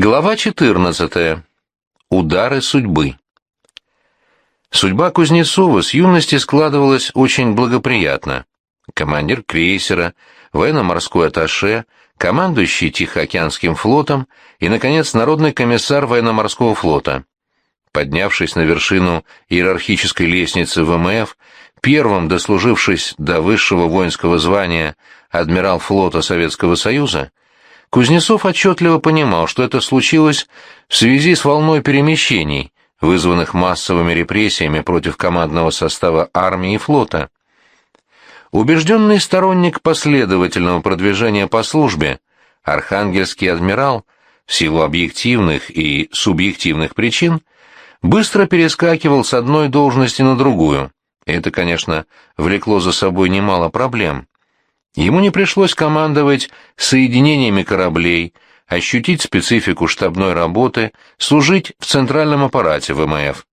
Глава 14. Удары судьбы. Судьба Кузнецова с юности складывалась очень благоприятно. Командир крейсера, военно-морской атташе, командующий Тихоокеанским флотом и, наконец, народный комиссар военно-морского флота. Поднявшись на вершину иерархической лестницы ВМФ, первым дослужившись до высшего воинского звания адмирал флота Советского Союза, Кузнецов отчетливо понимал, что это случилось в связи с волной перемещений, вызванных массовыми репрессиями против командного состава армии и флота. Убежденный сторонник последовательного продвижения по службе, архангельский адмирал, в силу объективных и субъективных причин, быстро перескакивал с одной должности на другую. Это, конечно, влекло за собой немало проблем. Ему не пришлось командовать соединениями кораблей, ощутить специфику штабной работы, служить в центральном аппарате ВМФ.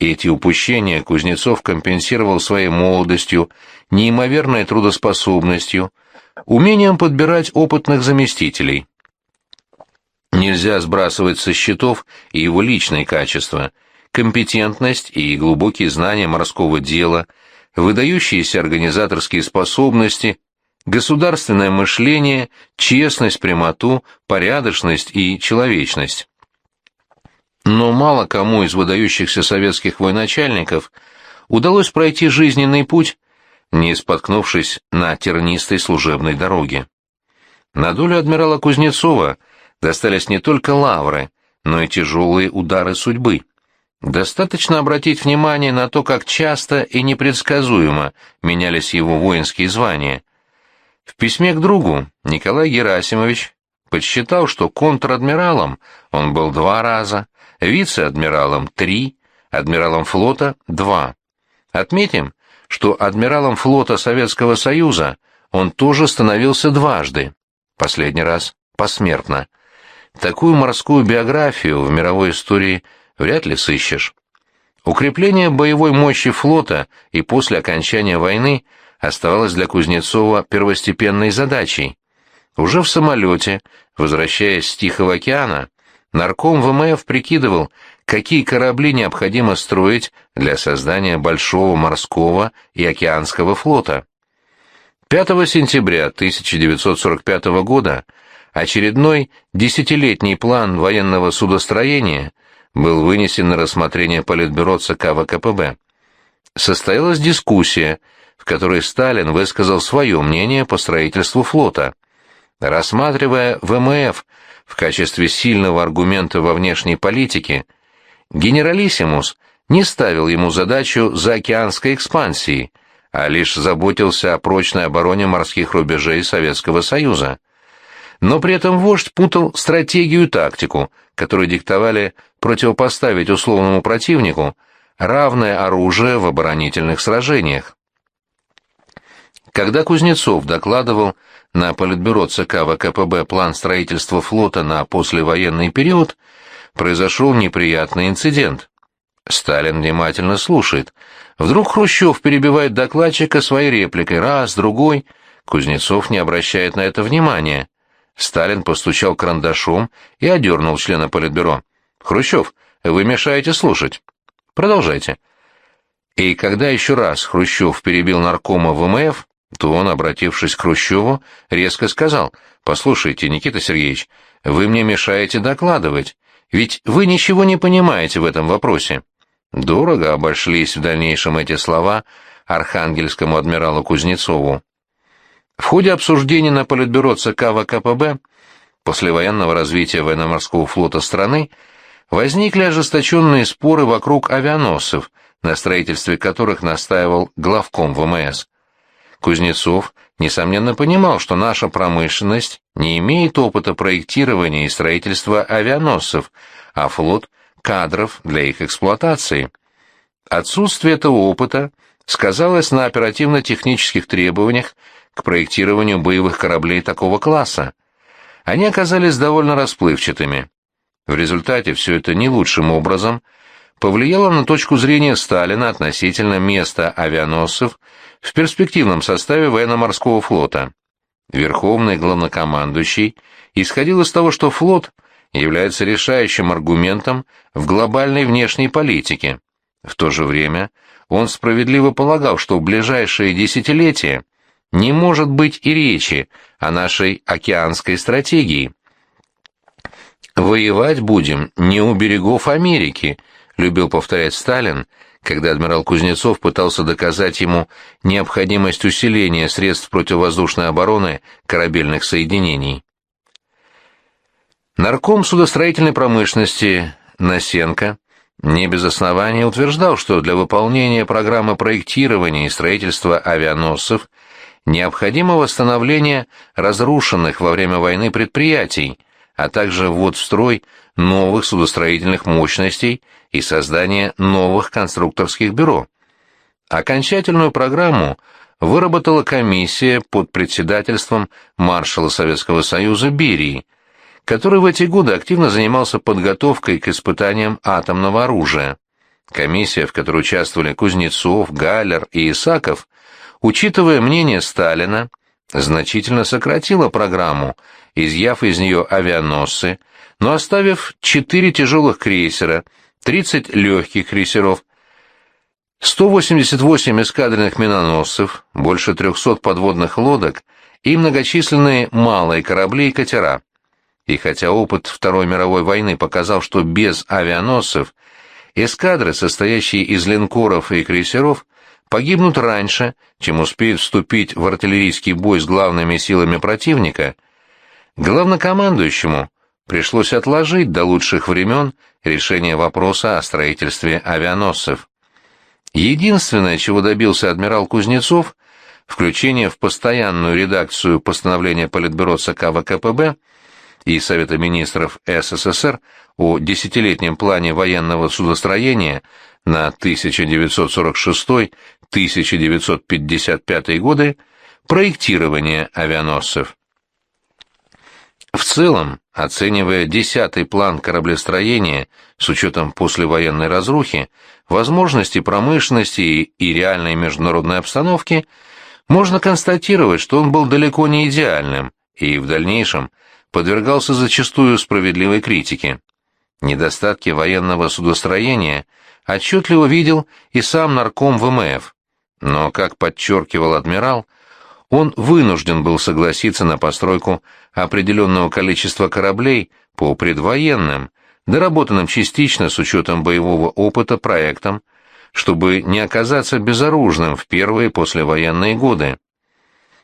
Эти упущения Кузнецов компенсировал своей молодостью, неимоверной трудоспособностью, умением подбирать опытных заместителей. Нельзя сбрасывать со счетов и его личные качества, компетентность и глубокие знания морского дела, выдающиеся организаторские способности, государственное мышление, честность, прямоту, порядочность и человечность. Но мало кому из выдающихся советских военачальников удалось пройти жизненный путь, не споткнувшись на тернистой служебной дороге. На долю адмирала Кузнецова достались не только лавры, но и тяжелые удары судьбы. Достаточно обратить внимание на то, как часто и непредсказуемо менялись его воинские звания. В письме к другу Николай Герасимович подсчитал, что контр-адмиралом он был два раза, вице-адмиралом три, адмиралом флота два. Отметим, что адмиралом флота Советского Союза он тоже становился дважды, последний раз посмертно. Такую морскую биографию в мировой истории вряд ли сыщешь. Укрепление боевой мощи флота и после окончания войны – оставалась для Кузнецова первостепенной задачей. Уже в самолете, возвращаясь с Тихого океана, нарком ВМФ прикидывал, какие корабли необходимо строить для создания большого морского и океанского флота. 5 сентября 1945 года очередной десятилетний план военного судостроения был вынесен на рассмотрение Политбюро ЦК ВКПБ. Состоялась дискуссия, которой Сталин высказал свое мнение по строительству флота. Рассматривая ВМФ в качестве сильного аргумента во внешней политике, генералиссимус не ставил ему задачу заокеанской экспансии, а лишь заботился о прочной обороне морских рубежей Советского Союза. Но при этом вождь путал стратегию и тактику, которые диктовали противопоставить условному противнику равное оружие в оборонительных сражениях. Когда Кузнецов докладывал на Политбюро ЦК ВКПБ план строительства флота на послевоенный период, произошел неприятный инцидент. Сталин внимательно слушает. Вдруг Хрущев перебивает докладчика своей репликой раз, другой. Кузнецов не обращает на это внимания. Сталин постучал карандашом и одернул члена Политбюро. «Хрущев, вы мешаете слушать. Продолжайте». И когда еще раз Хрущев перебил наркома ВМФ, то он, обратившись к Хрущеву, резко сказал, «Послушайте, Никита Сергеевич, вы мне мешаете докладывать, ведь вы ничего не понимаете в этом вопросе». Дорого обошлись в дальнейшем эти слова архангельскому адмиралу Кузнецову. В ходе обсуждения на Политбюро ЦК ВКПБ послевоенного развития военно-морского флота страны возникли ожесточенные споры вокруг авианосцев, на строительстве которых настаивал главком ВМС. Кузнецов, несомненно, понимал, что наша промышленность не имеет опыта проектирования и строительства авианосцев, а флот — кадров для их эксплуатации. Отсутствие этого опыта сказалось на оперативно-технических требованиях к проектированию боевых кораблей такого класса. Они оказались довольно расплывчатыми. В результате все это не лучшим образом повлияло на точку зрения Сталина относительно места авианосцев в перспективном составе военно-морского флота. Верховный главнокомандующий исходил из того, что флот является решающим аргументом в глобальной внешней политике. В то же время он справедливо полагал, что в ближайшие десятилетия не может быть и речи о нашей океанской стратегии. «Воевать будем не у берегов Америки», — любил повторять Сталин, когда адмирал Кузнецов пытался доказать ему необходимость усиления средств противовоздушной обороны корабельных соединений. Нарком судостроительной промышленности Насенко не без основания утверждал, что для выполнения программы проектирования и строительства авианосцев необходимо восстановление разрушенных во время войны предприятий, а также ввод в строй новых судостроительных мощностей и создание новых конструкторских бюро. Окончательную программу выработала комиссия под председательством маршала Советского Союза Берии – который в эти годы активно занимался подготовкой к испытаниям атомного оружия. Комиссия, в которой участвовали Кузнецов, Галлер и Исаков, учитывая мнение Сталина, значительно сократила программу, изъяв из нее авианосцы, но оставив четыре тяжелых крейсера, 30 легких крейсеров, 188 эскадренных миноносцев, больше 300 подводных лодок и многочисленные малые корабли и катера. И хотя опыт Второй мировой войны показал, что без авианосцев эскадры, состоящие из линкоров и крейсеров, погибнут раньше, чем успеют вступить в артиллерийский бой с главными силами противника, главнокомандующему пришлось отложить до лучших времен решение вопроса о строительстве авианосцев. Единственное, чего добился адмирал Кузнецов, включение в постоянную редакцию постановления Политбюро ЦК ВКПБ – и Совета министров СССР о десятилетнем плане военного судостроения на 1946-1955 годы проектирование авианосцев. В целом, оценивая десятый план кораблестроения с учетом послевоенной разрухи, возможностей промышленности и реальной международной обстановки, можно констатировать, что он был далеко не идеальным и в дальнейшем подвергался зачастую справедливой критике. Недостатки военного судостроения отчетливо видел и сам нарком ВМФ, но, как подчеркивал адмирал, он вынужден был согласиться на постройку определенного количества кораблей по предвоенным, доработанным частично с учетом боевого опыта проектам, чтобы не оказаться безоружным в первые послевоенные годы.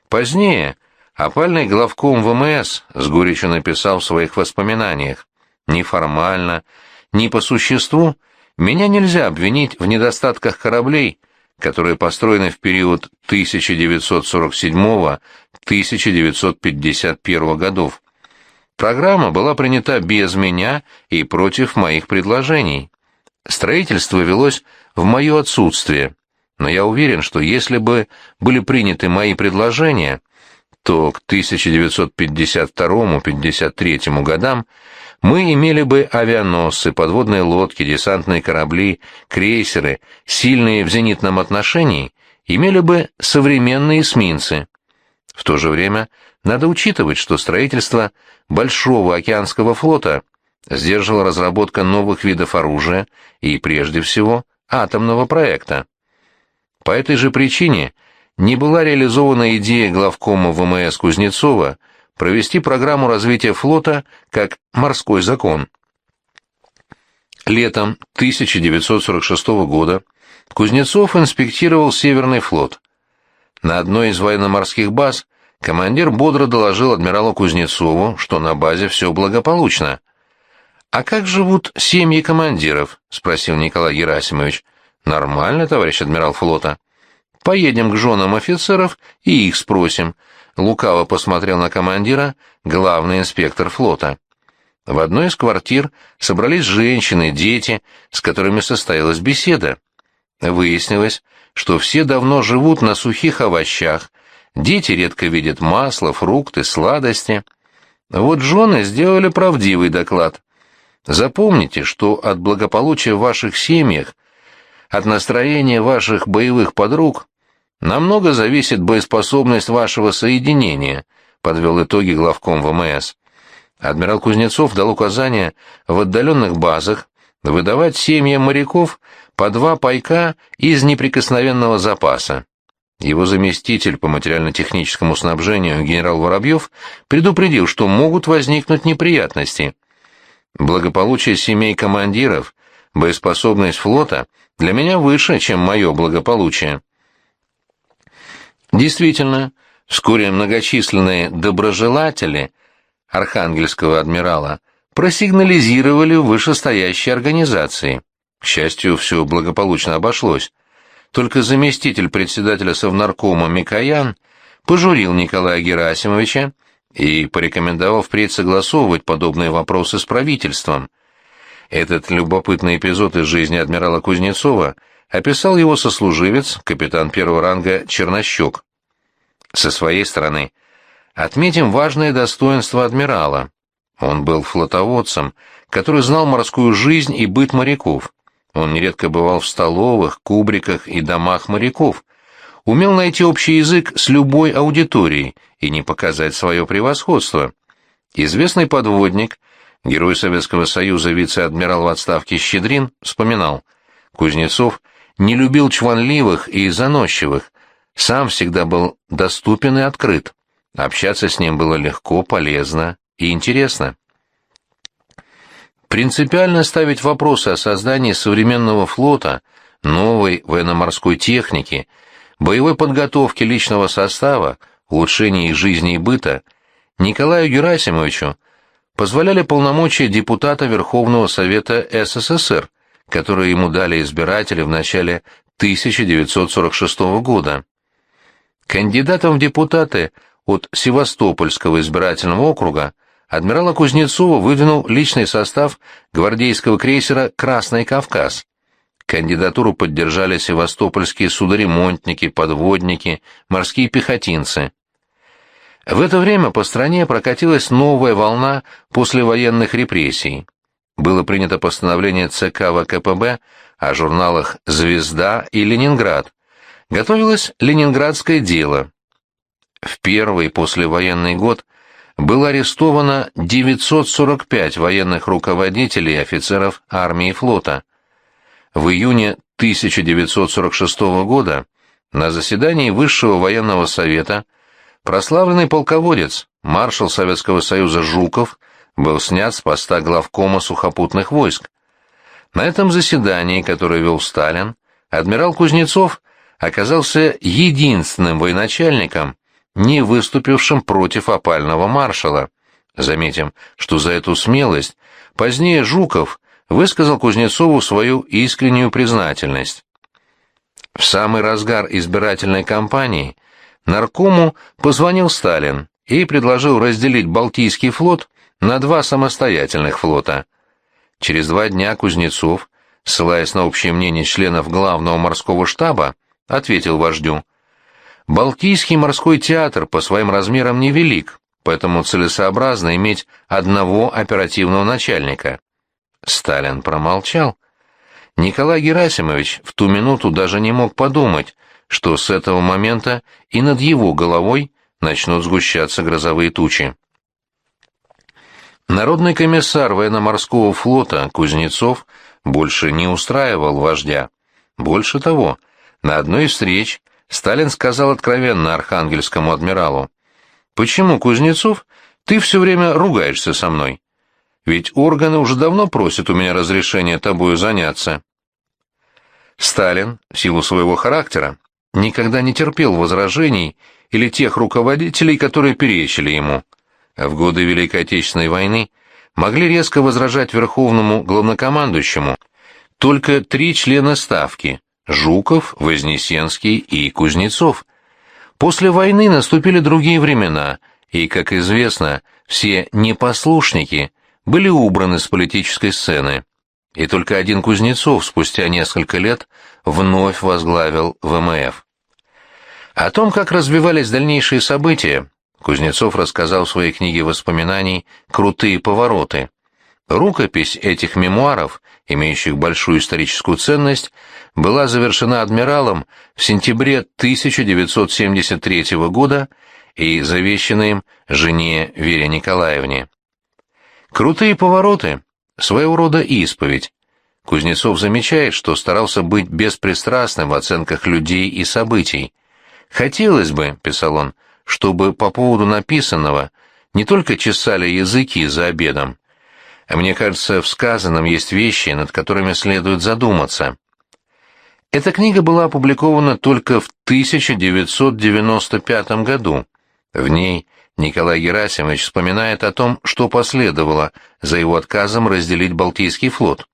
Позднее Опальный главком ВМС с горечью написал в своих воспоминаниях. Ни формально, ни по существу меня нельзя обвинить в недостатках кораблей, которые построены в период 1947-1951 годов. Программа была принята без меня и против моих предложений. Строительство велось в мое отсутствие, но я уверен, что если бы были приняты мои предложения – то к 1952-53 годам мы имели бы авианосцы, подводные лодки, десантные корабли, крейсеры, сильные в зенитном отношении, имели бы современные эсминцы. В то же время надо учитывать, что строительство Большого океанского флота сдержала разработка новых видов оружия и, прежде всего, атомного проекта. По этой же причине не была реализована идея главкома ВМС Кузнецова провести программу развития флота как морской закон. Летом 1946 года Кузнецов инспектировал Северный флот. На одной из военно-морских баз командир бодро доложил адмиралу Кузнецову, что на базе все благополучно. «А как живут семьи командиров?» — спросил Николай Герасимович. «Нормально, товарищ адмирал флота». Поедем к женам офицеров и их спросим. Лукаво посмотрел на командира главный инспектор флота. В одной из квартир собрались женщины, дети, с которыми состоялась беседа. Выяснилось, что все давно живут на сухих овощах, дети редко видят масло, фрукты, сладости. Вот жены сделали правдивый доклад. Запомните, что от благополучия в ваших семьях, от настроения ваших боевых подруг Намного зависит боеспособность вашего соединения, подвел итоги главком ВМС. адмирал Кузнецов дал указание в отдаленных базах выдавать семьям моряков по два пайка из неприкосновенного запаса. Его заместитель по материально-техническому снабжению генерал Воробьев предупредил, что могут возникнуть неприятности. Благополучие семей командиров, боеспособность флота для меня выше, чем мое благополучие. Действительно, вскоре многочисленные доброжелатели архангельского адмирала просигнализировали в вышестоящей организации. К счастью, все благополучно обошлось. Только заместитель председателя Совнаркома Микоян пожурил Николая Герасимовича и порекомендовал впредь согласовывать подобные вопросы с правительством. Этот любопытный эпизод из жизни адмирала Кузнецова описал его сослуживец, капитан первого ранга Чернощек. Со своей стороны, отметим важное достоинство адмирала. Он был флотоводцем, который знал морскую жизнь и быт моряков. Он нередко бывал в столовых, кубриках и домах моряков, умел найти общий язык с любой аудиторией и не показать свое превосходство. Известный подводник, герой Советского Союза вице-адмирал в отставке Щедрин, вспоминал, Кузнецов не любил чванливых и заносчивых, сам всегда был доступен и открыт. Общаться с ним было легко, полезно и интересно. Принципиально ставить вопросы о создании современного флота, новой военно-морской техники, боевой подготовки личного состава, улучшении жизни и быта Николаю Герасимовичу позволяли полномочия депутата Верховного Совета СССР, которые ему дали избиратели в начале 1946 года. Кандидатом в депутаты от Севастопольского избирательного округа адмирала Кузнецова выдвинул личный состав гвардейского крейсера «Красный Кавказ». Кандидатуру поддержали севастопольские судоремонтники, подводники, морские пехотинцы. В это время по стране прокатилась новая волна послевоенных репрессий. Было принято постановление ЦК ВКПБ о журналах «Звезда» и «Ленинград». Готовилось «Ленинградское дело». В первый послевоенный год было арестовано 945 военных руководителей и офицеров армии и флота. В июне 1946 года на заседании Высшего военного совета прославленный полководец, маршал Советского Союза Жуков, был снят с поста главкома сухопутных войск. На этом заседании, которое вел Сталин, адмирал Кузнецов оказался единственным военачальником, не выступившим против опального маршала. Заметим, что за эту смелость позднее Жуков высказал Кузнецову свою искреннюю признательность. В самый разгар избирательной кампании наркому позвонил Сталин и предложил разделить Балтийский флот на два самостоятельных флота. Через два дня Кузнецов, ссылаясь на общее мнение членов главного морского штаба, ответил вождю – Балтийский морской театр по своим размерам невелик, поэтому целесообразно иметь одного оперативного начальника. Сталин промолчал. Николай Герасимович в ту минуту даже не мог подумать, что с этого момента и над его головой начнут сгущаться грозовые тучи. Народный комиссар военно-морского флота Кузнецов больше не устраивал вождя. Больше того, на одной из встреч Сталин сказал откровенно архангельскому адмиралу. «Почему, Кузнецов, ты все время ругаешься со мной? Ведь органы уже давно просят у меня разрешения тобою заняться». Сталин, в силу своего характера, никогда не терпел возражений или тех руководителей, которые перечили ему. В годы Великой Отечественной войны могли резко возражать Верховному главнокомандующему только три члена Ставки Жуков, Вознесенский и Кузнецов. После войны наступили другие времена, и, как известно, все непослушники были убраны с политической сцены. И только один Кузнецов спустя несколько лет вновь возглавил ВМФ. О том, как развивались дальнейшие события, Кузнецов рассказал в своей книге воспоминаний «Крутые повороты». Рукопись этих мемуаров, имеющих большую историческую ценность, была завершена адмиралом в сентябре 1973 года и завещана им жене Вере Николаевне. Крутые повороты, своего рода исповедь. Кузнецов замечает, что старался быть беспристрастным в оценках людей и событий. «Хотелось бы», — писал он, — «чтобы по поводу написанного не только чесали языки за обедом. А мне кажется, в сказанном есть вещи, над которыми следует задуматься». Эта книга была опубликована только в 1995 году. В ней Николай Герасимович вспоминает о том, что последовало за его отказом разделить Балтийский флот.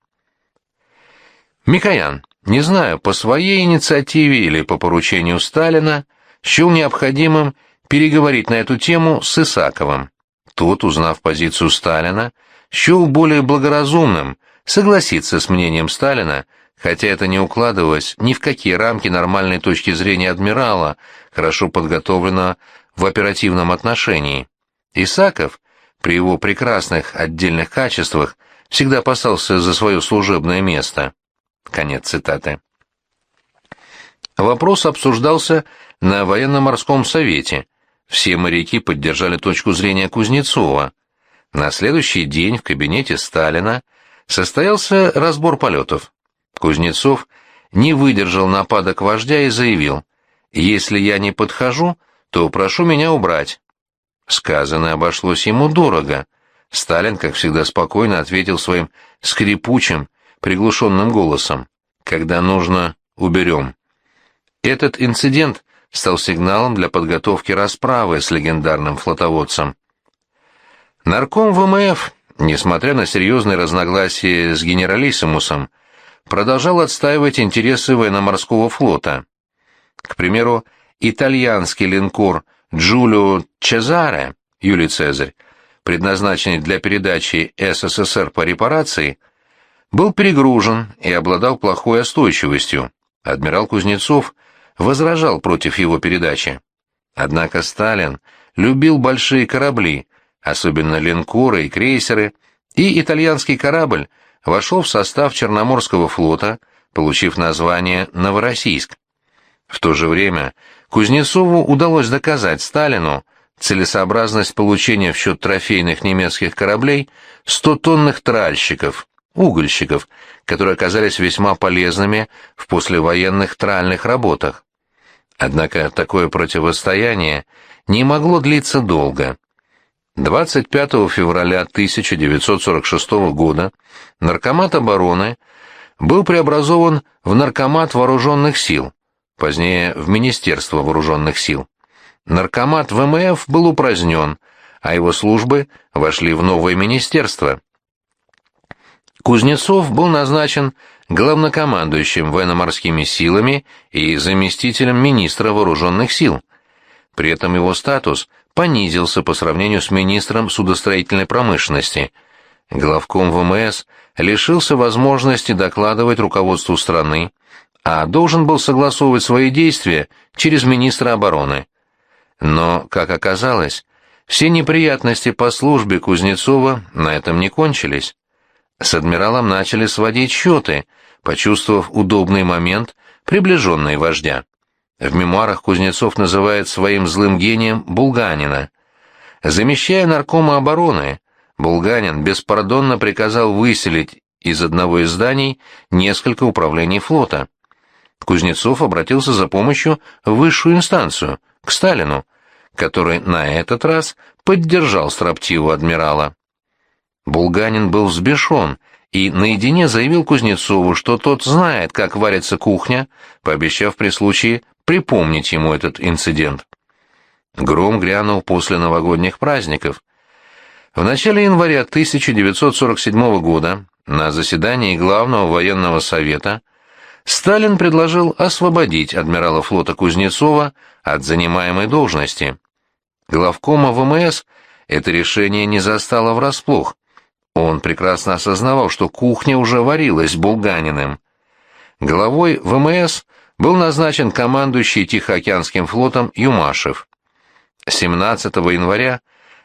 Микоян, не знаю, по своей инициативе или по поручению Сталина, счел необходимым переговорить на эту тему с Исаковым. Тот, узнав позицию Сталина, счел более благоразумным согласиться с мнением Сталина, хотя это не укладывалось ни в какие рамки нормальной точки зрения адмирала, хорошо подготовленного в оперативном отношении. Исаков, при его прекрасных отдельных качествах, всегда опасался за свое служебное место. Конец цитаты. Вопрос обсуждался на военно-морском совете. Все моряки поддержали точку зрения Кузнецова. На следующий день в кабинете Сталина состоялся разбор полетов. Кузнецов не выдержал нападок вождя и заявил, «Если я не подхожу, то прошу меня убрать». Сказанное обошлось ему дорого. Сталин, как всегда, спокойно ответил своим скрипучим, приглушенным голосом. «Когда нужно, уберем». Этот инцидент стал сигналом для подготовки расправы с легендарным флотоводцем. Нарком ВМФ, несмотря на серьезные разногласия с генералиссимусом, продолжал отстаивать интересы военно-морского флота. К примеру, итальянский линкор Джулио Чезаре, Юлий Цезарь, предназначенный для передачи СССР по репарации, был перегружен и обладал плохой остойчивостью. Адмирал Кузнецов возражал против его передачи. Однако Сталин любил большие корабли, особенно линкоры и крейсеры, и итальянский корабль вошел в состав Черноморского флота, получив название «Новороссийск». В то же время Кузнецову удалось доказать Сталину целесообразность получения в счет трофейных немецких кораблей 100-тонных тральщиков, угольщиков, которые оказались весьма полезными в послевоенных тральных работах. Однако такое противостояние не могло длиться долго. 25 февраля 1946 года Наркомат обороны был преобразован в Наркомат вооруженных сил, позднее в Министерство вооруженных сил. Наркомат ВМФ был упразднен, а его службы вошли в новое министерство. Кузнецов был назначен главнокомандующим военно-морскими силами и заместителем министра вооруженных сил. При этом его статус понизился по сравнению с министром судостроительной промышленности. Главком ВМС лишился возможности докладывать руководству страны, а должен был согласовывать свои действия через министра обороны. Но, как оказалось, все неприятности по службе Кузнецова на этом не кончились. С адмиралом начали сводить счеты, почувствовав удобный момент, приближенный вождя. В мемуарах Кузнецов называет своим злым гением Булганина. Замещая наркома обороны, Булганин беспардонно приказал выселить из одного из зданий несколько управлений флота. Кузнецов обратился за помощью в высшую инстанцию, к Сталину, который на этот раз поддержал строптивого адмирала. Булганин был взбешен и наедине заявил Кузнецову, что тот знает, как варится кухня, пообещав при случае припомнить ему этот инцидент. Гром грянул после новогодних праздников. В начале января 1947 года на заседании Главного военного совета Сталин предложил освободить адмирала флота Кузнецова от занимаемой должности. Главкома ВМС это решение не застало врасплох. Он прекрасно осознавал, что кухня уже варилась Булганиным. Главой ВМС был назначен командующий Тихоокеанским флотом Юмашев. 17 января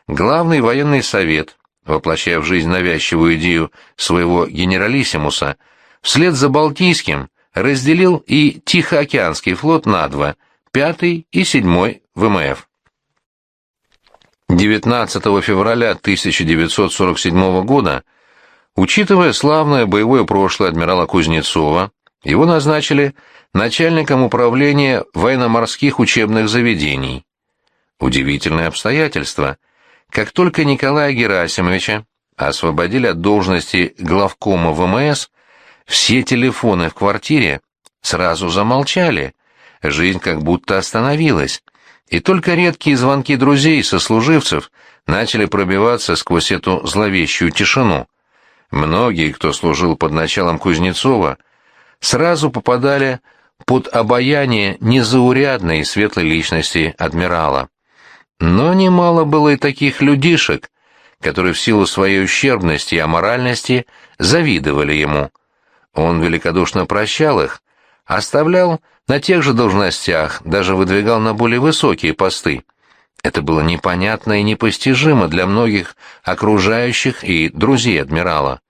главный военный совет, воплощая в жизнь навязчивую идею своего генералиссимуса, вслед за Балтийским разделил и Тихоокеанский флот на два, пятый и седьмой ВМФ. 19 февраля 1947 года, учитывая славное боевое прошлое адмирала Кузнецова, его назначили начальником управления военно-морских учебных заведений. Удивительное обстоятельство. Как только Николая Герасимовича освободили от должности главкома ВМС, все телефоны в квартире сразу замолчали, жизнь как будто остановилась, и только редкие звонки друзей, сослуживцев, начали пробиваться сквозь эту зловещую тишину. Многие, кто служил под началом Кузнецова, сразу попадали под обаяние незаурядной и светлой личности адмирала. Но немало было и таких людишек, которые в силу своей ущербности и аморальности завидовали ему. Он великодушно прощал их, оставлял на тех же должностях, даже выдвигал на более высокие посты. Это было непонятно и непостижимо для многих окружающих и друзей адмирала.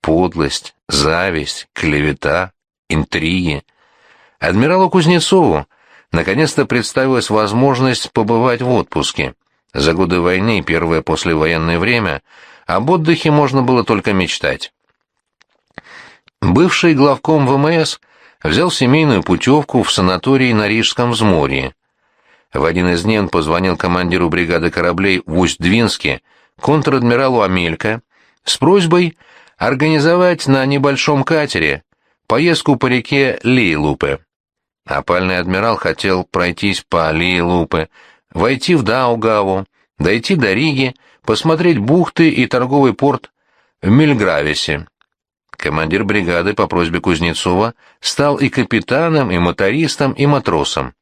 Подлость, зависть, клевета, интриги. Адмиралу Кузнецову наконец-то представилась возможность побывать в отпуске. За годы войны и первое послевоенное время об отдыхе можно было только мечтать. Бывший главком ВМС взял семейную путевку в санаторий на Рижском взморье. В один из дней он позвонил командиру бригады кораблей в Усть-Двинске, контр-адмиралу Амелько, с просьбой организовать на небольшом катере поездку по реке Лейлупе. Опальный адмирал хотел пройтись по Лейлупе, войти в Даугаву, дойти до Риги, посмотреть бухты и торговый порт в Мильгрависе. Командир бригады по просьбе Кузнецова стал и капитаном, и мотористом, и матросом.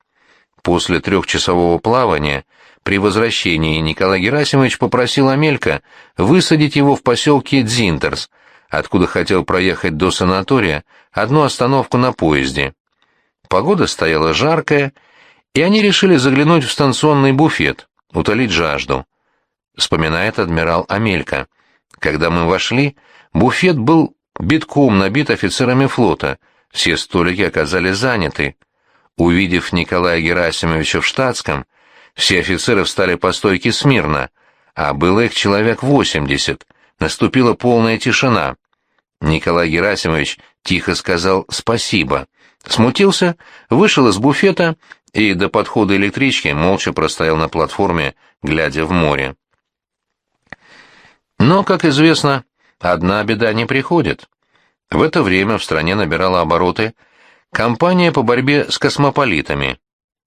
После трехчасового плавания при возвращении Николай Герасимович попросил Амелька высадить его в поселке Дзинтерс, откуда хотел проехать до санатория одну остановку на поезде. Погода стояла жаркая, и они решили заглянуть в станционный буфет, утолить жажду. Вспоминает адмирал Амелька. Когда мы вошли, буфет был битком набит офицерами флота, все столики оказались заняты. Увидев Николая Герасимовича в штатском, все офицеры встали по стойке смирно, а было их человек восемьдесят. Наступила полная тишина. Николай Герасимович тихо сказал «спасибо», смутился, вышел из буфета и до подхода электрички молча простоял на платформе, глядя в море. Но, как известно, одна беда не приходит. В это время в стране набирала обороты кампания по борьбе с космополитами.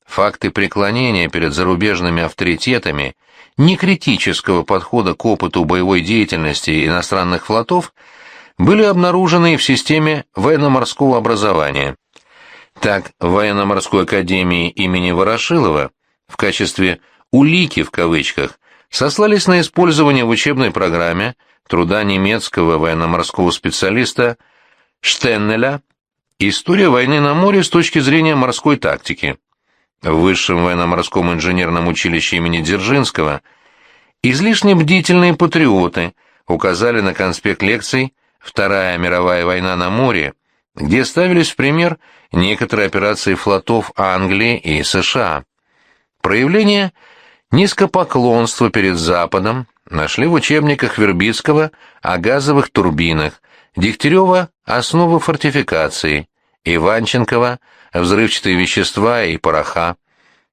Факты преклонения перед зарубежными авторитетами, некритического подхода к опыту боевой деятельности иностранных флотов были обнаружены в системе военно-морского образования. Так, в военно-морской академии имени Ворошилова в качестве «улики» в кавычках сослались на использование в учебной программе труда немецкого военно-морского специалиста Штеннеля «История войны на море с точки зрения морской тактики». В Высшем военно-морском инженерном училище имени Дзержинского излишне бдительные патриоты указали на конспект лекций «Вторая мировая война на море», где ставились в пример некоторые операции флотов Англии и США. Проявление низкопоклонства перед Западом нашли в учебниках Вербицкого о газовых турбинах, Дегтярева – основы фортификации, Иванченкова – взрывчатые вещества и пороха.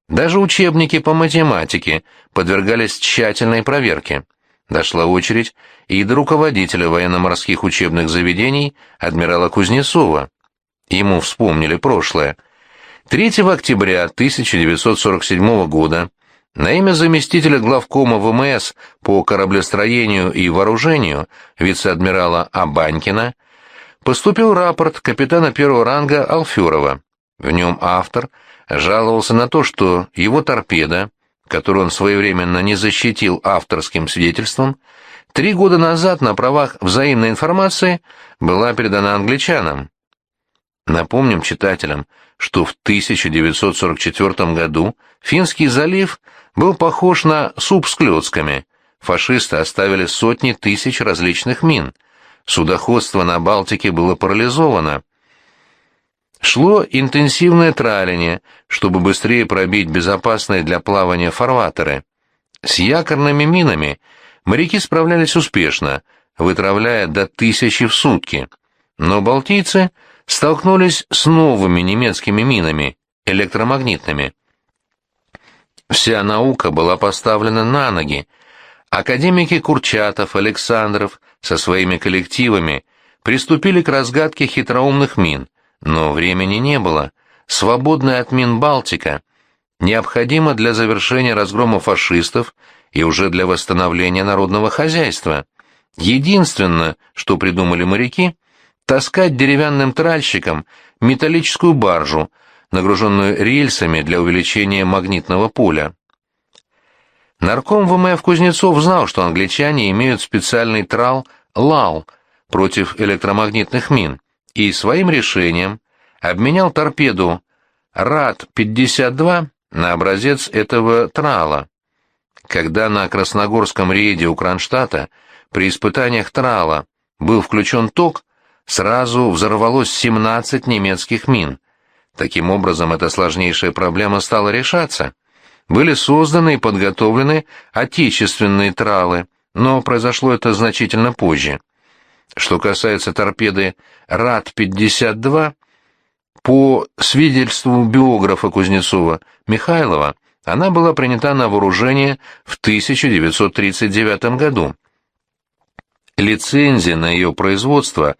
Даже учебники по математике подвергались тщательной проверке. Дошла очередь и до руководителя военно-морских учебных заведений адмирала Кузнецова. Ему вспомнили прошлое. 3 октября 1947 года на имя заместителя главкома ВМС по кораблестроению и вооружению вице-адмирала Абанькина поступил рапорт капитана первого ранга Алферова. В нем автор жаловался на то, что его торпеда, которую он своевременно не защитил авторским свидетельством, три года назад на правах взаимной информации была передана англичанам. Напомним читателям, что в 1944 году Финский залив был похож на суп с клёцками. Фашисты оставили сотни тысяч различных мин. Судоходство на Балтике было парализовано. Шло интенсивное траление, чтобы быстрее пробить безопасные для плавания фарватеры. С якорными минами моряки справлялись успешно, вытравляя до тысячи в сутки. Но балтийцы столкнулись с новыми немецкими минами, электромагнитными. Вся наука была поставлена на ноги. Академики Курчатов, Александров со своими коллективами приступили к разгадке хитроумных мин, но времени не было. Свободная от мин Балтика необходима для завершения разгрома фашистов и уже для восстановления народного хозяйства. Единственное, что придумали моряки, таскать деревянным тральщиком металлическую баржу, нагруженную рельсами для увеличения магнитного поля. Нарком ВМФ Кузнецов знал, что англичане имеют специальный трал «ЛАЛ» против электромагнитных мин, и своим решением обменял торпеду РАД-52 на образец этого трала. Когда на Красногорском рейде у Кронштадта при испытаниях трала был включен ток, сразу взорвалось 17 немецких мин. Таким образом, эта сложнейшая проблема стала решаться. Были созданы и подготовлены отечественные тралы, но произошло это значительно позже. Что касается торпеды РАД-52, по свидетельству биографа Кузнецова Михайлова, она была принята на вооружение в 1939 году. Лицензия на ее производство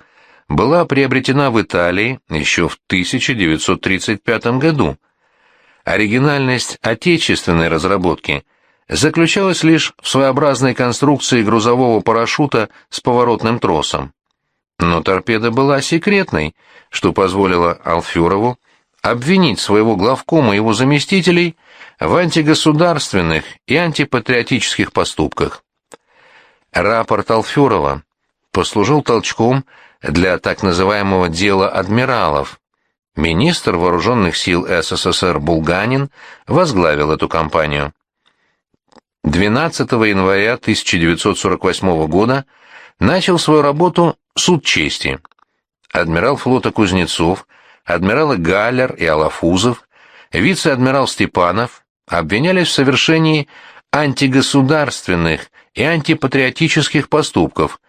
была приобретена в Италии еще в 1935 году. Оригинальность отечественной разработки заключалась лишь в своеобразной конструкции грузового парашюта с поворотным тросом. Но торпеда была секретной, что позволило Алфюрову обвинить своего главкома и его заместителей в антигосударственных и антипатриотических поступках. Рапорт Алфюрова послужил толчком для так называемого «дела адмиралов». Министр вооруженных сил СССР Булганин возглавил эту кампанию. 12 января 1948 года начал свою работу суд чести. Адмирал флота Кузнецов, адмиралы Галлер и Алафузов, вице-адмирал Степанов обвинялись в совершении антигосударственных и антипатриотических поступков,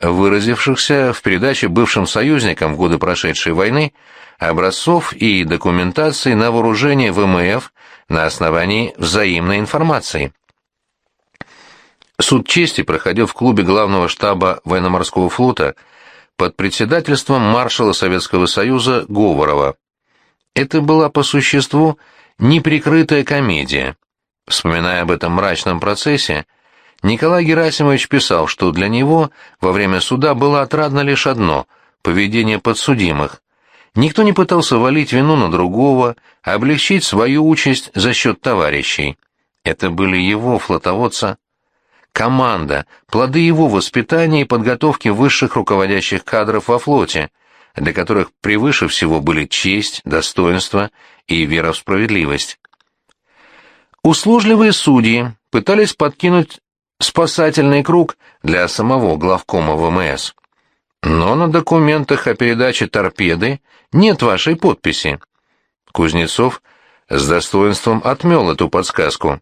выразившихся в передаче бывшим союзникам в годы прошедшей войны образцов и документации на вооружение ВМФ на основании взаимной информации. Суд чести проходил в клубе главного штаба военно-морского флота под председательством маршала Советского Союза Говорова. Это была по существу неприкрытая комедия. Вспоминая об этом мрачном процессе, Николай Герасимович писал, что для него во время суда было отрадно лишь одно – поведение подсудимых. Никто не пытался валить вину на другого, облегчить свою участь за счет товарищей. Это были его, флотоводца, команда, плоды его воспитания и подготовки высших руководящих кадров во флоте, для которых превыше всего были честь, достоинство и вера в справедливость. Услужливые судьи пытались подкинуть спасательный круг для самого главкома ВМС. Но на документах о передаче торпеды нет вашей подписи. Кузнецов с достоинством отмел эту подсказку.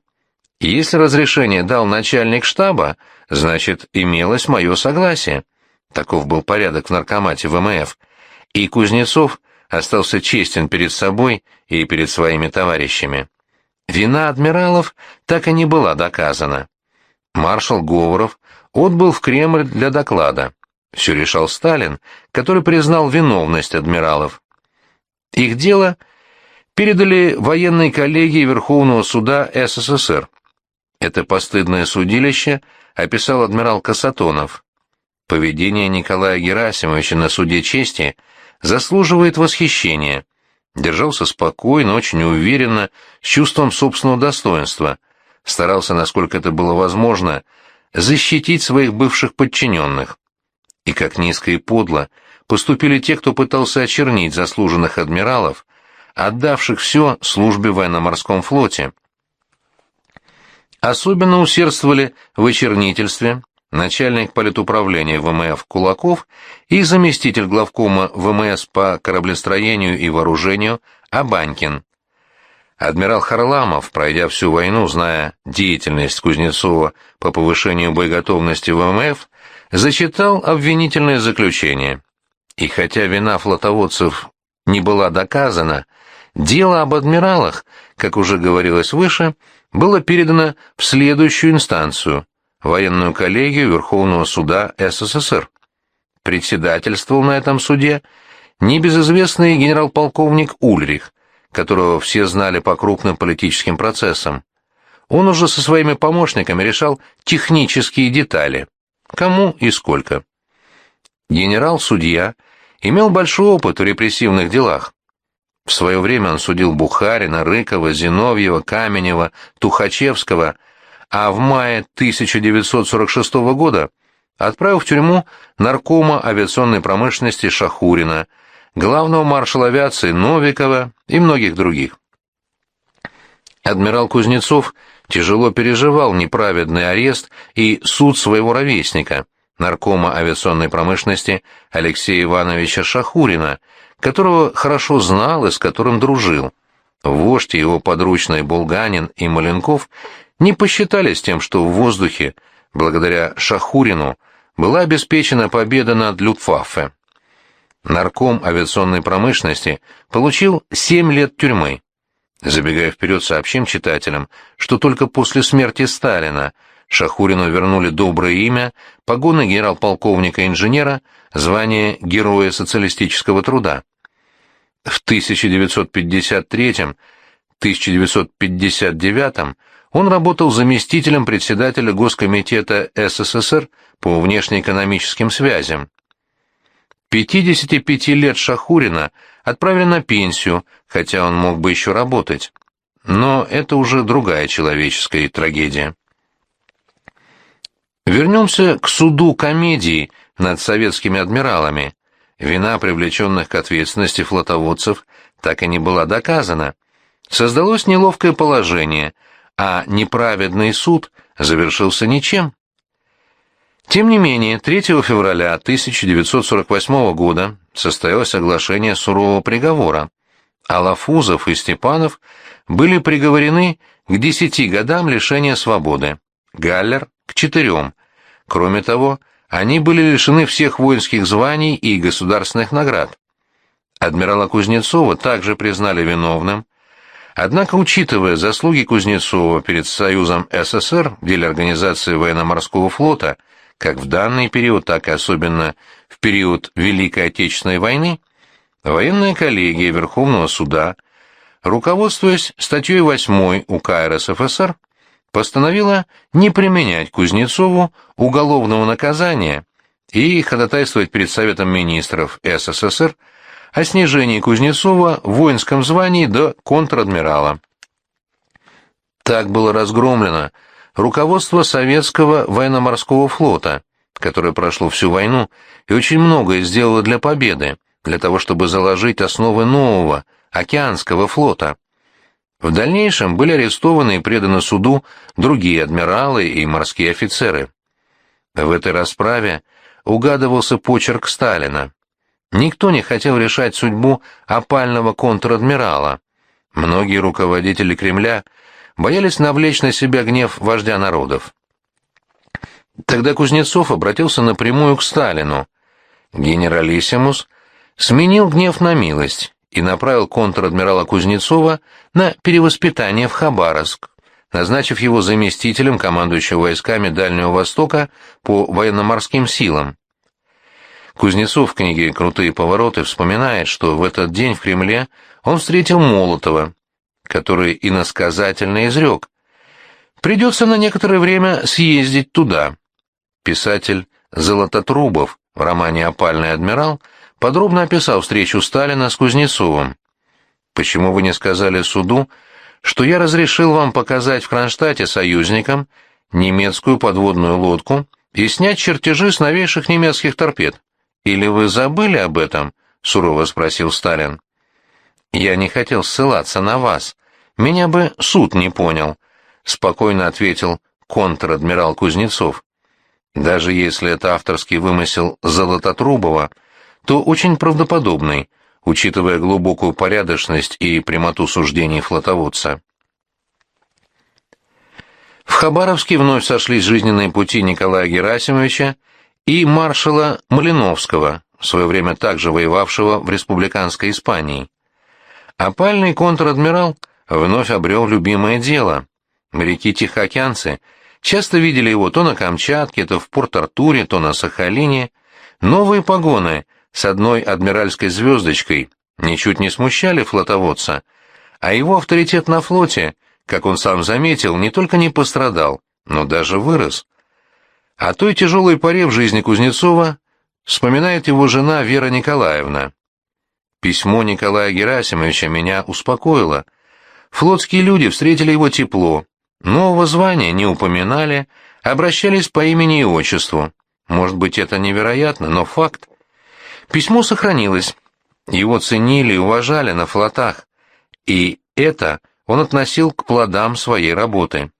Если разрешение дал начальник штаба, значит, имелось мое согласие. Таков был порядок в наркомате ВМФ. И Кузнецов остался честен перед собой и перед своими товарищами. Вина адмиралов так и не была доказана. Маршал Говоров отбыл в Кремль для доклада. Все решал Сталин, который признал виновность адмиралов. Их дело передали военной коллегии Верховного суда СССР. Это постыдное судилище описал адмирал Касатонов. Поведение Николая Герасимовича на суде чести заслуживает восхищения. Держался спокойно, очень уверенно, с чувством собственного достоинства. Старался, насколько это было возможно, защитить своих бывших подчиненных. И как низко и подло поступили те, кто пытался очернить заслуженных адмиралов, отдавших все службе в военно-морском флоте. Особенно усердствовали в очернительстве начальник политуправления ВМФ Кулаков и заместитель главкома ВМС по кораблестроению и вооружению Абанькин. Адмирал Харламов, пройдя всю войну, зная деятельность Кузнецова по повышению боеготовности ВМФ, зачитал обвинительное заключение. И хотя вина флотоводцев не была доказана, дело об адмиралах, как уже говорилось выше, было передано в следующую инстанцию – военную коллегию Верховного суда СССР. Председательствовал на этом суде небезызвестный генерал-полковник Ульрих, которого все знали по крупным политическим процессам. Он уже со своими помощниками решал технические детали. Кому и сколько. Генерал-судья имел большой опыт в репрессивных делах. В свое время он судил Бухарина, Рыкова, Зиновьева, Каменева, Тухачевского, а в мае 1946 года отправил в тюрьму наркома авиационной промышленности Шахурина – главного маршала авиации Новикова и многих других. Адмирал Кузнецов тяжело переживал неправедный арест и суд своего ровесника, наркома авиационной промышленности Алексея Ивановича Шахурина, которого хорошо знал и с которым дружил. Вождь его подручные Булганин и Маленков не посчитали с тем, что в воздухе, благодаря Шахурину, была обеспечена победа над Люфтваффе нарком авиационной промышленности, получил 7 лет тюрьмы. Забегая вперед, сообщим читателям, что только после смерти Сталина Шахурину вернули доброе имя, погоны генерал-полковника-инженера, звание Героя социалистического труда. В 1953-1959 он работал заместителем председателя Госкомитета СССР по внешнеэкономическим связям. 55 лет Шахурина отправили на пенсию, хотя он мог бы еще работать. Но это уже другая человеческая трагедия. Вернемся к суду комедии над советскими адмиралами. Вина привлеченных к ответственности флотоводцев так и не была доказана. Создалось неловкое положение, а неправедный суд завершился ничем. Тем не менее, 3 февраля 1948 года состоялось оглашение сурового приговора. Алафузов и Степанов были приговорены к 10 годам лишения свободы, Галлер – к четырем. Кроме того, они были лишены всех воинских званий и государственных наград. Адмирала Кузнецова также признали виновным, однако, учитывая заслуги Кузнецова перед Союзом СССР в деле организации военно-морского флота – как в данный период, так и особенно в период Великой Отечественной войны, военная коллегия Верховного суда, руководствуясь статьей 8 УК РСФСР, постановила не применять Кузнецову уголовного наказания и ходатайствовать перед Советом министров СССР о снижении Кузнецова в воинском звании до контр-адмирала. Так было разгромлено руководство советского военно-морского флота, которое прошло всю войну и очень многое сделало для победы, для того, чтобы заложить основы нового, океанского флота. В дальнейшем были арестованы и преданы суду другие адмиралы и морские офицеры. В этой расправе угадывался почерк Сталина. Никто не хотел решать судьбу опального контр-адмирала. Многие руководители Кремля – боялись навлечь на себя гнев вождя народов. Тогда Кузнецов обратился напрямую к Сталину. Генералиссимус сменил гнев на милость и направил контр-адмирала Кузнецова на перевоспитание в Хабаровск, назначив его заместителем командующего войсками Дальнего Востока по военно-морским силам. Кузнецов в книге «Крутые повороты» вспоминает, что в этот день в Кремле он встретил Молотова, который иносказательно изрек. «Придется на некоторое время съездить туда». Писатель Золототрубов в романе «Опальный адмирал» подробно описал встречу Сталина с Кузнецовым. «Почему вы не сказали суду, что я разрешил вам показать в Кронштадте союзникам немецкую подводную лодку и снять чертежи с новейших немецких торпед? Или вы забыли об этом?» — сурово спросил Сталин. «Я не хотел ссылаться на вас», меня бы суд не понял, спокойно ответил контр-адмирал Кузнецов. Даже если это авторский вымысел Золототрубова, то очень правдоподобный. учитывая глубокую порядочность и прямоту суждений флотоводца. В Хабаровске вновь сошлись жизненные пути Николая Герасимовича и маршала Малиновского, в свое время также воевавшего в республиканской Испании. Опальный контр-адмирал вновь обрел любимое дело. Моряки-тихоокеанцы часто видели его то на Камчатке, то в Порт-Артуре, то на Сахалине. Новые погоны с одной адмиральской звездочкой ничуть не смущали флотоводца, а его авторитет на флоте, как он сам заметил, не только не пострадал, но даже вырос. О той тяжелой поре в жизни Кузнецова вспоминает его жена Вера Николаевна. Письмо Николая Герасимовича меня успокоило. Флотские люди встретили его тепло, нового звания не упоминали, обращались по имени и отчеству. Может быть, это невероятно, но факт. Письмо сохранилось. Его ценили и уважали на флотах. И это он относил к плодам своей работы.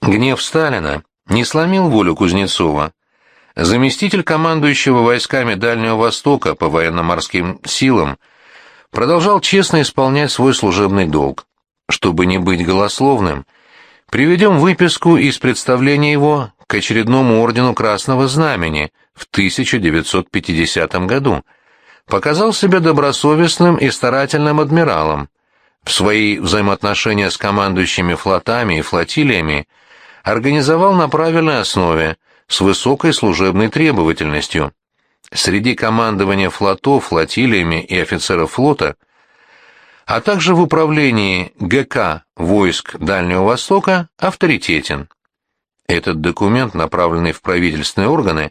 Гнев Сталина не сломил волю Кузнецова. Заместитель командующего войсками Дальнего Востока по военно-морским силам продолжал честно исполнять свой служебный долг. Чтобы не быть голословным, приведем выписку из представления его к очередному ордену Красного Знамени в 1950 году. Показал себя добросовестным и старательным адмиралом. В свои взаимоотношения с командующими флотами и флотилиями организовал на правильной основе, с высокой служебной требовательностью. Среди командования флотов, флотилиями и офицеров флота, а также в управлении ГК войск Дальнего Востока авторитетен. Этот документ, направленный в правительственные органы,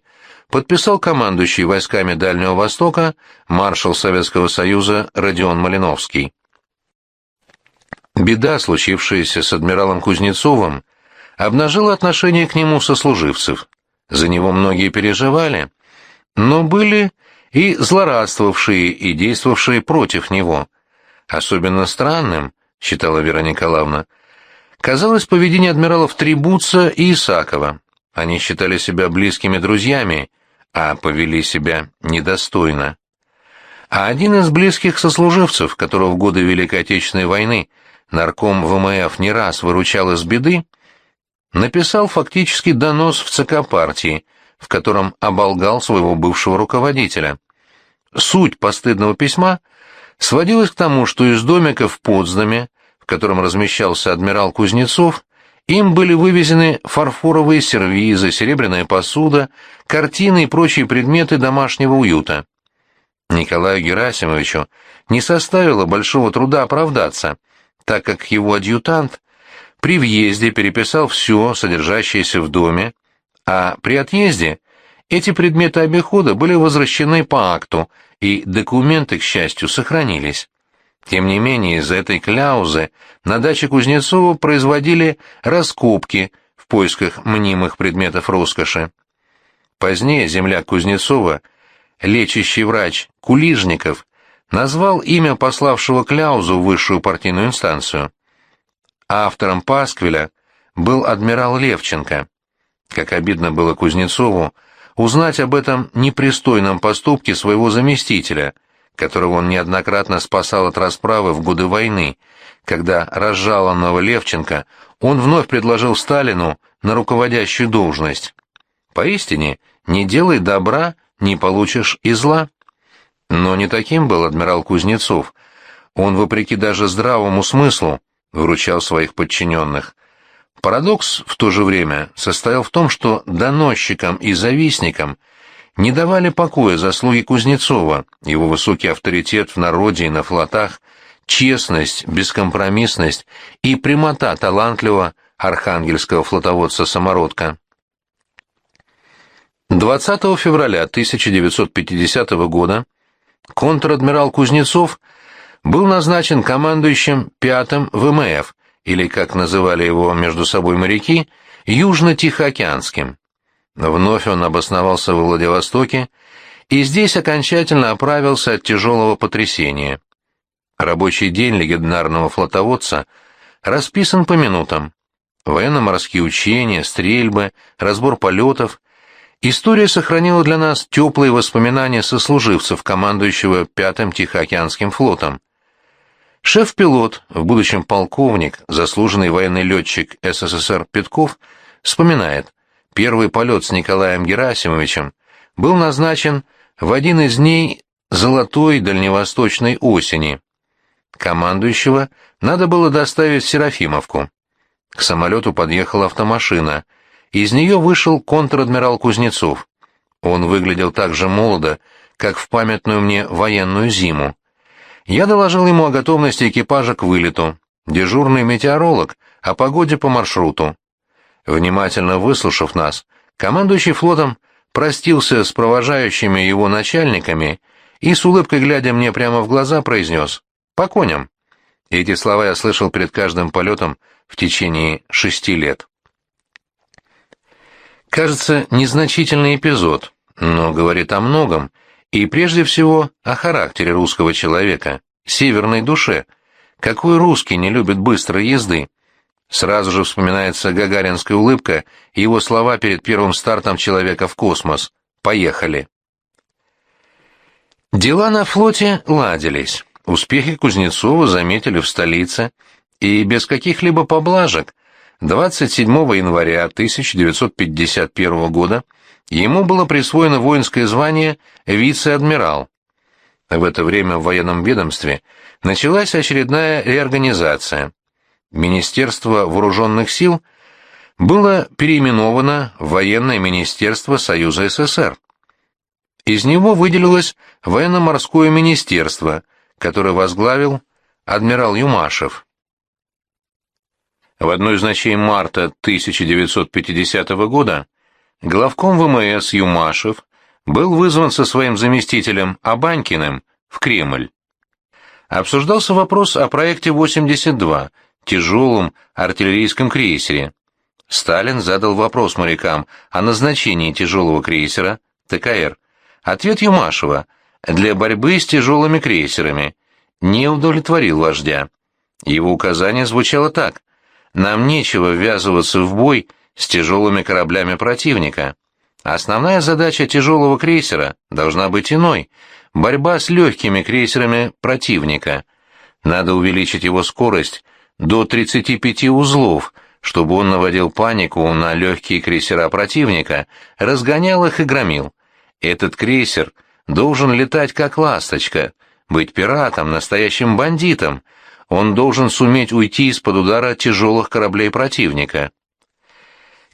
подписал командующий войсками Дальнего Востока маршал Советского Союза Родион Малиновский. Беда, случившаяся с адмиралом Кузнецовым, обнажила отношение к нему сослуживцев. За него многие переживали, но были и злорадствовавшие и действовавшие против него. Особенно странным, считала Вера Николаевна, казалось поведение адмиралов Трибуца и Исакова. Они считали себя близкими друзьями, а повели себя недостойно. А один из близких сослуживцев, которого в годы Великой Отечественной войны нарком ВМФ не раз выручал из беды, написал фактически донос в ЦК партии, в котором оболгал своего бывшего руководителя. Суть постыдного письма сводилась к тому, что из домика в Потсдаме, в котором размещался адмирал Кузнецов, им были вывезены фарфоровые сервизы, серебряная посуда, картины и прочие предметы домашнего уюта. Николаю Герасимовичу не составило большого труда оправдаться – так как его адъютант при въезде переписал все, содержащееся в доме, а при отъезде эти предметы обихода были возвращены по акту, и документы, к счастью, сохранились. Тем не менее, из-за этой кляузы на даче Кузнецова производили раскопки в поисках мнимых предметов роскоши. Позднее земля Кузнецова, лечащий врач Кулижников, назвал имя пославшего Кляузу в высшую партийную инстанцию. Автором пасквиля был адмирал Левченко. Как обидно было Кузнецову узнать об этом непристойном поступке своего заместителя, которого он неоднократно спасал от расправы в годы войны, когда разжалованного Левченко он вновь предложил Сталину на руководящую должность. Поистине, не делай добра, не получишь и зла. Но не таким был адмирал Кузнецов. Он, вопреки даже здравому смыслу, выручал своих подчиненных. Парадокс в то же время состоял в том, что доносчикам и завистникам не давали покоя заслуги Кузнецова, его высокий авторитет в народе и на флотах, честность, бескомпромиссность и прямота талантливого архангельского флотоводца-самородка. 20 февраля 1950 года контр-адмирал Кузнецов был назначен командующим пятым ВМФ, или, как называли его между собой моряки, Южно-Тихоокеанским. Вновь он обосновался во Владивостоке и здесь окончательно оправился от тяжелого потрясения. Рабочий день легендарного флотоводца расписан по минутам. Военно-морские учения, стрельбы, разбор полетов История сохранила для нас теплые воспоминания сослуживцев, командующего Пятым Тихоокеанским флотом. Шеф-пилот, в будущем полковник, заслуженный военный летчик СССР Петков, вспоминает, первый полет с Николаем Герасимовичем был назначен в один из дней золотой дальневосточной осени. Командующего надо было доставить в Серафимовку. К самолету подъехала автомашина. Из нее вышел контр-адмирал Кузнецов. Он выглядел так же молодо, как в памятную мне военную зиму. Я доложил ему о готовности экипажа к вылету. Дежурный метеоролог о погоде по маршруту. Внимательно выслушав нас, командующий флотом простился с провожающими его начальниками и с улыбкой глядя мне прямо в глаза произнес «По коням». Эти слова я слышал перед каждым полетом в течение шести лет. Кажется, незначительный эпизод, но говорит о многом, и прежде всего о характере русского человека, северной душе. Какой русский не любит быстрой езды? Сразу же вспоминается гагаринская улыбка и его слова перед первым стартом человека в космос. «Поехали!» Дела на флоте ладились. Успехи Кузнецова заметили в столице, и без каких-либо поблажек 27 января 1951 года ему было присвоено воинское звание вице-адмирал. В это время в военном ведомстве началась очередная реорганизация. Министерство вооруженных сил было переименовано в Военное министерство Союза СССР. Из него выделилось военно-морское министерство, которое возглавил адмирал Юмашев. В одной из ночей марта 1950 года главком ВМС Юмашев был вызван со своим заместителем Абанькиным в Кремль. Обсуждался вопрос о проекте 82, тяжелом артиллерийском крейсере. Сталин задал вопрос морякам о назначении тяжелого крейсера ТКР. Ответ Юмашева для борьбы с тяжелыми крейсерами не удовлетворил вождя. Его указание звучало так. «Нам нечего ввязываться в бой с тяжелыми кораблями противника. Основная задача тяжелого крейсера должна быть иной – борьба с легкими крейсерами противника. Надо увеличить его скорость до 35 узлов, чтобы он наводил панику на легкие крейсера противника, разгонял их и громил. Этот крейсер должен летать как ласточка, быть пиратом, настоящим бандитом. Он должен суметь уйти из-под удара тяжелых кораблей противника.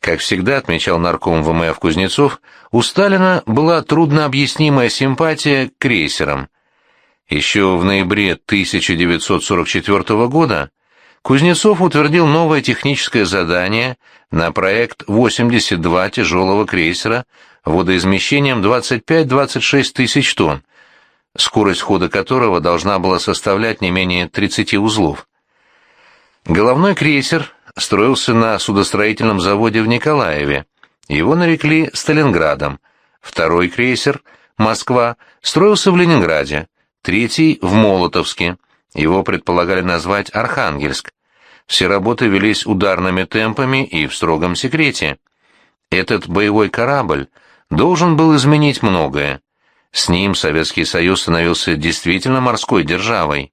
Как всегда отмечал нарком ВМФ Кузнецов, у Сталина была труднообъяснимая симпатия к крейсерам. Еще в ноябре 1944 года Кузнецов утвердил новое техническое задание на проект 82 тяжелого крейсера водоизмещением 25-26 тысяч тонн, скорость хода которого должна была составлять не менее 30 узлов. Головной крейсер строился на судостроительном заводе в Николаеве. Его нарекли Сталинградом. Второй крейсер, Москва, строился в Ленинграде. Третий — в Молотовске. Его предполагали назвать Архангельск. Все работы велись ударными темпами и в строгом секрете. Этот боевой корабль должен был изменить многое. С ним Советский Союз становился действительно морской державой.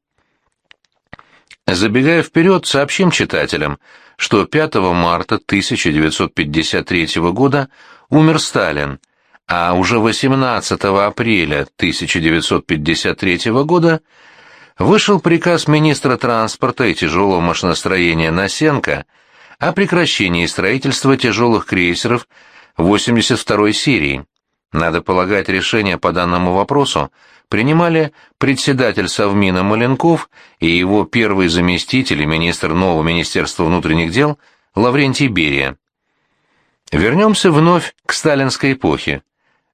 Забегая вперед, сообщим читателям, что 5 марта 1953 года умер Сталин, а уже 18 апреля 1953 года вышел приказ министра транспорта и тяжелого машиностроения Насенко о прекращении строительства тяжелых крейсеров 82-й серии. Надо полагать, решение по данному вопросу принимали председатель Совмина Маленков и его первый заместитель и министр нового Министерства внутренних дел Лаврентий Берия. Вернемся вновь к сталинской эпохе.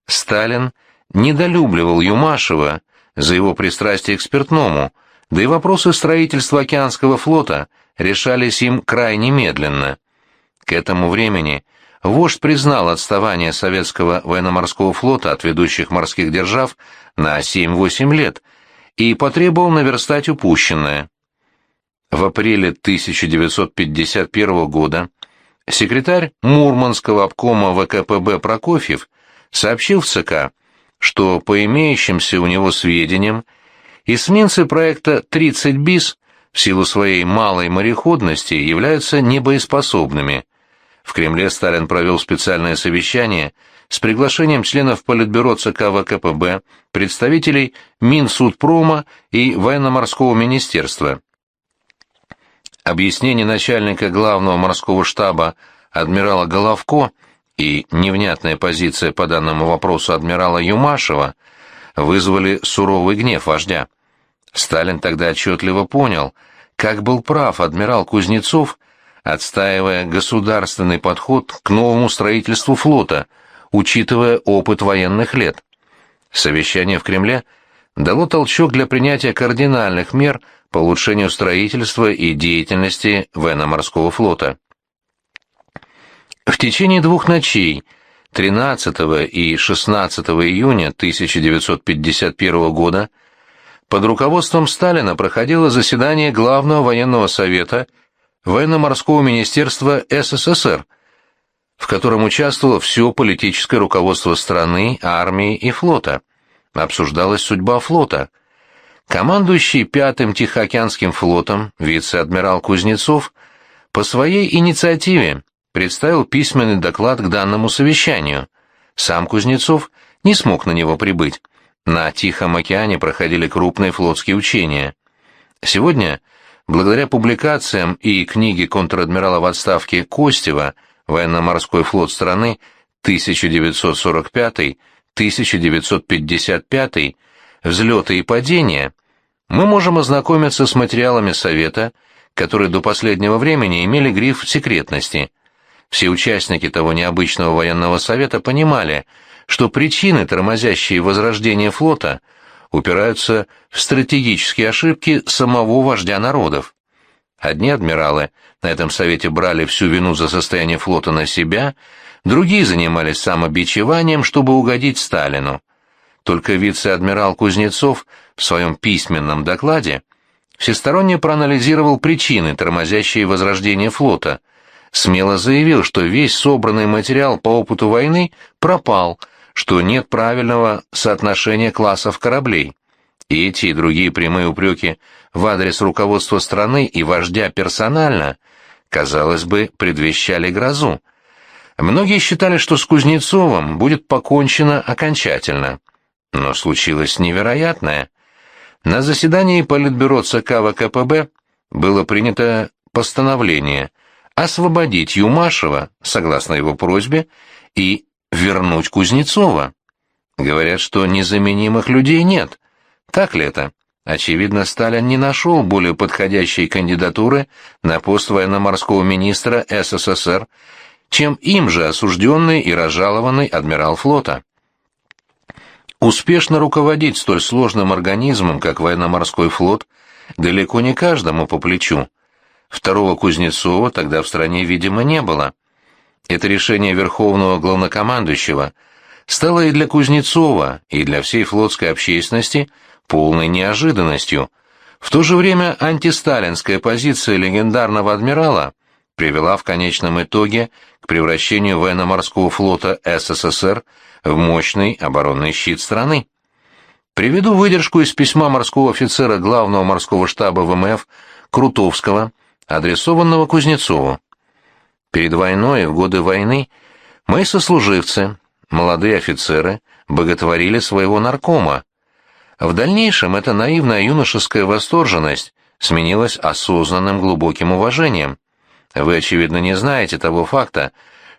Сталин недолюбливал Юмашева за его пристрастие к спиртному, да и вопросы строительства океанского флота решались им крайне медленно. К этому времени вождь признал отставание советского военно-морского флота от ведущих морских держав на 7-8 лет и потребовал наверстать упущенное. В апреле 1951 года секретарь Мурманского обкома ВКПБ Прокофьев сообщил в ЦК, что по имеющимся у него сведениям эсминцы проекта 30 БИС в силу своей малой мореходности являются небоеспособными. В Кремле Сталин провел специальное совещание с приглашением членов Политбюро ЦК ВКПБ, представителей Минсудпрома и Военно-морского министерства. Объяснение начальника главного морского штаба адмирала Головко и невнятная позиция по данному вопросу адмирала Юмашева вызвали суровый гнев вождя. Сталин тогда отчетливо понял, как был прав адмирал Кузнецов, отстаивая государственный подход к новому строительству флота, учитывая опыт военных лет. Совещание в Кремле дало толчок для принятия кардинальных мер по улучшению строительства и деятельности военно-морского флота. В течение двух ночей, 13 и 16 июня 1951 года, под руководством Сталина проходило заседание Главного военного совета Военно-морского министерства СССР, в котором участвовало все политическое руководство страны, армии и флота. Обсуждалась судьба флота. Командующий Пятым Тихоокеанским флотом вице-адмирал Кузнецов по своей инициативе представил письменный доклад к данному совещанию. Сам Кузнецов не смог на него прибыть. На Тихом океане проходили крупные флотские учения. Сегодня, благодаря публикациям и книге контр-адмирала в отставке Костева «Военно-морской флот страны 1945-1955. Взлеты и падения», мы можем ознакомиться с материалами Совета, которые до последнего времени имели гриф секретности. Все участники того необычного военного совета понимали, что причины, тормозящие возрождение флота, упираются в стратегические ошибки самого вождя народов. Одни адмиралы на этом совете брали всю вину за состояние флота на себя, другие занимались самобичеванием, чтобы угодить Сталину. Только вице-адмирал Кузнецов в своем письменном докладе всесторонне проанализировал причины, тормозящие возрождение флота, смело заявил, что весь собранный материал по опыту войны пропал – что нет правильного соотношения классов кораблей. И эти и другие прямые упреки в адрес руководства страны и вождя персонально, казалось бы, предвещали грозу. Многие считали, что с Кузнецовым будет покончено окончательно. Но случилось невероятное. На заседании Политбюро ЦК ВКПБ было принято постановление освободить Юмашева, согласно его просьбе, и вернуть Кузнецова. Говорят, что незаменимых людей нет. Так ли это? Очевидно, Сталин не нашел более подходящей кандидатуры на пост военно-морского министра СССР, чем им же осужденный и разжалованный адмирал флота. Успешно руководить столь сложным организмом, как военно-морской флот, далеко не каждому по плечу. Второго Кузнецова тогда в стране, видимо, не было. Это решение Верховного Главнокомандующего стало и для Кузнецова, и для всей флотской общественности полной неожиданностью. В то же время антисталинская позиция легендарного адмирала привела в конечном итоге к превращению военно-морского флота СССР в мощный оборонный щит страны. Приведу выдержку из письма морского офицера главного морского штаба ВМФ Крутовского, адресованного Кузнецову. Перед войной и в годы войны мои сослуживцы, молодые офицеры, боготворили своего наркома. В дальнейшем эта наивная юношеская восторженность сменилась осознанным глубоким уважением. Вы, очевидно, не знаете того факта,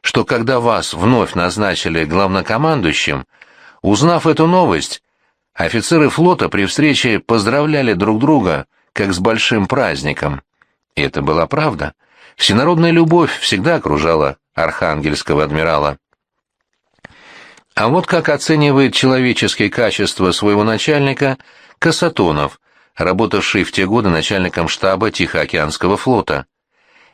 что когда вас вновь назначили главнокомандующим, узнав эту новость, офицеры флота при встрече поздравляли друг друга, как с большим праздником. И это была правда. Всенародная любовь всегда окружала архангельского адмирала. А вот как оценивает человеческие качества своего начальника Касатонов, работавший в те годы начальником штаба Тихоокеанского флота.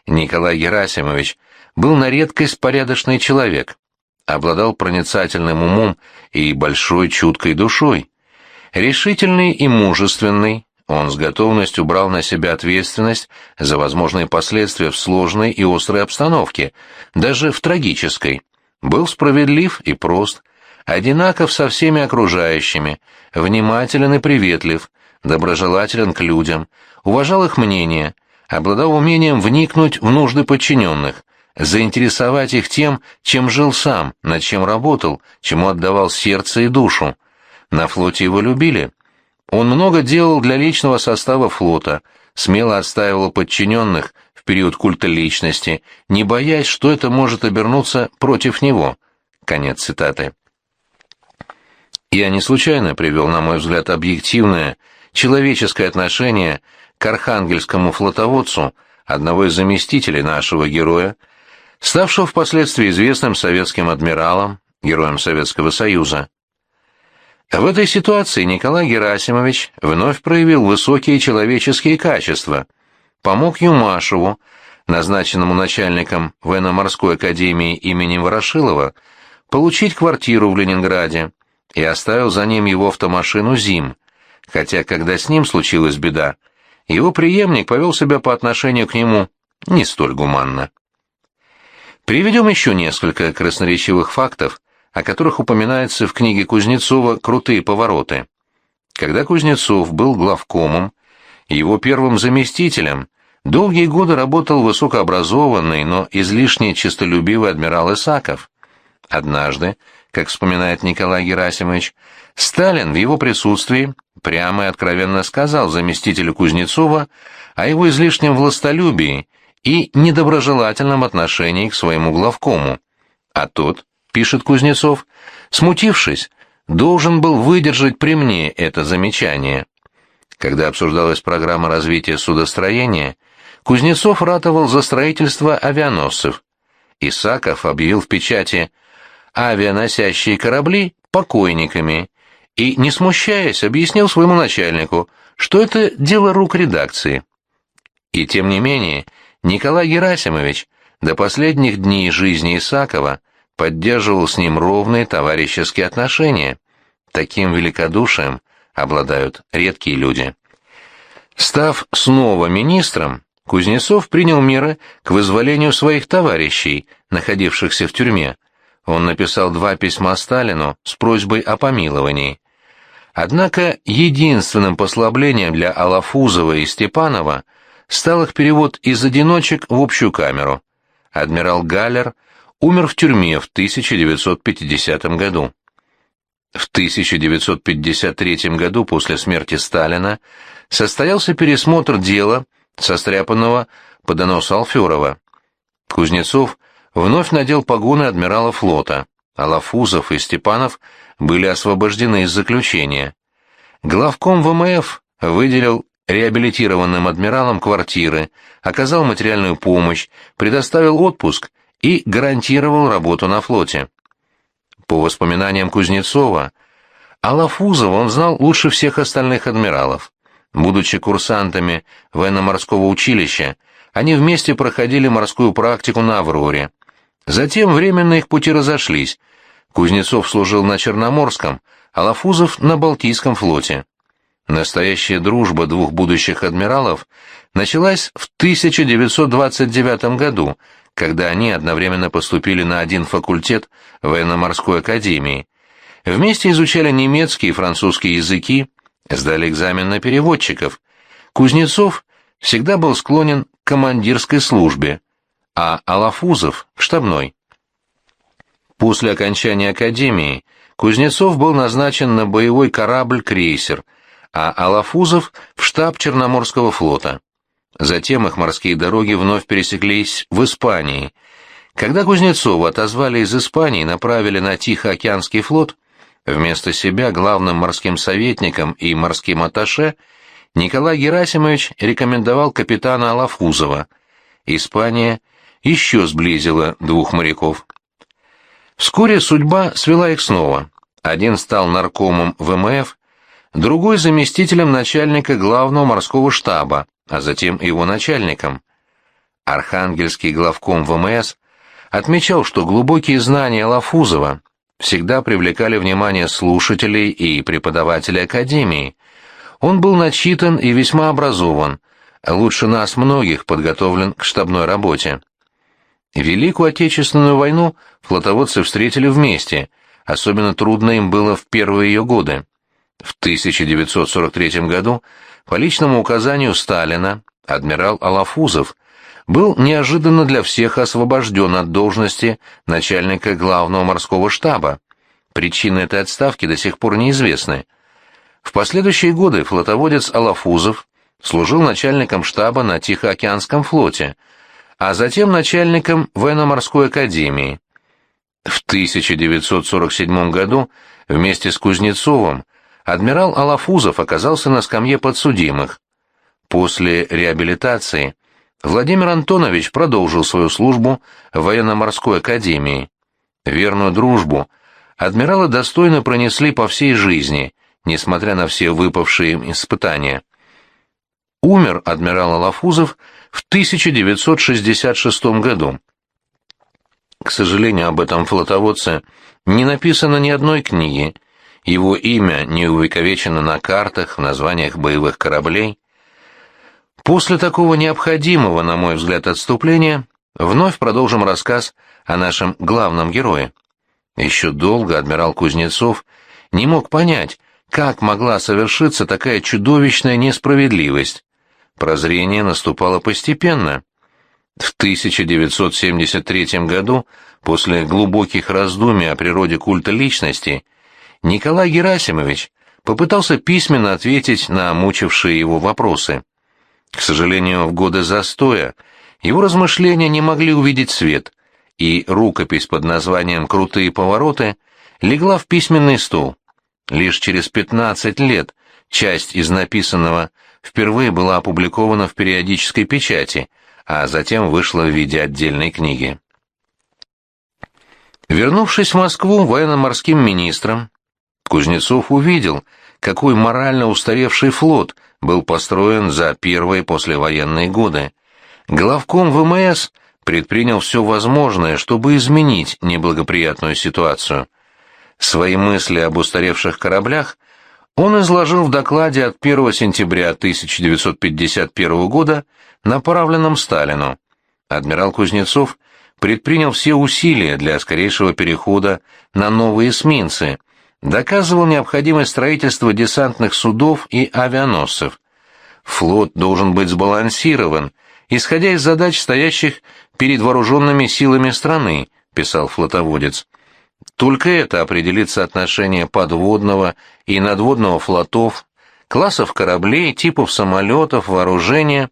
Николай Герасимович был на редкость порядочный человек, обладал проницательным умом и большой чуткой душой, решительный и мужественный, он с готовностью брал на себя ответственность за возможные последствия в сложной и острой обстановке, даже в трагической. Был справедлив и прост, одинаков со всеми окружающими, внимателен и приветлив, доброжелателен к людям, уважал их мнение, обладал умением вникнуть в нужды подчиненных, заинтересовать их тем, чем жил сам, над чем работал, чему отдавал сердце и душу. На флоте его любили. Он много делал для личного состава флота, смело отстаивал подчиненных в период культа личности, не боясь, что это может обернуться против него. Конец цитаты. Я не случайно привел, на мой взгляд, объективное, человеческое отношение к архангельскому флотоводцу, одного из заместителей нашего героя, ставшего впоследствии известным советским адмиралом, героем Советского Союза. В этой ситуации Николай Герасимович вновь проявил высокие человеческие качества, помог Юмашеву, назначенному начальником военно-морской академии имени Ворошилова, получить квартиру в Ленинграде и оставил за ним его автомашину «Зим», хотя когда с ним случилась беда, его преемник повел себя по отношению к нему не столь гуманно. Приведем еще несколько красноречивых фактов, о которых упоминается в книге Кузнецова «Крутые повороты». Когда Кузнецов был главкомом, его первым заместителем долгие годы работал высокообразованный, но излишне честолюбивый адмирал Исаков. Однажды, как вспоминает Николай Герасимович, Сталин в его присутствии прямо и откровенно сказал заместителю Кузнецова о его излишнем властолюбии и недоброжелательном отношении к своему главкому, а тот пишет Кузнецов, смутившись, должен был выдержать при мне это замечание. Когда обсуждалась программа развития судостроения, Кузнецов ратовал за строительство авианосцев. Исаков объявил в печати авианосящие корабли покойниками и, не смущаясь, объяснил своему начальнику, что это дело рук редакции. И тем не менее, Николай Герасимович до последних дней жизни Исакова поддерживал с ним ровные товарищеские отношения. Таким великодушием обладают редкие люди. Став снова министром, Кузнецов принял меры к вызволению своих товарищей, находившихся в тюрьме. Он написал два письма Сталину с просьбой о помиловании. Однако единственным послаблением для Алафузова и Степанова стал их перевод из одиночек в общую камеру. Адмирал Галлер умер в тюрьме в 1950 году. В 1953 году после смерти Сталина состоялся пересмотр дела состряпанного по доносу Алферова. Кузнецов вновь надел погоны адмирала флота, а Лафузов и Степанов были освобождены из заключения. Главком ВМФ выделил реабилитированным адмиралам квартиры, оказал материальную помощь, предоставил отпуск и гарантировал работу на флоте. По воспоминаниям Кузнецова, Алафузова он знал лучше всех остальных адмиралов. Будучи курсантами военно-морского училища, они вместе проходили морскую практику на Авроре. Затем временно их пути разошлись. Кузнецов служил на Черноморском, а Лафузов — на Балтийском флоте. Настоящая дружба двух будущих адмиралов началась в 1929 году, когда они одновременно поступили на один факультет военно-морской академии. Вместе изучали немецкий и французский языки, сдали экзамен на переводчиков. Кузнецов всегда был склонен к командирской службе, а Алафузов — штабной. После окончания академии Кузнецов был назначен на боевой корабль-крейсер — а Алафузов — в штаб Черноморского флота. Затем их морские дороги вновь пересеклись в Испании. Когда Кузнецова отозвали из Испании и направили на Тихоокеанский флот, вместо себя главным морским советником и морским атташе Николай Герасимович рекомендовал капитана Алафузова. Испания еще сблизила двух моряков. Вскоре судьба свела их снова. Один стал наркомом ВМФ, другой заместителем начальника главного морского штаба, а затем его начальником. Архангельский главком ВМС отмечал, что глубокие знания Лафузова всегда привлекали внимание слушателей и преподавателей академии. Он был начитан и весьма образован, лучше нас многих подготовлен к штабной работе. Великую Отечественную войну флотоводцы встретили вместе, особенно трудно им было в первые ее годы. В 1943 году по личному указанию Сталина адмирал Алафузов был неожиданно для всех освобожден от должности начальника главного морского штаба. Причины этой отставки до сих пор неизвестны. В последующие годы флотоводец Алафузов служил начальником штаба на Тихоокеанском флоте, а затем начальником военно-морской академии. В 1947 году вместе с Кузнецовым адмирал Алафузов оказался на скамье подсудимых. После реабилитации Владимир Антонович продолжил свою службу в военно-морской академии. Верную дружбу адмиралы достойно пронесли по всей жизни, несмотря на все выпавшие им испытания. Умер адмирал Алафузов в 1966 году. К сожалению, об этом флотоводце не написано ни одной книги, его имя не увековечено на картах, в названиях боевых кораблей. После такого необходимого, на мой взгляд, отступления, вновь продолжим рассказ о нашем главном герое. Еще долго адмирал Кузнецов не мог понять, как могла совершиться такая чудовищная несправедливость. Прозрение наступало постепенно. В 1973 году, после глубоких раздумий о природе культа личности, Николай Герасимович попытался письменно ответить на мучившие его вопросы. К сожалению, в годы застоя его размышления не могли увидеть свет, и рукопись под названием «Крутые повороты» легла в письменный стол. Лишь через 15 лет часть из написанного впервые была опубликована в периодической печати, а затем вышла в виде отдельной книги. Вернувшись в Москву военно-морским министром, Кузнецов увидел, какой морально устаревший флот был построен за первые послевоенные годы. Главком ВМС предпринял все возможное, чтобы изменить неблагоприятную ситуацию. Свои мысли об устаревших кораблях он изложил в докладе от 1 сентября 1951 года, направленном Сталину. Адмирал Кузнецов предпринял все усилия для скорейшего перехода на новые эсминцы, доказывал необходимость строительства десантных судов и авианосцев. Флот должен быть сбалансирован, исходя из задач, стоящих перед вооруженными силами страны, писал флотоводец. Только это определит соотношение подводного и надводного флотов, классов кораблей, типов самолетов, вооружения.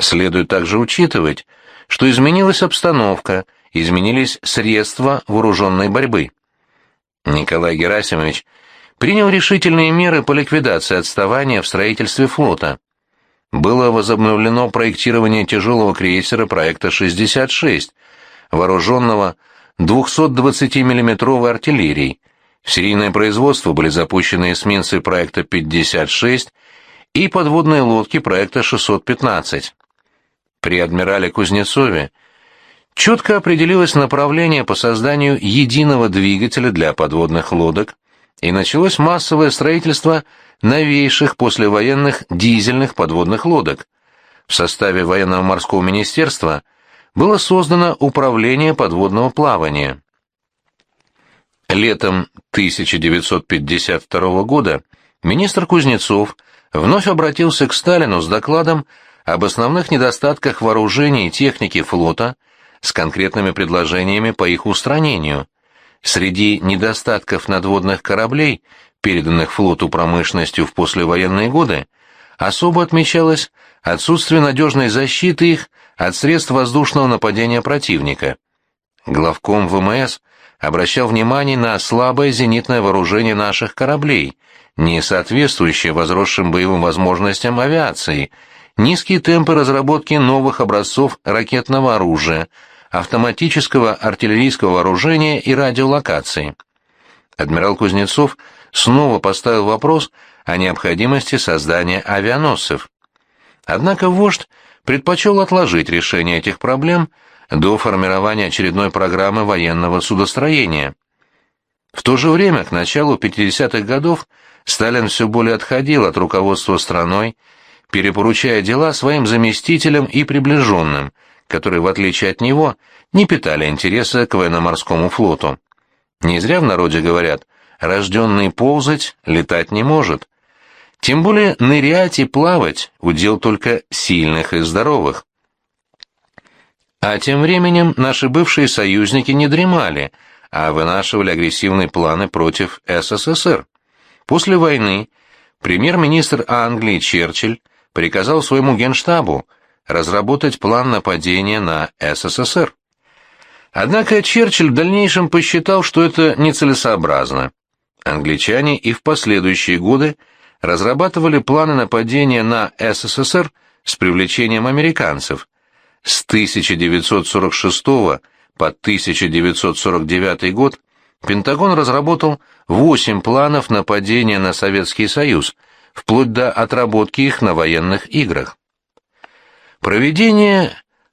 Следует также учитывать, что изменилась обстановка, изменились средства вооруженной борьбы. Николай Герасимович принял решительные меры по ликвидации отставания в строительстве флота. Было возобновлено проектирование тяжелого крейсера проекта 66, вооруженного 220 миллиметровой артиллерией. В серийное производство были запущены эсминцы проекта 56 и подводные лодки проекта 615. При адмирале Кузнецове четко определилось направление по созданию единого двигателя для подводных лодок, и началось массовое строительство новейших послевоенных дизельных подводных лодок. В составе военного морского министерства – было создано Управление подводного плавания. Летом 1952 года министр Кузнецов вновь обратился к Сталину с докладом об основных недостатках вооружения и техники флота с конкретными предложениями по их устранению. Среди недостатков надводных кораблей, переданных флоту промышленностью в послевоенные годы, особо отмечалось отсутствие надежной защиты их от средств воздушного нападения противника. Главком ВМС обращал внимание на слабое зенитное вооружение наших кораблей, не соответствующее возросшим боевым возможностям авиации, низкие темпы разработки новых образцов ракетного оружия, автоматического артиллерийского вооружения и радиолокации. Адмирал Кузнецов снова поставил вопрос о необходимости создания авианосцев. Однако вождь предпочел отложить решение этих проблем до формирования очередной программы военного судостроения. В то же время, к началу 50-х годов, Сталин все более отходил от руководства страной, перепоручая дела своим заместителям и приближенным, которые, в отличие от него, не питали интереса к военно-морскому флоту. Не зря в народе говорят «рожденный ползать, летать не может». Тем более нырять и плавать – удел только сильных и здоровых. А тем временем наши бывшие союзники не дремали, а вынашивали агрессивные планы против СССР. После войны премьер-министр Англии Черчилль приказал своему генштабу разработать план нападения на СССР. Однако Черчилль в дальнейшем посчитал, что это нецелесообразно. Англичане и в последующие годы разрабатывали планы нападения на СССР с привлечением американцев. С 1946 по 1949 год Пентагон разработал 8 планов нападения на Советский Союз, вплоть до отработки их на военных играх. Проведение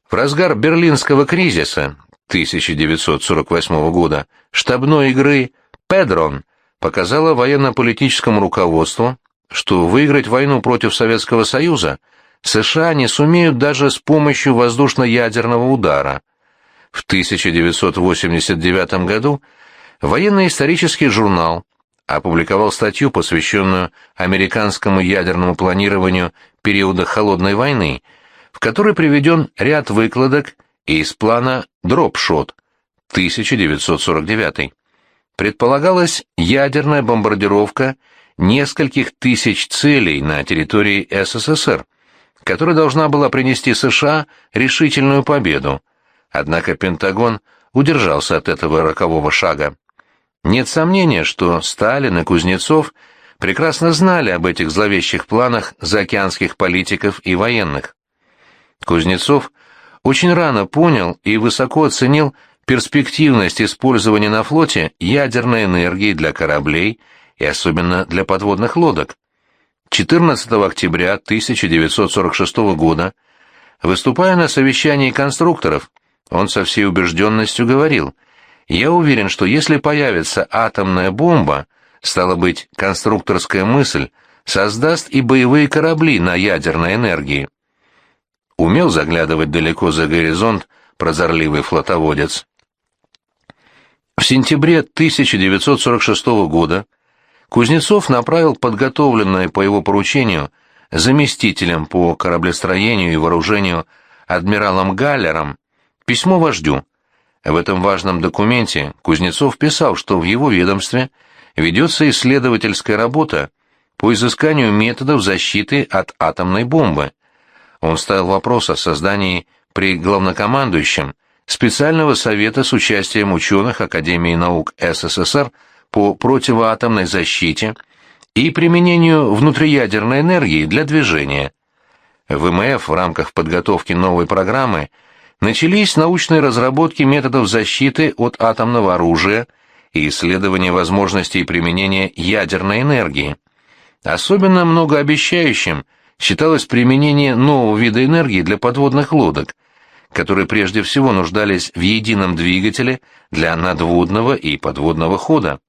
в разгар Берлинского кризиса 1948 года штабной игры «Педрон» показало военно-политическому руководству, что выиграть войну против Советского Союза США не сумеют даже с помощью воздушно-ядерного удара. В 1989 году военно-исторический журнал опубликовал статью, посвященную американскому ядерному планированию периода Холодной войны, в которой приведен ряд выкладок из плана «Дропшот» 1949. Предполагалась ядерная бомбардировка нескольких тысяч целей на территории СССР, которая должна была принести США решительную победу. Однако Пентагон удержался от этого рокового шага. Нет сомнения, что Сталин и Кузнецов прекрасно знали об этих зловещих планах заокеанских политиков и военных. Кузнецов очень рано понял и высоко оценил перспективность использования на флоте ядерной энергии для кораблей и особенно для подводных лодок. 14 октября 1946 года, выступая на совещании конструкторов, он со всей убежденностью говорил, «Я уверен, что если появится атомная бомба, стало быть, конструкторская мысль создаст и боевые корабли на ядерной энергии». Умел заглядывать далеко за горизонт прозорливый флотоводец. В сентябре 1946 года Кузнецов направил подготовленное по его поручению заместителем по кораблестроению и вооружению адмиралом Галлером письмо вождю. В этом важном документе Кузнецов писал, что в его ведомстве ведется исследовательская работа по изысканию методов защиты от атомной бомбы. Он ставил вопрос о создании при главнокомандующем специального совета с участием ученых Академии наук СССР по противоатомной защите и применению внутриядерной энергии для движения. В МФ в рамках подготовки новой программы начались научные разработки методов защиты от атомного оружия и исследования возможностей применения ядерной энергии. Особенно многообещающим – считалось применение нового вида энергии для подводных лодок, которые прежде всего нуждались в едином двигателе для надводного и подводного хода.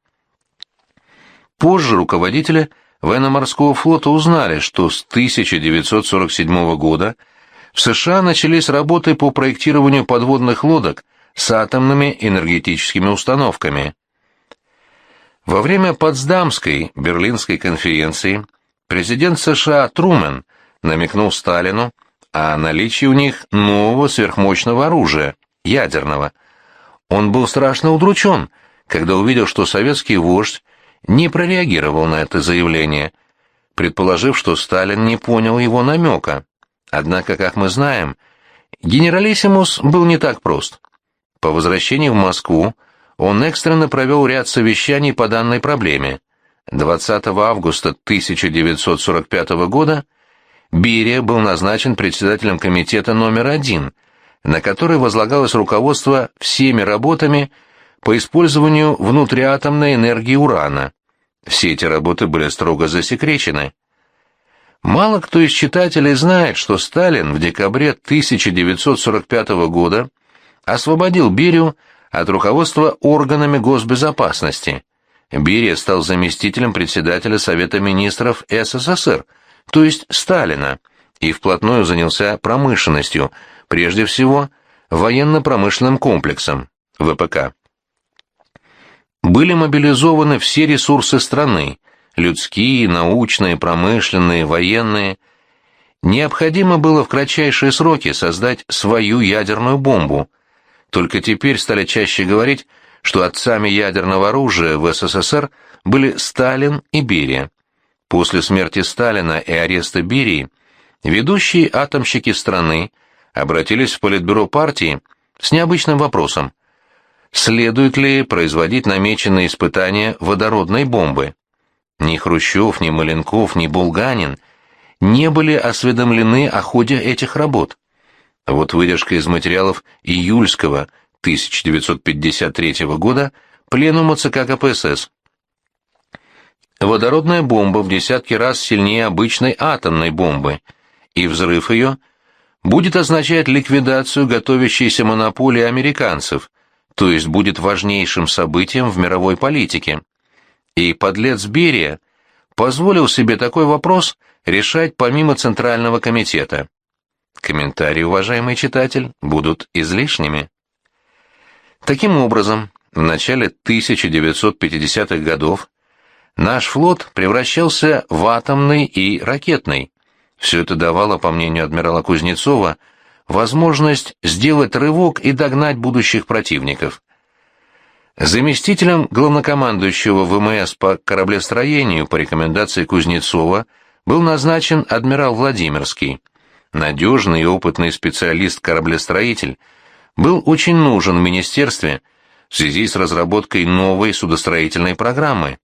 Позже руководители военно-морского флота узнали, что с 1947 года в США начались работы по проектированию подводных лодок с атомными энергетическими установками. Во время Потсдамской Берлинской конференции Президент США Трумен намекнул Сталину о наличии у них нового сверхмощного оружия, ядерного. Он был страшно удручен, когда увидел, что советский вождь не прореагировал на это заявление, предположив, что Сталин не понял его намека. Однако, как мы знаем, генералиссимус был не так прост. По возвращении в Москву он экстренно провел ряд совещаний по данной проблеме. 20 августа 1945 года Берия был назначен председателем комитета номер один, на который возлагалось руководство всеми работами по использованию внутриатомной энергии урана. Все эти работы были строго засекречены. Мало кто из читателей знает, что Сталин в декабре 1945 года освободил Берию от руководства органами госбезопасности – Берия стал заместителем председателя Совета министров СССР, то есть Сталина, и вплотную занялся промышленностью, прежде всего военно-промышленным комплексом, ВПК. Были мобилизованы все ресурсы страны – людские, научные, промышленные, военные. Необходимо было в кратчайшие сроки создать свою ядерную бомбу. Только теперь стали чаще говорить, что отцами ядерного оружия в СССР были Сталин и Берия. После смерти Сталина и ареста Берии ведущие атомщики страны обратились в Политбюро партии с необычным вопросом – следует ли производить намеченные испытания водородной бомбы. Ни Хрущев, ни Маленков, ни Булганин не были осведомлены о ходе этих работ. Вот выдержка из материалов июльского 1953 года Пленума ЦК КПСС. Водородная бомба в десятки раз сильнее обычной атомной бомбы, и взрыв ее будет означать ликвидацию готовящейся монополии американцев – то есть будет важнейшим событием в мировой политике. И подлец Берия позволил себе такой вопрос решать помимо Центрального комитета. Комментарии, уважаемый читатель, будут излишними. Таким образом, в начале 1950-х годов наш флот превращался в атомный и ракетный. Все это давало, по мнению адмирала Кузнецова, возможность сделать рывок и догнать будущих противников. Заместителем главнокомандующего ВМС по кораблестроению по рекомендации Кузнецова был назначен адмирал Владимирский. Надежный и опытный специалист-кораблестроитель был очень нужен в министерстве в связи с разработкой новой судостроительной программы.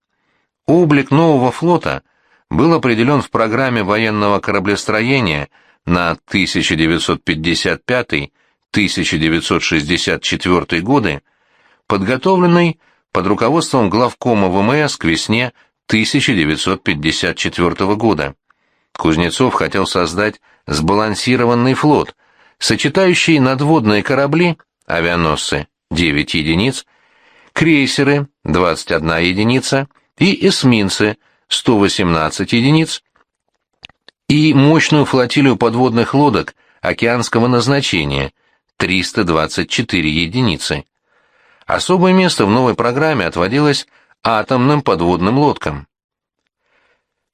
Облик нового флота был определен в программе военного кораблестроения – на 1965-1964 годы, подготовленный под руководством главкома ВМС к весне 1954 года. Кузнецов хотел создать сбалансированный флот, сочетающий надводные корабли, авианосцы 9 единиц, крейсеры 21 единица и эсминцы 118 единиц, и мощную флотилию подводных лодок океанского назначения 324 единицы. Особое место в новой программе отводилось атомным подводным лодкам.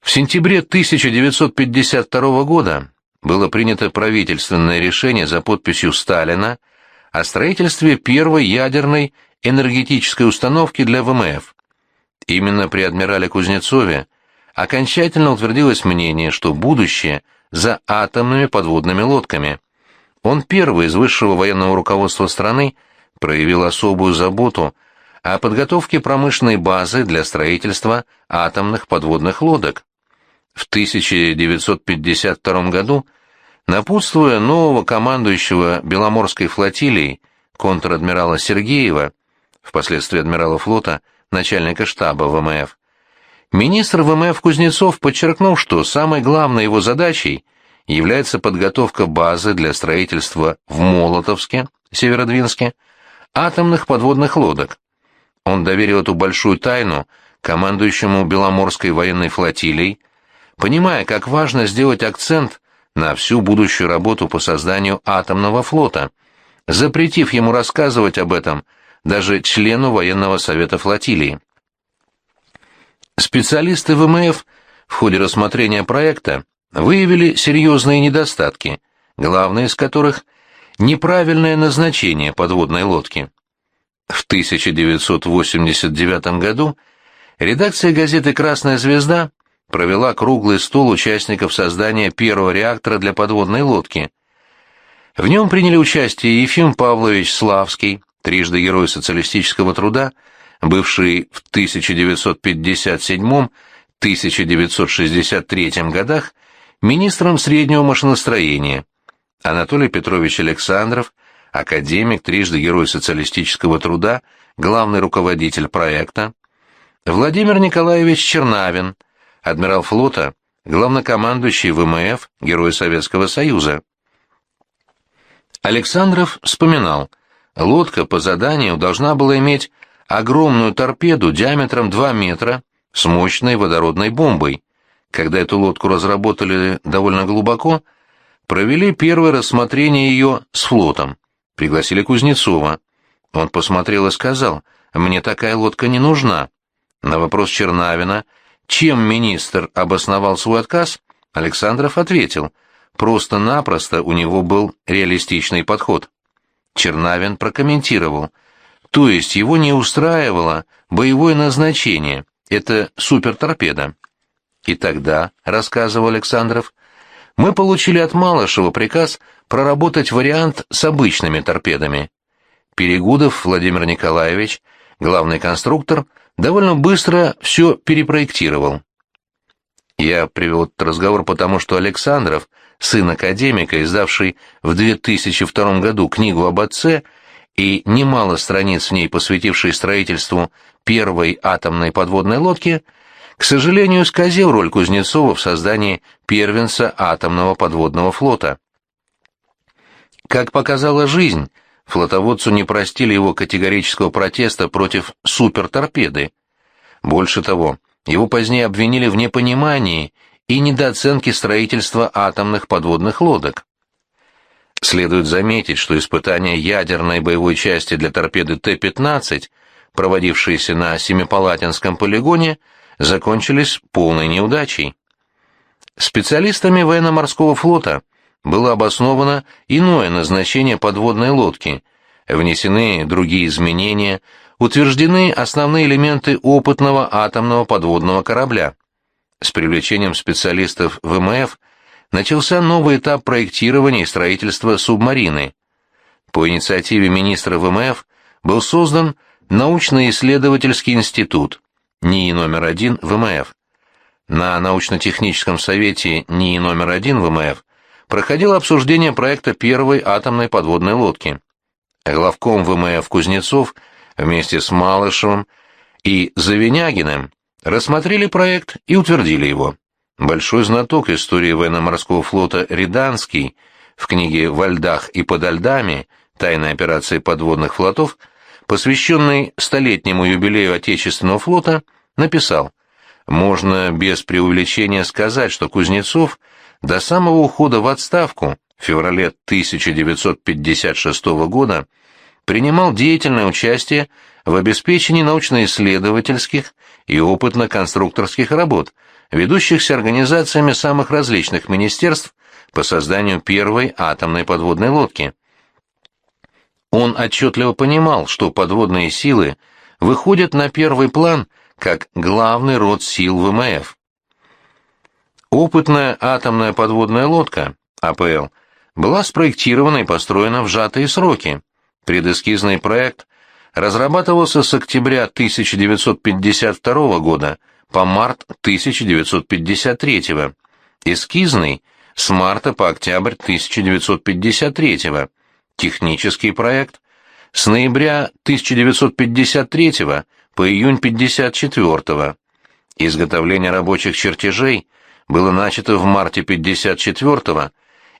В сентябре 1952 года было принято правительственное решение за подписью Сталина о строительстве первой ядерной энергетической установки для ВМФ. Именно при адмирале Кузнецове окончательно утвердилось мнение, что будущее за атомными подводными лодками. Он первый из высшего военного руководства страны проявил особую заботу о подготовке промышленной базы для строительства атомных подводных лодок. В 1952 году, напутствуя нового командующего Беломорской флотилией контр-адмирала Сергеева, впоследствии адмирала флота, начальника штаба ВМФ, Министр ВМФ Кузнецов подчеркнул, что самой главной его задачей является подготовка базы для строительства в Молотовске, Северодвинске, атомных подводных лодок. Он доверил эту большую тайну командующему Беломорской военной флотилией, понимая, как важно сделать акцент на всю будущую работу по созданию атомного флота, запретив ему рассказывать об этом даже члену военного совета флотилии. Специалисты ВМФ в ходе рассмотрения проекта выявили серьезные недостатки, главный из которых – неправильное назначение подводной лодки. В 1989 году редакция газеты «Красная звезда» провела круглый стол участников создания первого реактора для подводной лодки. В нем приняли участие Ефим Павлович Славский, трижды Герой социалистического труда, бывший в 1957-1963 годах министром среднего машиностроения, Анатолий Петрович Александров, академик, трижды Герой социалистического труда, главный руководитель проекта, Владимир Николаевич Чернавин, адмирал флота, главнокомандующий ВМФ, Герой Советского Союза. Александров вспоминал, лодка по заданию должна была иметь огромную торпеду диаметром 2 метра с мощной водородной бомбой. Когда эту лодку разработали довольно глубоко, провели первое рассмотрение ее с флотом. Пригласили Кузнецова. Он посмотрел и сказал, мне такая лодка не нужна. На вопрос Чернавина, чем министр обосновал свой отказ, Александров ответил, просто-напросто у него был реалистичный подход. Чернавин прокомментировал, то есть его не устраивало боевое назначение, это суперторпеда. И тогда, рассказывал Александров, мы получили от Малышева приказ проработать вариант с обычными торпедами. Перегудов Владимир Николаевич, главный конструктор, довольно быстро все перепроектировал. Я привел этот разговор потому, что Александров, сын академика, издавший в 2002 году книгу об отце и немало страниц в ней посвятивший строительству первой атомной подводной лодки, к сожалению, исказил роль Кузнецова в создании первенца атомного подводного флота. Как показала жизнь, флотоводцу не простили его категорического протеста против суперторпеды. Больше того, его позднее обвинили в непонимании и недооценке строительства атомных подводных лодок. Следует заметить, что испытания ядерной боевой части для торпеды Т-15, проводившиеся на Семипалатинском полигоне, закончились полной неудачей. Специалистами военно-морского флота было обосновано иное назначение подводной лодки, внесены другие изменения, утверждены основные элементы опытного атомного подводного корабля. С привлечением специалистов ВМФ начался новый этап проектирования и строительства субмарины. По инициативе министра ВМФ был создан научно-исследовательский институт НИИ номер один ВМФ. На научно-техническом совете НИИ номер один ВМФ проходило обсуждение проекта первой атомной подводной лодки. Главком ВМФ Кузнецов вместе с Малышевым и Завинягиным рассмотрели проект и утвердили его. Большой знаток истории военно-морского флота Риданский в книге «Во льдах и подо льдами. Тайные операции подводных флотов», посвященный столетнему юбилею Отечественного флота, написал «Можно без преувеличения сказать, что Кузнецов до самого ухода в отставку в феврале 1956 года принимал деятельное участие в обеспечении научно-исследовательских и опытно-конструкторских работ, ведущихся организациями самых различных министерств по созданию первой атомной подводной лодки. Он отчетливо понимал, что подводные силы выходят на первый план как главный род сил ВМФ. Опытная атомная подводная лодка, АПЛ, была спроектирована и построена в сжатые сроки. Предэскизный проект разрабатывался с октября 1952 года по март 1953, эскизный – с марта по октябрь 1953, технический проект – с ноября 1953 по июнь 1954. Изготовление рабочих чертежей было начато в марте 1954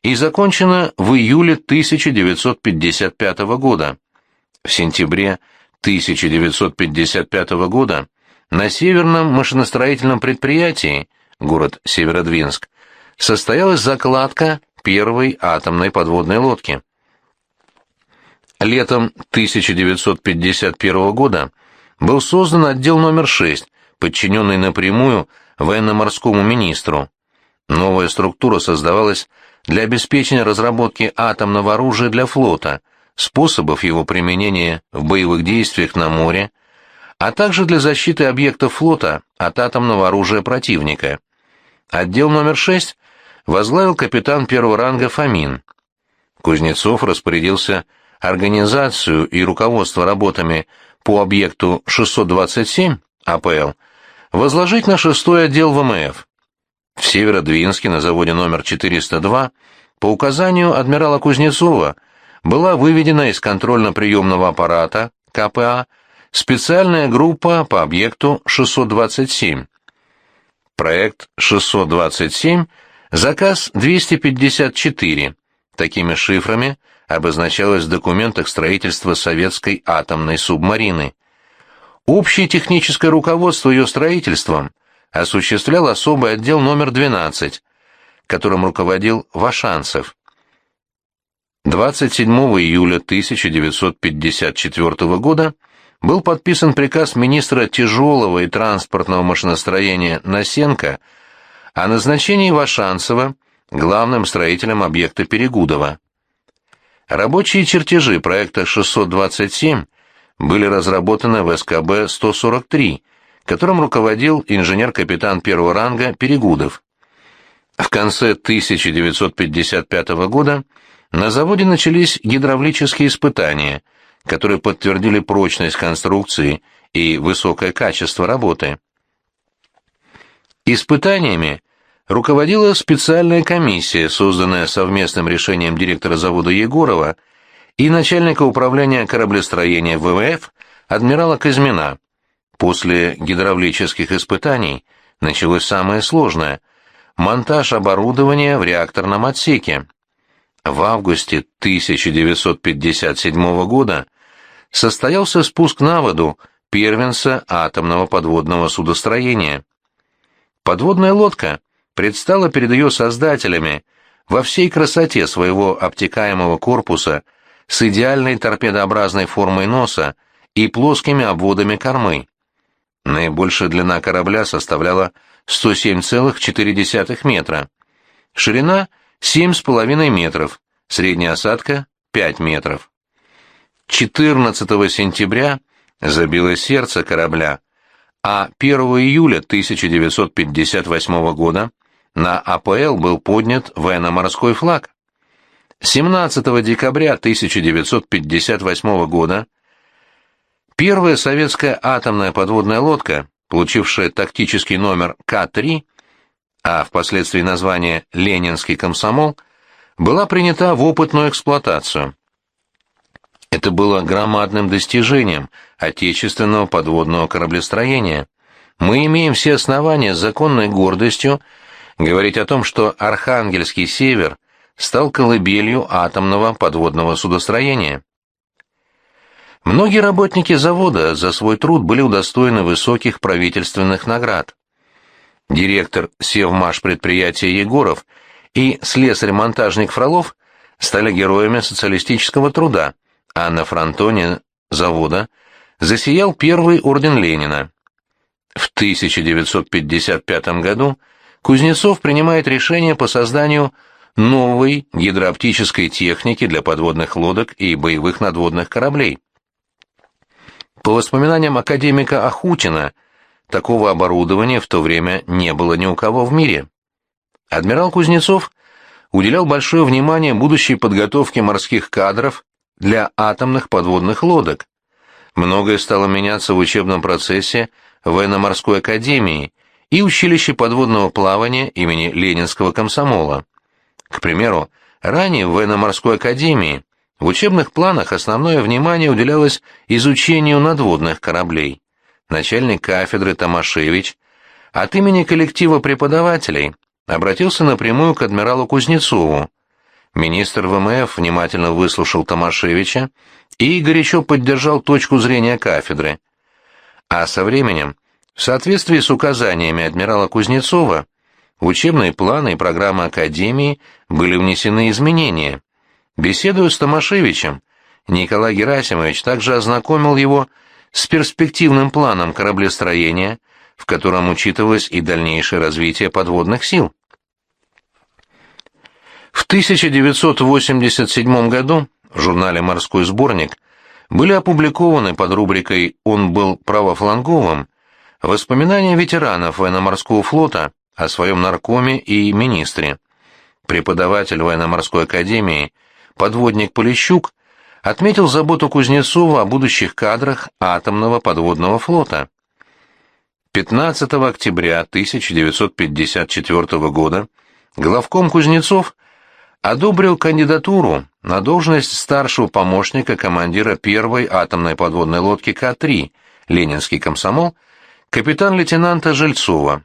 и закончено в июле 1955 года. В сентябре 1955 года на Северном машиностроительном предприятии, город Северодвинск, состоялась закладка первой атомной подводной лодки. Летом 1951 года был создан отдел номер 6, подчиненный напрямую военно-морскому министру. Новая структура создавалась для обеспечения разработки атомного оружия для флота, способов его применения в боевых действиях на море, а также для защиты объектов флота от атомного оружия противника. Отдел номер 6 возглавил капитан первого ранга Фомин. Кузнецов распорядился организацию и руководство работами по объекту 627 АПЛ возложить на шестой отдел ВМФ. В Северодвинске на заводе номер 402 по указанию адмирала Кузнецова была выведена из контрольно-приемного аппарата КПА специальная группа по объекту 627. Проект 627, заказ 254. Такими шифрами обозначалось в документах строительства советской атомной субмарины. Общее техническое руководство ее строительством осуществлял особый отдел номер 12, которым руководил Вашанцев. 27 июля 1954 года был подписан приказ министра тяжелого и транспортного машиностроения Насенко о назначении Вашанцева главным строителем объекта Перегудова. Рабочие чертежи проекта 627 были разработаны в СКБ-143, которым руководил инженер-капитан первого ранга Перегудов. В конце 1955 года на заводе начались гидравлические испытания, которые подтвердили прочность конструкции и высокое качество работы. Испытаниями руководила специальная комиссия, созданная совместным решением директора завода Егорова и начальника управления кораблестроения ВВФ адмирала Казьмина. После гидравлических испытаний началось самое сложное – монтаж оборудования в реакторном отсеке. В августе 1957 года состоялся спуск на воду первенца атомного подводного судостроения. Подводная лодка предстала перед ее создателями во всей красоте своего обтекаемого корпуса с идеальной торпедообразной формой носа и плоскими обводами кормы. Наибольшая длина корабля составляла 107,4 метра. Ширина 7,5 метров, средняя осадка 5 метров. 14 сентября забилось сердце корабля, а 1 июля 1958 года на АПЛ был поднят военно-морской флаг. 17 декабря 1958 года первая советская атомная подводная лодка, получившая тактический номер К-3, а впоследствии название «Ленинский комсомол», была принята в опытную эксплуатацию. Это было громадным достижением отечественного подводного кораблестроения. Мы имеем все основания с законной гордостью говорить о том, что Архангельский север стал колыбелью атомного подводного судостроения. Многие работники завода за свой труд были удостоены высоких правительственных наград. Директор Севмаш предприятия Егоров и слесарь-монтажник Фролов стали героями социалистического труда, а на фронтоне завода засиял первый орден Ленина. В 1955 году Кузнецов принимает решение по созданию новой гидрооптической техники для подводных лодок и боевых надводных кораблей. По воспоминаниям академика Ахутина, такого оборудования в то время не было ни у кого в мире. Адмирал Кузнецов уделял большое внимание будущей подготовке морских кадров для атомных подводных лодок. Многое стало меняться в учебном процессе военно-морской академии – и училище подводного плавания имени Ленинского комсомола. К примеру, ранее в военно-морской академии в учебных планах основное внимание уделялось изучению надводных кораблей. Начальник кафедры Томашевич от имени коллектива преподавателей обратился напрямую к адмиралу Кузнецову. Министр ВМФ внимательно выслушал Томашевича и горячо поддержал точку зрения кафедры. А со временем в соответствии с указаниями адмирала Кузнецова, учебные планы и программы Академии были внесены изменения. Беседуя с Томашевичем, Николай Герасимович также ознакомил его с перспективным планом кораблестроения, в котором учитывалось и дальнейшее развитие подводных сил. В 1987 году в журнале «Морской сборник» были опубликованы под рубрикой «Он был правофланговым» Воспоминания ветеранов военно-морского флота о своем наркоме и министре. Преподаватель военно-морской академии, подводник Полищук, отметил заботу Кузнецова о будущих кадрах атомного подводного флота. 15 октября 1954 года главком Кузнецов одобрил кандидатуру на должность старшего помощника командира первой атомной подводной лодки К-3 «Ленинский комсомол» капитан-лейтенанта Жильцова.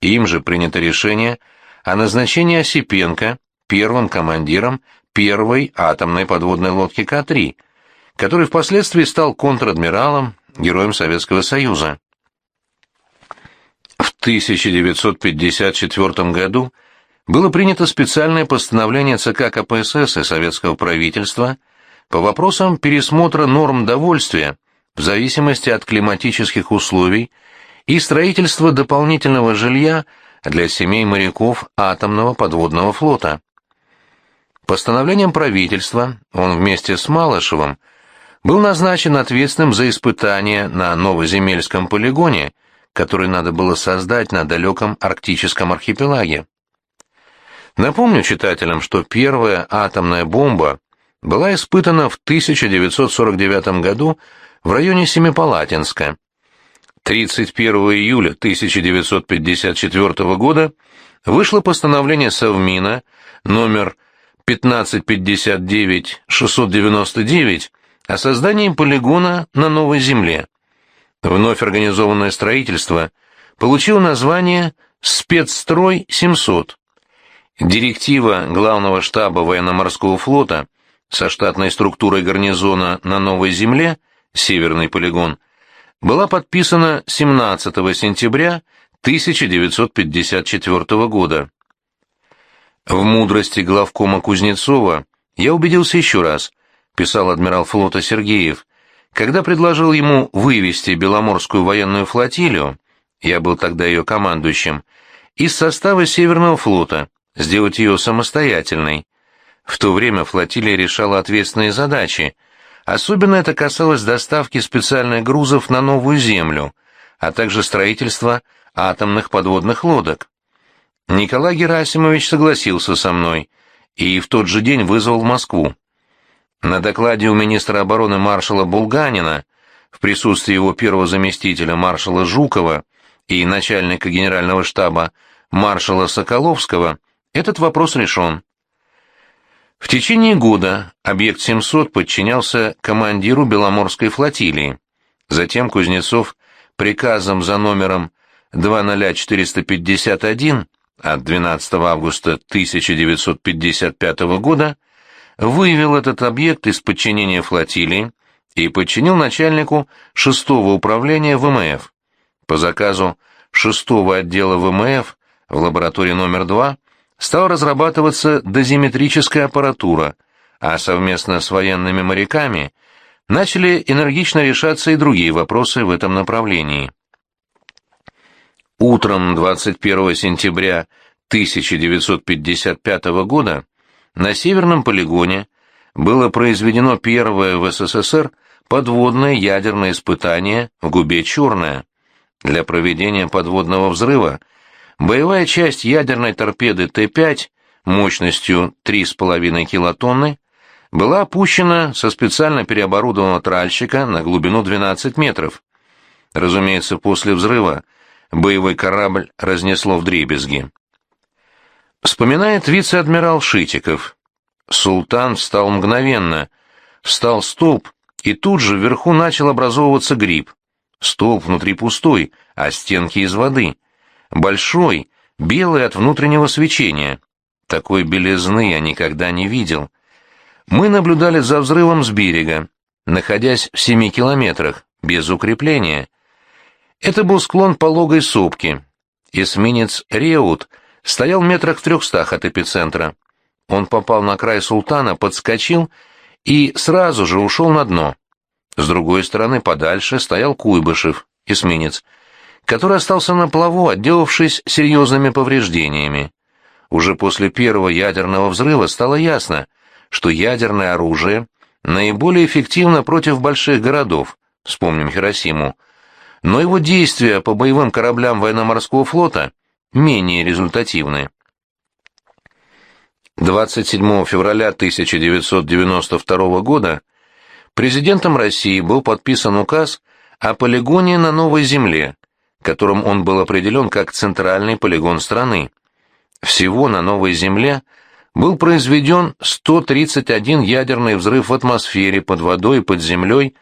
Им же принято решение о назначении Осипенко первым командиром первой атомной подводной лодки К-3, который впоследствии стал контр-адмиралом, героем Советского Союза. В 1954 году было принято специальное постановление ЦК КПСС и Советского правительства по вопросам пересмотра норм довольствия в зависимости от климатических условий и строительство дополнительного жилья для семей моряков атомного подводного флота. Постановлением правительства он вместе с Малышевым был назначен ответственным за испытания на Новоземельском полигоне, который надо было создать на далеком арктическом архипелаге. Напомню читателям, что первая атомная бомба была испытана в 1949 году в районе Семипалатинска. 31 июля 1954 года вышло постановление Совмина номер 1559-699 о создании полигона на Новой Земле. Вновь организованное строительство получило название «Спецстрой-700». Директива Главного штаба военно-морского флота со штатной структурой гарнизона на Новой Земле, Северный полигон, была подписана 17 сентября 1954 года. В мудрости главкома Кузнецова я убедился еще раз, писал адмирал флота Сергеев, когда предложил ему вывести Беломорскую военную флотилию, я был тогда ее командующим, из состава Северного флота, сделать ее самостоятельной. В то время флотилия решала ответственные задачи, особенно это касалось доставки специальных грузов на новую землю, а также строительства атомных подводных лодок. Николай Герасимович согласился со мной и в тот же день вызвал в Москву. На докладе у министра обороны маршала Булганина в присутствии его первого заместителя маршала Жукова и начальника генерального штаба маршала Соколовского этот вопрос решен. В течение года объект 700 подчинялся командиру Беломорской флотилии. Затем Кузнецов приказом за номером 20451 от 12 августа 1955 года вывел этот объект из подчинения флотилии и подчинил начальнику 6-го управления ВМФ. По заказу 6-го отдела ВМФ в лаборатории номер 2 стала разрабатываться дозиметрическая аппаратура, а совместно с военными моряками начали энергично решаться и другие вопросы в этом направлении. Утром 21 сентября 1955 года на Северном полигоне было произведено первое в СССР подводное ядерное испытание в губе Черная. Для проведения подводного взрыва боевая часть ядерной торпеды Т-5 мощностью 3,5 килотонны была опущена со специально переоборудованного тральщика на глубину 12 метров. Разумеется, после взрыва боевой корабль разнесло в дребезги. Вспоминает вице-адмирал Шитиков. Султан встал мгновенно. Встал столб, и тут же вверху начал образовываться гриб. Столб внутри пустой, а стенки из воды. Большой, белый от внутреннего свечения. Такой белизны я никогда не видел. Мы наблюдали за взрывом с берега, находясь в семи километрах, без укрепления. Это был склон пологой сопки. Эсминец «Реут» стоял метрах в трехстах от эпицентра. Он попал на край султана, подскочил и сразу же ушел на дно. С другой стороны, подальше, стоял Куйбышев, эсминец, который остался на плаву, отделавшись серьезными повреждениями. Уже после первого ядерного взрыва стало ясно, что ядерное оружие наиболее эффективно против больших городов, вспомним Хиросиму, но его действия по боевым кораблям военно-морского флота менее результативны. 27 февраля 1992 года президентом России был подписан указ о полигоне на Новой Земле, которым он был определен как центральный полигон страны. Всего на Новой Земле был произведен 131 ядерный взрыв в атмосфере, под водой и под землей,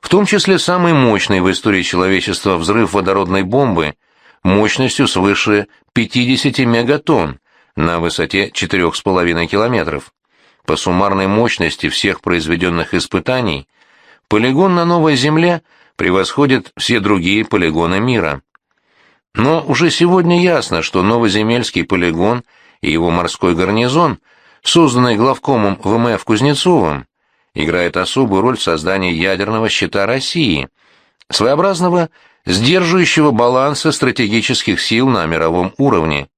в том числе самый мощный в истории человечества взрыв водородной бомбы – мощностью свыше 50 мегатонн на высоте 4,5 километров. По суммарной мощности всех произведенных испытаний полигон на Новой Земле превосходит все другие полигоны мира. Но уже сегодня ясно, что Новоземельский полигон и его морской гарнизон, созданный главкомом ВМФ Кузнецовым, играет особую роль в создании ядерного щита России, своеобразного сдерживающего баланса стратегических сил на мировом уровне.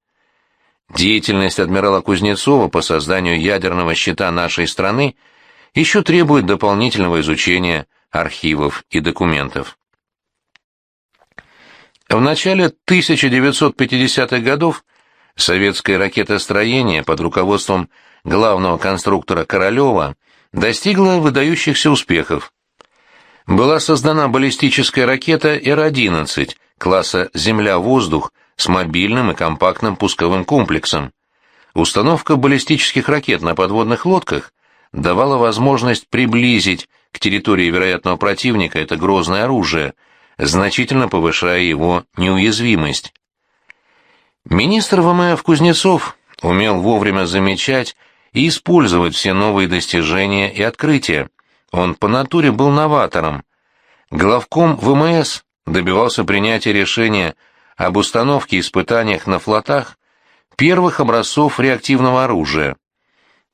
Деятельность адмирала Кузнецова по созданию ядерного щита нашей страны еще требует дополнительного изучения архивов и документов. В начале 1950-х годов советское ракетостроение под руководством главного конструктора Королева достигло выдающихся успехов. Была создана баллистическая ракета Р-11 класса «Земля-воздух» с мобильным и компактным пусковым комплексом. Установка баллистических ракет на подводных лодках давала возможность приблизить к территории вероятного противника это грозное оружие, значительно повышая его неуязвимость. Министр ВМФ Кузнецов умел вовремя замечать и использовать все новые достижения и открытия. Он по натуре был новатором. Главком ВМС добивался принятия решения об установке и испытаниях на флотах первых образцов реактивного оружия.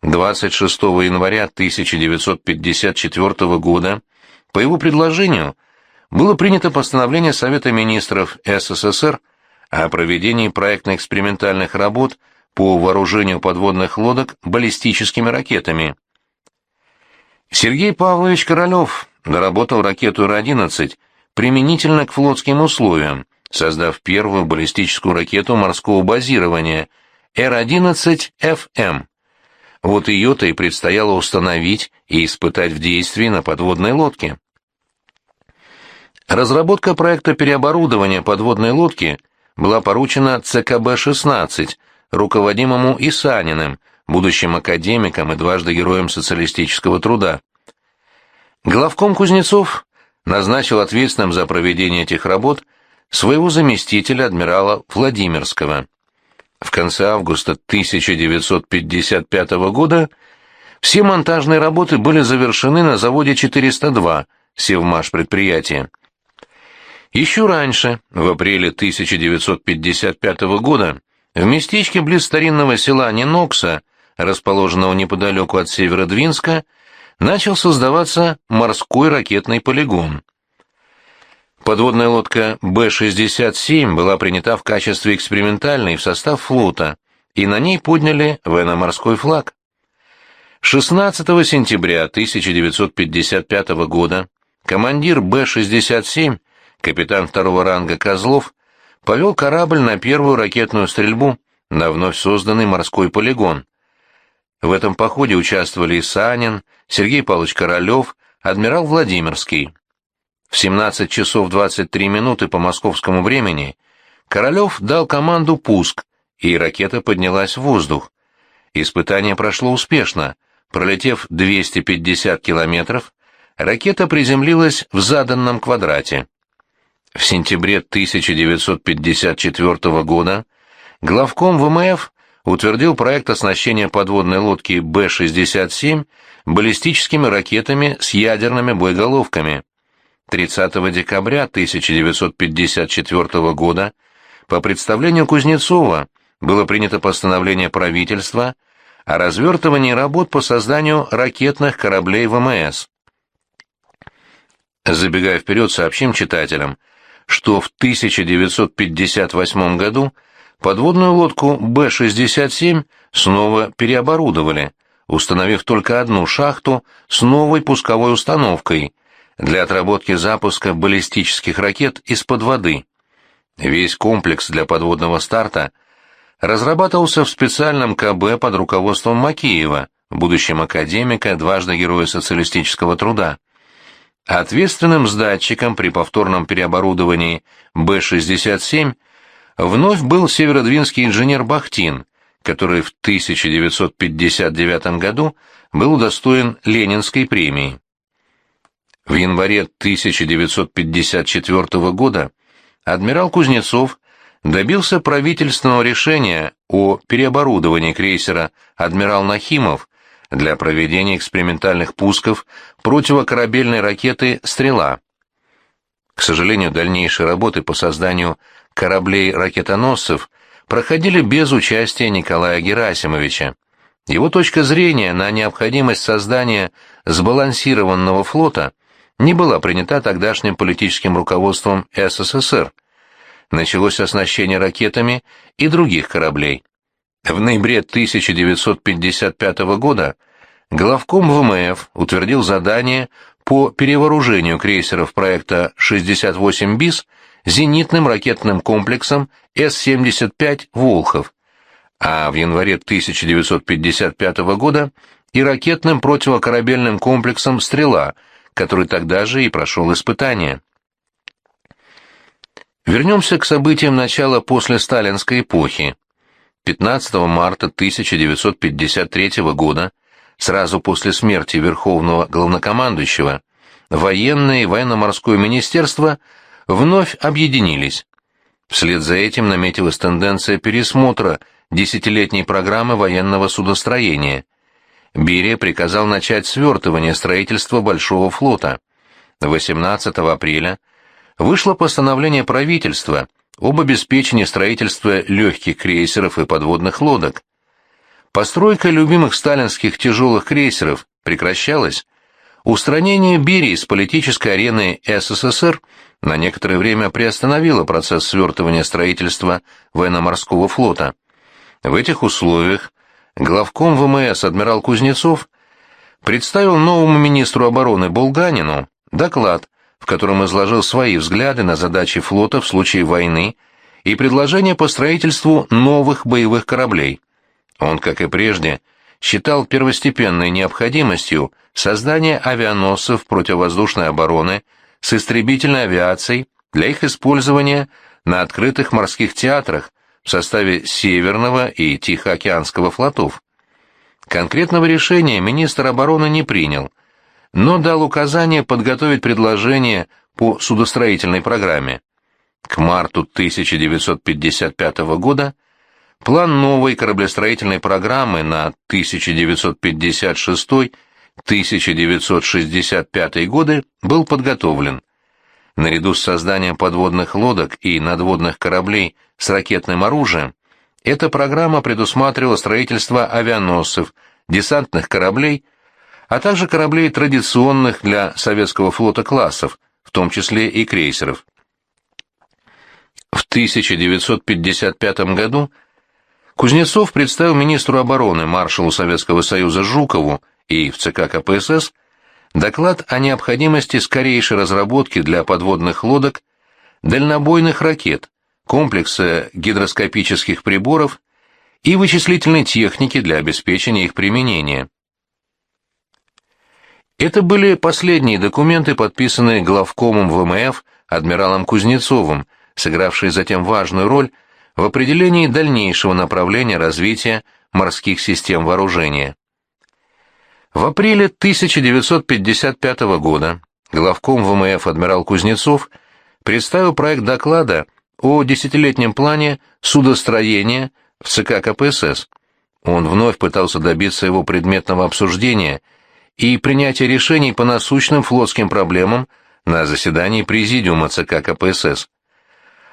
26 января 1954 года по его предложению было принято постановление Совета министров СССР о проведении проектно-экспериментальных работ по вооружению подводных лодок баллистическими ракетами. Сергей Павлович Королев доработал ракету Р-11 применительно к флотским условиям, создав первую баллистическую ракету морского базирования Р-11ФМ. Вот ее-то и предстояло установить и испытать в действии на подводной лодке. Разработка проекта переоборудования подводной лодки была поручена ЦКБ-16, руководимому Исаниным, будущим академиком и дважды героем социалистического труда. Главком Кузнецов назначил ответственным за проведение этих работ своего заместителя адмирала Владимирского. В конце августа 1955 года все монтажные работы были завершены на заводе 402, Севмаш предприятия. Еще раньше, в апреле 1955 года, в местечке близ старинного села Нинокса, расположенного неподалеку от Северодвинска, начал создаваться морской ракетный полигон. Подводная лодка Б-67 была принята в качестве экспериментальной в состав флота, и на ней подняли военно-морской флаг. 16 сентября 1955 года командир Б-67, капитан второго ранга Козлов, повел корабль на первую ракетную стрельбу на вновь созданный морской полигон. В этом походе участвовали Санин, Сергей Павлович Королев, адмирал Владимирский. В 17 часов 23 минуты по московскому времени Королев дал команду «Пуск», и ракета поднялась в воздух. Испытание прошло успешно. Пролетев 250 километров, ракета приземлилась в заданном квадрате. В сентябре 1954 года главком ВМФ утвердил проект оснащения подводной лодки Б-67 баллистическими ракетами с ядерными боеголовками. 30 декабря 1954 года по представлению Кузнецова было принято постановление правительства о развертывании работ по созданию ракетных кораблей ВМС. Забегая вперед, сообщим читателям, что в 1958 году подводную лодку Б-67 снова переоборудовали, установив только одну шахту с новой пусковой установкой – для отработки запуска баллистических ракет из-под воды. Весь комплекс для подводного старта разрабатывался в специальном КБ под руководством Макеева, будущем академика, дважды героя социалистического труда. Ответственным сдатчиком при повторном переоборудовании Б-67 вновь был северодвинский инженер Бахтин, который в 1959 году был удостоен Ленинской премии. В январе 1954 года адмирал Кузнецов добился правительственного решения о переоборудовании крейсера «Адмирал Нахимов» для проведения экспериментальных пусков противокорабельной ракеты «Стрела». К сожалению, дальнейшие работы по созданию кораблей-ракетоносцев проходили без участия Николая Герасимовича. Его точка зрения на необходимость создания сбалансированного флота не была принята тогдашним политическим руководством СССР. Началось оснащение ракетами и других кораблей. В ноябре 1955 года главком ВМФ утвердил задание по перевооружению крейсеров проекта 68 БИС зенитным ракетным комплексом С-75 «Волхов», а в январе 1955 года и ракетным противокорабельным комплексом «Стрела», который тогда же и прошел испытания. Вернемся к событиям начала после сталинской эпохи. 15 марта 1953 года, сразу после смерти Верховного Главнокомандующего, военное и военно-морское министерство вновь объединились. Вслед за этим наметилась тенденция пересмотра десятилетней программы военного судостроения. Берия приказал начать свертывание строительства Большого флота. 18 апреля вышло постановление правительства об обеспечении строительства легких крейсеров и подводных лодок. Постройка любимых сталинских тяжелых крейсеров прекращалась. Устранение Берии с политической арены СССР на некоторое время приостановило процесс свертывания строительства военно-морского флота. В этих условиях главком ВМС адмирал Кузнецов представил новому министру обороны Булганину доклад, в котором изложил свои взгляды на задачи флота в случае войны и предложения по строительству новых боевых кораблей. Он, как и прежде, считал первостепенной необходимостью создание авианосцев противовоздушной обороны с истребительной авиацией для их использования на открытых морских театрах в составе Северного и Тихоокеанского флотов. Конкретного решения министр обороны не принял, но дал указание подготовить предложение по судостроительной программе. К марту 1955 года план новой кораблестроительной программы на 1956-1965 годы был подготовлен. Наряду с созданием подводных лодок и надводных кораблей с ракетным оружием, эта программа предусматривала строительство авианосцев, десантных кораблей, а также кораблей традиционных для советского флота классов, в том числе и крейсеров. В 1955 году Кузнецов представил министру обороны маршалу Советского Союза Жукову и в ЦК КПСС доклад о необходимости скорейшей разработки для подводных лодок дальнобойных ракет, комплекса гидроскопических приборов и вычислительной техники для обеспечения их применения. Это были последние документы, подписанные главкомом ВМФ адмиралом Кузнецовым, сыгравшие затем важную роль в определении дальнейшего направления развития морских систем вооружения. В апреле 1955 года главком ВМФ адмирал Кузнецов представил проект доклада о десятилетнем плане судостроения в ЦК КПСС. Он вновь пытался добиться его предметного обсуждения и принятия решений по насущным флотским проблемам на заседании Президиума ЦК КПСС.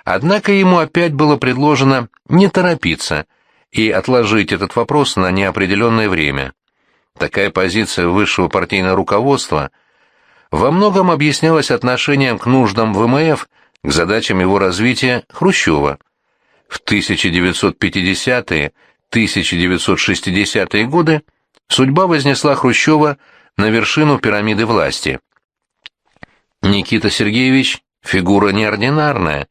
Однако ему опять было предложено не торопиться и отложить этот вопрос на неопределенное время. Такая позиция высшего партийного руководства во многом объяснялась отношением к нуждам ВМФ к задачам его развития Хрущева. В 1950-1960-е годы судьба вознесла Хрущева на вершину пирамиды власти. Никита Сергеевич – фигура неординарная.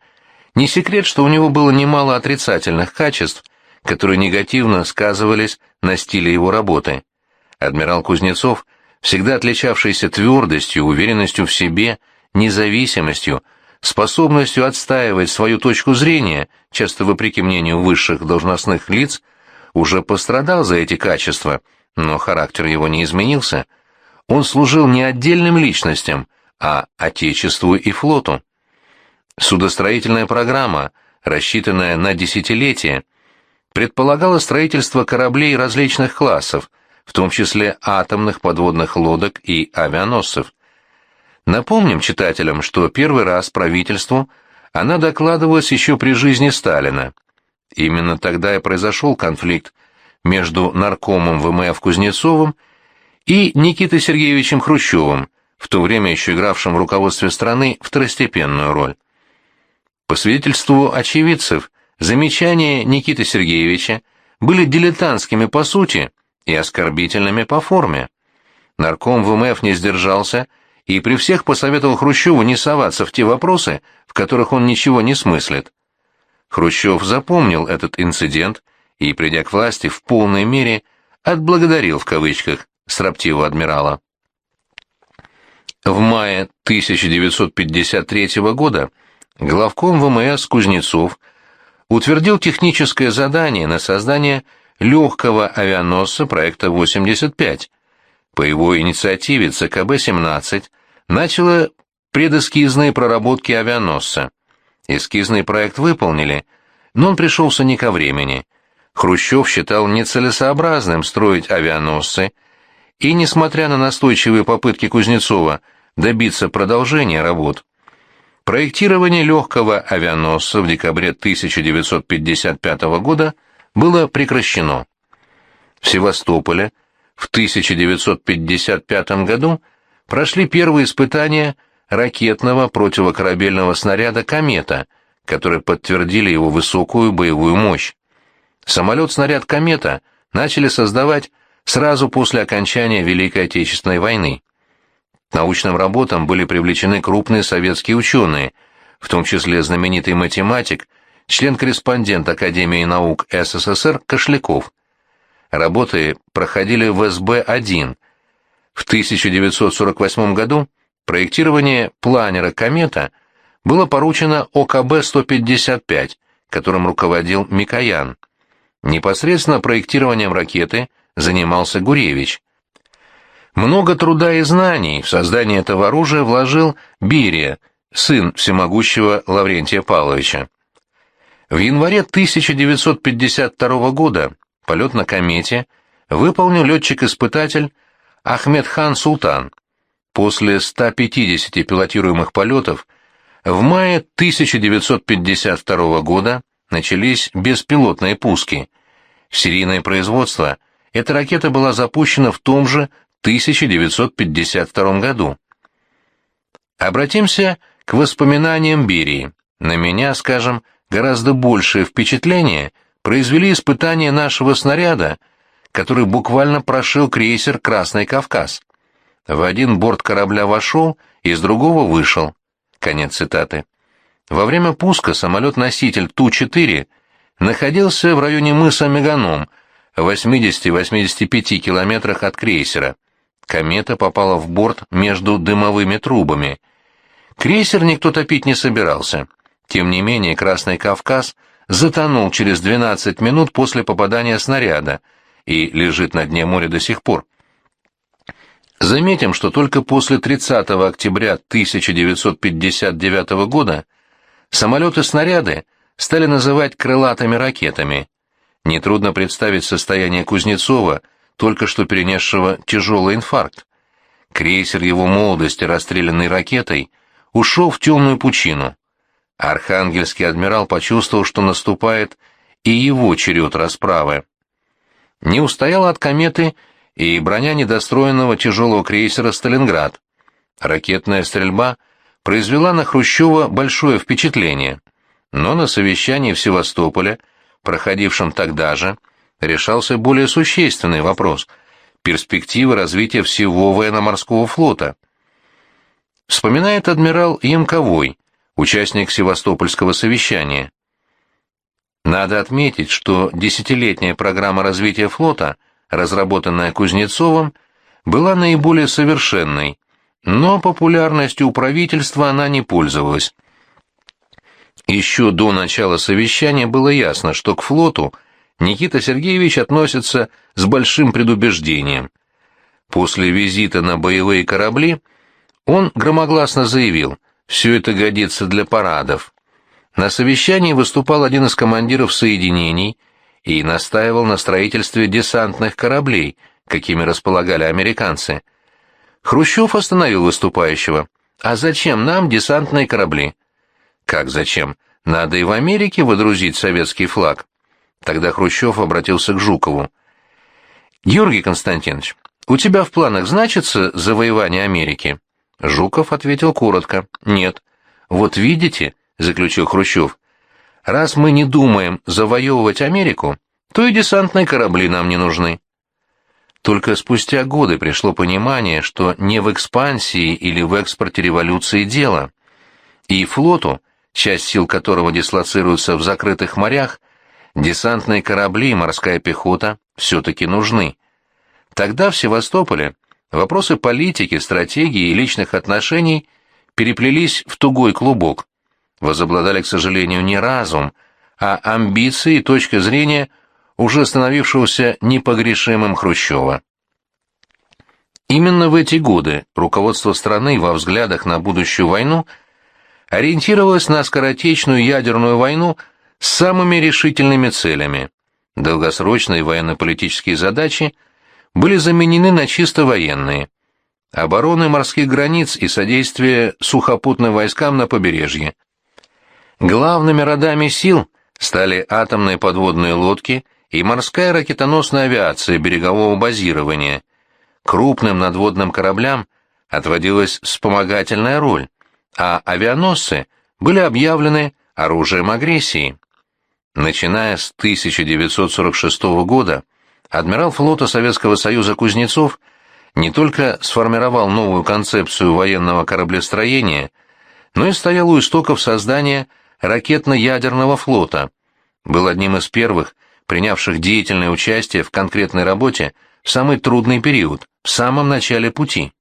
Не секрет, что у него было немало отрицательных качеств, которые негативно сказывались на стиле его работы. Адмирал Кузнецов, всегда отличавшийся твердостью, уверенностью в себе, независимостью, способностью отстаивать свою точку зрения, часто вопреки мнению высших должностных лиц, уже пострадал за эти качества, но характер его не изменился. Он служил не отдельным личностям, а Отечеству и флоту. Судостроительная программа, рассчитанная на десятилетия, предполагала строительство кораблей различных классов – в том числе атомных подводных лодок и авианосцев. Напомним читателям, что первый раз правительству она докладывалась еще при жизни Сталина. Именно тогда и произошел конфликт между наркомом ВМФ Кузнецовым и Никитой Сергеевичем Хрущевым, в то время еще игравшим в руководстве страны второстепенную роль. По свидетельству очевидцев, замечания Никиты Сергеевича были дилетантскими по сути и оскорбительными по форме. Нарком ВМФ не сдержался и при всех посоветовал Хрущеву не соваться в те вопросы, в которых он ничего не смыслит. Хрущев запомнил этот инцидент и, придя к власти, в полной мере «отблагодарил» в кавычках строптивого адмирала. В мае 1953 года главком ВМС Кузнецов утвердил техническое задание на создание легкого авианосца проекта 85. По его инициативе ЦКБ-17 начало предэскизные проработки авианосца. Эскизный проект выполнили, но он пришелся не ко времени. Хрущев считал нецелесообразным строить авианосцы, и, несмотря на настойчивые попытки Кузнецова добиться продолжения работ, проектирование легкого авианосца в декабре 1955 года было прекращено. В Севастополе в 1955 году прошли первые испытания ракетного противокорабельного снаряда «Комета», которые подтвердили его высокую боевую мощь. Самолет-снаряд «Комета» начали создавать сразу после окончания Великой Отечественной войны. К научным работам были привлечены крупные советские ученые, в том числе знаменитый математик, член-корреспондент Академии наук СССР Кошляков. Работы проходили в СБ-1. В 1948 году Проектирование планера «Комета» было поручено ОКБ-155, которым руководил Микоян. Непосредственно проектированием ракеты занимался Гуревич. Много труда и знаний в создание этого оружия вложил Берия, сын всемогущего Лаврентия Павловича. В январе 1952 года полет на комете выполнил летчик-испытатель Ахмед Хан Султан. После 150 пилотируемых полетов в мае 1952 года начались беспилотные пуски. Серийное производство эта ракета была запущена в том же 1952 году. Обратимся к воспоминаниям Берии. На меня, скажем, гораздо большее впечатление произвели испытания нашего снаряда, который буквально прошил крейсер «Красный Кавказ». В один борт корабля вошел, из другого вышел. Конец цитаты. Во время пуска самолет-носитель Ту-4 находился в районе мыса Меганом, в 80-85 километрах от крейсера. Комета попала в борт между дымовыми трубами. Крейсер никто топить не собирался. Тем не менее, Красный Кавказ затонул через 12 минут после попадания снаряда и лежит на дне моря до сих пор. Заметим, что только после 30 октября 1959 года самолеты-снаряды стали называть крылатыми ракетами. Нетрудно представить состояние Кузнецова, только что перенесшего тяжелый инфаркт. Крейсер его молодости, расстрелянный ракетой, ушел в темную пучину. Архангельский адмирал почувствовал, что наступает и его черед расправы. Не устояла от кометы и броня недостроенного тяжелого крейсера «Сталинград». Ракетная стрельба произвела на Хрущева большое впечатление, но на совещании в Севастополе, проходившем тогда же, решался более существенный вопрос – перспективы развития всего военно-морского флота. Вспоминает адмирал Ямковой, участник Севастопольского совещания. Надо отметить, что десятилетняя программа развития флота – разработанная Кузнецовым, была наиболее совершенной, но популярностью у правительства она не пользовалась. Еще до начала совещания было ясно, что к флоту Никита Сергеевич относится с большим предубеждением. После визита на боевые корабли он громогласно заявил, все это годится для парадов. На совещании выступал один из командиров соединений и настаивал на строительстве десантных кораблей, какими располагали американцы. Хрущев остановил выступающего. «А зачем нам десантные корабли?» «Как зачем? Надо и в Америке водрузить советский флаг». Тогда Хрущев обратился к Жукову. Георгий Константинович, у тебя в планах значится завоевание Америки? Жуков ответил коротко. Нет. Вот видите, заключил Хрущев, раз мы не думаем завоевывать Америку, то и десантные корабли нам не нужны. Только спустя годы пришло понимание, что не в экспансии или в экспорте революции дело. И флоту, часть сил которого дислоцируется в закрытых морях, десантные корабли и морская пехота все-таки нужны. Тогда в Севастополе вопросы политики, стратегии и личных отношений переплелись в тугой клубок. Возобладали, к сожалению, не разум, а амбиции и точка зрения – уже становившегося непогрешимым Хрущева. Именно в эти годы руководство страны во взглядах на будущую войну ориентировалось на скоротечную ядерную войну с самыми решительными целями. Долгосрочные военно-политические задачи были заменены на чисто военные. Обороны морских границ и содействие сухопутным войскам на побережье. Главными родами сил стали атомные подводные лодки – и морская ракетоносная авиация берегового базирования. Крупным надводным кораблям отводилась вспомогательная роль, а авианосцы были объявлены оружием агрессии. Начиная с 1946 года, адмирал флота Советского Союза Кузнецов не только сформировал новую концепцию военного кораблестроения, но и стоял у истоков создания ракетно-ядерного флота, был одним из первых, принявших деятельное участие в конкретной работе в самый трудный период, в самом начале пути.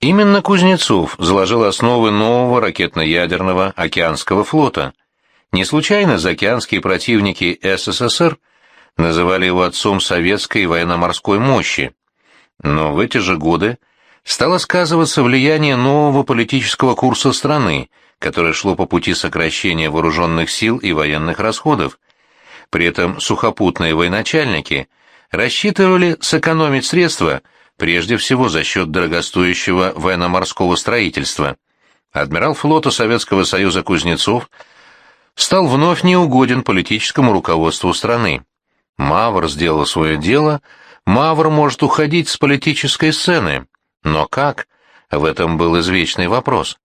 Именно Кузнецов заложил основы нового ракетно-ядерного океанского флота. Не случайно заокеанские противники СССР называли его отцом советской военно-морской мощи. Но в эти же годы стало сказываться влияние нового политического курса страны, которое шло по пути сокращения вооруженных сил и военных расходов, при этом сухопутные военачальники рассчитывали сэкономить средства прежде всего за счет дорогостоящего военно-морского строительства. Адмирал флота Советского Союза Кузнецов стал вновь неугоден политическому руководству страны. Мавр сделал свое дело, Мавр может уходить с политической сцены. Но как? В этом был извечный вопрос.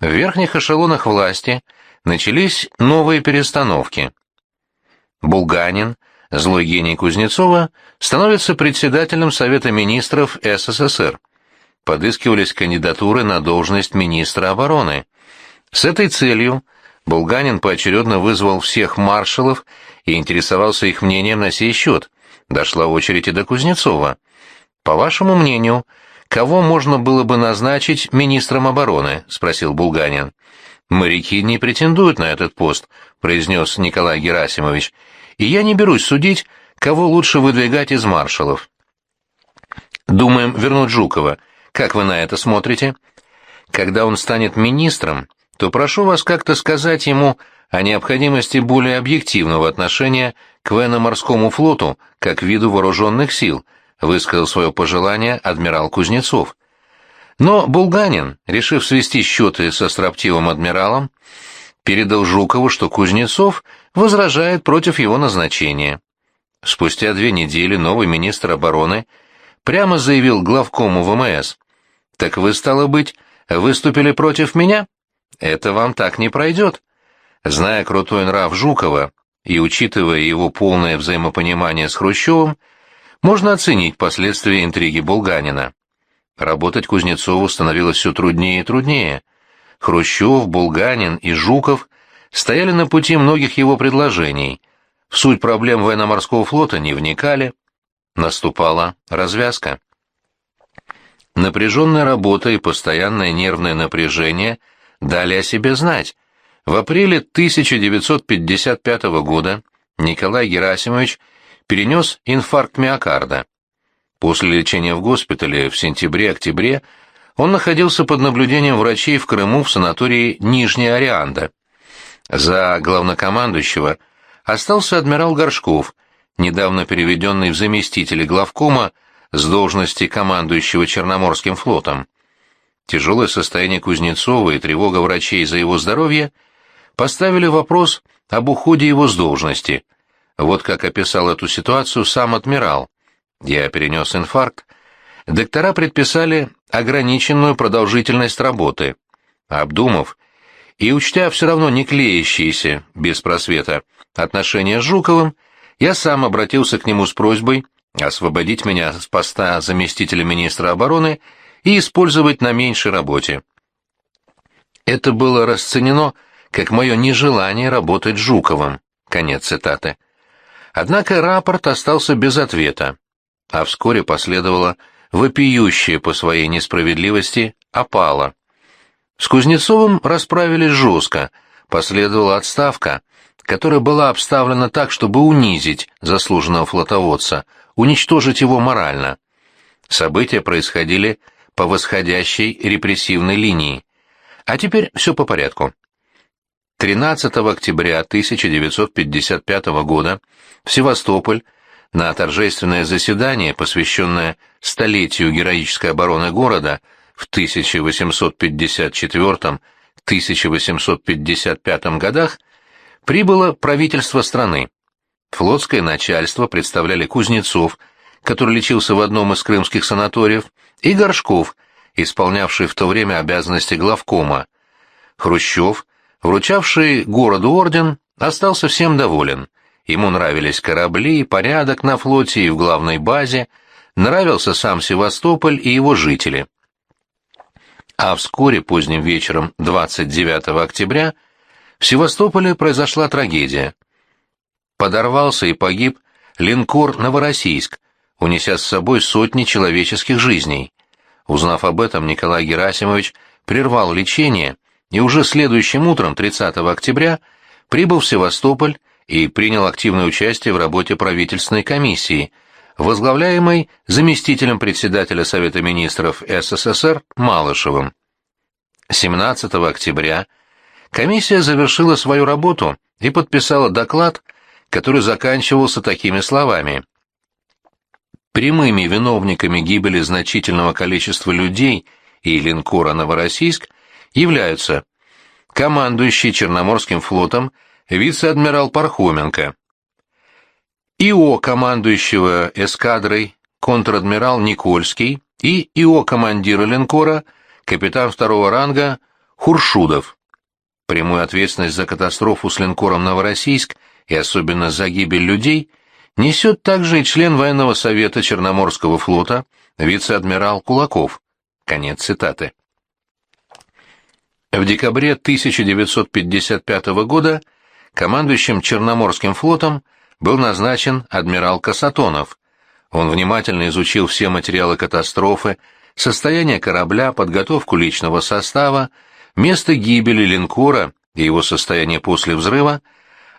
В верхних эшелонах власти начались новые перестановки. Булганин, злой гений Кузнецова, становится председателем Совета министров СССР. Подыскивались кандидатуры на должность министра обороны. С этой целью Булганин поочередно вызвал всех маршалов и интересовался их мнением на сей счет. Дошла очередь и до Кузнецова. «По вашему мнению, кого можно было бы назначить министром обороны?» — спросил Булганин. «Моряки не претендуют на этот пост», — произнес Николай Герасимович, «и я не берусь судить, кого лучше выдвигать из маршалов». «Думаем вернуть Жукова. Как вы на это смотрите?» «Когда он станет министром, то прошу вас как-то сказать ему о необходимости более объективного отношения к военно-морскому флоту как виду вооруженных сил», высказал свое пожелание адмирал Кузнецов. Но Булганин, решив свести счеты со строптивым адмиралом, передал Жукову, что Кузнецов возражает против его назначения. Спустя две недели новый министр обороны прямо заявил главкому ВМС. «Так вы, стало быть, выступили против меня? Это вам так не пройдет». Зная крутой нрав Жукова и учитывая его полное взаимопонимание с Хрущевым, можно оценить последствия интриги Булганина. Работать Кузнецову становилось все труднее и труднее. Хрущев, Булганин и Жуков стояли на пути многих его предложений. В суть проблем военно-морского флота не вникали. Наступала развязка. Напряженная работа и постоянное нервное напряжение дали о себе знать. В апреле 1955 года Николай Герасимович перенес инфаркт миокарда. После лечения в госпитале в сентябре-октябре он находился под наблюдением врачей в Крыму в санатории Нижняя Орианда. За главнокомандующего остался адмирал Горшков, недавно переведенный в заместители главкома с должности командующего Черноморским флотом. Тяжелое состояние Кузнецова и тревога врачей за его здоровье поставили вопрос об уходе его с должности. Вот как описал эту ситуацию сам адмирал. Я перенес инфаркт. Доктора предписали ограниченную продолжительность работы. Обдумав и учтя все равно не клеящиеся, без просвета, отношения с Жуковым, я сам обратился к нему с просьбой освободить меня с поста заместителя министра обороны и использовать на меньшей работе. Это было расценено как мое нежелание работать с Жуковым. Конец цитаты. Однако рапорт остался без ответа, а вскоре последовало вопиющее по своей несправедливости опала. С Кузнецовым расправились жестко, последовала отставка, которая была обставлена так, чтобы унизить заслуженного флотоводца, уничтожить его морально. События происходили по восходящей репрессивной линии. А теперь все по порядку. 13 октября 1955 года в Севастополь на торжественное заседание, посвященное столетию героической обороны города в 1854-1855 годах, прибыло правительство страны. Флотское начальство представляли Кузнецов, который лечился в одном из крымских санаториев, и Горшков, исполнявший в то время обязанности главкома. Хрущев, вручавший городу орден, остался всем доволен. Ему нравились корабли, порядок на флоте и в главной базе, нравился сам Севастополь и его жители. А вскоре, поздним вечером 29 октября, в Севастополе произошла трагедия. Подорвался и погиб линкор «Новороссийск», унеся с собой сотни человеческих жизней. Узнав об этом, Николай Герасимович прервал лечение и уже следующим утром, 30 октября, прибыл в Севастополь и принял активное участие в работе правительственной комиссии, возглавляемой заместителем председателя Совета министров СССР Малышевым. 17 октября комиссия завершила свою работу и подписала доклад, который заканчивался такими словами. Прямыми виновниками гибели значительного количества людей и линкора «Новороссийск» являются командующий Черноморским флотом вице-адмирал Пархоменко, ИО командующего эскадрой контр-адмирал Никольский и ИО командира линкора капитан второго ранга Хуршудов. Прямую ответственность за катастрофу с линкором «Новороссийск» и особенно за гибель людей несет также и член военного совета Черноморского флота вице-адмирал Кулаков. Конец цитаты. В декабре 1955 года командующим Черноморским флотом был назначен адмирал Касатонов. Он внимательно изучил все материалы катастрофы, состояние корабля, подготовку личного состава, место гибели линкора и его состояние после взрыва,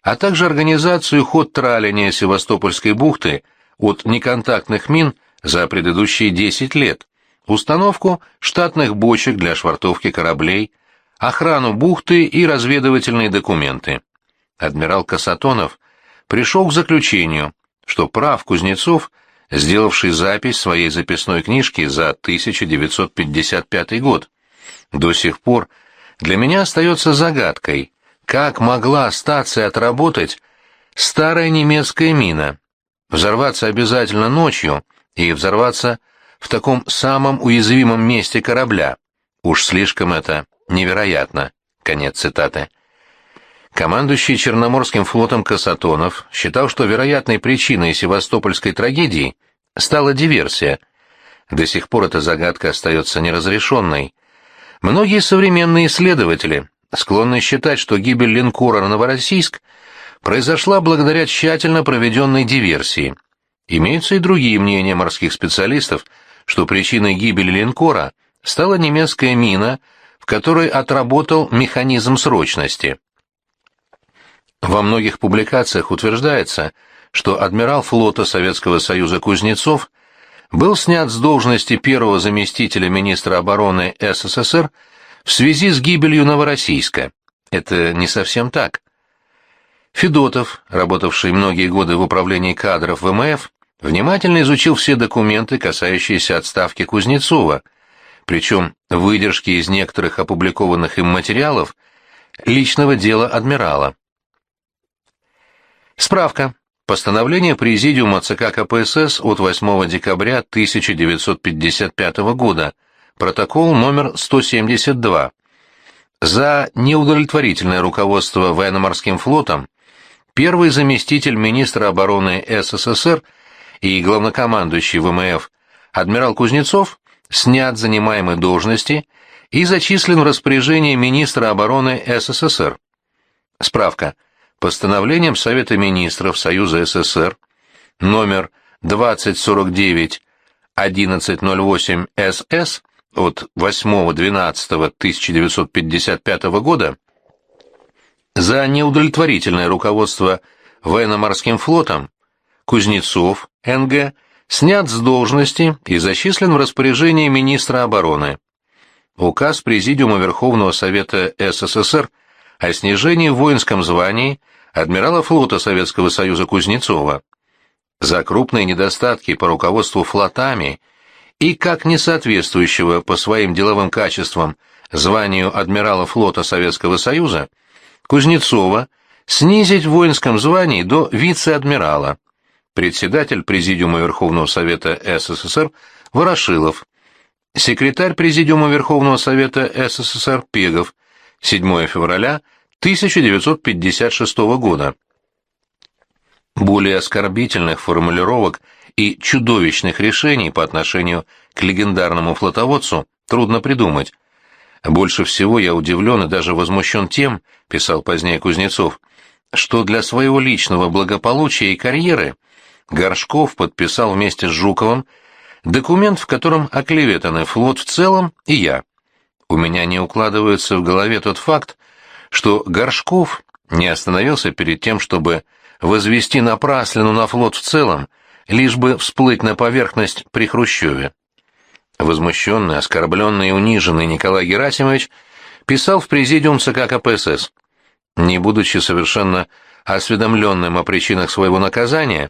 а также организацию ход траления Севастопольской бухты от неконтактных мин за предыдущие 10 лет, установку штатных бочек для швартовки кораблей, охрану бухты и разведывательные документы. Адмирал Касатонов пришел к заключению, что прав Кузнецов, сделавший запись своей записной книжки за 1955 год. До сих пор для меня остается загадкой, как могла статься и отработать старая немецкая мина? Взорваться обязательно ночью и взорваться в таком самом уязвимом месте корабля. Уж слишком это невероятно. Конец цитаты. Командующий Черноморским флотом Касатонов считал, что вероятной причиной севастопольской трагедии стала диверсия. До сих пор эта загадка остается неразрешенной. Многие современные исследователи склонны считать, что гибель линкора «Новороссийск» произошла благодаря тщательно проведенной диверсии. Имеются и другие мнения морских специалистов, что причиной гибели линкора стала немецкая мина, в которой отработал механизм срочности. Во многих публикациях утверждается, что адмирал флота Советского Союза Кузнецов был снят с должности первого заместителя министра обороны СССР в связи с гибелью Новороссийска. Это не совсем так. Федотов, работавший многие годы в управлении кадров ВМФ, внимательно изучил все документы, касающиеся отставки Кузнецова, причем выдержки из некоторых опубликованных им материалов личного дела адмирала. Справка. Постановление Президиума ЦК КПСС от 8 декабря 1955 года, протокол номер 172. За неудовлетворительное руководство военно-морским флотом первый заместитель министра обороны СССР и главнокомандующий ВМФ адмирал Кузнецов снят с занимаемой должности и зачислен в распоряжение министра обороны СССР. Справка. Постановлением Совета министров Союза СССР номер 2049 1108 СС от 8.12.1955 года за неудовлетворительное руководство военно-морским флотом Кузнецов, НГ, снят с должности и зачислен в распоряжение министра обороны. Указ Президиума Верховного Совета СССР о снижении в воинском звании адмирала флота Советского Союза Кузнецова. За крупные недостатки по руководству флотами и как несоответствующего по своим деловым качествам званию адмирала флота Советского Союза, Кузнецова снизить в воинском звании до вице-адмирала. Председатель Президиума Верховного Совета СССР Ворошилов. Секретарь Президиума Верховного Совета СССР Пегов. 7 февраля 1956 года. Более оскорбительных формулировок и чудовищных решений по отношению к легендарному флотоводцу трудно придумать. Больше всего я удивлен и даже возмущен тем, писал позднее Кузнецов, что для своего личного благополучия и карьеры Горшков подписал вместе с Жуковым документ, в котором оклеветаны флот в целом и я. У меня не укладывается в голове тот факт, что Горшков не остановился перед тем, чтобы возвести напраслину на флот в целом, лишь бы всплыть на поверхность при Хрущеве. Возмущенный, оскорбленный и униженный Николай Герасимович писал в президиум ЦК КПСС. Не будучи совершенно осведомленным о причинах своего наказания,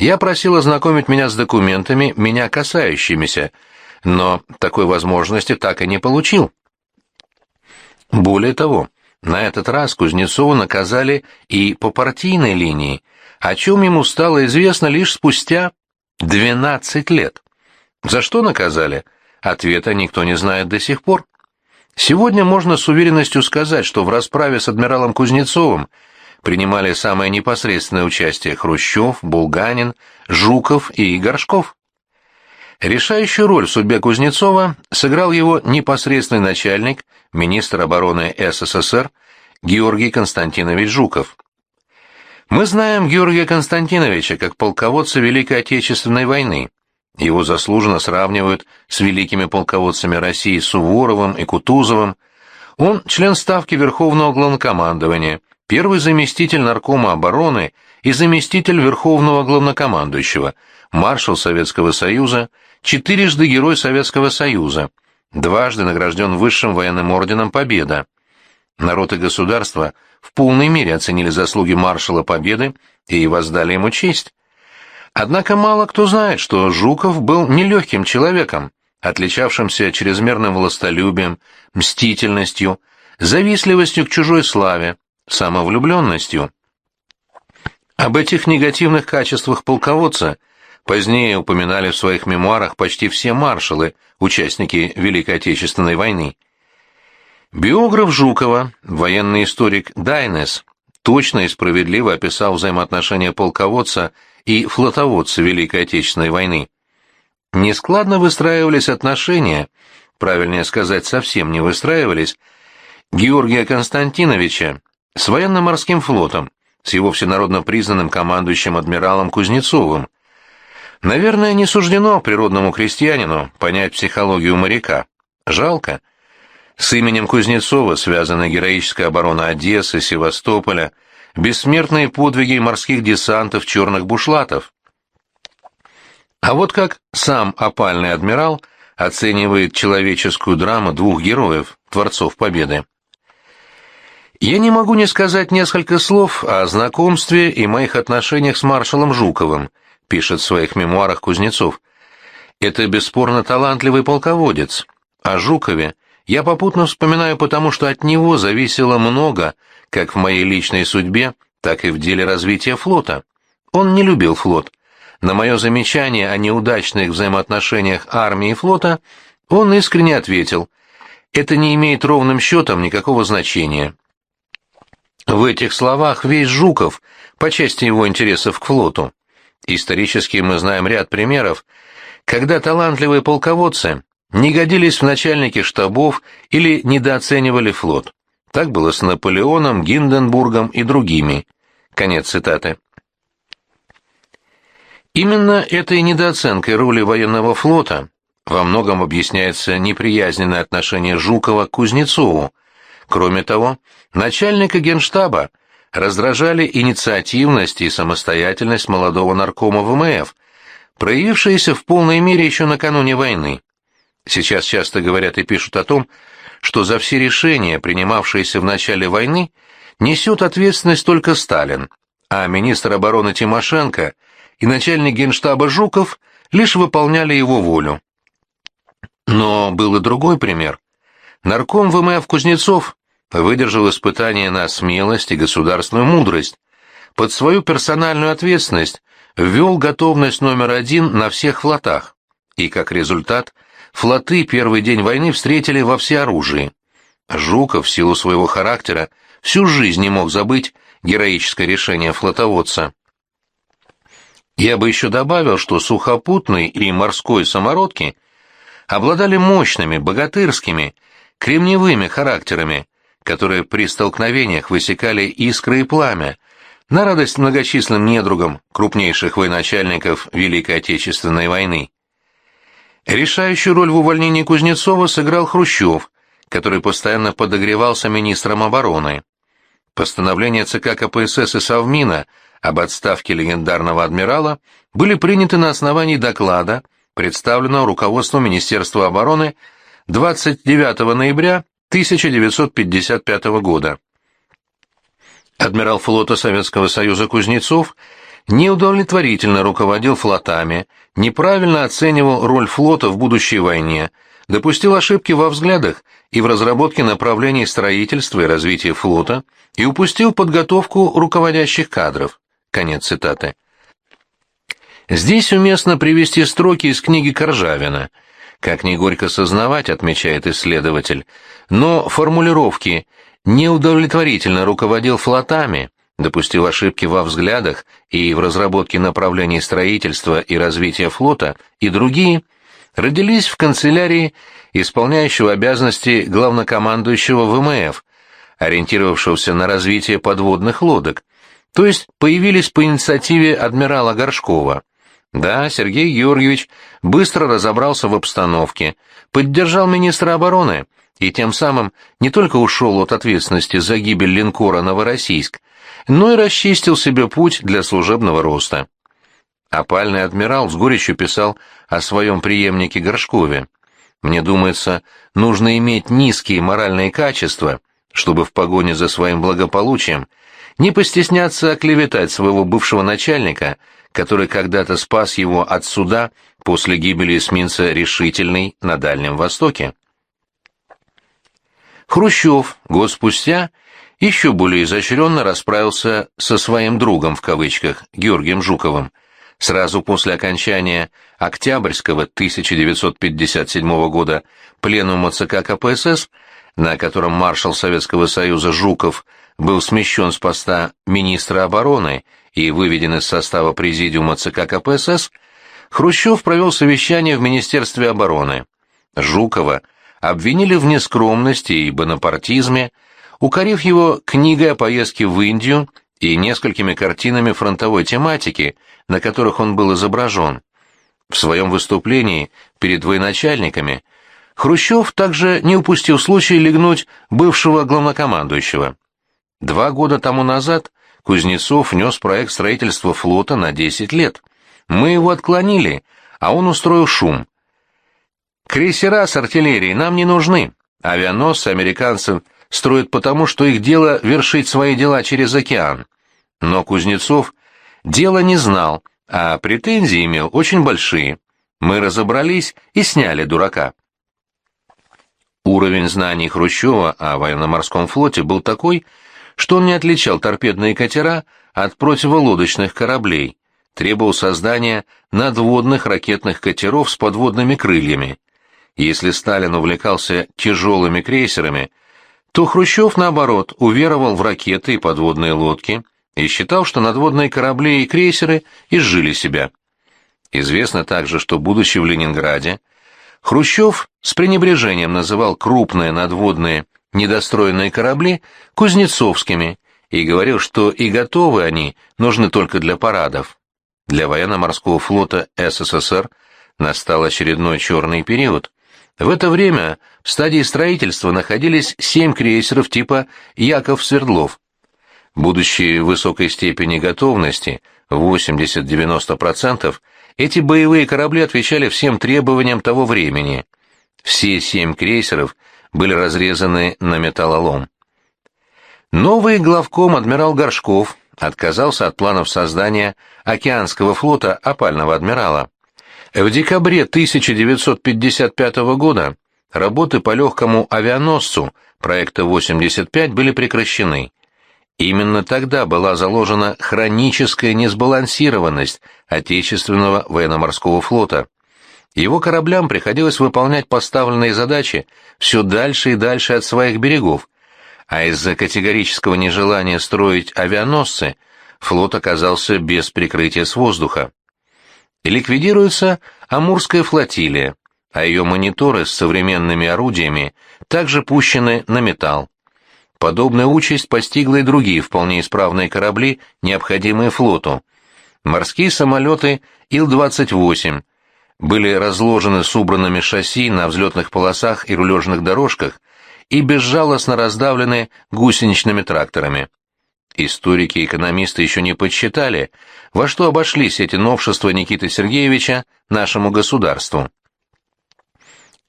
я просил ознакомить меня с документами, меня касающимися, но такой возможности так и не получил. Более того, на этот раз Кузнецова наказали и по партийной линии, о чем ему стало известно лишь спустя 12 лет. За что наказали? Ответа никто не знает до сих пор. Сегодня можно с уверенностью сказать, что в расправе с адмиралом Кузнецовым принимали самое непосредственное участие Хрущев, Булганин, Жуков и Горшков. Решающую роль в судьбе Кузнецова сыграл его непосредственный начальник, министр обороны СССР Георгий Константинович Жуков. Мы знаем Георгия Константиновича как полководца Великой Отечественной войны. Его заслуженно сравнивают с великими полководцами России Суворовым и Кутузовым. Он член Ставки Верховного Главнокомандования, первый заместитель Наркома обороны и заместитель Верховного Главнокомандующего, маршал Советского Союза, четырежды Герой Советского Союза, дважды награжден Высшим военным орденом Победа. Народ и государство в полной мере оценили заслуги маршала Победы и воздали ему честь. Однако мало кто знает, что Жуков был нелегким человеком, отличавшимся чрезмерным властолюбием, мстительностью, завистливостью к чужой славе, самовлюбленностью. Об этих негативных качествах полководца позднее упоминали в своих мемуарах почти все маршалы, участники Великой Отечественной войны. Биограф Жукова, военный историк Дайнес, точно и справедливо описал взаимоотношения полководца и флотоводца Великой Отечественной войны. Нескладно выстраивались отношения, правильнее сказать, совсем не выстраивались, Георгия Константиновича с военно-морским флотом, с его всенародно признанным командующим адмиралом Кузнецовым. Наверное, не суждено природному крестьянину понять психологию моряка. Жалко. С именем Кузнецова связана героическая оборона Одессы, Севастополя, бессмертные подвиги морских десантов черных бушлатов. А вот как сам опальный адмирал оценивает человеческую драму двух героев, Творцов Победы. Я не могу не сказать несколько слов о знакомстве и моих отношениях с маршалом Жуковым, пишет в своих мемуарах Кузнецов. Это бесспорно талантливый полководец. О Жукове я попутно вспоминаю потому, что от него зависело много, как в моей личной судьбе, так и в деле развития флота. Он не любил флот. На мое замечание о неудачных взаимоотношениях армии и флота он искренне ответил, это не имеет ровным счетом никакого значения. В этих словах весь Жуков по части его интересов к флоту. Исторически мы знаем ряд примеров, когда талантливые полководцы не годились в начальники штабов или недооценивали флот. Так было с Наполеоном, Гинденбургом и другими. Конец цитаты. Именно этой недооценкой роли военного флота во многом объясняется неприязненное отношение Жукова к Кузнецову. Кроме того, начальника генштаба раздражали инициативность и самостоятельность молодого наркома ВМФ, проявившиеся в полной мере еще накануне войны. Сейчас часто говорят и пишут о том, что за все решения, принимавшиеся в начале войны, несет ответственность только Сталин, а министр обороны Тимошенко и начальник генштаба Жуков лишь выполняли его волю. Но был и другой пример. Нарком ВМФ Кузнецов выдержал испытание на смелость и государственную мудрость. Под свою персональную ответственность ввел готовность номер один на всех флотах. И как результат, флоты первый день войны встретили во всеоружии. Жуков, в силу своего характера, всю жизнь не мог забыть героическое решение флотоводца. Я бы еще добавил, что сухопутный и морской самородки обладали мощными, богатырскими, кремниевыми характерами, которые при столкновениях высекали искры и пламя, на радость многочисленным недругам крупнейших военачальников Великой Отечественной войны. Решающую роль в увольнении Кузнецова сыграл Хрущев, который постоянно подогревался министром обороны. Постановления ЦК КПСС и Совмина об отставке легендарного адмирала были приняты на основании доклада, представленного руководству Министерства обороны 29 ноября 1955 года. Адмирал флота Советского Союза Кузнецов неудовлетворительно руководил флотами, неправильно оценивал роль флота в будущей войне, допустил ошибки во взглядах и в разработке направлений строительства и развития флота и упустил подготовку руководящих кадров. Конец цитаты. Здесь уместно привести строки из книги Коржавина. Как ни горько сознавать, отмечает исследователь, но формулировки «неудовлетворительно руководил флотами», допустил ошибки во взглядах и в разработке направлений строительства и развития флота и другие, родились в канцелярии исполняющего обязанности главнокомандующего ВМФ, ориентировавшегося на развитие подводных лодок, то есть появились по инициативе адмирала Горшкова. Да, Сергей Георгиевич быстро разобрался в обстановке, поддержал министра обороны и тем самым не только ушел от ответственности за гибель линкора «Новороссийск», но и расчистил себе путь для служебного роста. Опальный адмирал с горечью писал о своем преемнике Горшкове. «Мне думается, нужно иметь низкие моральные качества, чтобы в погоне за своим благополучием не постесняться оклеветать своего бывшего начальника, который когда-то спас его от суда после гибели эсминца «Решительный» на Дальнем Востоке. Хрущев год спустя еще более изощренно расправился со своим другом в кавычках Георгием Жуковым. Сразу после окончания Октябрьского 1957 года пленума ЦК КПСС, на котором маршал Советского Союза Жуков был смещен с поста министра обороны и выведен из состава президиума ЦК КПСС, Хрущев провел совещание в Министерстве обороны. Жукова обвинили в нескромности и бонапартизме, укорив его книгой о поездке в Индию и несколькими картинами фронтовой тематики, на которых он был изображен. В своем выступлении перед военачальниками Хрущев также не упустил случая легнуть бывшего главнокомандующего. Два года тому назад Кузнецов внес проект строительства флота на 10 лет. Мы его отклонили, а он устроил шум. Крейсера с артиллерией нам не нужны. Авианосцы американцев строят потому, что их дело вершить свои дела через океан. Но Кузнецов дело не знал, а претензии имел очень большие. Мы разобрались и сняли дурака. Уровень знаний Хрущева о военно-морском флоте был такой, что он не отличал торпедные катера от противолодочных кораблей, требовал создания надводных ракетных катеров с подводными крыльями. Если Сталин увлекался тяжелыми крейсерами, то Хрущев, наоборот, уверовал в ракеты и подводные лодки и считал, что надводные корабли и крейсеры изжили себя. Известно также, что, будучи в Ленинграде, Хрущев с пренебрежением называл крупные надводные недостроенные корабли кузнецовскими и говорил, что и готовы они нужны только для парадов. Для военно-морского флота СССР настал очередной черный период. В это время в стадии строительства находились семь крейсеров типа «Яков-Свердлов». Будучи высокой степени готовности, 80-90%, эти боевые корабли отвечали всем требованиям того времени. Все семь крейсеров были разрезаны на металлолом. Новый главком адмирал Горшков отказался от планов создания океанского флота опального адмирала. В декабре 1955 года работы по легкому авианосцу проекта 85 были прекращены. Именно тогда была заложена хроническая несбалансированность отечественного военно-морского флота. Его кораблям приходилось выполнять поставленные задачи все дальше и дальше от своих берегов, а из-за категорического нежелания строить авианосцы флот оказался без прикрытия с воздуха ликвидируется Амурская флотилия, а ее мониторы с современными орудиями также пущены на металл. Подобная участь постигла и другие вполне исправные корабли, необходимые флоту. Морские самолеты Ил-28 были разложены с убранными шасси на взлетных полосах и рулежных дорожках и безжалостно раздавлены гусеничными тракторами. Историки и экономисты еще не подсчитали, во что обошлись эти новшества Никиты Сергеевича нашему государству.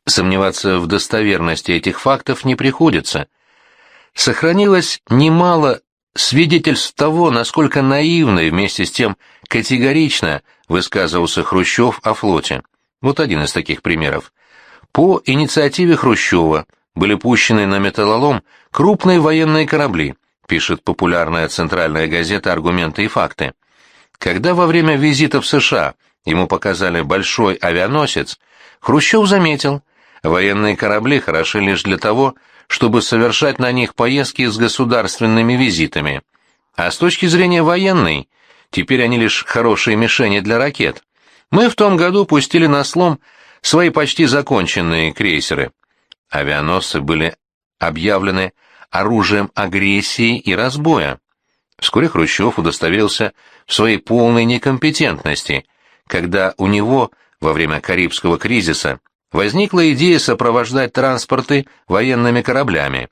Сомневаться в достоверности этих фактов не приходится. Сохранилось немало свидетельств того, насколько наивно и вместе с тем категорично высказывался Хрущев о флоте. Вот один из таких примеров. По инициативе Хрущева были пущены на металлолом крупные военные корабли, пишет популярная центральная газета «Аргументы и факты». Когда во время визита в США ему показали большой авианосец, Хрущев заметил, военные корабли хороши лишь для того, чтобы совершать на них поездки с государственными визитами. А с точки зрения военной, теперь они лишь хорошие мишени для ракет. Мы в том году пустили на слом свои почти законченные крейсеры. Авианосцы были объявлены оружием агрессии и разбоя. Вскоре Хрущев удостоверился в своей полной некомпетентности, когда у него во время Карибского кризиса возникла идея сопровождать транспорты военными кораблями.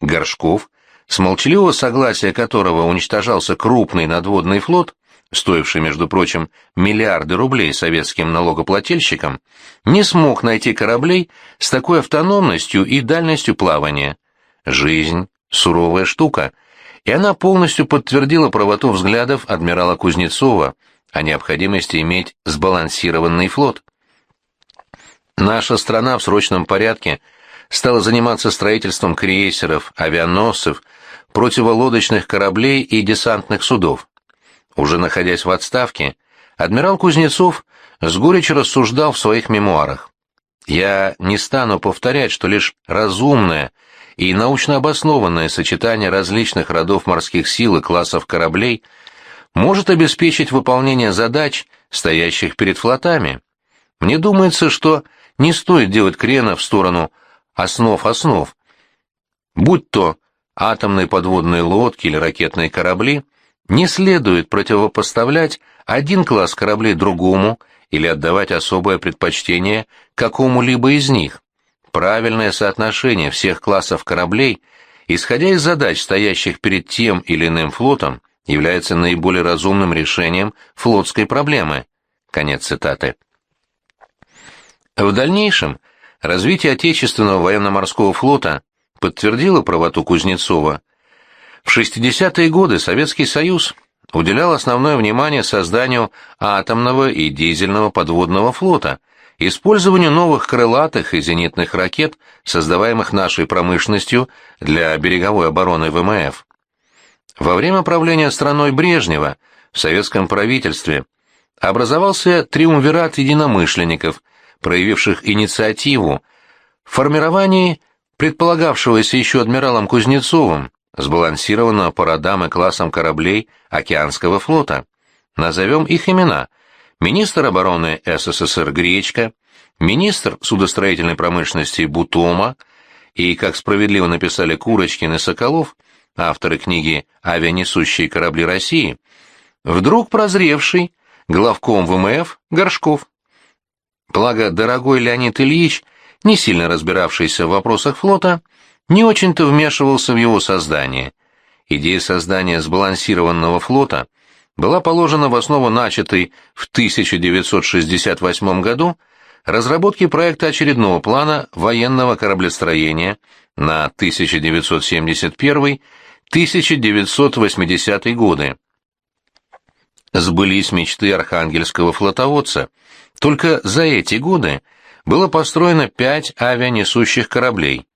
Горшков, с молчаливого согласия которого уничтожался крупный надводный флот, стоивший, между прочим, миллиарды рублей советским налогоплательщикам, не смог найти кораблей с такой автономностью и дальностью плавания. Жизнь — суровая штука, и она полностью подтвердила правоту взглядов адмирала Кузнецова о необходимости иметь сбалансированный флот. Наша страна в срочном порядке стала заниматься строительством крейсеров, авианосцев, противолодочных кораблей и десантных судов. Уже находясь в отставке, адмирал Кузнецов с горечью рассуждал в своих мемуарах. «Я не стану повторять, что лишь разумная, и научно обоснованное сочетание различных родов морских сил и классов кораблей может обеспечить выполнение задач, стоящих перед флотами. Мне думается, что не стоит делать крена в сторону основ основ. Будь то атомные подводные лодки или ракетные корабли, не следует противопоставлять один класс кораблей другому или отдавать особое предпочтение какому-либо из них правильное соотношение всех классов кораблей, исходя из задач, стоящих перед тем или иным флотом, является наиболее разумным решением флотской проблемы. Конец цитаты. В дальнейшем развитие отечественного военно-морского флота подтвердило правоту Кузнецова. В 60-е годы Советский Союз уделял основное внимание созданию атомного и дизельного подводного флота – использованию новых крылатых и зенитных ракет, создаваемых нашей промышленностью для береговой обороны ВМФ. Во время правления страной Брежнева в советском правительстве образовался триумвират единомышленников, проявивших инициативу в формировании предполагавшегося еще адмиралом Кузнецовым сбалансированного по родам и классам кораблей океанского флота. Назовем их имена. Министр обороны СССР Гречка, министр судостроительной промышленности Бутома и, как справедливо написали Курочкин и Соколов, авторы книги «Авианесущие корабли России», вдруг прозревший главком ВМФ Горшков. Благо, дорогой Леонид Ильич, не сильно разбиравшийся в вопросах флота, не очень-то вмешивался в его создание. Идея создания сбалансированного флота была положена в основу начатой в 1968 году разработки проекта очередного плана военного кораблестроения на 1971-1980 годы. Сбылись мечты архангельского флотоводца. Только за эти годы было построено пять авианесущих кораблей.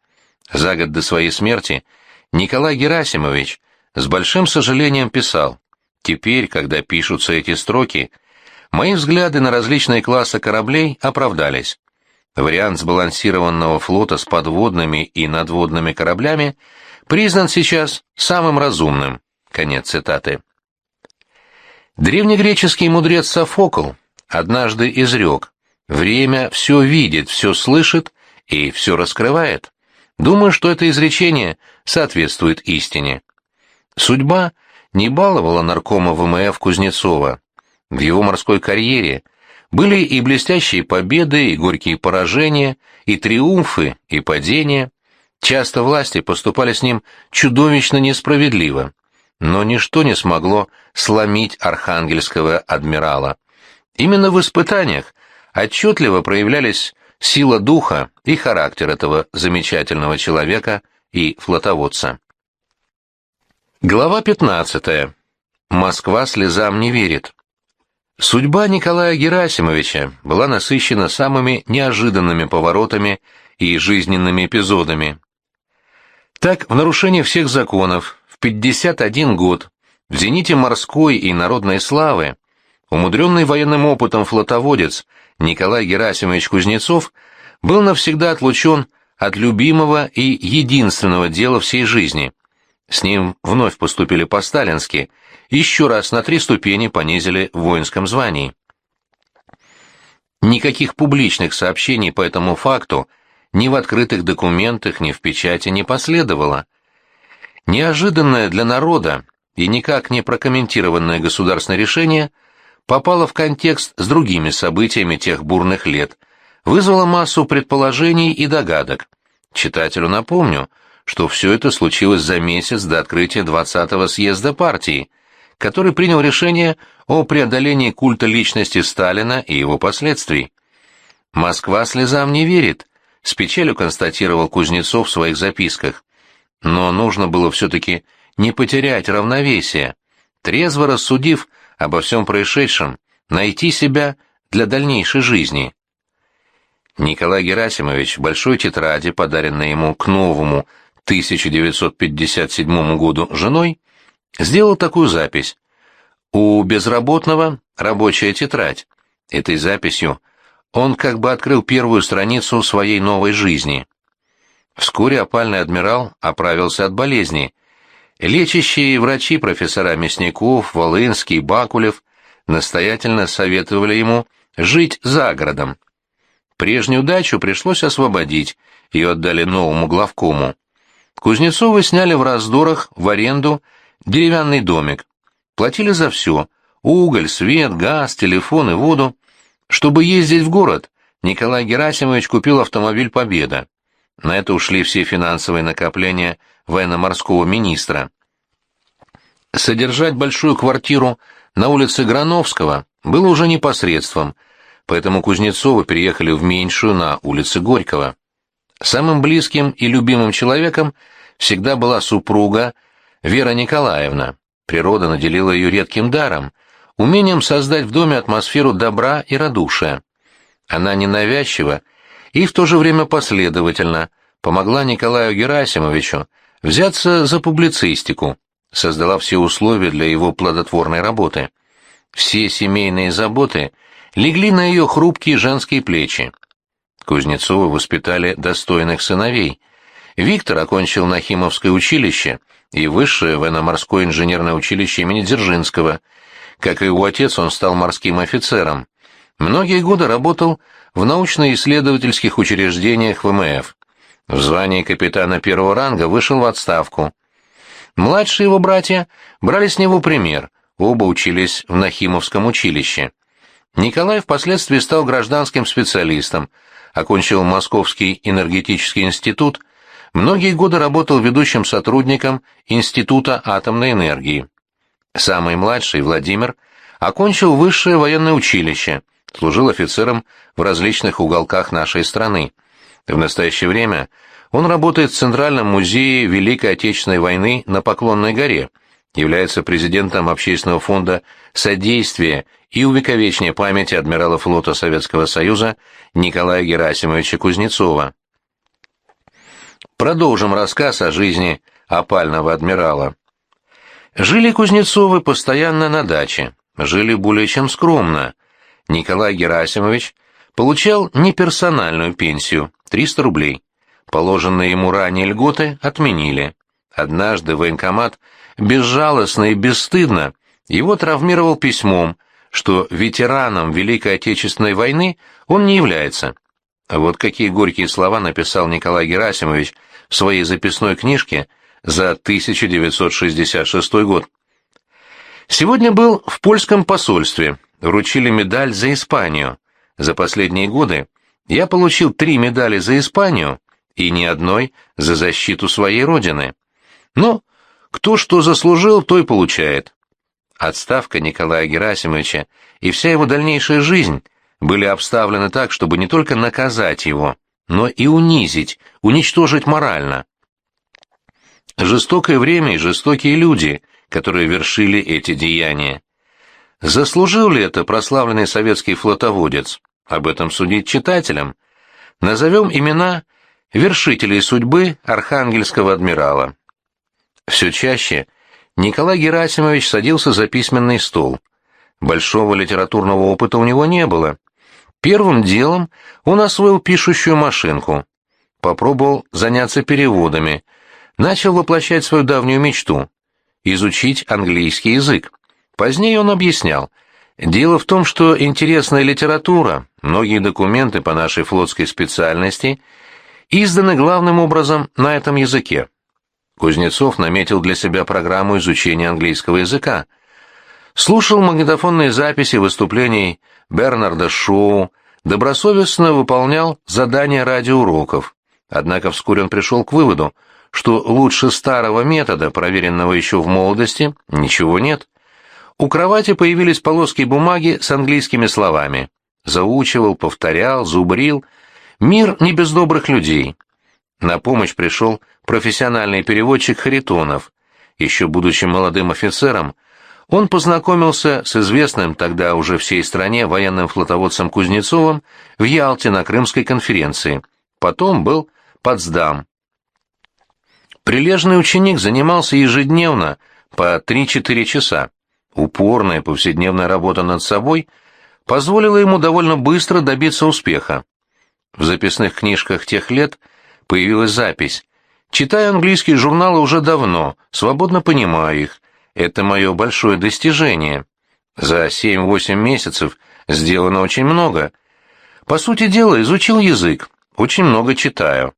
За год до своей смерти Николай Герасимович с большим сожалением писал «Теперь, когда пишутся эти строки, мои взгляды на различные классы кораблей оправдались. Вариант сбалансированного флота с подводными и надводными кораблями признан сейчас самым разумным». Конец цитаты. Древнегреческий мудрец Софокл однажды изрек «Время все видит, все слышит и все раскрывает». Думаю, что это изречение соответствует истине. Судьба не баловала наркома ВМФ Кузнецова. В его морской карьере были и блестящие победы, и горькие поражения, и триумфы, и падения. Часто власти поступали с ним чудовищно несправедливо, но ничто не смогло сломить архангельского адмирала. Именно в испытаниях отчетливо проявлялись сила духа и характер этого замечательного человека и флотоводца. Глава 15. Москва слезам не верит. Судьба Николая Герасимовича была насыщена самыми неожиданными поворотами и жизненными эпизодами. Так, в нарушении всех законов, в 51 год, в зените морской и народной славы, умудренный военным опытом флотоводец Николай Герасимович Кузнецов был навсегда отлучен от любимого и единственного дела всей жизни. С ним вновь поступили по-сталински, еще раз на три ступени понизили в воинском звании. Никаких публичных сообщений по этому факту ни в открытых документах, ни в печати не последовало. Неожиданное для народа и никак не прокомментированное государственное решение – попала в контекст с другими событиями тех бурных лет, вызвала массу предположений и догадок. Читателю напомню, что все это случилось за месяц до открытия 20-го съезда партии, который принял решение о преодолении культа личности Сталина и его последствий. «Москва слезам не верит», — с печалью констатировал Кузнецов в своих записках. Но нужно было все-таки не потерять равновесие. Трезво рассудив обо всем происшедшем, найти себя для дальнейшей жизни. Николай Герасимович в большой тетради, подаренной ему к новому 1957 году женой, сделал такую запись. У безработного рабочая тетрадь. Этой записью он как бы открыл первую страницу своей новой жизни. Вскоре опальный адмирал оправился от болезни – Лечащие врачи профессора Мясников, Волынский, Бакулев настоятельно советовали ему жить за городом. Прежнюю дачу пришлось освободить, ее отдали новому главкому. Кузнецовы сняли в раздорах в аренду деревянный домик. Платили за все – уголь, свет, газ, телефон и воду. Чтобы ездить в город, Николай Герасимович купил автомобиль «Победа». На это ушли все финансовые накопления военно-морского министра. Содержать большую квартиру на улице Грановского было уже непосредством, поэтому Кузнецовы переехали в меньшую на улице Горького. Самым близким и любимым человеком всегда была супруга Вера Николаевна. Природа наделила ее редким даром, умением создать в доме атмосферу добра и радушия. Она ненавязчива и в то же время последовательно помогла Николаю Герасимовичу взяться за публицистику, создала все условия для его плодотворной работы. Все семейные заботы легли на ее хрупкие женские плечи. Кузнецовы воспитали достойных сыновей. Виктор окончил Нахимовское училище и высшее военно-морское инженерное училище имени Дзержинского. Как и его отец, он стал морским офицером. Многие годы работал в научно-исследовательских учреждениях ВМФ. В звании капитана первого ранга вышел в отставку. Младшие его братья брали с него пример, оба учились в Нахимовском училище. Николай впоследствии стал гражданским специалистом, окончил Московский энергетический институт, многие годы работал ведущим сотрудником Института атомной энергии. Самый младший, Владимир, окончил высшее военное училище, служил офицером в различных уголках нашей страны. В настоящее время он работает в Центральном музее Великой Отечественной войны на Поклонной горе, является президентом Общественного фонда содействия и увековечения памяти адмирала флота Советского Союза Николая Герасимовича Кузнецова. Продолжим рассказ о жизни опального адмирала. Жили Кузнецовы постоянно на даче, жили более чем скромно. Николай Герасимович получал неперсональную пенсию – 300 рублей. Положенные ему ранее льготы отменили. Однажды военкомат безжалостно и бесстыдно его травмировал письмом, что ветераном Великой Отечественной войны он не является. Вот какие горькие слова написал Николай Герасимович в своей записной книжке за 1966 год. Сегодня был в польском посольстве, вручили медаль за Испанию. За последние годы я получил три медали за Испанию и ни одной за защиту своей родины. Но кто что заслужил, то и получает. Отставка Николая Герасимовича и вся его дальнейшая жизнь были обставлены так, чтобы не только наказать его, но и унизить, уничтожить морально. Жестокое время и жестокие люди, которые вершили эти деяния. Заслужил ли это прославленный советский флотоводец? Об этом судить читателям. Назовем имена вершителей судьбы архангельского адмирала. Все чаще Николай Герасимович садился за письменный стол. Большого литературного опыта у него не было. Первым делом он освоил пишущую машинку. Попробовал заняться переводами. Начал воплощать свою давнюю мечту — изучить английский язык. Позднее он объяснял — Дело в том, что интересная литература, многие документы по нашей флотской специальности изданы главным образом на этом языке. Кузнецов наметил для себя программу изучения английского языка. Слушал магнитофонные записи выступлений Бернарда Шоу, добросовестно выполнял задания радиоуроков. Однако вскоре он пришел к выводу, что лучше старого метода, проверенного еще в молодости, ничего нет. У кровати появились полоски бумаги с английскими словами. Заучивал, повторял, зубрил. Мир не без добрых людей. На помощь пришел профессиональный переводчик Харитонов. Еще будучи молодым офицером, он познакомился с известным тогда уже всей стране военным флотоводцем Кузнецовым в Ялте на Крымской конференции. Потом был Потсдам. Прилежный ученик занимался ежедневно по 3-4 часа. Упорная повседневная работа над собой позволила ему довольно быстро добиться успеха. В записных книжках тех лет появилась запись «Читаю английские журналы уже давно, свободно понимаю их. Это мое большое достижение. За 7-8 месяцев сделано очень много. По сути дела, изучил язык, очень много читаю».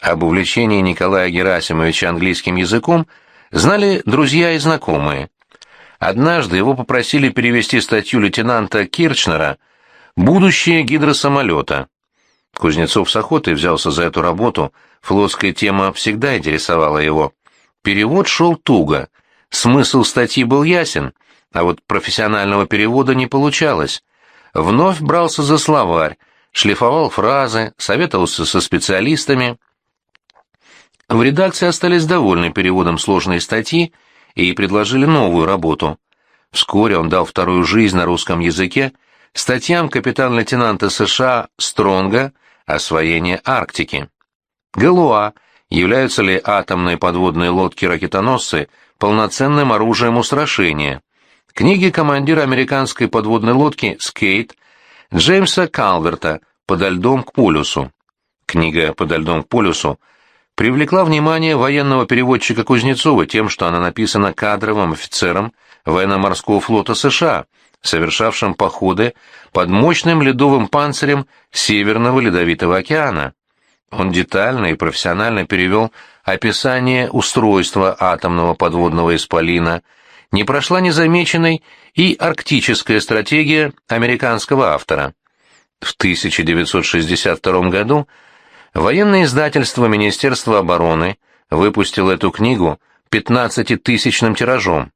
Об увлечении Николая Герасимовича английским языком знали друзья и знакомые. Однажды его попросили перевести статью лейтенанта Кирчнера «Будущее гидросамолета». Кузнецов с охотой взялся за эту работу, флотская тема всегда интересовала его. Перевод шел туго, смысл статьи был ясен, а вот профессионального перевода не получалось. Вновь брался за словарь, шлифовал фразы, советовался со специалистами. В редакции остались довольны переводом сложной статьи, и предложили новую работу. Вскоре он дал вторую жизнь на русском языке статьям капитан-лейтенанта США Стронга «Освоение Арктики». Галуа, являются ли атомные подводные лодки-ракетоносцы полноценным оружием устрашения? книги командира американской подводной лодки «Скейт» Джеймса Калверта «Подо льдом к полюсу». Книга «Подо льдом к полюсу» привлекла внимание военного переводчика Кузнецова тем, что она написана кадровым офицером военно-морского флота США, совершавшим походы под мощным ледовым панцирем Северного Ледовитого океана. Он детально и профессионально перевел описание устройства атомного подводного исполина, не прошла незамеченной и арктическая стратегия американского автора. В 1962 году военное издательство Министерства обороны выпустило эту книгу 15-тысячным тиражом.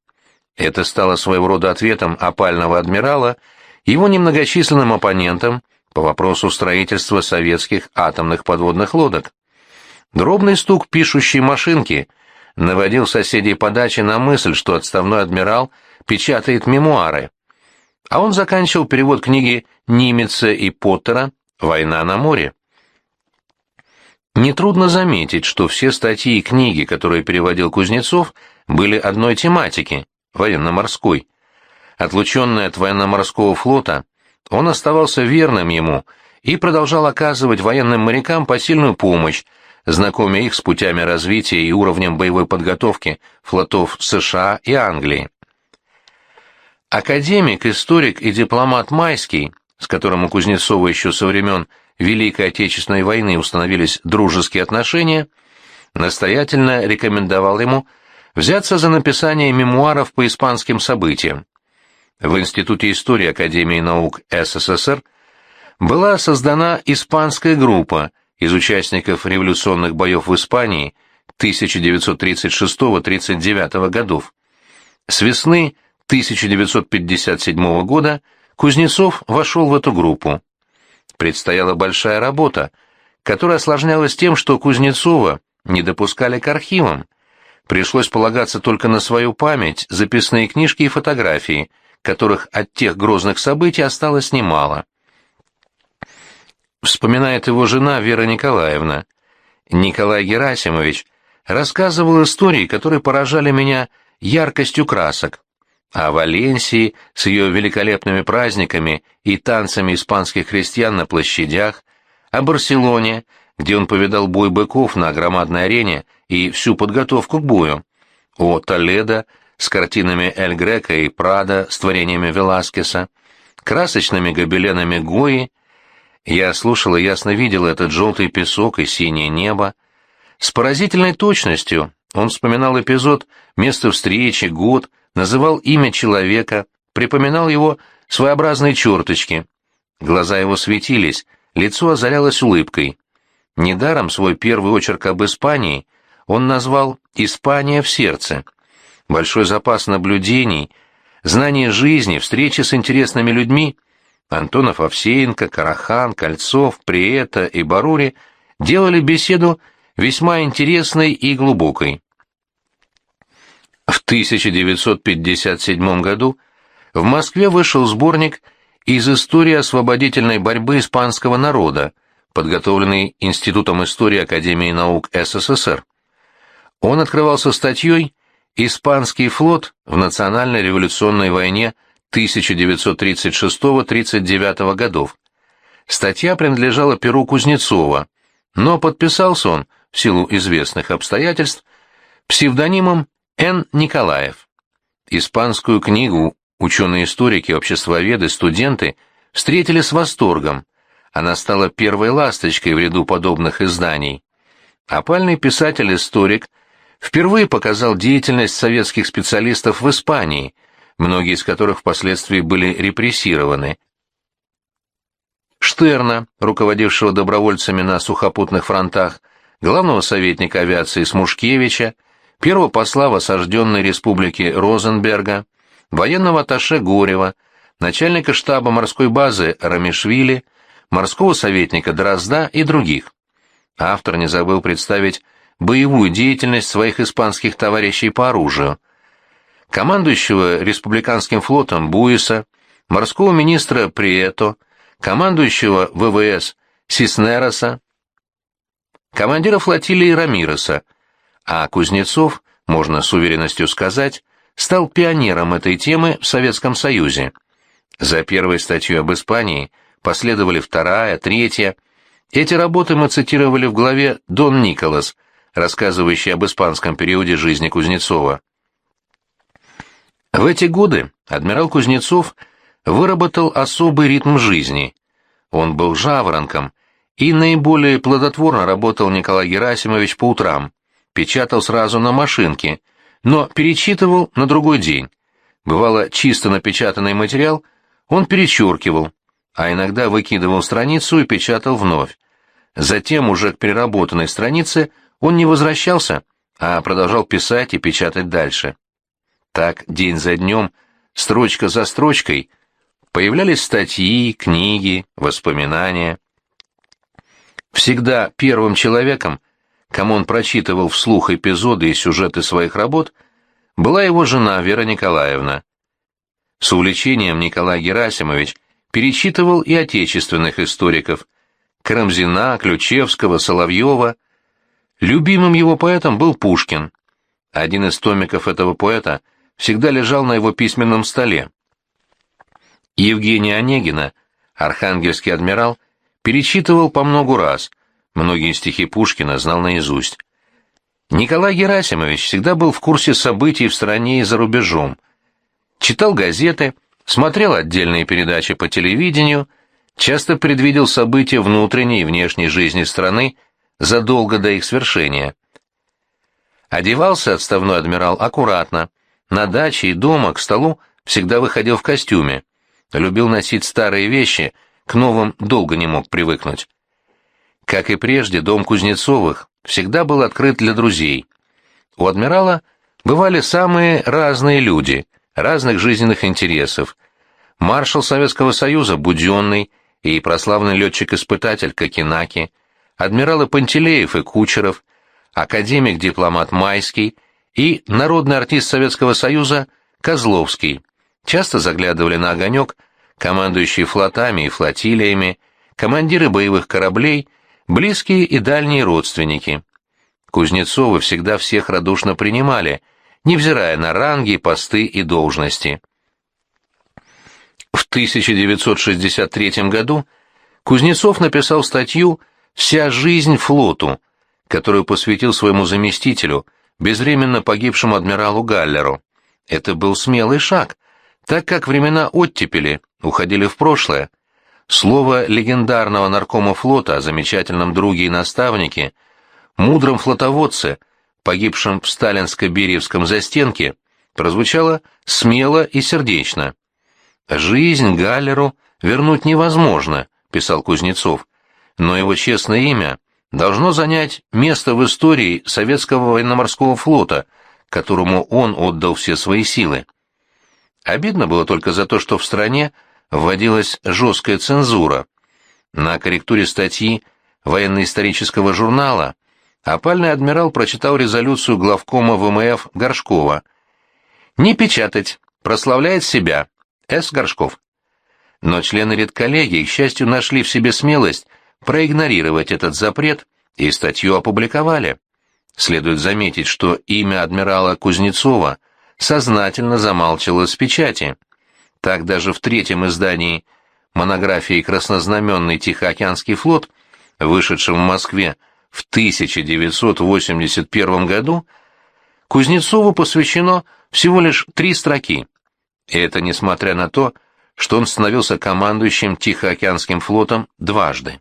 Это стало своего рода ответом опального адмирала его немногочисленным оппонентам по вопросу строительства советских атомных подводных лодок. Дробный стук пишущей машинки наводил соседей по даче на мысль, что отставной адмирал печатает мемуары. А он заканчивал перевод книги Нимеца и Поттера «Война на море». Нетрудно заметить, что все статьи и книги, которые переводил Кузнецов, были одной тематики – военно-морской. Отлученный от военно-морского флота, он оставался верным ему и продолжал оказывать военным морякам посильную помощь, знакомя их с путями развития и уровнем боевой подготовки флотов США и Англии. Академик, историк и дипломат Майский, с которым у Кузнецова еще со времен Великой Отечественной войны установились дружеские отношения, настоятельно рекомендовал ему взяться за написание мемуаров по испанским событиям. В Институте истории Академии наук СССР была создана испанская группа из участников революционных боев в Испании 1936-39 годов. С весны 1957 года Кузнецов вошел в эту группу. Предстояла большая работа, которая осложнялась тем, что Кузнецова не допускали к архивам. Пришлось полагаться только на свою память, записные книжки и фотографии, которых от тех грозных событий осталось немало. Вспоминает его жена Вера Николаевна. Николай Герасимович рассказывал истории, которые поражали меня яркостью красок о Валенсии с ее великолепными праздниками и танцами испанских крестьян на площадях, о Барселоне, где он повидал бой быков на громадной арене и всю подготовку к бою, о Толедо с картинами Эль Грека и Прада с творениями Веласкеса, красочными гобеленами Гои. Я слушал и ясно видел этот желтый песок и синее небо. С поразительной точностью он вспоминал эпизод, место встречи, год, называл имя человека, припоминал его своеобразные черточки. Глаза его светились, лицо озарялось улыбкой. Недаром свой первый очерк об Испании он назвал «Испания в сердце». Большой запас наблюдений, знание жизни, встречи с интересными людьми Антонов Овсеенко, Карахан, Кольцов, Приэта и Барури делали беседу весьма интересной и глубокой. В 1957 году в Москве вышел сборник из истории освободительной борьбы испанского народа, подготовленный Институтом истории Академии наук СССР. Он открывался статьей «Испанский флот в национальной революционной войне 1936-39 годов». Статья принадлежала перу Кузнецова, но подписался он, в силу известных обстоятельств, псевдонимом Н. Николаев. Испанскую книгу ученые-историки, обществоведы, студенты встретили с восторгом. Она стала первой ласточкой в ряду подобных изданий. Опальный писатель-историк впервые показал деятельность советских специалистов в Испании, многие из которых впоследствии были репрессированы. Штерна, руководившего добровольцами на сухопутных фронтах, главного советника авиации Смушкевича, первого посла в осажденной республике Розенберга, военного атташе Горева, начальника штаба морской базы Рамишвили, морского советника Дрозда и других. Автор не забыл представить боевую деятельность своих испанских товарищей по оружию, командующего республиканским флотом Буиса, морского министра Прието, командующего ВВС Сиснероса, командира флотилии Рамироса, а Кузнецов, можно с уверенностью сказать, стал пионером этой темы в Советском Союзе. За первой статьей об Испании последовали вторая, третья. Эти работы мы цитировали в главе «Дон Николас», рассказывающей об испанском периоде жизни Кузнецова. В эти годы адмирал Кузнецов выработал особый ритм жизни. Он был жаворонком, и наиболее плодотворно работал Николай Герасимович по утрам, печатал сразу на машинке, но перечитывал на другой день. Бывало, чисто напечатанный материал он перечеркивал, а иногда выкидывал страницу и печатал вновь. Затем уже к переработанной странице он не возвращался, а продолжал писать и печатать дальше. Так, день за днем, строчка за строчкой, появлялись статьи, книги, воспоминания. Всегда первым человеком, кому он прочитывал вслух эпизоды и сюжеты своих работ, была его жена Вера Николаевна. С увлечением Николай Герасимович перечитывал и отечественных историков – Карамзина, Ключевского, Соловьева. Любимым его поэтом был Пушкин. Один из томиков этого поэта всегда лежал на его письменном столе. Евгения Онегина, архангельский адмирал, перечитывал по многу раз, многие стихи Пушкина знал наизусть. Николай Герасимович всегда был в курсе событий в стране и за рубежом. Читал газеты, смотрел отдельные передачи по телевидению, часто предвидел события внутренней и внешней жизни страны задолго до их свершения. Одевался отставной адмирал аккуратно, на даче и дома к столу всегда выходил в костюме, любил носить старые вещи, к новым долго не мог привыкнуть. Как и прежде, дом Кузнецовых всегда был открыт для друзей. У адмирала бывали самые разные люди, разных жизненных интересов. Маршал Советского Союза Буденный и прославленный летчик-испытатель Кокенаки, адмиралы Пантелеев и Кучеров, академик-дипломат Майский и народный артист Советского Союза Козловский часто заглядывали на огонек командующие флотами и флотилиями, командиры боевых кораблей, близкие и дальние родственники. Кузнецовы всегда всех радушно принимали, невзирая на ранги, посты и должности. В 1963 году Кузнецов написал статью «Вся жизнь флоту», которую посвятил своему заместителю, безвременно погибшему адмиралу Галлеру. Это был смелый шаг, так как времена оттепели уходили в прошлое. Слово легендарного наркома флота о замечательном друге и наставнике, мудром флотоводце, погибшем в сталинско-бериевском застенке, прозвучало смело и сердечно. «Жизнь Галлеру вернуть невозможно», — писал Кузнецов, «но его честное имя должно занять место в истории советского военно-морского флота, которому он отдал все свои силы. Обидно было только за то, что в стране вводилась жесткая цензура. На корректуре статьи военно-исторического журнала опальный адмирал прочитал резолюцию главкома ВМФ Горшкова. «Не печатать, прославляет себя. С. Горшков». Но члены редколлегии, к счастью, нашли в себе смелость проигнорировать этот запрет и статью опубликовали. Следует заметить, что имя адмирала Кузнецова сознательно замалчивалось с печати. Так даже в третьем издании монографии «Краснознаменный Тихоокеанский флот», вышедшем в Москве в 1981 году, Кузнецову посвящено всего лишь три строки. И это несмотря на то, что он становился командующим Тихоокеанским флотом дважды.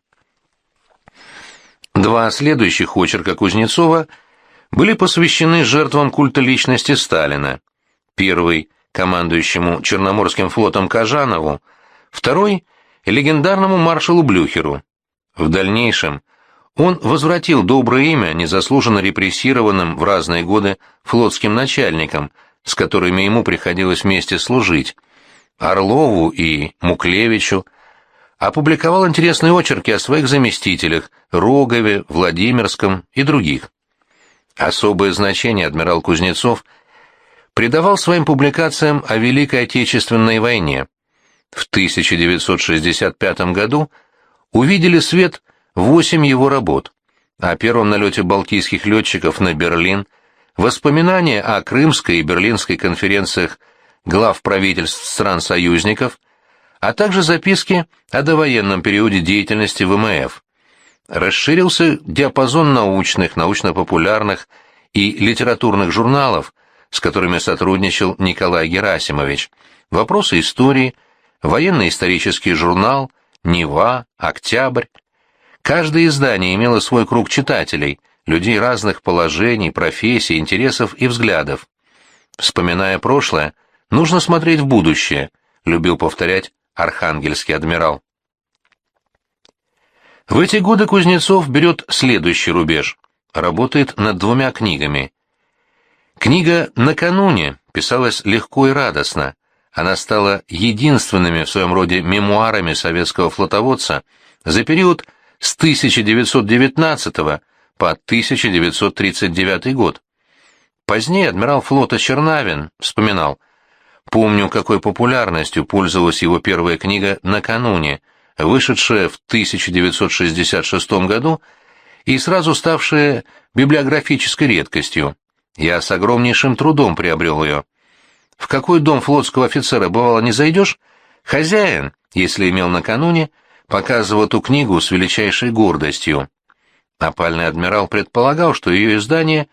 Два следующих очерка Кузнецова были посвящены жертвам культа личности Сталина. Первый – командующему Черноморским флотом Кажанову, второй – легендарному маршалу Блюхеру. В дальнейшем он возвратил доброе имя незаслуженно репрессированным в разные годы флотским начальникам, с которыми ему приходилось вместе служить, Орлову и Муклевичу, опубликовал интересные очерки о своих заместителях Рогове, Владимирском и других. Особое значение адмирал Кузнецов придавал своим публикациям о Великой Отечественной войне. В 1965 году увидели свет восемь его работ, о первом налете балтийских летчиков на Берлин, воспоминания о Крымской и Берлинской конференциях глав правительств стран-союзников, а также записки о довоенном периоде деятельности ВМФ. Расширился диапазон научных, научно-популярных и литературных журналов, с которыми сотрудничал Николай Герасимович, вопросы истории, военно-исторический журнал, Нева, Октябрь. Каждое издание имело свой круг читателей, людей разных положений, профессий, интересов и взглядов. Вспоминая прошлое, нужно смотреть в будущее, любил повторять архангельский адмирал. В эти годы Кузнецов берет следующий рубеж. Работает над двумя книгами. Книга «Накануне» писалась легко и радостно. Она стала единственными в своем роде мемуарами советского флотоводца за период с 1919 по 1939 год. Позднее адмирал флота Чернавин вспоминал, «Помню, какой популярностью пользовалась его первая книга «Накануне», вышедшая в 1966 году и сразу ставшая библиографической редкостью. Я с огромнейшим трудом приобрел ее. В какой дом флотского офицера бывало не зайдешь, хозяин, если имел накануне, показывал эту книгу с величайшей гордостью. Опальный адмирал предполагал, что ее издание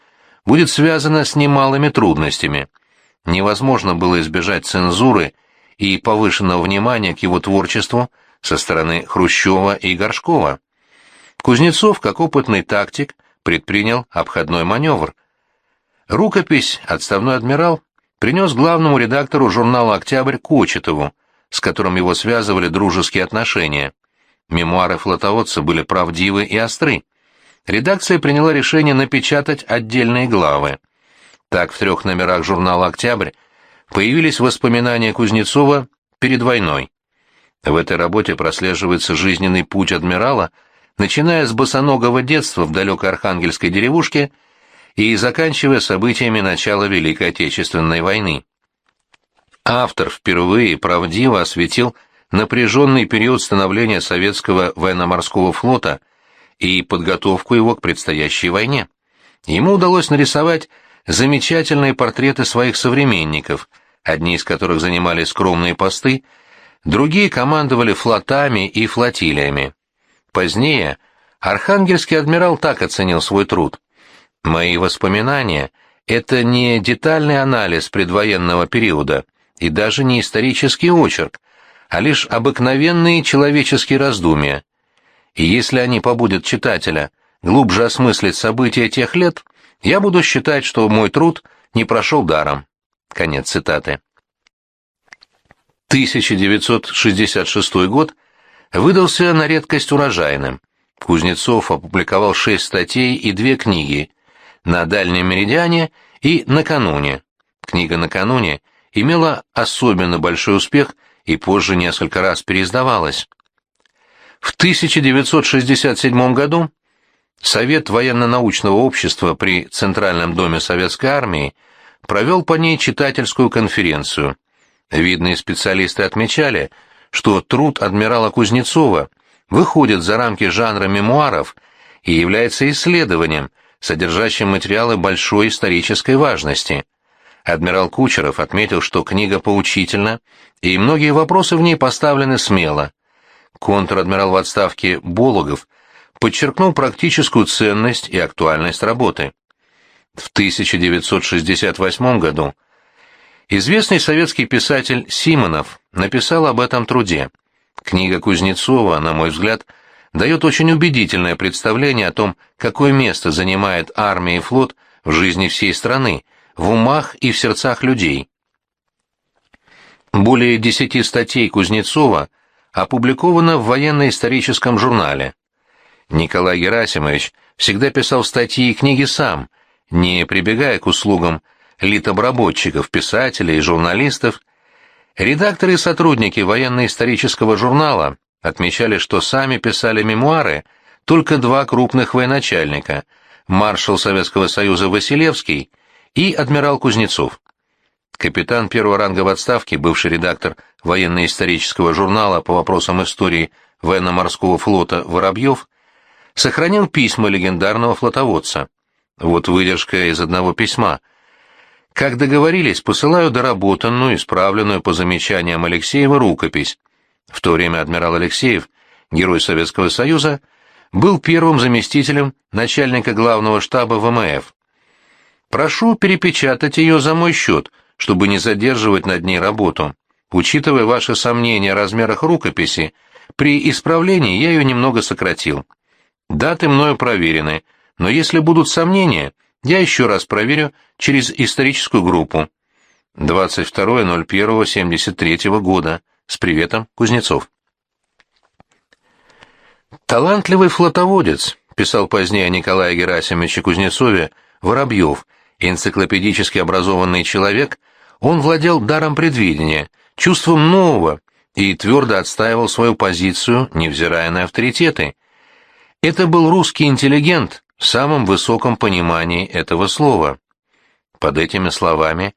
будет связано с немалыми трудностями. Невозможно было избежать цензуры и повышенного внимания к его творчеству со стороны Хрущева и Горшкова. Кузнецов, как опытный тактик, предпринял обходной маневр. Рукопись «Отставной адмирал» принес главному редактору журнала «Октябрь» Кочетову, с которым его связывали дружеские отношения. Мемуары флотоводца были правдивы и остры. Редакция приняла решение напечатать отдельные главы. Так в трех номерах журнала «Октябрь» появились воспоминания Кузнецова перед войной. В этой работе прослеживается жизненный путь адмирала, начиная с босоногого детства в далекой архангельской деревушке и заканчивая событиями начала Великой Отечественной войны. Автор впервые правдиво осветил напряженный период становления советского военно-морского флота и подготовку его к предстоящей войне. Ему удалось нарисовать замечательные портреты своих современников, одни из которых занимали скромные посты, другие командовали флотами и флотилиями. Позднее архангельский адмирал так оценил свой труд. «Мои воспоминания — это не детальный анализ предвоенного периода и даже не исторический очерк, а лишь обыкновенные человеческие раздумья. И если они побудят читателя глубже осмыслить события тех лет, я буду считать, что мой труд не прошел даром». Конец цитаты. 1966 год выдался на редкость урожайным. Кузнецов опубликовал шесть статей и две книги «На дальнем меридиане» и «Накануне». Книга «Накануне» имела особенно большой успех и позже несколько раз переиздавалась. В 1967 году Совет военно-научного общества при Центральном доме Советской армии провел по ней читательскую конференцию – Видные специалисты отмечали, что труд адмирала Кузнецова выходит за рамки жанра мемуаров и является исследованием, содержащим материалы большой исторической важности. Адмирал Кучеров отметил, что книга поучительна, и многие вопросы в ней поставлены смело. Контр-адмирал в отставке Бологов подчеркнул практическую ценность и актуальность работы. В 1968 году Известный советский писатель Симонов написал об этом труде. Книга Кузнецова, на мой взгляд, дает очень убедительное представление о том, какое место занимает армия и флот в жизни всей страны, в умах и в сердцах людей. Более десяти статей Кузнецова опубликовано в военно-историческом журнале. Николай Герасимович всегда писал статьи и книги сам, не прибегая к услугам литобработчиков, писателей и журналистов, редакторы и сотрудники военно-исторического журнала отмечали, что сами писали мемуары только два крупных военачальника – маршал Советского Союза Василевский и адмирал Кузнецов. Капитан первого ранга в отставке, бывший редактор военно-исторического журнала по вопросам истории военно-морского флота Воробьев, сохранил письма легендарного флотоводца. Вот выдержка из одного письма. Как договорились, посылаю доработанную, исправленную по замечаниям Алексеева рукопись. В то время адмирал Алексеев, герой Советского Союза, был первым заместителем начальника главного штаба ВМФ. Прошу перепечатать ее за мой счет, чтобы не задерживать над ней работу. Учитывая ваши сомнения о размерах рукописи, при исправлении я ее немного сократил. Даты мною проверены, но если будут сомнения, я еще раз проверю через историческую группу. 22.01.73 года. С приветом, Кузнецов. Талантливый флотоводец, писал позднее Николай Герасимович Кузнецове, Воробьев, энциклопедически образованный человек, он владел даром предвидения, чувством нового и твердо отстаивал свою позицию, невзирая на авторитеты. Это был русский интеллигент в самом высоком понимании этого слова. Под этими словами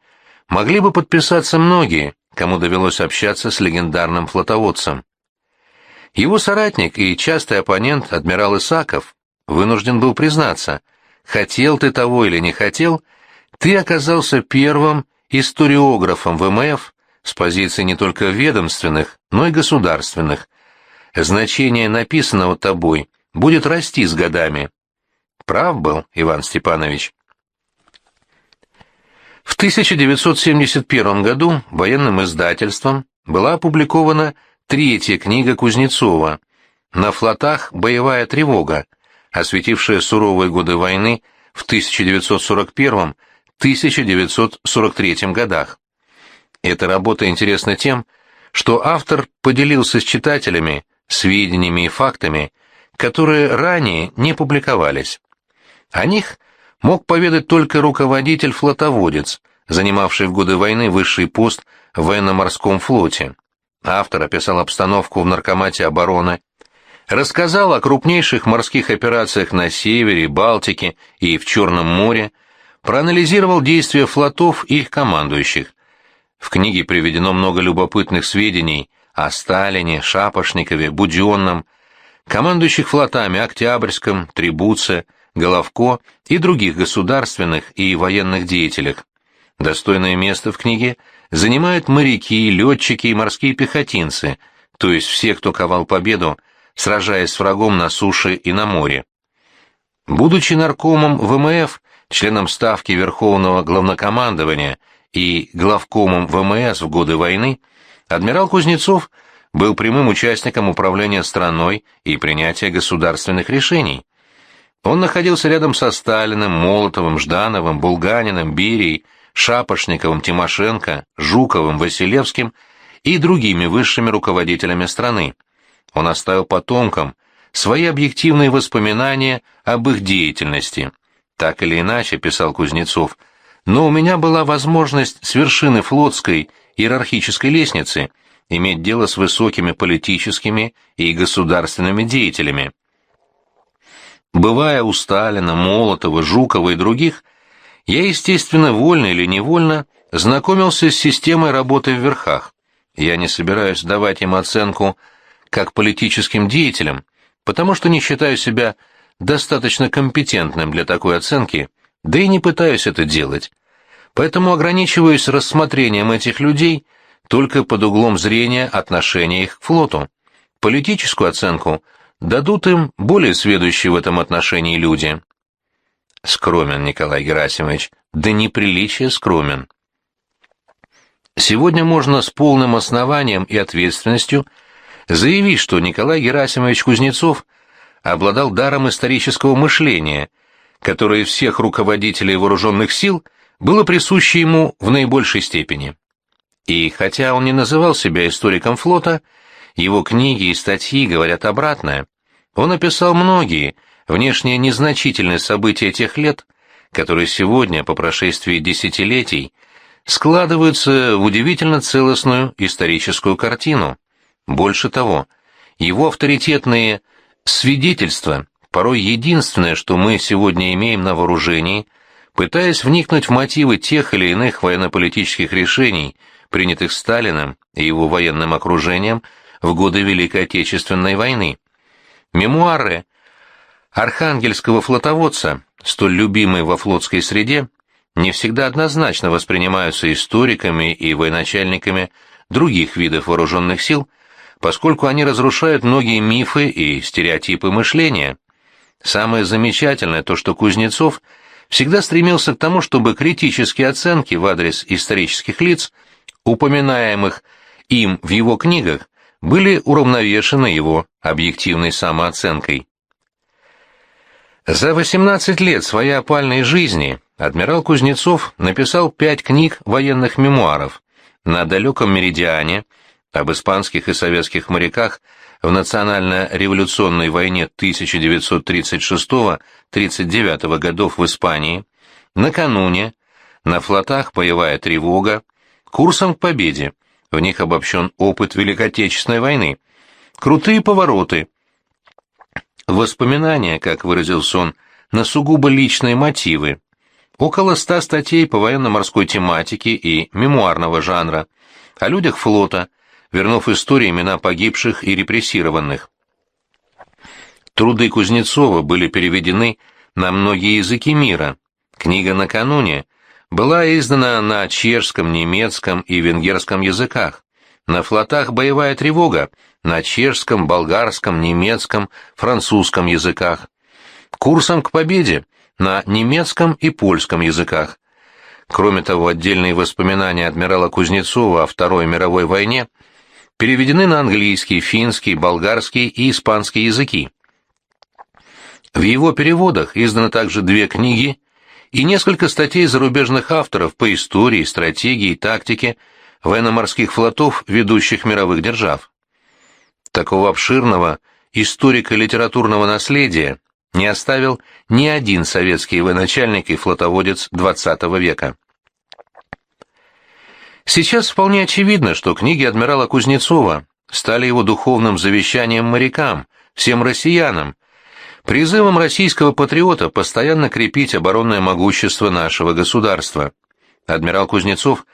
могли бы подписаться многие, кому довелось общаться с легендарным флотоводцем. Его соратник и частый оппонент, адмирал Исаков, вынужден был признаться, хотел ты того или не хотел, ты оказался первым историографом ВМФ с позиций не только ведомственных, но и государственных. Значение написанного тобой будет расти с годами. Прав был Иван Степанович. В 1971 году военным издательством была опубликована третья книга Кузнецова «На флотах боевая тревога», осветившая суровые годы войны в 1941-1943 годах. Эта работа интересна тем, что автор поделился с читателями сведениями и фактами, которые ранее не публиковались. О них – мог поведать только руководитель-флотоводец, занимавший в годы войны высший пост в военно-морском флоте. Автор описал обстановку в наркомате обороны, рассказал о крупнейших морских операциях на севере, Балтике и в Черном море, проанализировал действия флотов и их командующих. В книге приведено много любопытных сведений о Сталине, Шапошникове, Буденном, командующих флотами Октябрьском, Трибуце, Головко и других государственных и военных деятелях. Достойное место в книге занимают моряки, летчики и морские пехотинцы, то есть все, кто ковал победу, сражаясь с врагом на суше и на море. Будучи наркомом ВМФ, членом Ставки Верховного Главнокомандования и главкомом ВМС в годы войны, адмирал Кузнецов был прямым участником управления страной и принятия государственных решений. Он находился рядом со Сталиным, Молотовым, Ждановым, Булганиным, Берией, Шапошниковым, Тимошенко, Жуковым, Василевским и другими высшими руководителями страны. Он оставил потомкам свои объективные воспоминания об их деятельности. Так или иначе, писал Кузнецов, но у меня была возможность с вершины флотской иерархической лестницы иметь дело с высокими политическими и государственными деятелями. Бывая у Сталина, Молотова, Жукова и других, я, естественно, вольно или невольно, знакомился с системой работы в верхах. Я не собираюсь давать им оценку как политическим деятелям, потому что не считаю себя достаточно компетентным для такой оценки, да и не пытаюсь это делать. Поэтому ограничиваюсь рассмотрением этих людей только под углом зрения отношения их к флоту. Политическую оценку – дадут им более сведущие в этом отношении люди. Скромен Николай Герасимович, да неприличие скромен. Сегодня можно с полным основанием и ответственностью заявить, что Николай Герасимович Кузнецов обладал даром исторического мышления, которое всех руководителей вооруженных сил было присуще ему в наибольшей степени. И хотя он не называл себя историком флота, его книги и статьи говорят обратное. Он описал многие, внешне незначительные события тех лет, которые сегодня, по прошествии десятилетий, складываются в удивительно целостную историческую картину. Больше того, его авторитетные свидетельства, порой единственное, что мы сегодня имеем на вооружении, пытаясь вникнуть в мотивы тех или иных военно-политических решений, принятых Сталиным и его военным окружением в годы Великой Отечественной войны. Мемуары архангельского флотоводца столь любимые во флотской среде, не всегда однозначно воспринимаются историками и военачальниками других видов вооруженных сил, поскольку они разрушают многие мифы и стереотипы мышления. Самое замечательное то, что Кузнецов всегда стремился к тому, чтобы критические оценки в адрес исторических лиц, упоминаемых им в его книгах, были уравновешены его объективной самооценкой. За 18 лет своей опальной жизни адмирал Кузнецов написал пять книг военных мемуаров «На далеком меридиане», об испанских и советских моряках в национально-революционной войне 1936-39 годов в Испании, накануне, на флотах боевая тревога, курсом к победе, в них обобщен опыт Великой Отечественной войны, крутые повороты, воспоминания, как выразился он, на сугубо личные мотивы, около ста статей по военно-морской тематике и мемуарного жанра, о людях флота – вернув истории имена погибших и репрессированных. Труды Кузнецова были переведены на многие языки мира. Книга «Накануне» была издана на чешском, немецком и венгерском языках. На флотах «Боевая тревога» на чешском, болгарском, немецком, французском языках. Курсом к победе на немецком и польском языках. Кроме того, отдельные воспоминания адмирала Кузнецова о Второй мировой войне – переведены на английский, финский, болгарский и испанский языки. В его переводах изданы также две книги и несколько статей зарубежных авторов по истории, стратегии тактике военно-морских флотов ведущих мировых держав. Такого обширного историко-литературного наследия не оставил ни один советский военачальник и флотоводец XX века. Сейчас вполне очевидно, что книги адмирала Кузнецова стали его духовным завещанием морякам, всем россиянам, призывом российского патриота постоянно крепить оборонное могущество нашего государства. Адмирал Кузнецов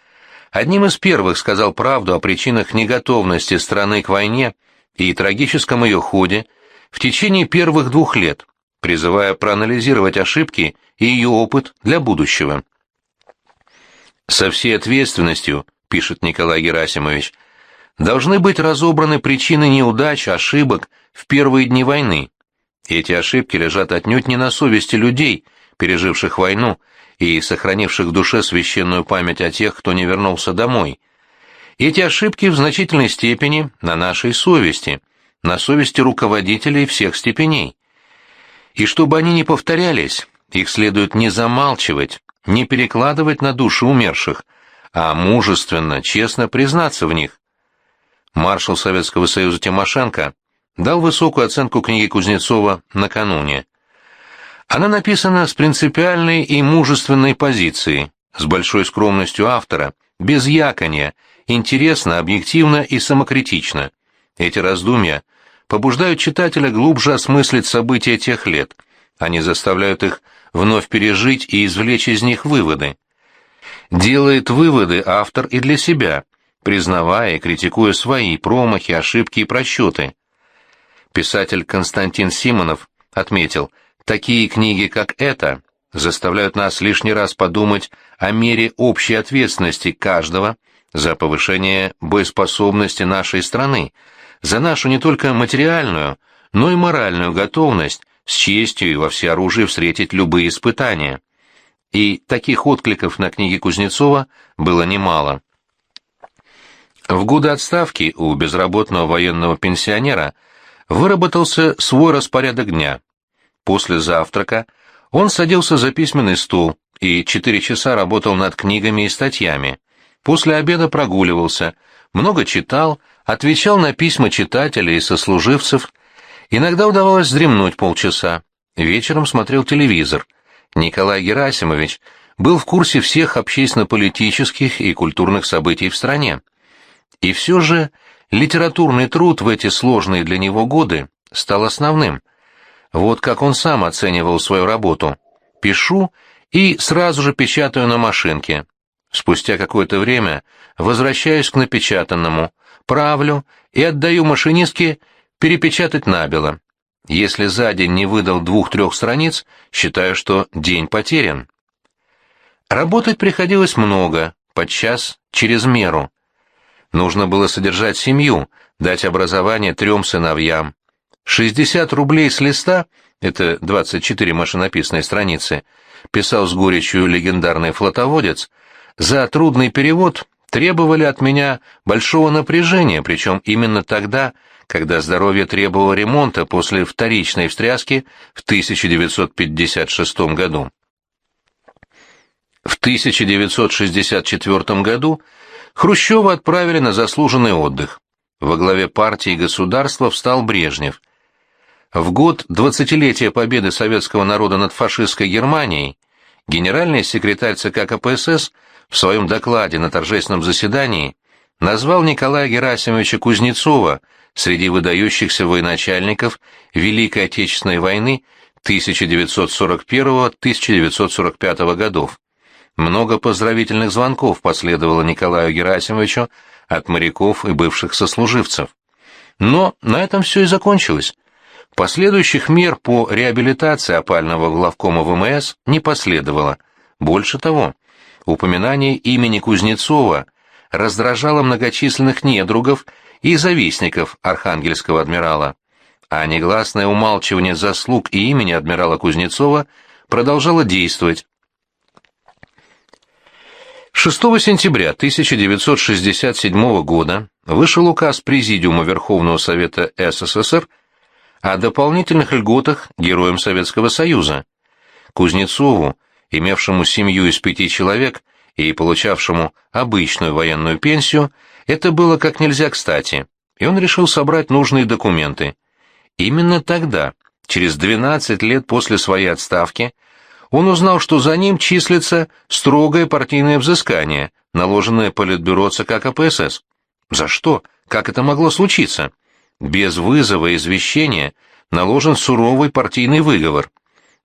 одним из первых сказал правду о причинах неготовности страны к войне и трагическом ее ходе в течение первых двух лет, призывая проанализировать ошибки и ее опыт для будущего. Со всей ответственностью, пишет Николай Герасимович, должны быть разобраны причины неудач, ошибок в первые дни войны. Эти ошибки лежат отнюдь не на совести людей, переживших войну и сохранивших в душе священную память о тех, кто не вернулся домой. Эти ошибки в значительной степени на нашей совести, на совести руководителей всех степеней. И чтобы они не повторялись, их следует не замалчивать, не перекладывать на души умерших, а мужественно, честно признаться в них. Маршал Советского Союза Тимошенко дал высокую оценку книге Кузнецова накануне. Она написана с принципиальной и мужественной позиции, с большой скромностью автора, без якония, интересно, объективно и самокритично. Эти раздумья побуждают читателя глубже осмыслить события тех лет, они заставляют их вновь пережить и извлечь из них выводы. Делает выводы автор и для себя, признавая и критикуя свои промахи, ошибки и просчеты. Писатель Константин Симонов отметил, такие книги, как эта, заставляют нас лишний раз подумать о мере общей ответственности каждого за повышение боеспособности нашей страны, за нашу не только материальную, но и моральную готовность с честью и во всеоружии встретить любые испытания. И таких откликов на книги Кузнецова было немало. В годы отставки у безработного военного пенсионера выработался свой распорядок дня. После завтрака он садился за письменный стол и четыре часа работал над книгами и статьями. После обеда прогуливался, много читал, отвечал на письма читателей и сослуживцев, Иногда удавалось вздремнуть полчаса. Вечером смотрел телевизор. Николай Герасимович был в курсе всех общественно-политических и культурных событий в стране. И все же литературный труд в эти сложные для него годы стал основным. Вот как он сам оценивал свою работу. «Пишу и сразу же печатаю на машинке. Спустя какое-то время возвращаюсь к напечатанному, правлю и отдаю машинистке перепечатать набело. Если за день не выдал двух-трех страниц, считаю, что день потерян. Работать приходилось много, подчас через меру. Нужно было содержать семью, дать образование трем сыновьям. 60 рублей с листа, это 24 машинописные страницы, писал с горечью легендарный флотоводец, за трудный перевод требовали от меня большого напряжения, причем именно тогда, когда здоровье требовало ремонта после вторичной встряски в 1956 году. В 1964 году Хрущева отправили на заслуженный отдых. Во главе партии и государства встал Брежнев. В год двадцатилетия победы советского народа над фашистской Германией генеральный секретарь ЦК КПСС в своем докладе на торжественном заседании назвал Николая Герасимовича Кузнецова среди выдающихся военачальников Великой Отечественной войны 1941-1945 годов. Много поздравительных звонков последовало Николаю Герасимовичу от моряков и бывших сослуживцев. Но на этом все и закончилось. Последующих мер по реабилитации опального главкома ВМС не последовало. Больше того, упоминание имени Кузнецова раздражало многочисленных недругов и завистников архангельского адмирала, а негласное умалчивание заслуг и имени адмирала Кузнецова продолжало действовать, 6 сентября 1967 года вышел указ Президиума Верховного Совета СССР о дополнительных льготах Героям Советского Союза. Кузнецову, имевшему семью из пяти человек и получавшему обычную военную пенсию, это было как нельзя кстати, и он решил собрать нужные документы. Именно тогда, через 12 лет после своей отставки, он узнал, что за ним числится строгое партийное взыскание, наложенное Политбюро ЦК КПСС. За что? Как это могло случиться? Без вызова и извещения наложен суровый партийный выговор.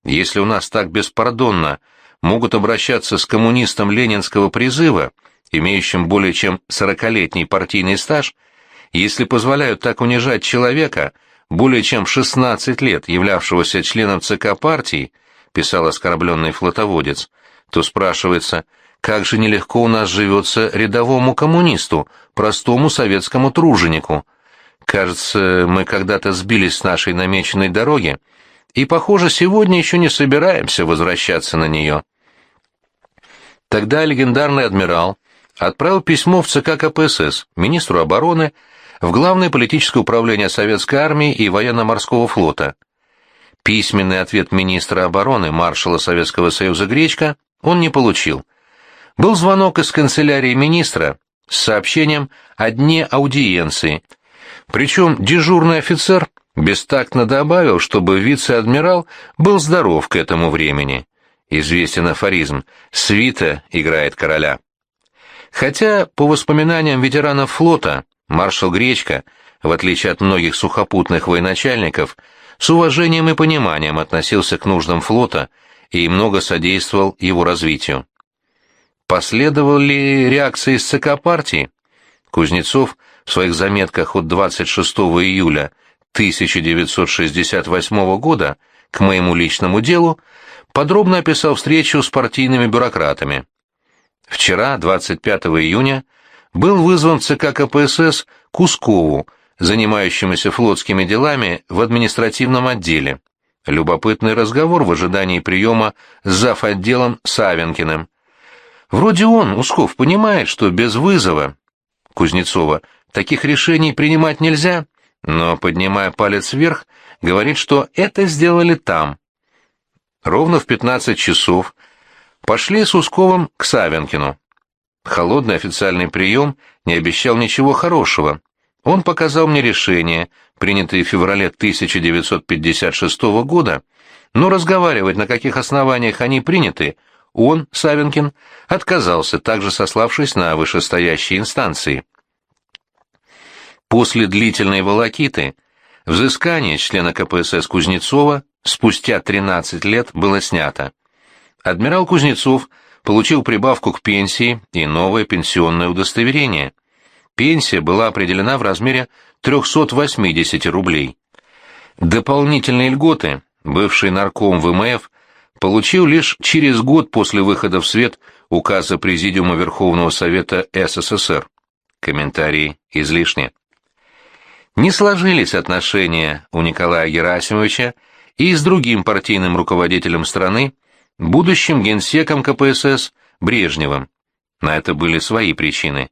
Если у нас так беспардонно могут обращаться с коммунистом ленинского призыва, имеющим более чем сорокалетний партийный стаж, если позволяют так унижать человека, более чем 16 лет являвшегося членом ЦК партии, писал оскорбленный флотоводец, то спрашивается, как же нелегко у нас живется рядовому коммунисту, простому советскому труженику. Кажется, мы когда-то сбились с нашей намеченной дороги, и, похоже, сегодня еще не собираемся возвращаться на нее. Тогда легендарный адмирал отправил письмо в ЦК КПСС, министру обороны, в Главное политическое управление Советской армии и военно-морского флота. Письменный ответ министра обороны маршала Советского Союза Гречка он не получил. Был звонок из канцелярии министра с сообщением о дне аудиенции. Причем дежурный офицер бестактно добавил, чтобы вице-адмирал был здоров к этому времени. Известен афоризм «Свита играет короля». Хотя, по воспоминаниям ветеранов флота, маршал Гречка, в отличие от многих сухопутных военачальников, с уважением и пониманием относился к нуждам флота и много содействовал его развитию. Последовали реакции из ЦК партии. Кузнецов в своих заметках от 26 июля 1968 года к моему личному делу подробно описал встречу с партийными бюрократами. Вчера, 25 июня, был вызван ЦК КПСС Кускову, занимающемуся флотскими делами в административном отделе. Любопытный разговор в ожидании приема с зав. отделом Савенкиным. Вроде он, Усков, понимает, что без вызова Кузнецова таких решений принимать нельзя, но, поднимая палец вверх, говорит, что это сделали там. Ровно в 15 часов пошли с Усковым к Савенкину. Холодный официальный прием не обещал ничего хорошего. Он показал мне решение, принятое в феврале 1956 года, но разговаривать, на каких основаниях они приняты, он, Савенкин, отказался, также сославшись на вышестоящие инстанции. После длительной волокиты взыскание члена КПСС Кузнецова спустя 13 лет было снято. Адмирал Кузнецов получил прибавку к пенсии и новое пенсионное удостоверение – Пенсия была определена в размере 380 рублей. Дополнительные льготы бывший нарком ВМФ получил лишь через год после выхода в свет указа Президиума Верховного Совета СССР. Комментарии излишни. Не сложились отношения у Николая Герасимовича и с другим партийным руководителем страны, будущим генсеком КПСС Брежневым. На это были свои причины.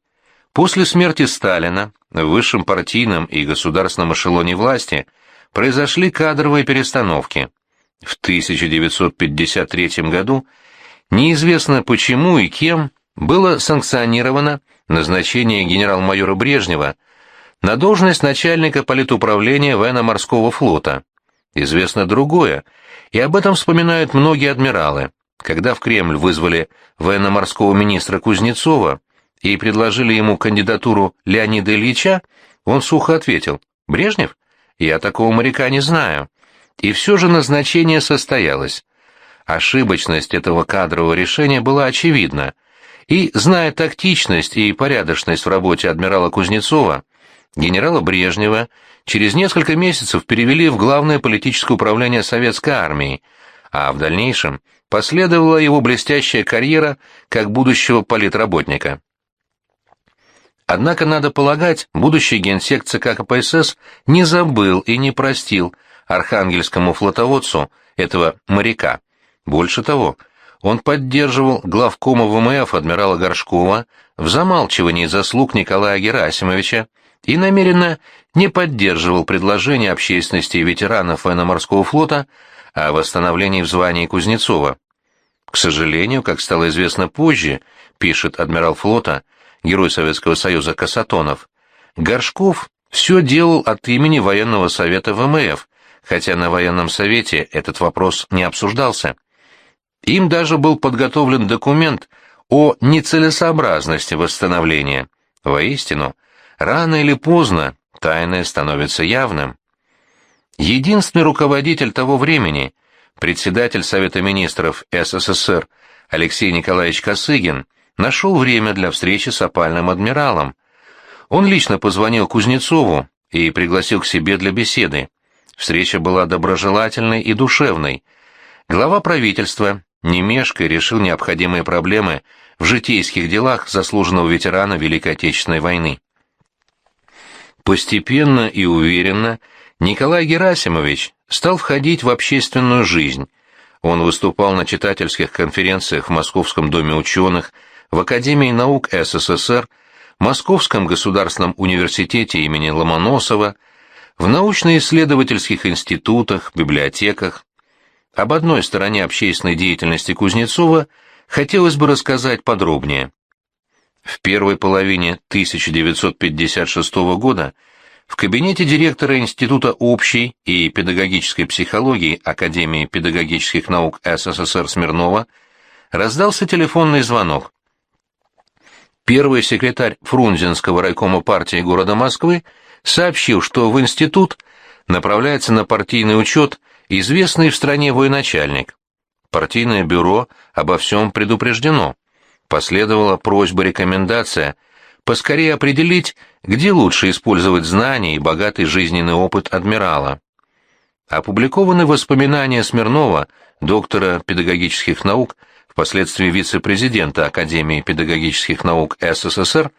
После смерти Сталина в высшем партийном и государственном эшелоне власти произошли кадровые перестановки. В 1953 году неизвестно почему и кем было санкционировано назначение генерал-майора Брежнева на должность начальника политуправления военно-морского флота. Известно другое, и об этом вспоминают многие адмиралы. Когда в Кремль вызвали военно-морского министра Кузнецова и предложили ему кандидатуру Леонида Ильича, он сухо ответил «Брежнев? Я такого моряка не знаю». И все же назначение состоялось. Ошибочность этого кадрового решения была очевидна, и, зная тактичность и порядочность в работе адмирала Кузнецова, генерала Брежнева через несколько месяцев перевели в Главное политическое управление Советской армии, а в дальнейшем последовала его блестящая карьера как будущего политработника. Однако, надо полагать, будущий генсек ЦК КПСС не забыл и не простил архангельскому флотоводцу этого моряка. Больше того, он поддерживал главкома ВМФ адмирала Горшкова в замалчивании заслуг Николая Герасимовича и намеренно не поддерживал предложение общественности и ветеранов военно-морского флота о восстановлении в звании Кузнецова. К сожалению, как стало известно позже, пишет адмирал флота, герой Советского Союза Касатонов, Горшков все делал от имени военного совета ВМФ, хотя на военном совете этот вопрос не обсуждался. Им даже был подготовлен документ о нецелесообразности восстановления. Воистину, рано или поздно тайное становится явным. Единственный руководитель того времени, председатель Совета министров СССР Алексей Николаевич Косыгин, нашел время для встречи с опальным адмиралом. Он лично позвонил Кузнецову и пригласил к себе для беседы. Встреча была доброжелательной и душевной. Глава правительства, не мешкая, решил необходимые проблемы в житейских делах заслуженного ветерана Великой Отечественной войны. Постепенно и уверенно Николай Герасимович стал входить в общественную жизнь. Он выступал на читательских конференциях в Московском доме ученых, в Академии наук СССР, Московском государственном университете имени Ломоносова, в научно-исследовательских институтах, библиотеках. Об одной стороне общественной деятельности Кузнецова хотелось бы рассказать подробнее. В первой половине 1956 года в кабинете директора Института общей и педагогической психологии Академии педагогических наук СССР Смирнова раздался телефонный звонок. Первый секретарь Фрунзенского райкома партии города Москвы сообщил, что в институт направляется на партийный учет известный в стране военачальник. Партийное бюро обо всем предупреждено. Последовала просьба-рекомендация поскорее определить, где лучше использовать знания и богатый жизненный опыт адмирала. Опубликованы воспоминания Смирнова, доктора педагогических наук, впоследствии вице-президента Академии педагогических наук СССР,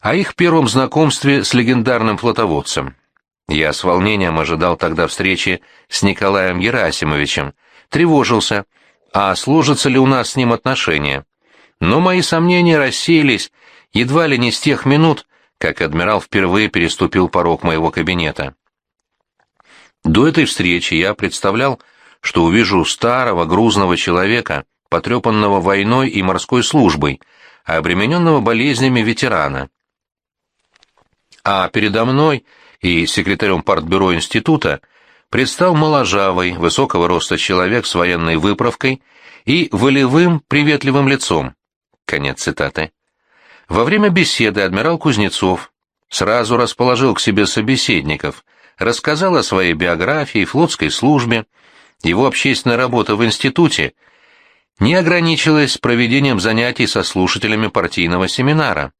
о их первом знакомстве с легендарным флотоводцем. Я с волнением ожидал тогда встречи с Николаем Герасимовичем, тревожился, а сложатся ли у нас с ним отношения. Но мои сомнения рассеялись едва ли не с тех минут, как адмирал впервые переступил порог моего кабинета. До этой встречи я представлял, что увижу старого грузного человека, потрепанного войной и морской службой, обремененного болезнями ветерана а передо мной и секретарем партбюро института предстал моложавый, высокого роста человек с военной выправкой и волевым, приветливым лицом. Конец цитаты. Во время беседы адмирал Кузнецов сразу расположил к себе собеседников, рассказал о своей биографии, флотской службе, его общественная работа в институте не ограничилась проведением занятий со слушателями партийного семинара.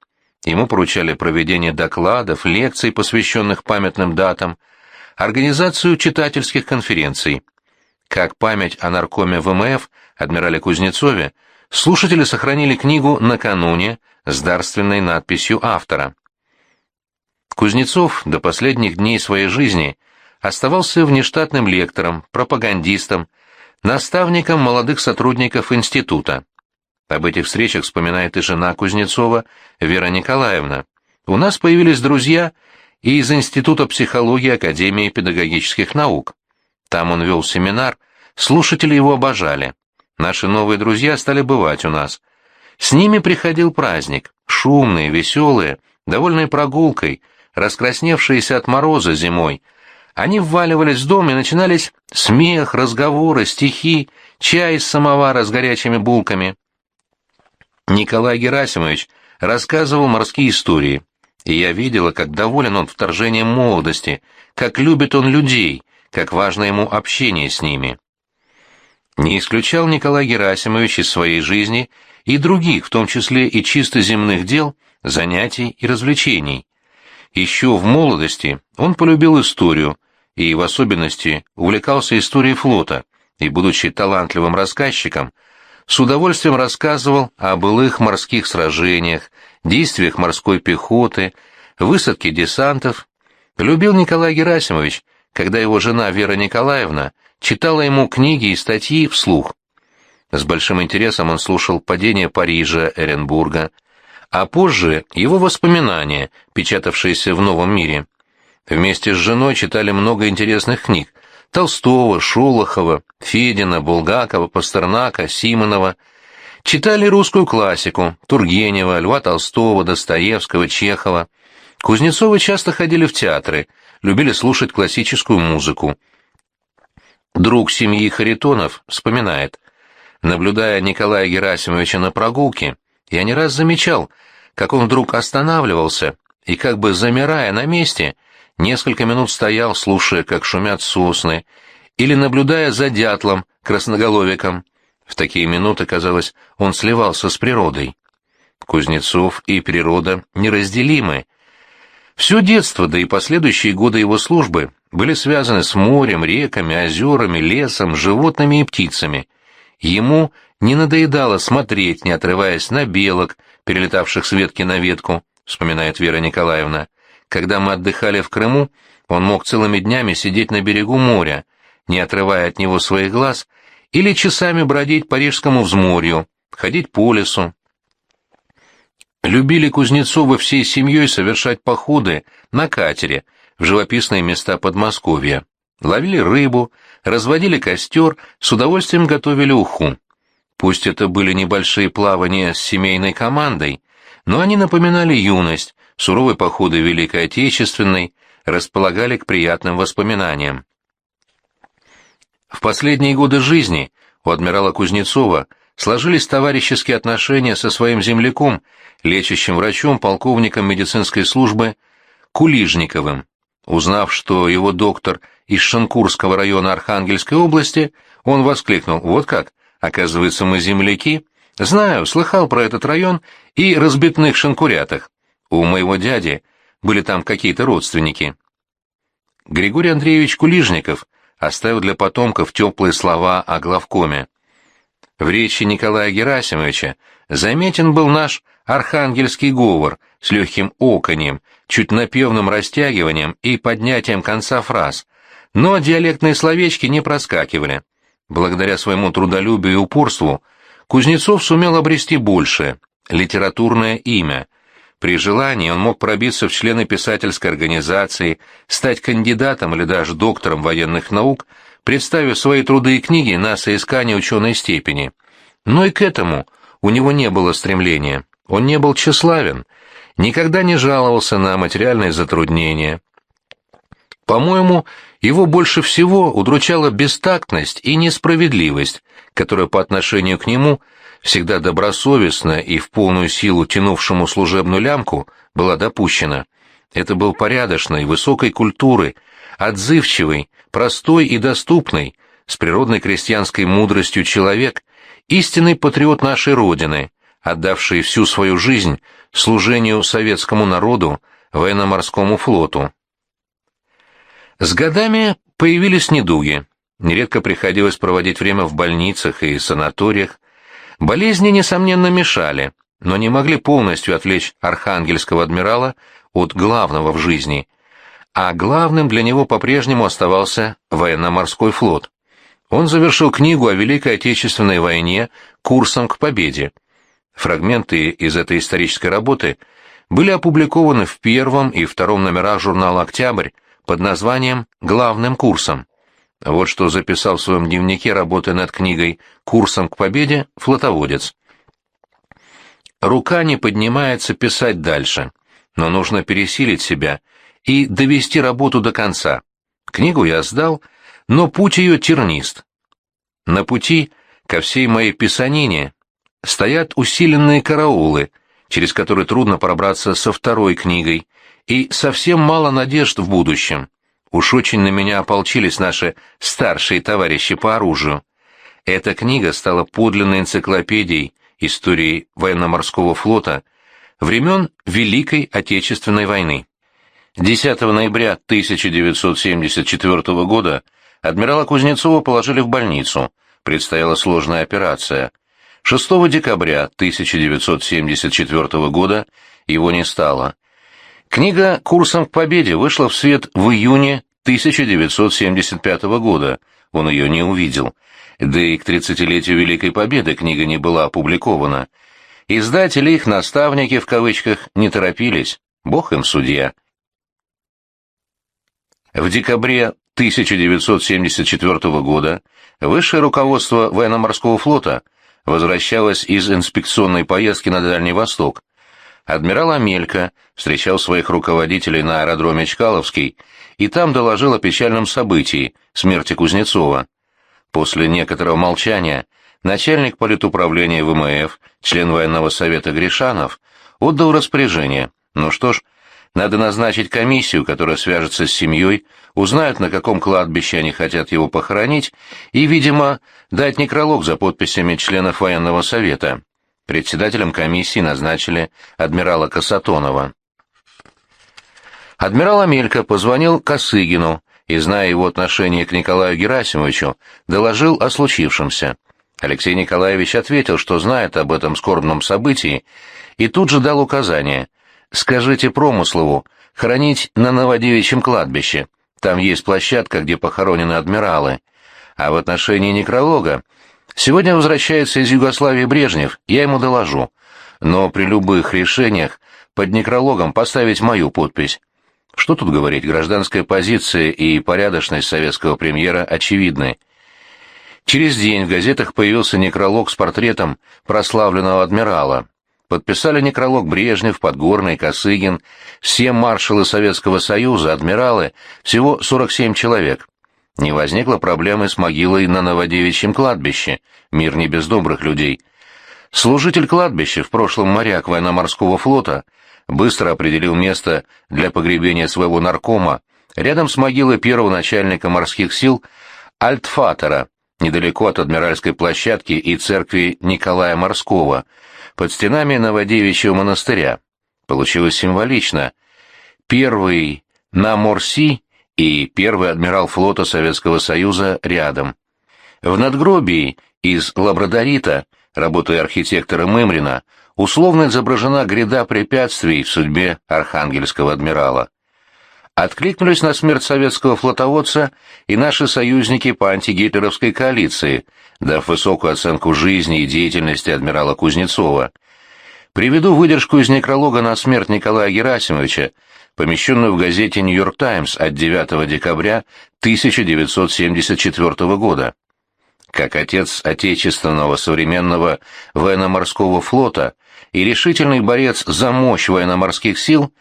Ему поручали проведение докладов, лекций, посвященных памятным датам, организацию читательских конференций. Как память о наркоме ВМФ, адмирале Кузнецове, слушатели сохранили книгу накануне с дарственной надписью автора. Кузнецов до последних дней своей жизни оставался внештатным лектором, пропагандистом, наставником молодых сотрудников института. Об этих встречах вспоминает и жена Кузнецова, Вера Николаевна. «У нас появились друзья и из Института психологии Академии педагогических наук. Там он вел семинар, слушатели его обожали. Наши новые друзья стали бывать у нас. С ними приходил праздник, шумные, веселые, довольные прогулкой, раскрасневшиеся от мороза зимой. Они вваливались в дом и начинались смех, разговоры, стихи, чай из самовара с горячими булками. Николай Герасимович рассказывал морские истории, и я видела, как доволен он вторжением молодости, как любит он людей, как важно ему общение с ними. Не исключал Николай Герасимович из своей жизни и других, в том числе и чисто земных дел, занятий и развлечений. Еще в молодости он полюбил историю и, в особенности, увлекался историей флота, и, будучи талантливым рассказчиком, с удовольствием рассказывал о былых морских сражениях, действиях морской пехоты, высадке десантов. Любил Николай Герасимович, когда его жена Вера Николаевна читала ему книги и статьи вслух. С большим интересом он слушал падение Парижа, Эренбурга, а позже его воспоминания, печатавшиеся в «Новом мире». Вместе с женой читали много интересных книг, Толстого, Шолохова, Федина, Булгакова, Пастернака, Симонова. Читали русскую классику Тургенева, Льва Толстого, Достоевского, Чехова. Кузнецовы часто ходили в театры, любили слушать классическую музыку. Друг семьи Харитонов вспоминает. Наблюдая Николая Герасимовича на прогулке, я не раз замечал, как он вдруг останавливался и, как бы замирая на месте, несколько минут стоял, слушая, как шумят сосны, или наблюдая за дятлом, красноголовиком. В такие минуты, казалось, он сливался с природой. Кузнецов и природа неразделимы. Все детство, да и последующие годы его службы были связаны с морем, реками, озерами, лесом, животными и птицами. Ему не надоедало смотреть, не отрываясь на белок, перелетавших с ветки на ветку, вспоминает Вера Николаевна. Когда мы отдыхали в Крыму, он мог целыми днями сидеть на берегу моря, не отрывая от него своих глаз, или часами бродить по Рижскому взморью, ходить по лесу. Любили Кузнецовы всей семьей совершать походы на катере в живописные места Подмосковья. Ловили рыбу, разводили костер, с удовольствием готовили уху. Пусть это были небольшие плавания с семейной командой, но они напоминали юность, суровые походы Великой Отечественной располагали к приятным воспоминаниям. В последние годы жизни у адмирала Кузнецова сложились товарищеские отношения со своим земляком, лечащим врачом, полковником медицинской службы Кулижниковым. Узнав, что его доктор из Шанкурского района Архангельской области, он воскликнул «Вот как? Оказывается, мы земляки?» «Знаю, слыхал про этот район и разбитных шанкурятах. У моего дяди были там какие-то родственники. Григорий Андреевич Кулижников оставил для потомков теплые слова о главкоме. В речи Николая Герасимовича заметен был наш архангельский говор с легким оконьем, чуть напевным растягиванием и поднятием конца фраз, но диалектные словечки не проскакивали. Благодаря своему трудолюбию и упорству Кузнецов сумел обрести большее — литературное имя — при желании он мог пробиться в члены писательской организации, стать кандидатом или даже доктором военных наук, представив свои труды и книги на соискание ученой степени. Но и к этому у него не было стремления. Он не был тщеславен, никогда не жаловался на материальные затруднения. По-моему, его больше всего удручала бестактность и несправедливость, которая по отношению к нему – всегда добросовестно и в полную силу тянувшему служебную лямку, была допущена. Это был порядочный, высокой культуры, отзывчивый, простой и доступный, с природной крестьянской мудростью человек, истинный патриот нашей Родины, отдавший всю свою жизнь служению советскому народу, военно-морскому флоту. С годами появились недуги. Нередко приходилось проводить время в больницах и санаториях. Болезни, несомненно, мешали, но не могли полностью отвлечь архангельского адмирала от главного в жизни. А главным для него по-прежнему оставался военно-морской флот. Он завершил книгу о Великой Отечественной войне «Курсом к победе». Фрагменты из этой исторической работы были опубликованы в первом и втором номерах журнала «Октябрь» под названием «Главным курсом». Вот что записал в своем дневнике, работая над книгой «Курсом к победе» флотоводец. Рука не поднимается писать дальше, но нужно пересилить себя и довести работу до конца. Книгу я сдал, но путь ее тернист. На пути ко всей моей писанине стоят усиленные караулы, через которые трудно пробраться со второй книгой, и совсем мало надежд в будущем. Уж очень на меня ополчились наши старшие товарищи по оружию. Эта книга стала подлинной энциклопедией истории военно-морского флота времен Великой Отечественной войны. 10 ноября 1974 года адмирала Кузнецова положили в больницу, предстояла сложная операция. 6 декабря 1974 года его не стало. Книга «Курсом к победе» вышла в свет в июне 1975 года, он ее не увидел. Да и к 30-летию Великой Победы книга не была опубликована. Издатели их наставники в кавычках не торопились, бог им судья. В декабре 1974 года высшее руководство военно-морского флота возвращалось из инспекционной поездки на Дальний Восток. Адмирал Амелька встречал своих руководителей на аэродроме Чкаловский и там доложил о печальном событии – смерти Кузнецова. После некоторого молчания начальник политуправления ВМФ, член военного совета Гришанов, отдал распоряжение. Ну что ж, надо назначить комиссию, которая свяжется с семьей, узнает, на каком кладбище они хотят его похоронить, и, видимо, дать некролог за подписями членов военного совета. Председателем комиссии назначили адмирала Касатонова. Адмирал Амелька позвонил Косыгину и, зная его отношение к Николаю Герасимовичу, доложил о случившемся. Алексей Николаевич ответил, что знает об этом скорбном событии, и тут же дал указание «Скажите Промыслову, хранить на Новодевичьем кладбище, там есть площадка, где похоронены адмиралы. А в отношении некролога, сегодня возвращается из Югославии Брежнев, я ему доложу, но при любых решениях под некрологом поставить мою подпись». Что тут говорить, гражданская позиция и порядочность советского премьера очевидны. Через день в газетах появился некролог с портретом прославленного адмирала. Подписали некролог Брежнев, Подгорный, Косыгин, все маршалы Советского Союза, адмиралы, всего 47 человек. Не возникло проблемы с могилой на Новодевичьем кладбище, мир не без добрых людей. Служитель кладбища, в прошлом моряк военно-морского флота, быстро определил место для погребения своего наркома рядом с могилой первого начальника морских сил Альтфатера, недалеко от Адмиральской площадки и церкви Николая Морского, под стенами Новодевичьего монастыря. Получилось символично. Первый на Морси и первый адмирал флота Советского Союза рядом. В надгробии из лабрадорита, работой архитектора Мымрина, условно изображена гряда препятствий в судьбе архангельского адмирала. Откликнулись на смерть советского флотоводца и наши союзники по антигитлеровской коалиции, дав высокую оценку жизни и деятельности адмирала Кузнецова. Приведу выдержку из некролога на смерть Николая Герасимовича, помещенную в газете «Нью-Йорк Таймс» от 9 декабря 1974 года. Как отец отечественного современного военно-морского флота и решительный борец за мощь военно-морских сил,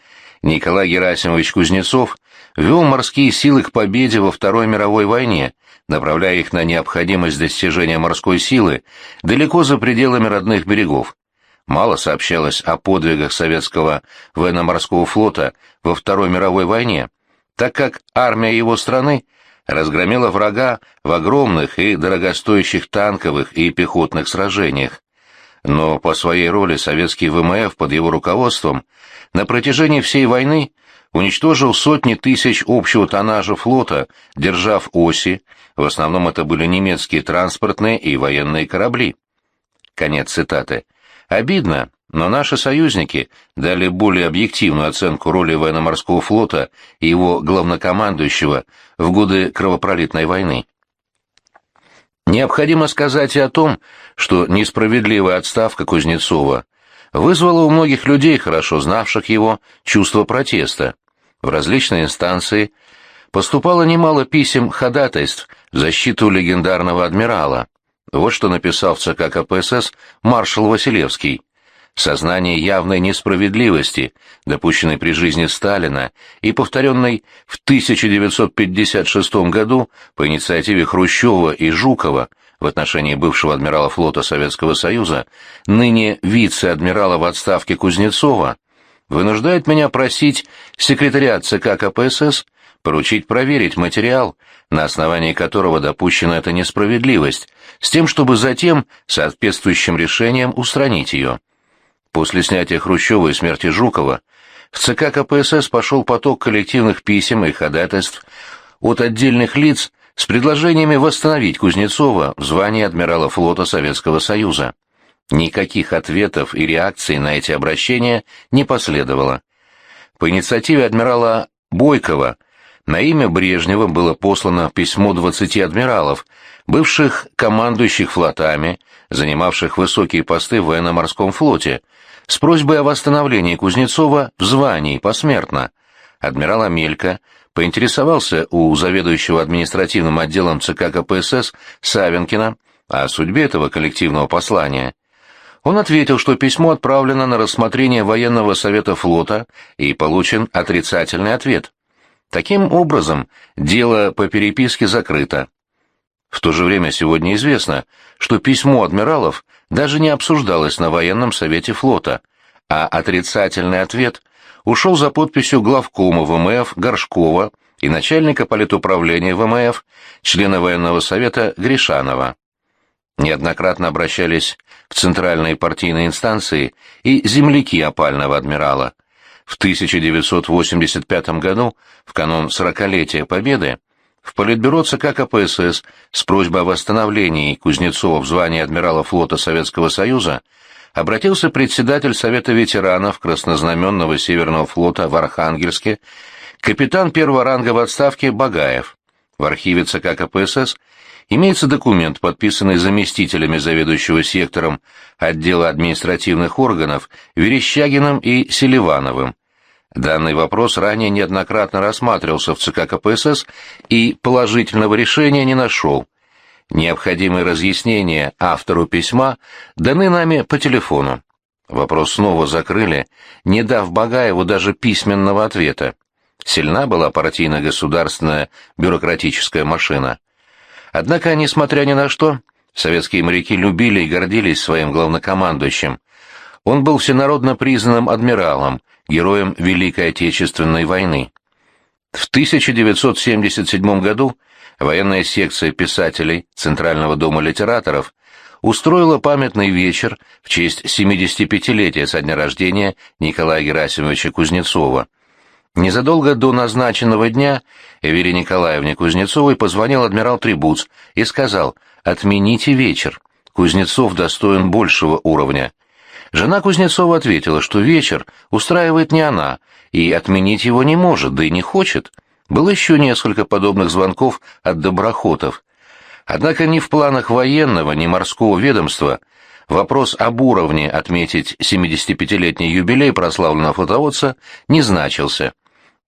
Николай Герасимович Кузнецов вел морские силы к победе во Второй мировой войне, направляя их на необходимость достижения морской силы далеко за пределами родных берегов. Мало сообщалось о подвигах советского военно-морского флота во Второй мировой войне, так как армия его страны разгромила врага в огромных и дорогостоящих танковых и пехотных сражениях. Но по своей роли советский ВМФ под его руководством на протяжении всей войны уничтожил сотни тысяч общего тоннажа флота, держав оси, в основном это были немецкие транспортные и военные корабли. Конец цитаты. Обидно, но наши союзники дали более объективную оценку роли военно-морского флота и его главнокомандующего в годы кровопролитной войны. Необходимо сказать и о том, что несправедливая отставка Кузнецова вызвала у многих людей, хорошо знавших его, чувство протеста. В различные инстанции поступало немало писем ходатайств в защиту легендарного адмирала. Вот что написал в ЦК КПСС маршал Василевский. Сознание явной несправедливости, допущенной при жизни Сталина и повторенной в 1956 году по инициативе Хрущева и Жукова в отношении бывшего адмирала флота Советского Союза, ныне вице-адмирала в отставке Кузнецова, вынуждает меня просить секретариат ЦК КПСС поручить проверить материал, на основании которого допущена эта несправедливость, с тем, чтобы затем соответствующим решением устранить ее. После снятия Хрущева и смерти Жукова в ЦК КПСС пошел поток коллективных писем и ходатайств от отдельных лиц с предложениями восстановить Кузнецова в звании адмирала флота Советского Союза. Никаких ответов и реакций на эти обращения не последовало. По инициативе адмирала Бойкова на имя Брежнева было послано письмо 20 адмиралов, бывших командующих флотами, занимавших высокие посты в военно-морском флоте, с просьбой о восстановлении Кузнецова в звании посмертно. Адмирал Амелько поинтересовался у заведующего административным отделом ЦК КПСС Савенкина о судьбе этого коллективного послания. Он ответил, что письмо отправлено на рассмотрение военного совета флота и получен отрицательный ответ. Таким образом, дело по переписке закрыто. В то же время сегодня известно, что письмо адмиралов даже не обсуждалось на военном совете флота, а отрицательный ответ ушел за подписью главкома ВМФ Горшкова и начальника политуправления ВМФ, члена военного совета Гришанова. Неоднократно обращались в центральные партийные инстанции и земляки опального адмирала. В 1985 году, в канун сорокалетия Победы, в Политбюро ЦК КПСС с просьбой о восстановлении Кузнецова в звании адмирала флота Советского Союза обратился председатель Совета ветеранов Краснознаменного Северного флота в Архангельске, капитан первого ранга в отставке Багаев. В архиве ЦК КПСС имеется документ, подписанный заместителями заведующего сектором отдела административных органов Верещагиным и Селивановым. Данный вопрос ранее неоднократно рассматривался в ЦК КПСС и положительного решения не нашел. Необходимые разъяснения автору письма даны нами по телефону. Вопрос снова закрыли, не дав Багаеву даже письменного ответа. Сильна была партийно-государственная бюрократическая машина. Однако, несмотря ни на что, советские моряки любили и гордились своим главнокомандующим. Он был всенародно признанным адмиралом, героем Великой Отечественной войны. В 1977 году военная секция писателей Центрального дома литераторов устроила памятный вечер в честь 75-летия со дня рождения Николая Герасимовича Кузнецова – Незадолго до назначенного дня Вере Николаевне Кузнецовой позвонил адмирал Трибуц и сказал «Отмените вечер. Кузнецов достоин большего уровня». Жена Кузнецова ответила, что вечер устраивает не она, и отменить его не может, да и не хочет. Было еще несколько подобных звонков от доброхотов. Однако ни в планах военного, ни морского ведомства вопрос об уровне отметить 75-летний юбилей прославленного флотоводца не значился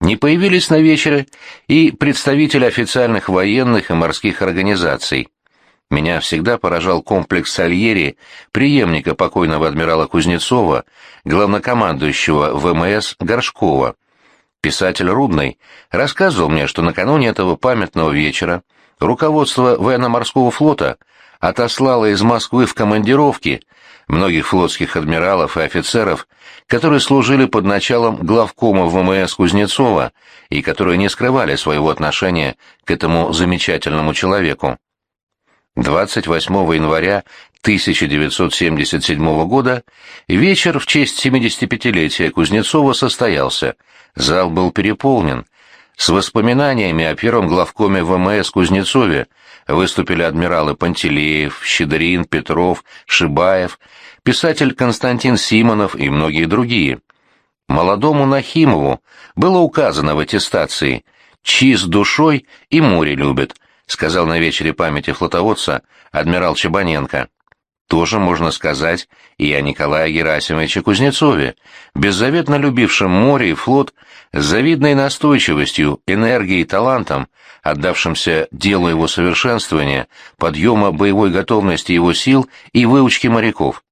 не появились на вечере и представители официальных военных и морских организаций. Меня всегда поражал комплекс Сальери, преемника покойного адмирала Кузнецова, главнокомандующего ВМС Горшкова. Писатель Рудный рассказывал мне, что накануне этого памятного вечера руководство военно-морского флота отослало из Москвы в командировки многих флотских адмиралов и офицеров, которые служили под началом главкома ВМС Кузнецова и которые не скрывали своего отношения к этому замечательному человеку. 28 января 1977 года вечер в честь 75-летия Кузнецова состоялся. Зал был переполнен. С воспоминаниями о первом главкоме ВМС Кузнецове выступили адмиралы Пантелеев, Щедрин, Петров, Шибаев, писатель Константин Симонов и многие другие. Молодому Нахимову было указано в аттестации «Чист душой и море любит», сказал на вечере памяти флотоводца адмирал Чебаненко. Тоже можно сказать и о Николае Герасимовиче Кузнецове, беззаветно любившем море и флот, с завидной настойчивостью, энергией и талантом, отдавшимся делу его совершенствования, подъема боевой готовности его сил и выучки моряков.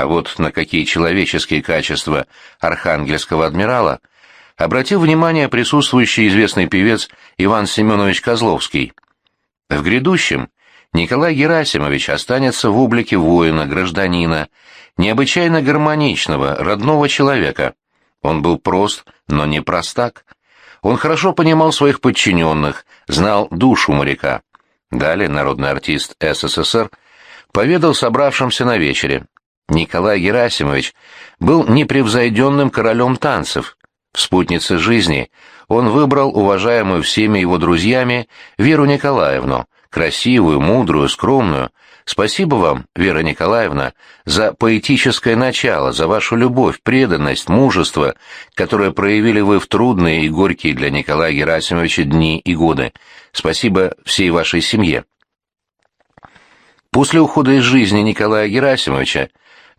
А вот на какие человеческие качества архангельского адмирала обратил внимание присутствующий известный певец Иван Семенович Козловский. В грядущем Николай Герасимович останется в облике воина, гражданина, необычайно гармоничного, родного человека. Он был прост, но не простак. Он хорошо понимал своих подчиненных, знал душу моряка. Далее народный артист СССР поведал собравшимся на вечере. Николай Герасимович был непревзойденным королем танцев. В спутнице жизни он выбрал уважаемую всеми его друзьями Веру Николаевну, красивую, мудрую, скромную. Спасибо вам, Вера Николаевна, за поэтическое начало, за вашу любовь, преданность, мужество, которое проявили вы в трудные и горькие для Николая Герасимовича дни и годы. Спасибо всей вашей семье. После ухода из жизни Николая Герасимовича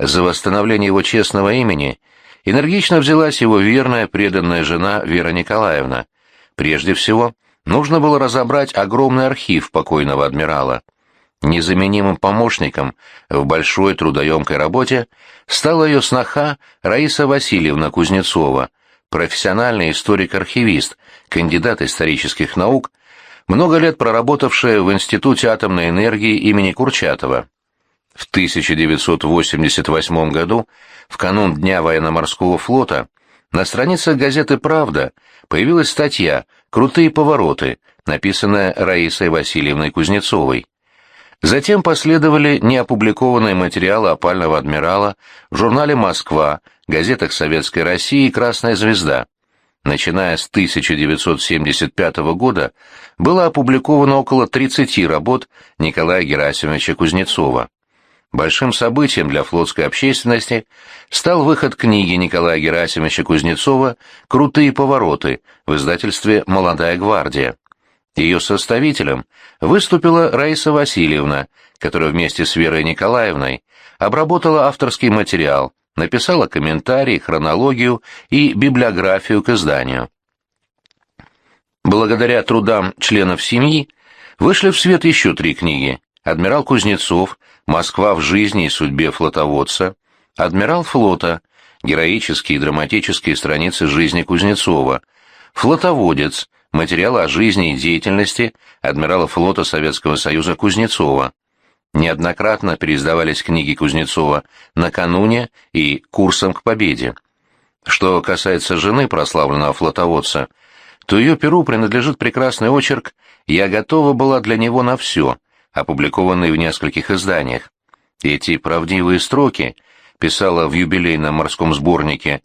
за восстановление его честного имени энергично взялась его верная, преданная жена Вера Николаевна. Прежде всего, нужно было разобрать огромный архив покойного адмирала. Незаменимым помощником в большой трудоемкой работе стала ее сноха Раиса Васильевна Кузнецова, профессиональный историк-архивист, кандидат исторических наук, много лет проработавшая в Институте атомной энергии имени Курчатова. В 1988 году, в канун Дня военно-морского флота, на страницах газеты «Правда» появилась статья «Крутые повороты», написанная Раисой Васильевной Кузнецовой. Затем последовали неопубликованные материалы опального адмирала в журнале «Москва», газетах Советской России и «Красная звезда». Начиная с 1975 года было опубликовано около 30 работ Николая Герасимовича Кузнецова. Большим событием для флотской общественности стал выход книги Николая Герасимовича Кузнецова «Крутые повороты» в издательстве «Молодая гвардия». Ее составителем выступила Раиса Васильевна, которая вместе с Верой Николаевной обработала авторский материал, написала комментарии, хронологию и библиографию к изданию. Благодаря трудам членов семьи вышли в свет еще три книги «Адмирал Кузнецов», «Москва в жизни и судьбе флотоводца», «Адмирал флота», героические и драматические страницы жизни Кузнецова, «Флотоводец», материалы о жизни и деятельности адмирала флота Советского Союза Кузнецова. Неоднократно переиздавались книги Кузнецова «Накануне» и «Курсом к победе». Что касается жены прославленного флотоводца, то ее перу принадлежит прекрасный очерк «Я готова была для него на все», опубликованный в нескольких изданиях. Эти правдивые строки писала в юбилейном морском сборнике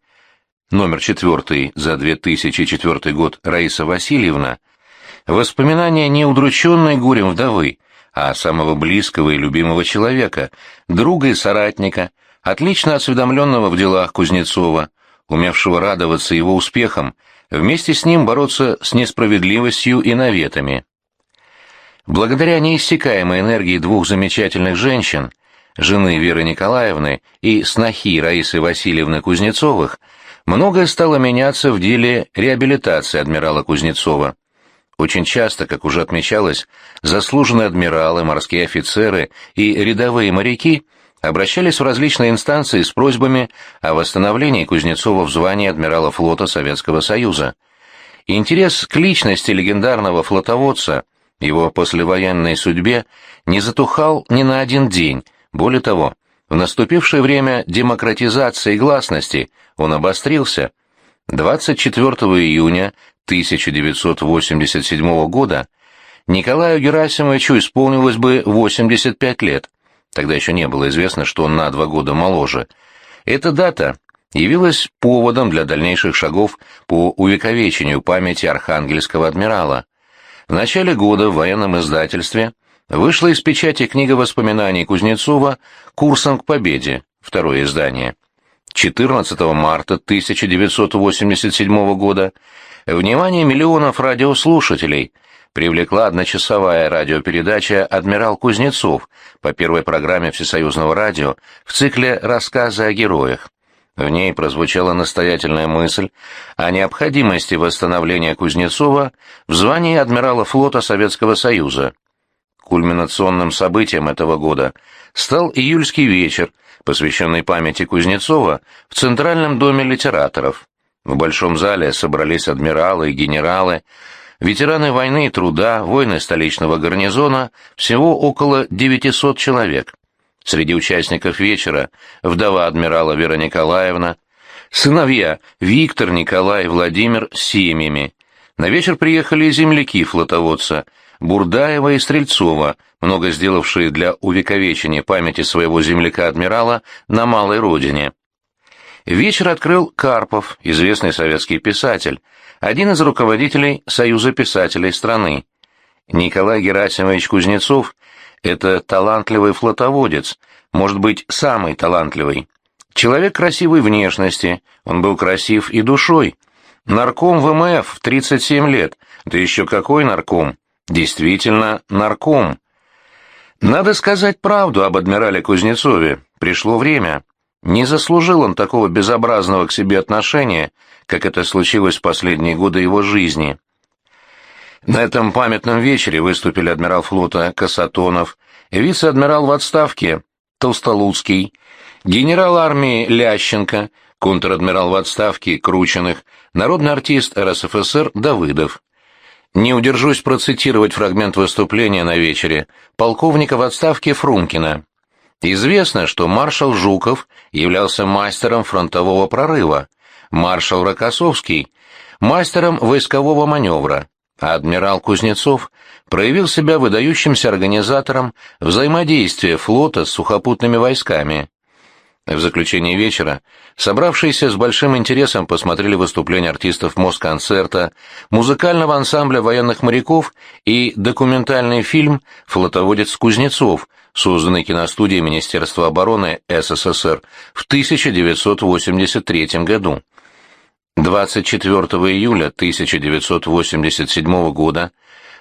номер 4 за 2004 год Раиса Васильевна, воспоминания не удрученной горем вдовы, а самого близкого и любимого человека, друга и соратника, отлично осведомленного в делах Кузнецова, умевшего радоваться его успехам, вместе с ним бороться с несправедливостью и наветами. Благодаря неиссякаемой энергии двух замечательных женщин, жены Веры Николаевны и снохи Раисы Васильевны Кузнецовых, многое стало меняться в деле реабилитации адмирала Кузнецова. Очень часто, как уже отмечалось, заслуженные адмиралы, морские офицеры и рядовые моряки обращались в различные инстанции с просьбами о восстановлении Кузнецова в звании адмирала флота Советского Союза. Интерес к личности легендарного флотоводца – его послевоенной судьбе не затухал ни на один день, более того, в наступившее время демократизации и гласности он обострился. 24 июня 1987 года Николаю Герасимовичу исполнилось бы 85 лет. тогда еще не было известно, что он на два года моложе. Эта дата явилась поводом для дальнейших шагов по увековечению памяти архангельского адмирала. В начале года в военном издательстве вышла из печати книга воспоминаний Кузнецова «Курсом к победе», второе издание. 14 марта 1987 года внимание миллионов радиослушателей привлекла одночасовая радиопередача «Адмирал Кузнецов» по первой программе Всесоюзного радио в цикле «Рассказы о героях». В ней прозвучала настоятельная мысль о необходимости восстановления Кузнецова в звании адмирала флота Советского Союза. Кульминационным событием этого года стал июльский вечер, посвященный памяти Кузнецова в Центральном доме литераторов. В большом зале собрались адмиралы и генералы, ветераны войны и труда, воины столичного гарнизона, всего около 900 человек. Среди участников вечера вдова адмирала Вера Николаевна, сыновья Виктор, Николай Владимир с семьями. На вечер приехали земляки флотоводца Бурдаева и Стрельцова, много сделавшие для увековечения памяти своего земляка-адмирала на малой родине. Вечер открыл Карпов, известный советский писатель, один из руководителей Союза писателей страны. Николай Герасимович Кузнецов это талантливый флотоводец, может быть, самый талантливый. Человек красивой внешности, он был красив и душой. Нарком ВМФ в 37 лет, да еще какой нарком? Действительно, нарком. Надо сказать правду об адмирале Кузнецове, пришло время. Не заслужил он такого безобразного к себе отношения, как это случилось в последние годы его жизни. На этом памятном вечере выступили адмирал флота Касатонов, вице-адмирал в отставке Толстолуцкий, генерал армии Лященко, контр-адмирал в отставке Крученых, народный артист РСФСР Давыдов. Не удержусь процитировать фрагмент выступления на вечере полковника в отставке Фрумкина. Известно, что маршал Жуков являлся мастером фронтового прорыва, маршал Рокоссовский – мастером войскового маневра, а адмирал Кузнецов проявил себя выдающимся организатором взаимодействия флота с сухопутными войсками. В заключение вечера собравшиеся с большим интересом посмотрели выступления артистов Москонцерта, музыкального ансамбля военных моряков и документальный фильм «Флотоводец Кузнецов», созданный киностудией Министерства обороны СССР в 1983 году. 24 июля 1987 года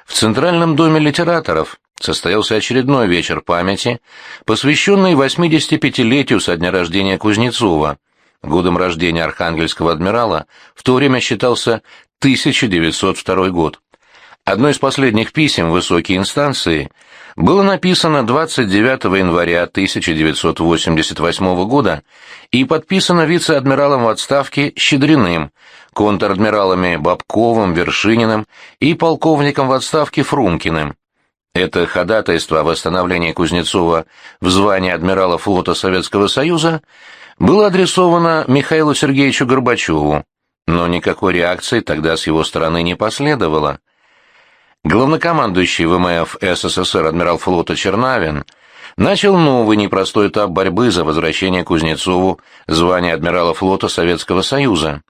в Центральном доме литераторов состоялся очередной вечер памяти, посвященный 85-летию со дня рождения Кузнецова. Годом рождения архангельского адмирала в то время считался 1902 год. Одно из последних писем высокой инстанции было написано 29 января 1988 года и подписано вице-адмиралом в отставке Щедриным, контр-адмиралами Бабковым, Вершининым и полковником в отставке Фрумкиным. Это ходатайство о восстановлении Кузнецова в звании адмирала флота Советского Союза было адресовано Михаилу Сергеевичу Горбачеву, но никакой реакции тогда с его стороны не последовало. Главнокомандующий ВМФ СССР адмирал флота Чернавин начал новый непростой этап борьбы за возвращение Кузнецову звания адмирала флота Советского Союза.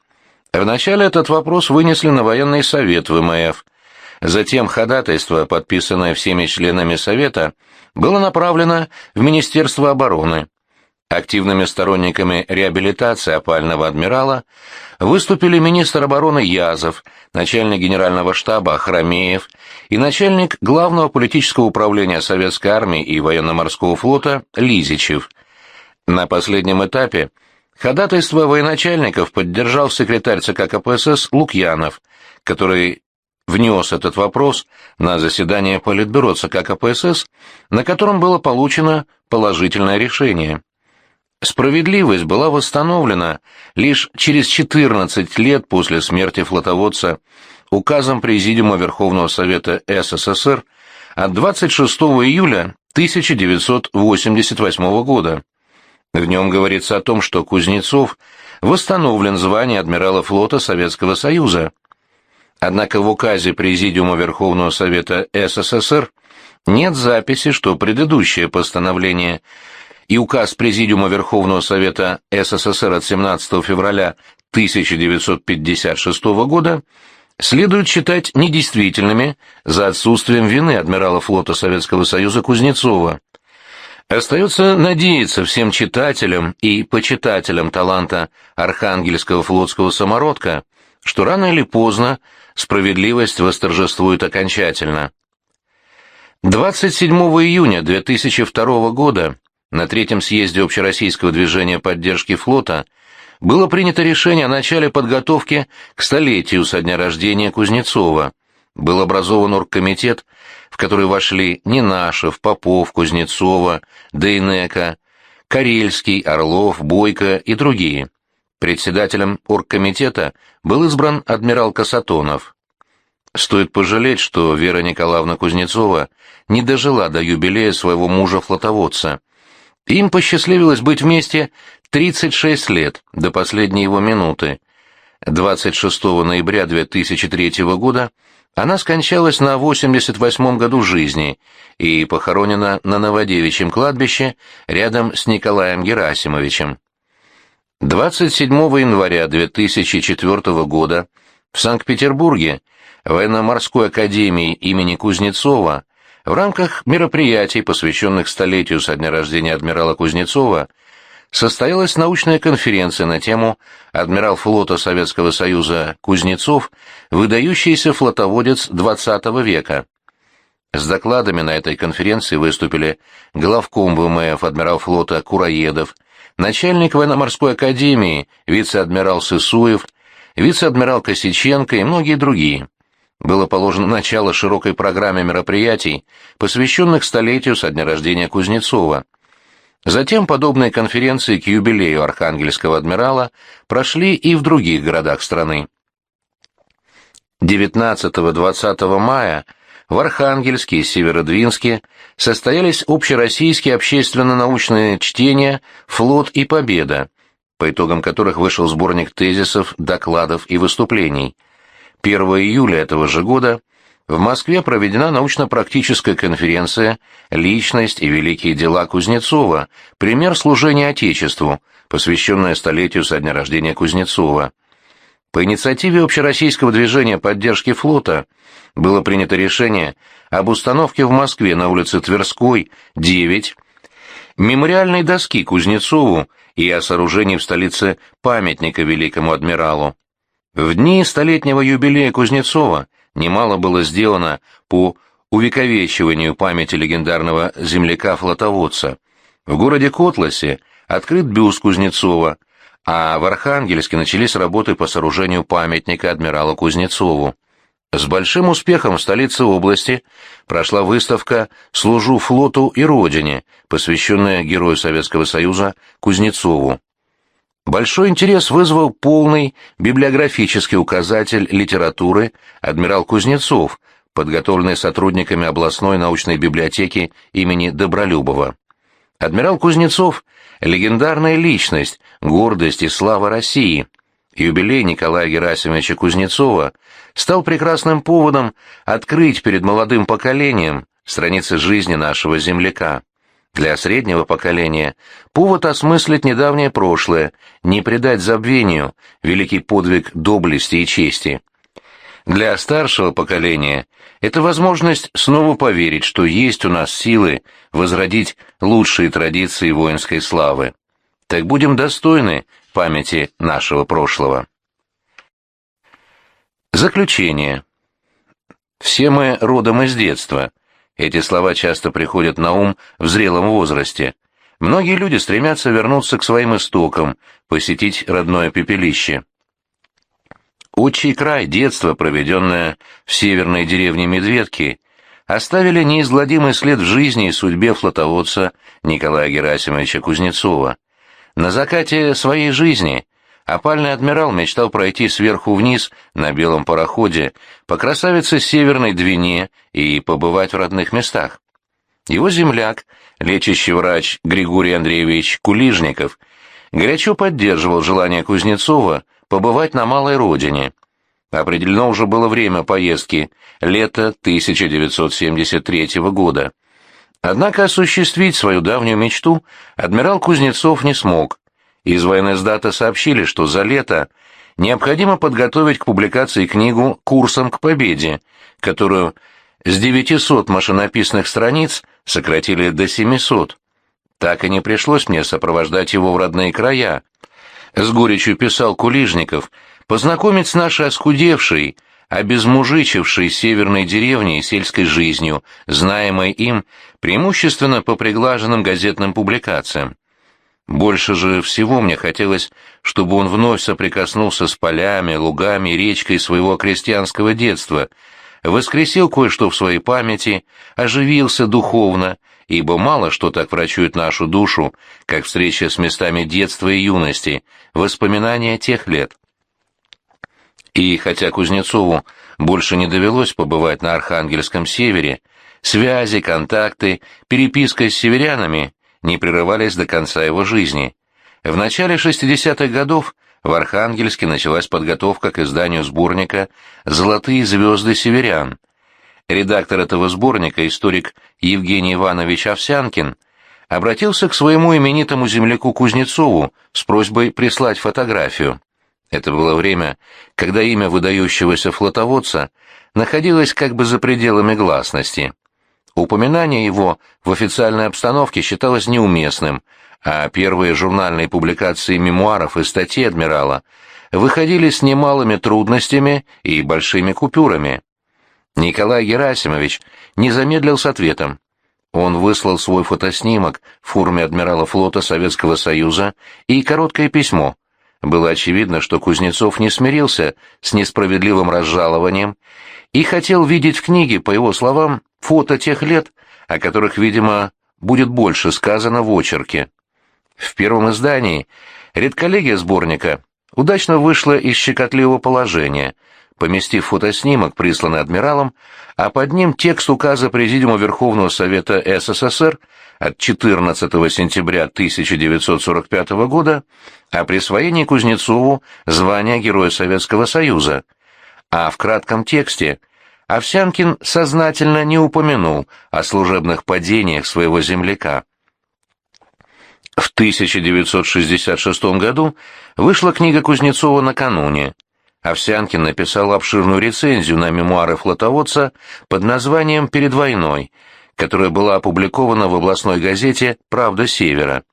Вначале этот вопрос вынесли на военный совет ВМФ. Затем ходатайство, подписанное всеми членами совета, было направлено в Министерство обороны. Активными сторонниками реабилитации опального адмирала выступили министр обороны Язов, начальник генерального штаба Хромеев и начальник главного политического управления Советской армии и военно-морского флота Лизичев. На последнем этапе ходатайство военачальников поддержал секретарь ЦК КПСС Лукьянов, который внес этот вопрос на заседание Политбюро ЦК КПСС, на котором было получено положительное решение. Справедливость была восстановлена лишь через 14 лет после смерти флотоводца указом Президиума Верховного Совета СССР от 26 июля 1988 года. В нем говорится о том, что Кузнецов восстановлен звание адмирала флота Советского Союза. Однако в указе Президиума Верховного Совета СССР нет записи, что предыдущее постановление и указ Президиума Верховного Совета СССР от 17 февраля 1956 года следует считать недействительными за отсутствием вины адмирала флота Советского Союза Кузнецова. Остается надеяться всем читателям и почитателям таланта архангельского флотского самородка, что рано или поздно справедливость восторжествует окончательно. 27 июня 2002 года на Третьем съезде Общероссийского движения поддержки флота было принято решение о начале подготовки к столетию со дня рождения Кузнецова. Был образован оргкомитет, в который вошли Нинашев, Попов, Кузнецова, Дейнека, Карельский, Орлов, Бойко и другие. Председателем оргкомитета был избран адмирал Касатонов. Стоит пожалеть, что Вера Николаевна Кузнецова не дожила до юбилея своего мужа-флотоводца. Им посчастливилось быть вместе 36 лет, до последней его минуты. 26 ноября 2003 года она скончалась на 88 году жизни и похоронена на Новодевичьем кладбище рядом с Николаем Герасимовичем. 27 января 2004 года в Санкт-Петербурге военно-морской академии имени Кузнецова в рамках мероприятий, посвященных столетию со дня рождения адмирала Кузнецова, состоялась научная конференция на тему «Адмирал флота Советского Союза Кузнецов, выдающийся флотоводец XX века». С докладами на этой конференции выступили главком ВМФ адмирал флота Кураедов, начальник военно-морской академии вице-адмирал Сысуев, вице-адмирал Косиченко и многие другие было положено начало широкой программе мероприятий, посвященных столетию со дня рождения Кузнецова. Затем подобные конференции к юбилею Архангельского адмирала прошли и в других городах страны. 19-20 мая в Архангельске и Северодвинске состоялись общероссийские общественно-научные чтения «Флот и Победа», по итогам которых вышел сборник тезисов, докладов и выступлений. 1 июля этого же года в Москве проведена научно-практическая конференция «Личность и великие дела Кузнецова. Пример служения Отечеству», посвященная столетию со дня рождения Кузнецова. По инициативе Общероссийского движения поддержки флота было принято решение об установке в Москве на улице Тверской, 9, мемориальной доски Кузнецову и о сооружении в столице памятника великому адмиралу. В дни столетнего юбилея Кузнецова немало было сделано по увековечиванию памяти легендарного земляка-флотоводца. В городе Котласе открыт бюст Кузнецова, а в Архангельске начались работы по сооружению памятника адмиралу Кузнецову. С большим успехом в столице области прошла выставка «Служу флоту и родине», посвященная герою Советского Союза Кузнецову. Большой интерес вызвал полный библиографический указатель литературы «Адмирал Кузнецов», подготовленный сотрудниками областной научной библиотеки имени Добролюбова. Адмирал Кузнецов – легендарная личность, гордость и слава России. Юбилей Николая Герасимовича Кузнецова стал прекрасным поводом открыть перед молодым поколением страницы жизни нашего земляка. Для среднего поколения повод осмыслить недавнее прошлое, не предать забвению великий подвиг доблести и чести. Для старшего поколения это возможность снова поверить, что есть у нас силы возродить лучшие традиции воинской славы. Так будем достойны памяти нашего прошлого. Заключение. Все мы родом из детства – эти слова часто приходят на ум в зрелом возрасте. Многие люди стремятся вернуться к своим истокам, посетить родное пепелище. Отчий край, детство, проведенное в северной деревне Медведки, оставили неизгладимый след в жизни и судьбе флотоводца Николая Герасимовича Кузнецова. На закате своей жизни опальный адмирал мечтал пройти сверху вниз на белом пароходе по красавице Северной Двине и побывать в родных местах. Его земляк, лечащий врач Григорий Андреевич Кулижников, горячо поддерживал желание Кузнецова побывать на малой родине. Определено уже было время поездки – лето 1973 года. Однако осуществить свою давнюю мечту адмирал Кузнецов не смог. Из военноиздата сообщили, что за лето необходимо подготовить к публикации книгу «Курсом к победе», которую с 900 машинописных страниц сократили до 700. Так и не пришлось мне сопровождать его в родные края. С горечью писал Кулижников, познакомить с нашей оскудевшей, обезмужичившей северной деревней сельской жизнью, знаемой им преимущественно по приглаженным газетным публикациям. Больше же всего мне хотелось, чтобы он вновь соприкоснулся с полями, лугами и речкой своего крестьянского детства, воскресил кое-что в своей памяти, оживился духовно, ибо мало что так врачует нашу душу, как встреча с местами детства и юности, воспоминания тех лет. И хотя Кузнецову больше не довелось побывать на Архангельском севере, связи, контакты, переписка с северянами не прерывались до конца его жизни. В начале 60-х годов в Архангельске началась подготовка к изданию сборника «Золотые звезды северян». Редактор этого сборника, историк Евгений Иванович Овсянкин, обратился к своему именитому земляку Кузнецову с просьбой прислать фотографию. Это было время, когда имя выдающегося флотоводца находилось как бы за пределами гласности. Упоминание его в официальной обстановке считалось неуместным, а первые журнальные публикации мемуаров и статей адмирала выходили с немалыми трудностями и большими купюрами. Николай Герасимович не замедлил с ответом. Он выслал свой фотоснимок в форме адмирала флота Советского Союза и короткое письмо, было очевидно, что Кузнецов не смирился с несправедливым разжалованием и хотел видеть в книге, по его словам, фото тех лет, о которых, видимо, будет больше сказано в очерке. В первом издании редколлегия сборника удачно вышла из щекотливого положения, поместив фотоснимок, присланный адмиралом, а под ним текст указа Президиума Верховного Совета СССР от 14 сентября 1945 года о присвоении Кузнецову звания Героя Советского Союза, а в кратком тексте Овсянкин сознательно не упомянул о служебных падениях своего земляка. В 1966 году вышла книга Кузнецова «Накануне». Овсянкин написал обширную рецензию на мемуары флотоводца под названием «Перед войной», которая была опубликована в областной газете «Правда Севера».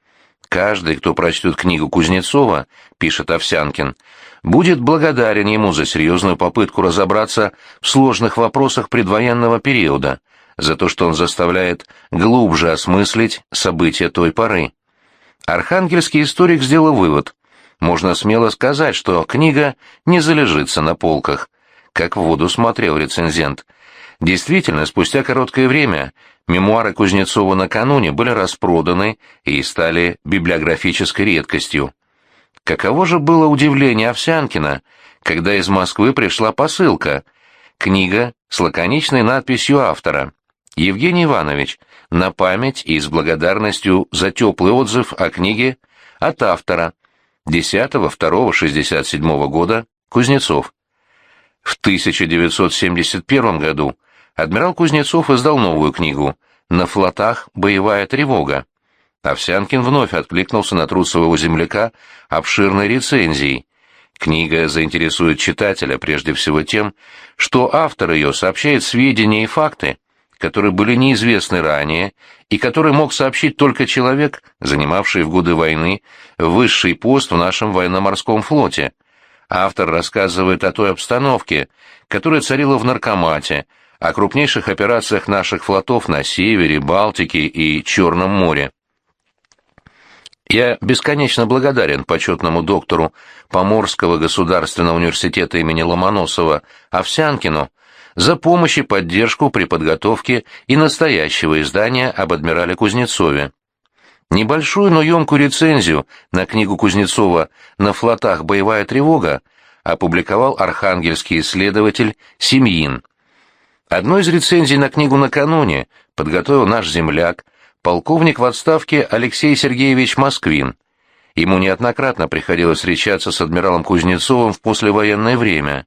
Каждый, кто прочтет книгу Кузнецова, пишет Овсянкин, будет благодарен ему за серьезную попытку разобраться в сложных вопросах предвоенного периода, за то, что он заставляет глубже осмыслить события той поры. Архангельский историк сделал вывод. Можно смело сказать, что книга не залежится на полках. Как в воду смотрел рецензент. Действительно, спустя короткое время Мемуары Кузнецова накануне были распроданы и стали библиографической редкостью. Каково же было удивление Овсянкина, когда из Москвы пришла посылка, книга с лаконичной надписью автора «Евгений Иванович, на память и с благодарностью за теплый отзыв о книге от автора 10.02.67 года Кузнецов». В 1971 году адмирал Кузнецов издал новую книгу «На флотах боевая тревога». Овсянкин вновь откликнулся на труд своего земляка обширной рецензией. Книга заинтересует читателя прежде всего тем, что автор ее сообщает сведения и факты, которые были неизвестны ранее и которые мог сообщить только человек, занимавший в годы войны высший пост в нашем военно-морском флоте. Автор рассказывает о той обстановке, которая царила в наркомате, о крупнейших операциях наших флотов на Севере, Балтике и Черном море. Я бесконечно благодарен почетному доктору Поморского государственного университета имени Ломоносова Овсянкину за помощь и поддержку при подготовке и настоящего издания об адмирале Кузнецове. Небольшую, но емкую рецензию на книгу Кузнецова «На флотах боевая тревога» опубликовал архангельский исследователь Семьин. Одну из рецензий на книгу накануне подготовил наш земляк, полковник в отставке Алексей Сергеевич Москвин. Ему неоднократно приходилось встречаться с адмиралом Кузнецовым в послевоенное время.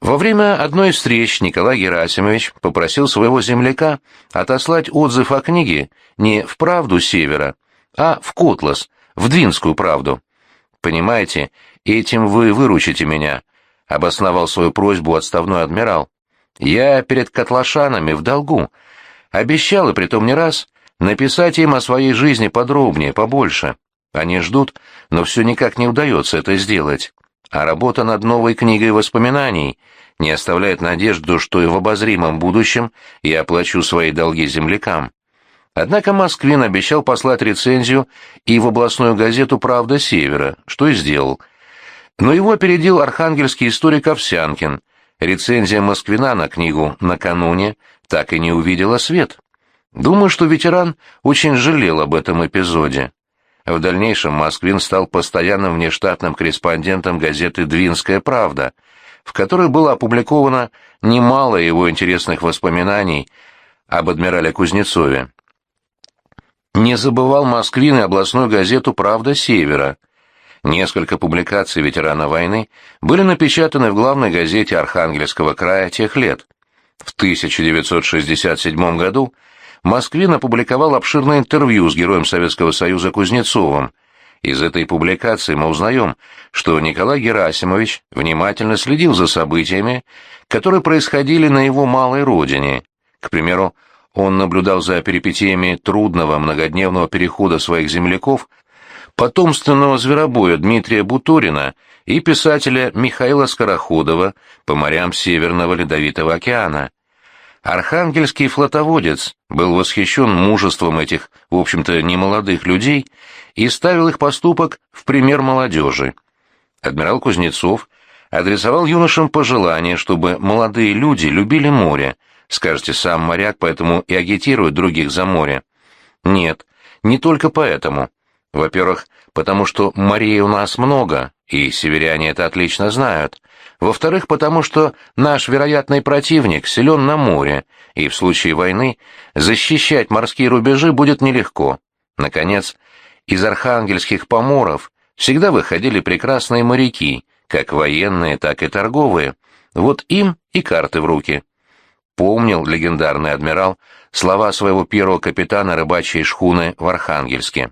Во время одной из встреч Николай Герасимович попросил своего земляка отослать отзыв о книге не в «Правду Севера», а в «Котлас», в «Двинскую правду». «Понимаете, этим вы выручите меня», — обосновал свою просьбу отставной адмирал. «Я перед котлашанами в долгу. Обещал, и притом не раз, написать им о своей жизни подробнее, побольше. Они ждут, но все никак не удается это сделать а работа над новой книгой воспоминаний не оставляет надежду, что и в обозримом будущем я оплачу свои долги землякам. Однако Москвин обещал послать рецензию и в областную газету «Правда Севера», что и сделал. Но его опередил архангельский историк Овсянкин. Рецензия Москвина на книгу «Накануне» так и не увидела свет. Думаю, что ветеран очень жалел об этом эпизоде. В дальнейшем Москвин стал постоянным внештатным корреспондентом газеты «Двинская правда», в которой было опубликовано немало его интересных воспоминаний об адмирале Кузнецове. Не забывал Москвин и областную газету «Правда Севера». Несколько публикаций ветерана войны были напечатаны в главной газете Архангельского края тех лет. В 1967 году Москвин опубликовал обширное интервью с героем Советского Союза Кузнецовым. Из этой публикации мы узнаем, что Николай Герасимович внимательно следил за событиями, которые происходили на его малой родине. К примеру, он наблюдал за перипетиями трудного многодневного перехода своих земляков, потомственного зверобоя Дмитрия Бутурина и писателя Михаила Скороходова по морям Северного Ледовитого океана. Архангельский флотоводец был восхищен мужеством этих, в общем-то, немолодых людей и ставил их поступок в пример молодежи. Адмирал Кузнецов адресовал юношам пожелание, чтобы молодые люди любили море. Скажете, сам моряк поэтому и агитирует других за море. Нет, не только поэтому. Во-первых, потому что морей у нас много, и северяне это отлично знают. Во-вторых, потому что наш вероятный противник силен на море, и в случае войны защищать морские рубежи будет нелегко. Наконец, из архангельских поморов всегда выходили прекрасные моряки, как военные, так и торговые. Вот им и карты в руки. Помнил легендарный адмирал слова своего первого капитана рыбачьей шхуны в Архангельске.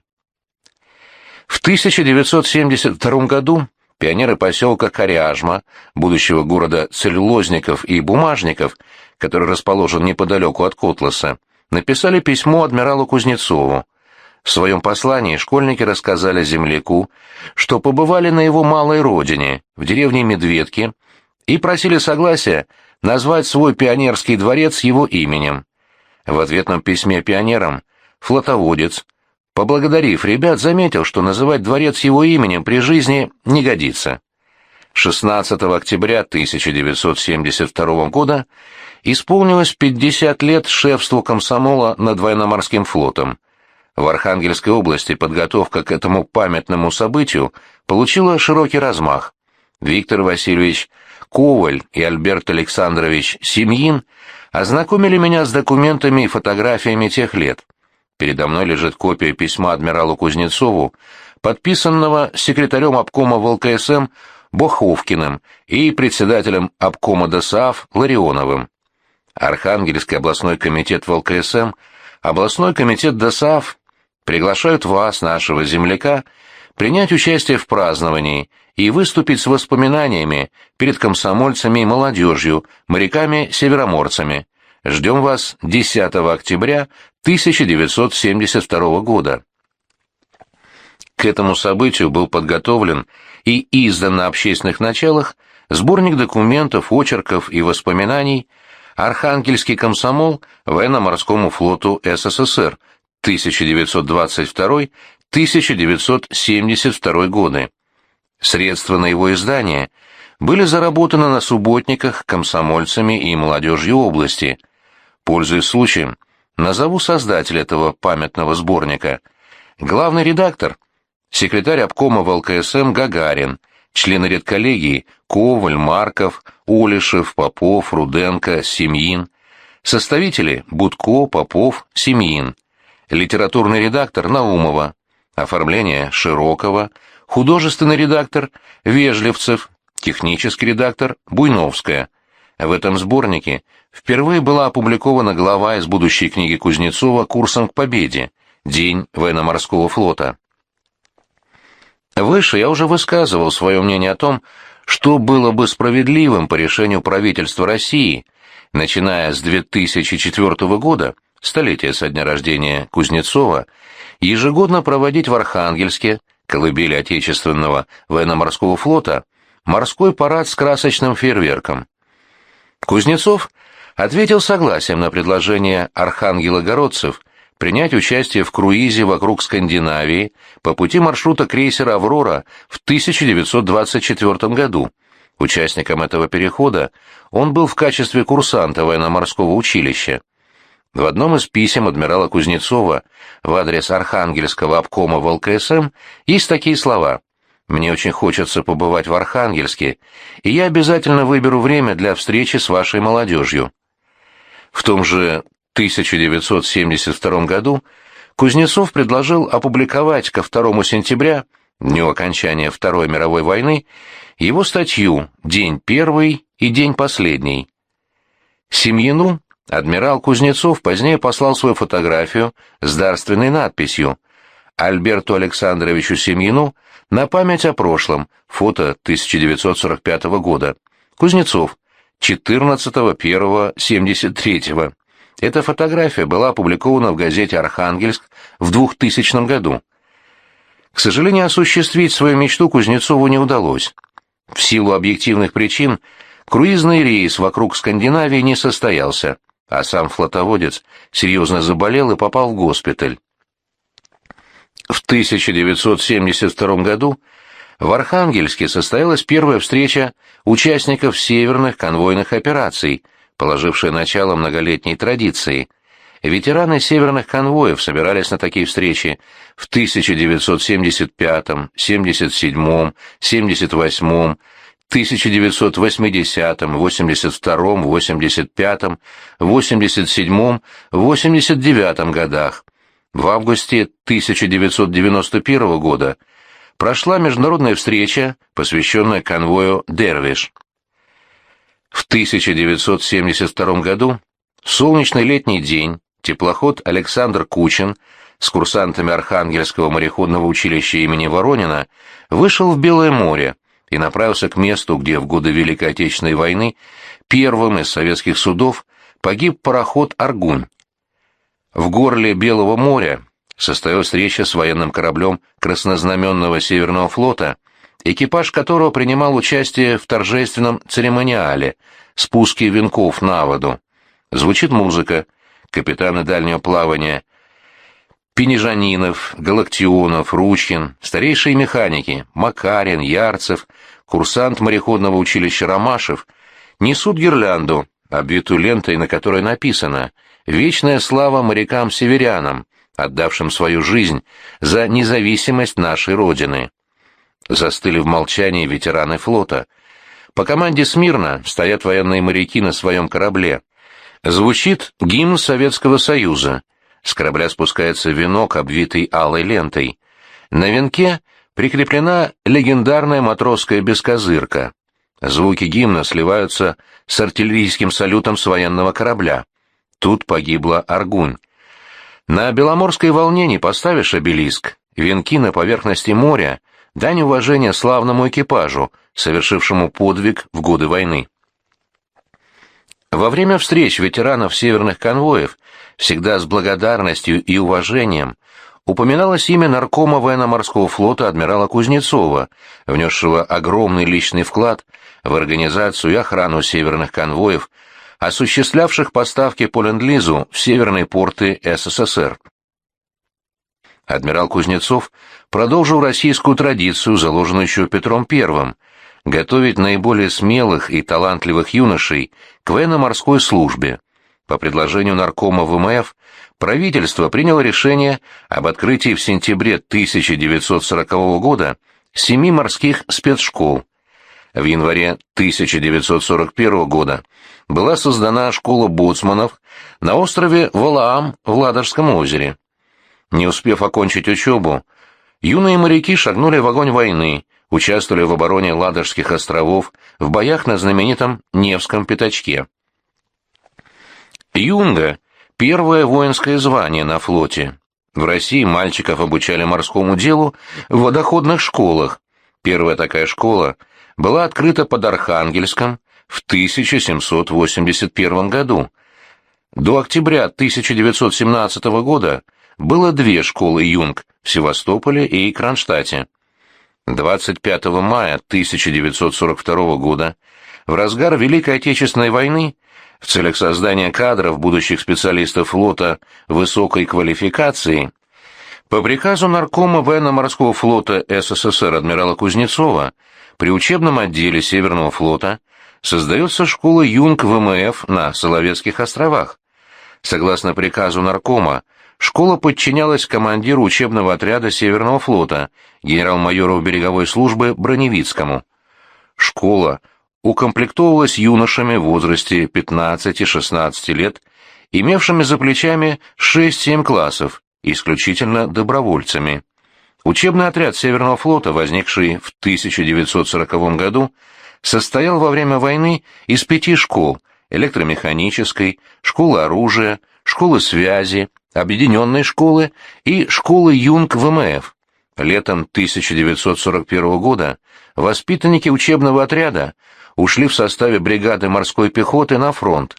В 1972 году пионеры поселка Коряжма, будущего города целлюлозников и бумажников, который расположен неподалеку от Котласа, написали письмо адмиралу Кузнецову. В своем послании школьники рассказали земляку, что побывали на его малой родине, в деревне Медведки, и просили согласия назвать свой пионерский дворец его именем. В ответном письме пионерам флотоводец, Поблагодарив ребят, заметил, что называть дворец его именем при жизни не годится. 16 октября 1972 года исполнилось 50 лет шефству комсомола над военно-морским флотом. В Архангельской области подготовка к этому памятному событию получила широкий размах. Виктор Васильевич Коваль и Альберт Александрович Семьин ознакомили меня с документами и фотографиями тех лет. Передо мной лежит копия письма адмиралу Кузнецову, подписанного секретарем обкома ВЛКСМ Боховкиным и председателем обкома ДСАФ Ларионовым. Архангельский областной комитет ВЛКСМ, областной комитет ДСАФ приглашают вас, нашего земляка, принять участие в праздновании и выступить с воспоминаниями перед комсомольцами и молодежью, моряками-североморцами. Ждем вас 10 октября 1972 года. К этому событию был подготовлен и издан на общественных началах сборник документов, очерков и воспоминаний «Архангельский комсомол военно-морскому флоту СССР 1922-1972 годы». Средства на его издание были заработаны на субботниках комсомольцами и молодежью области. Пользуясь случаем, Назову создателя этого памятного сборника. Главный редактор — секретарь обкома ВЛКСМ Гагарин, члены редколлегии Коваль, Марков, Улишев, Попов, Руденко, Семьин, составители Будко, Попов, Семьин, литературный редактор Наумова, оформление Широкого, художественный редактор Вежливцев, технический редактор Буйновская — В этом сборнике впервые была опубликована глава из будущей книги Кузнецова «Курсом к победе. День военно-морского флота». Выше я уже высказывал свое мнение о том, что было бы справедливым по решению правительства России, начиная с 2004 года, столетия со дня рождения Кузнецова, ежегодно проводить в Архангельске, колыбели Отечественного военно-морского флота, морской парад с красочным фейерверком. Кузнецов ответил согласием на предложение архангелогородцев принять участие в круизе вокруг Скандинавии по пути маршрута крейсера «Аврора» в 1924 году. Участником этого перехода он был в качестве курсанта военно-морского училища. В одном из писем адмирала Кузнецова в адрес Архангельского обкома в ЛКСМ есть такие слова «Мне очень хочется побывать в Архангельске, и я обязательно выберу время для встречи с вашей молодежью». В том же 1972 году Кузнецов предложил опубликовать ко 2 сентября, дню окончания Второй мировой войны, его статью «День первый и день последний». Семьину адмирал Кузнецов позднее послал свою фотографию с дарственной надписью Альберту Александровичу Семьину на память о прошлом, фото 1945 года. Кузнецов, 14.01.73 эта фотография была опубликована в газете «Архангельск» в 2000 году. К сожалению, осуществить свою мечту Кузнецову не удалось. В силу объективных причин круизный рейс вокруг Скандинавии не состоялся, а сам флотоводец серьезно заболел и попал в госпиталь. В 1972 году в Архангельске состоялась первая встреча участников северных конвойных операций – положившее начало многолетней традиции. Ветераны северных конвоев собирались на такие встречи в 1975, 77, 78, 1980, 82, 85, 87, 89 годах. В августе 1991 года прошла международная встреча, посвященная конвою «Дервиш». В 1972 году, в солнечный летний день, теплоход Александр Кучин с курсантами Архангельского мореходного училища имени Воронина вышел в Белое море и направился к месту, где в годы Великой Отечественной войны первым из советских судов погиб пароход «Аргунь». В горле Белого моря состоялась встреча с военным кораблем Краснознаменного Северного флота экипаж которого принимал участие в торжественном церемониале спуске венков на воду. Звучит музыка, капитаны дальнего плавания Пенежанинов, Галактионов, Ручкин, старейшие механики Макарин, Ярцев, курсант мореходного училища Ромашев несут гирлянду, обвитую лентой, на которой написано «Вечная слава морякам-северянам, отдавшим свою жизнь за независимость нашей Родины». Застыли в молчании ветераны флота. По команде смирно стоят военные моряки на своем корабле. Звучит гимн Советского Союза. С корабля спускается венок, обвитый алой лентой. На венке прикреплена легендарная матросская бескозырка. Звуки гимна сливаются с артиллерийским салютом с военного корабля. Тут погибла Аргунь. На Беломорской волне не поставишь обелиск. Венки на поверхности моря дань уважения славному экипажу, совершившему подвиг в годы войны. Во время встреч ветеранов северных конвоев всегда с благодарностью и уважением упоминалось имя наркома военно-морского флота адмирала Кузнецова, внесшего огромный личный вклад в организацию и охрану северных конвоев, осуществлявших поставки по ленд-лизу в северные порты СССР. Адмирал Кузнецов продолжил российскую традицию, заложенную еще Петром I, готовить наиболее смелых и талантливых юношей к военно-морской службе. По предложению наркома ВМФ правительство приняло решение об открытии в сентябре 1940 года семи морских спецшкол. В январе 1941 года была создана школа боцманов на острове Валаам в Ладожском озере. Не успев окончить учебу, юные моряки шагнули в огонь войны, участвовали в обороне Ладожских островов в боях на знаменитом Невском пятачке. Юнга – первое воинское звание на флоте. В России мальчиков обучали морскому делу в водоходных школах. Первая такая школа была открыта под Архангельском в 1781 году. До октября 1917 года было две школы юнг в Севастополе и Кронштадте. 25 мая 1942 года, в разгар Великой Отечественной войны, в целях создания кадров будущих специалистов флота высокой квалификации, по приказу наркома военно-морского флота СССР адмирала Кузнецова при учебном отделе Северного флота создается школа Юнг ВМФ на Соловецких островах. Согласно приказу наркома, школа подчинялась командиру учебного отряда Северного флота, генерал-майору береговой службы Броневицкому. Школа укомплектовывалась юношами в возрасте 15-16 лет, имевшими за плечами 6-7 классов, исключительно добровольцами. Учебный отряд Северного флота, возникший в 1940 году, состоял во время войны из пяти школ – электромеханической, школы оружия, школы связи, объединенной школы и школы Юнг ВМФ. Летом 1941 года воспитанники учебного отряда ушли в составе бригады морской пехоты на фронт.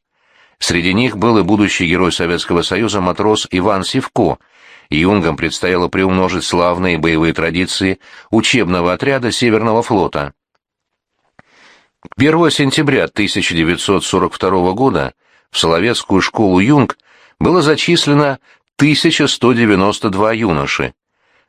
Среди них был и будущий герой Советского Союза матрос Иван Сивко. Юнгам предстояло приумножить славные боевые традиции учебного отряда Северного флота. 1 сентября 1942 года в Соловецкую школу Юнг было зачислено 1192 юноши.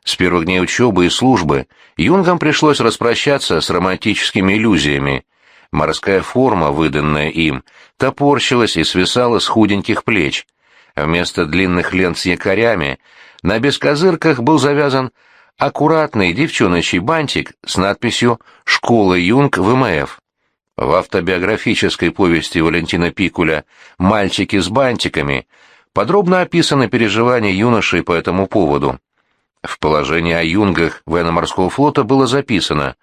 С первых дней учебы и службы юнгам пришлось распрощаться с романтическими иллюзиями. Морская форма, выданная им, топорщилась и свисала с худеньких плеч. Вместо длинных лент с якорями на бескозырках был завязан аккуратный девчоночий бантик с надписью «Школа Юнг ВМФ». В автобиографической повести Валентина Пикуля «Мальчики с бантиками» подробно описаны переживания юношей по этому поводу. В положении о юнгах военно-морского флота было записано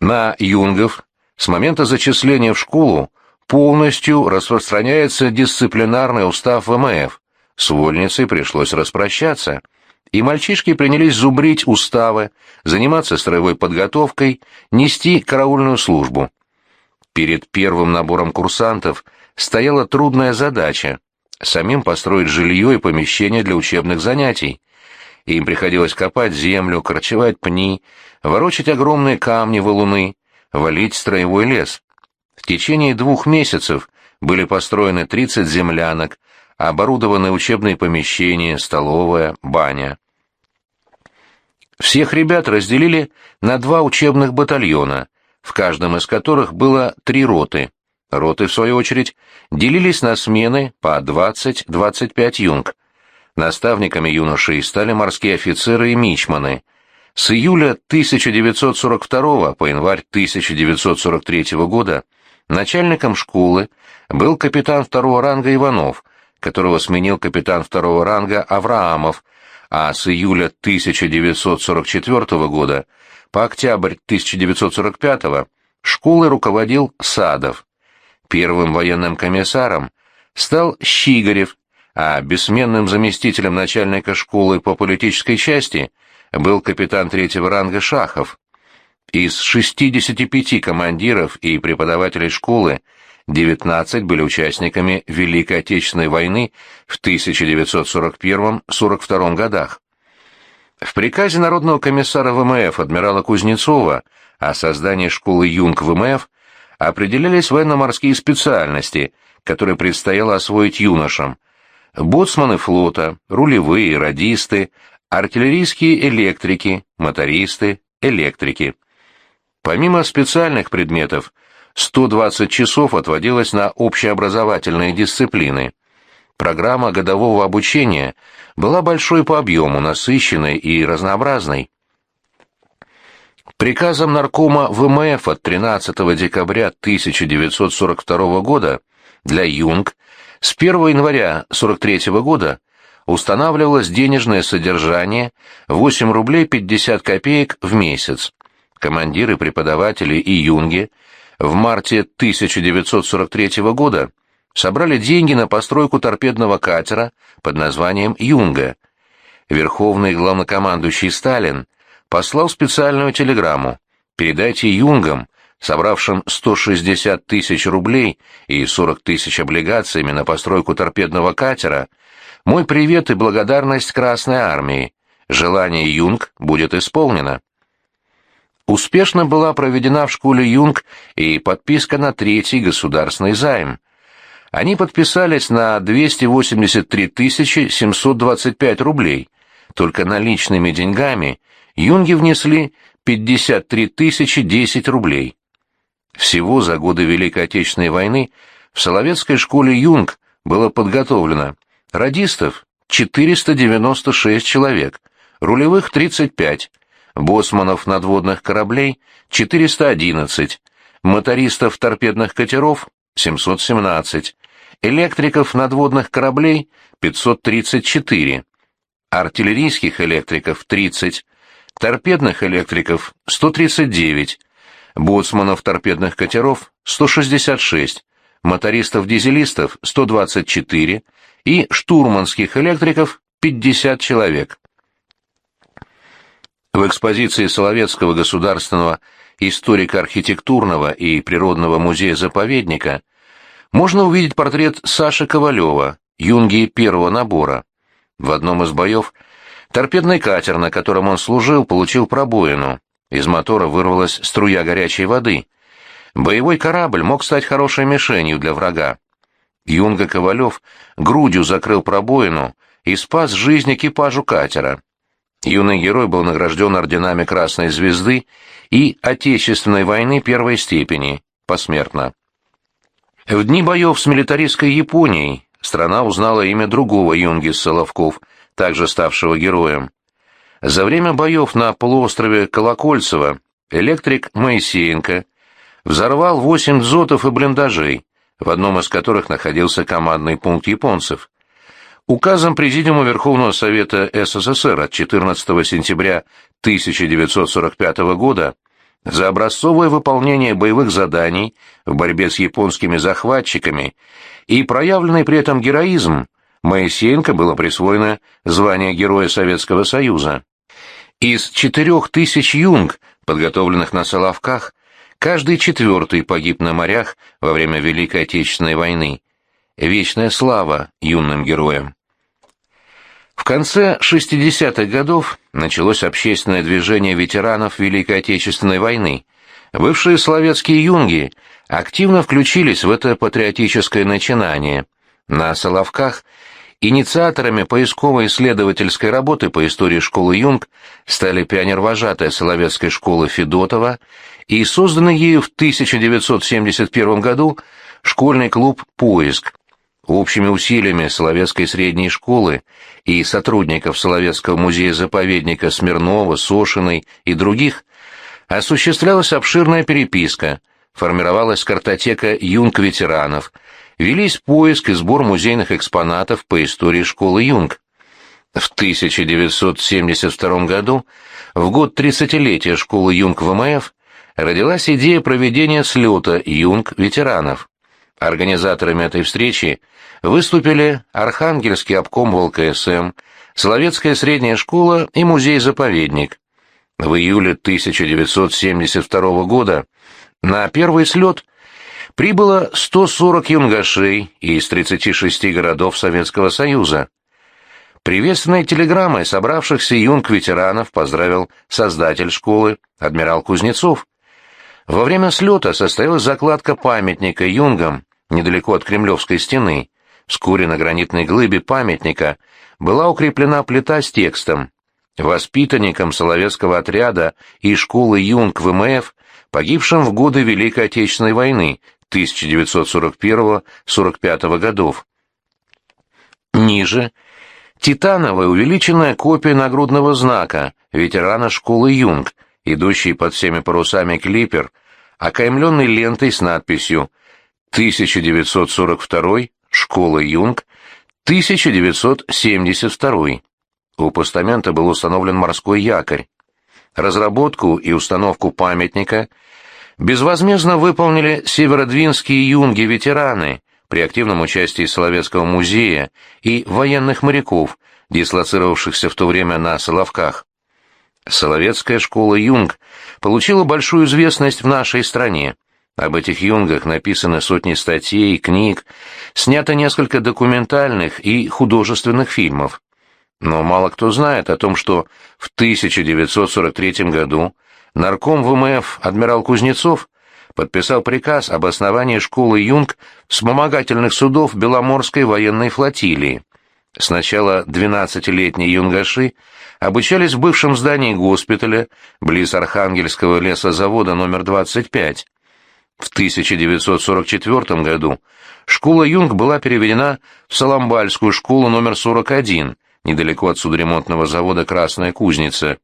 «На юнгов с момента зачисления в школу полностью распространяется дисциплинарный устав ВМФ. С вольницей пришлось распрощаться, и мальчишки принялись зубрить уставы, заниматься строевой подготовкой, нести караульную службу. Перед первым набором курсантов стояла трудная задача – самим построить жилье и помещение для учебных занятий. Им приходилось копать землю, корчевать пни, ворочать огромные камни валуны, валить строевой лес. В течение двух месяцев были построены 30 землянок, оборудованы учебные помещения, столовая, баня. Всех ребят разделили на два учебных батальона, в каждом из которых было три роты. Роты, в свою очередь, делились на смены по 20-25 юнг. Наставниками юношей стали морские офицеры и мичманы. С июля 1942 по январь 1943 года начальником школы был капитан второго ранга Иванов, которого сменил капитан второго ранга Авраамов, а с июля 1944 года по октябрь 1945 школой руководил Садов. Первым военным комиссаром стал Щигарев, а бессменным заместителем начальника школы по политической части был капитан третьего ранга Шахов. Из 65 командиров и преподавателей школы 19 были участниками Великой Отечественной войны в 1941-42 годах. В приказе Народного комиссара ВМФ адмирала Кузнецова о создании школы Юнг ВМФ определялись военно-морские специальности, которые предстояло освоить юношам. Боцманы флота, рулевые, радисты, артиллерийские электрики, мотористы, электрики. Помимо специальных предметов, 120 часов отводилось на общеобразовательные дисциплины. Программа годового обучения была большой по объему, насыщенной и разнообразной. Приказом наркома ВМФ от 13 декабря 1942 года для Юнг с 1 января 1943 года устанавливалось денежное содержание 8 рублей 50 копеек в месяц. командиры, преподаватели и юнги в марте 1943 года собрали деньги на постройку торпедного катера под названием «Юнга». Верховный главнокомандующий Сталин послал специальную телеграмму «Передайте юнгам, собравшим 160 тысяч рублей и 40 тысяч облигациями на постройку торпедного катера, мой привет и благодарность Красной Армии. Желание Юнг будет исполнено». Успешно была проведена в школе Юнг и подписка на третий государственный займ. Они подписались на 283 725 рублей. Только наличными деньгами юнги внесли 53 010 рублей. Всего за годы Великой Отечественной войны в Соловецкой школе Юнг было подготовлено радистов 496 человек, рулевых 35, боссманов надводных кораблей 411, мотористов торпедных катеров 717, электриков надводных кораблей 534, артиллерийских электриков 30, торпедных электриков 139, боцманов торпедных катеров 166, мотористов-дизелистов 124 и штурманских электриков 50 человек. В экспозиции Соловецкого государственного историко-архитектурного и природного музея-заповедника можно увидеть портрет Саши Ковалева, юнги первого набора. В одном из боев торпедный катер, на котором он служил, получил пробоину. Из мотора вырвалась струя горячей воды. Боевой корабль мог стать хорошей мишенью для врага. Юнга Ковалев грудью закрыл пробоину и спас жизнь экипажу катера. Юный герой был награжден орденами Красной Звезды и Отечественной войны первой степени, посмертно. В дни боев с милитаристской Японией страна узнала имя другого юнги Соловков, также ставшего героем. За время боев на полуострове Колокольцево электрик Моисеенко взорвал восемь дзотов и блиндажей, в одном из которых находился командный пункт японцев. Указом Президиума Верховного Совета СССР от 14 сентября 1945 года за образцовое выполнение боевых заданий в борьбе с японскими захватчиками и проявленный при этом героизм Моисеенко было присвоено звание Героя Советского Союза. Из четырех тысяч юнг, подготовленных на Соловках, каждый четвертый погиб на морях во время Великой Отечественной войны. Вечная слава юным героям. В конце 60-х годов началось общественное движение ветеранов Великой Отечественной войны. Бывшие словецкие юнги активно включились в это патриотическое начинание. На Соловках инициаторами поисково-исследовательской работы по истории школы Юнг стали пионер-вожатая Соловецкой школы Федотова и созданный ею в 1971 году школьный клуб «Поиск», Общими усилиями Соловецкой средней школы и сотрудников Соловецкого музея-заповедника Смирнова, Сошиной и других осуществлялась обширная переписка, формировалась картотека юнг-ветеранов, велись поиск и сбор музейных экспонатов по истории школы Юнг. В 1972 году, в год 30-летия школы Юнг ВМФ, родилась идея проведения слета Юнг-ветеранов. Организаторами этой встречи выступили Архангельский обком ВЛКСМ, Соловецкая средняя школа и музей-заповедник. В июле 1972 года на первый слет прибыло 140 юнгашей из 36 городов Советского Союза. Приветственной телеграммой собравшихся юнг-ветеранов поздравил создатель школы, адмирал Кузнецов. Во время слета состоялась закладка памятника юнгам недалеко от Кремлевской стены. Вскоре на гранитной глыбе памятника была укреплена плита с текстом «Воспитанникам Соловецкого отряда и школы юнг ВМФ, погибшим в годы Великой Отечественной войны 1941-45 годов». Ниже титановая увеличенная копия нагрудного знака ветерана школы Юнг, идущий под всеми парусами клипер, окаймленный лентой с надписью 1942, школа Юнг, 1972. У постамента был установлен морской якорь. разработку и установку памятника безвозмездно выполнили северодвинские юнги-ветераны при активном участии Соловецкого музея и военных моряков, дислоцировавшихся в то время на Соловках. Соловецкая школа юнг получила большую известность в нашей стране. Об этих юнгах написаны сотни статей, книг, снято несколько документальных и художественных фильмов. Но мало кто знает о том, что в 1943 году нарком ВМФ адмирал Кузнецов подписал приказ об основании школы юнг вспомогательных судов Беломорской военной флотилии. Сначала 12-летние юнгаши обучались в бывшем здании госпиталя близ Архангельского лесозавода номер 25. В 1944 году школа Юнг была переведена в Соломбальскую школу номер 41, недалеко от судоремонтного завода «Красная кузница».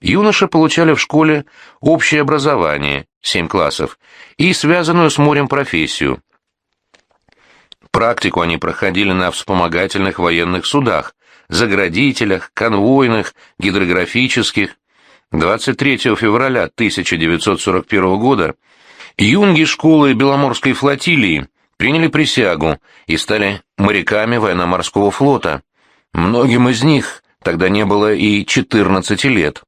Юноши получали в школе общее образование, 7 классов, и связанную с морем профессию. Практику они проходили на вспомогательных военных судах, заградителях, конвойных, гидрографических. 23 февраля 1941 года юнги школы Беломорской флотилии приняли присягу и стали моряками военно-морского флота. Многим из них тогда не было и 14 лет.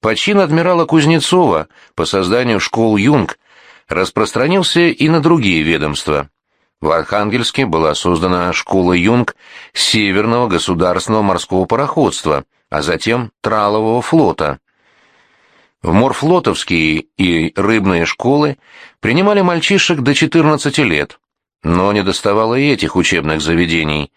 Почин адмирала Кузнецова по созданию школ юнг распространился и на другие ведомства. В Архангельске была создана школа юнг Северного государственного морского пароходства, а затем Тралового флота. В морфлотовские и рыбные школы принимали мальчишек до 14 лет, но не доставало и этих учебных заведений.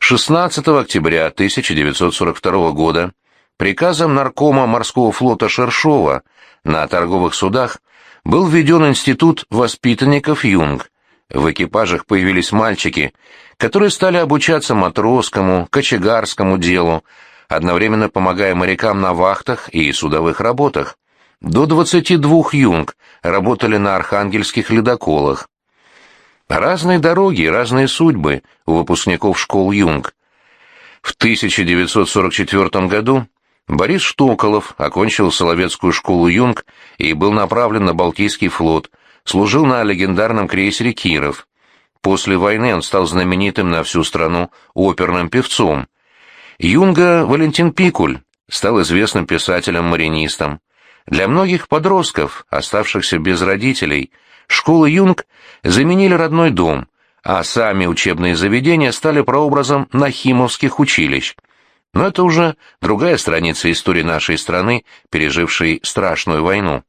16 октября 1942 года приказом наркома морского флота Шершова на торговых судах был введен институт воспитанников юнг, в экипажах появились мальчики, которые стали обучаться матросскому, кочегарскому делу, одновременно помогая морякам на вахтах и судовых работах. До 22 юнг работали на архангельских ледоколах. Разные дороги и разные судьбы у выпускников школ юнг. В 1944 году Борис Штоколов окончил Соловецкую школу юнг и был направлен на Балтийский флот, служил на легендарном крейсере «Киров». После войны он стал знаменитым на всю страну оперным певцом. Юнга Валентин Пикуль стал известным писателем-маринистом. Для многих подростков, оставшихся без родителей, школы Юнг заменили родной дом, а сами учебные заведения стали прообразом нахимовских училищ. Но это уже другая страница истории нашей страны, пережившей страшную войну.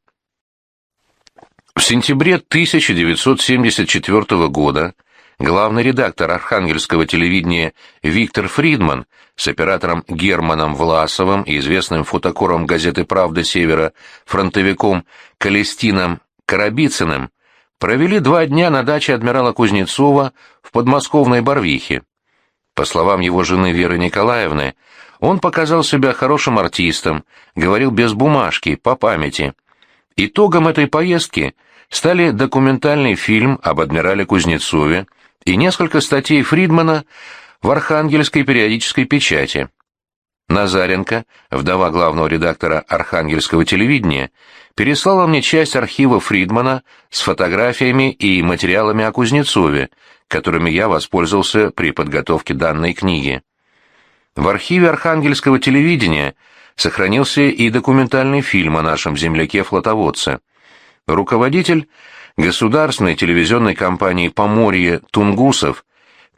В сентябре 1974 года главный редактор архангельского телевидения Виктор Фридман с оператором Германом Власовым и известным фотокором газеты «Правда Севера» фронтовиком Калестином Карабицыным провели два дня на даче адмирала Кузнецова в подмосковной Барвихе. По словам его жены Веры Николаевны, он показал себя хорошим артистом, говорил без бумажки, по памяти. Итогом этой поездки – стали документальный фильм об адмирале Кузнецове и несколько статей Фридмана в Архангельской периодической печати. Назаренко, вдова главного редактора Архангельского телевидения, переслала мне часть архива Фридмана с фотографиями и материалами о Кузнецове, которыми я воспользовался при подготовке данной книги. В архиве Архангельского телевидения сохранился и документальный фильм о нашем земляке-флотоводце. Руководитель государственной телевизионной компании «Поморье» Тунгусов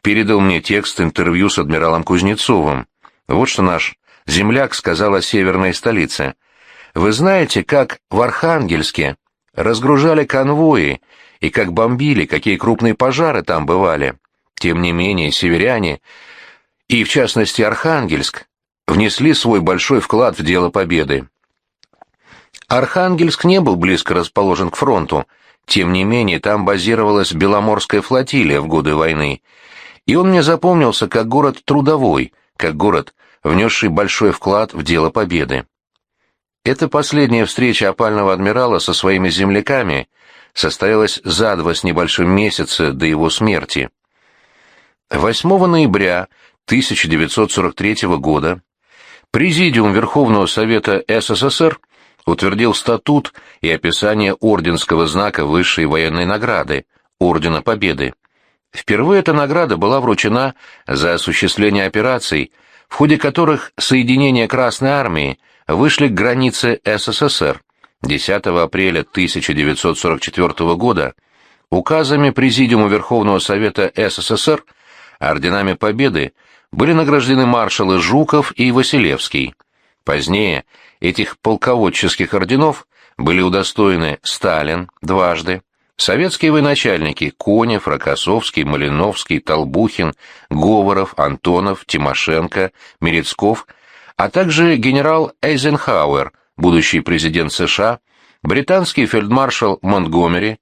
передал мне текст интервью с адмиралом Кузнецовым. Вот что наш земляк сказал о северной столице. «Вы знаете, как в Архангельске разгружали конвои и как бомбили, какие крупные пожары там бывали. Тем не менее, северяне, и в частности Архангельск, внесли свой большой вклад в дело победы. Архангельск не был близко расположен к фронту, тем не менее там базировалась Беломорская флотилия в годы войны, и он мне запомнился как город трудовой, как город, внесший большой вклад в дело победы. Эта последняя встреча опального адмирала со своими земляками состоялась за два с небольшим месяца до его смерти. 8 ноября 1943 года Президиум Верховного Совета СССР утвердил статут и описание орденского знака высшей военной награды – Ордена Победы. Впервые эта награда была вручена за осуществление операций, в ходе которых соединения Красной Армии вышли к границе СССР. 10 апреля 1944 года указами Президиума Верховного Совета СССР орденами Победы были награждены маршалы Жуков и Василевский. Позднее этих полководческих орденов были удостоены Сталин дважды, советские военачальники Конев, Рокоссовский, Малиновский, Толбухин, Говоров, Антонов, Тимошенко, Мерецков, а также генерал Эйзенхауэр, будущий президент США, британский фельдмаршал Монтгомери,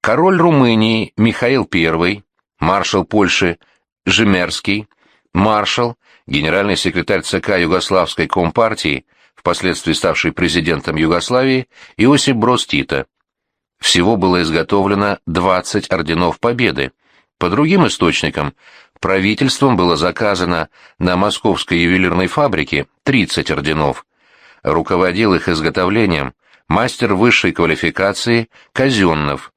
король Румынии Михаил I, маршал Польши Жемерский, маршал, генеральный секретарь ЦК Югославской компартии, впоследствии ставший президентом Югославии, Иосип Брос Тита. Всего было изготовлено 20 орденов Победы. По другим источникам, правительством было заказано на московской ювелирной фабрике 30 орденов. Руководил их изготовлением мастер высшей квалификации Казеннов.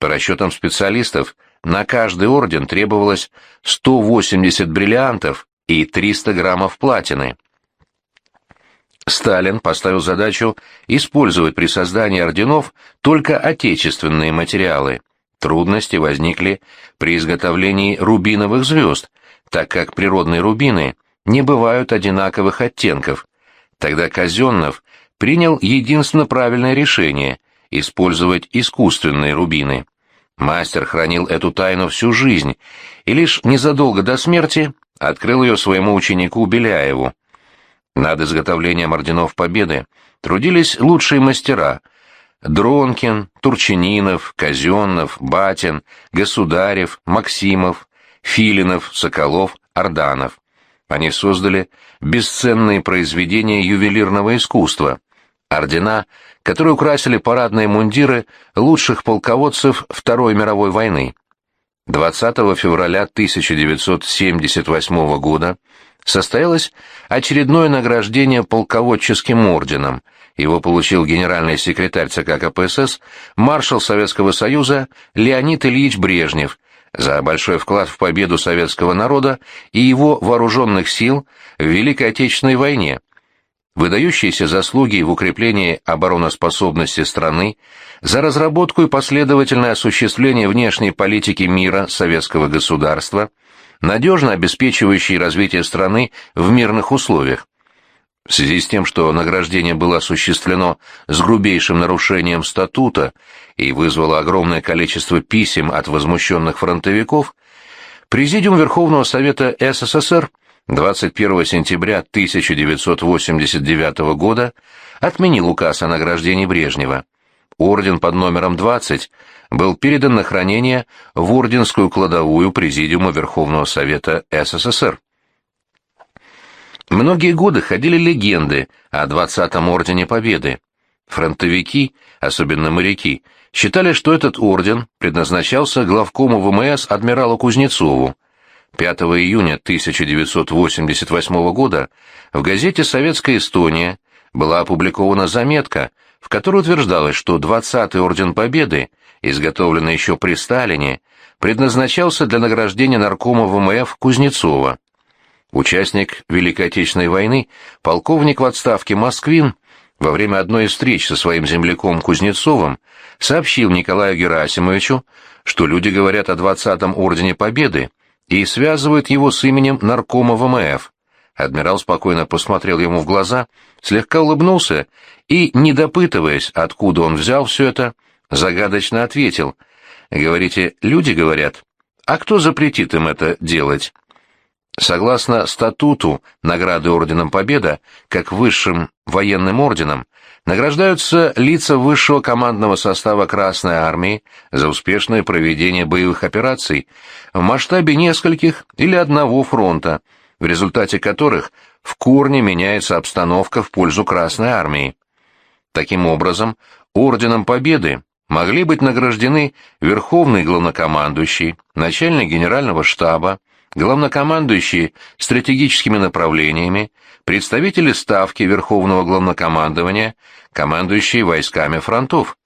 По расчетам специалистов, на каждый орден требовалось 180 бриллиантов и 300 граммов платины. Сталин поставил задачу использовать при создании орденов только отечественные материалы. Трудности возникли при изготовлении рубиновых звезд, так как природные рубины не бывают одинаковых оттенков. Тогда Казеннов принял единственно правильное решение – использовать искусственные рубины. Мастер хранил эту тайну всю жизнь и лишь незадолго до смерти открыл ее своему ученику Беляеву. Над изготовлением орденов Победы трудились лучшие мастера – Дронкин, Турчининов, Казеннов, Батин, Государев, Максимов, Филинов, Соколов, Орданов. Они создали бесценные произведения ювелирного искусства, ордена, которые украсили парадные мундиры лучших полководцев Второй мировой войны. 20 февраля 1978 года состоялось очередное награждение полководческим орденом. Его получил генеральный секретарь ЦК КПСС, маршал Советского Союза Леонид Ильич Брежнев за большой вклад в победу советского народа и его вооруженных сил в Великой Отечественной войне, выдающиеся заслуги в укреплении обороноспособности страны, за разработку и последовательное осуществление внешней политики мира советского государства – надежно обеспечивающий развитие страны в мирных условиях. В связи с тем, что награждение было осуществлено с грубейшим нарушением статута и вызвало огромное количество писем от возмущенных фронтовиков, Президиум Верховного Совета СССР 21 сентября 1989 года отменил указ о награждении Брежнева. Орден под номером 20 был передан на хранение в Орденскую кладовую Президиума Верховного Совета СССР. Многие годы ходили легенды о 20-м Ордене Победы. Фронтовики, особенно моряки, считали, что этот орден предназначался главкому ВМС адмиралу Кузнецову. 5 июня 1988 года в газете «Советская Эстония» была опубликована заметка, в которой утверждалось, что 20-й Орден Победы изготовленный еще при Сталине, предназначался для награждения наркома ВМФ Кузнецова. Участник Великой Отечественной войны, полковник в отставке Москвин, во время одной из встреч со своим земляком Кузнецовым сообщил Николаю Герасимовичу, что люди говорят о 20-м Ордене Победы и связывают его с именем наркома ВМФ. Адмирал спокойно посмотрел ему в глаза, слегка улыбнулся и, не допытываясь, откуда он взял все это, загадочно ответил. Говорите, люди говорят. А кто запретит им это делать? Согласно статуту награды Орденом Победа, как высшим военным орденом, награждаются лица высшего командного состава Красной Армии за успешное проведение боевых операций в масштабе нескольких или одного фронта, в результате которых в корне меняется обстановка в пользу Красной Армии. Таким образом, Орденом Победы могли быть награждены Верховный главнокомандующий, начальник генерального штаба, главнокомандующие стратегическими направлениями, представители Ставки Верховного Главнокомандования, командующие войсками фронтов.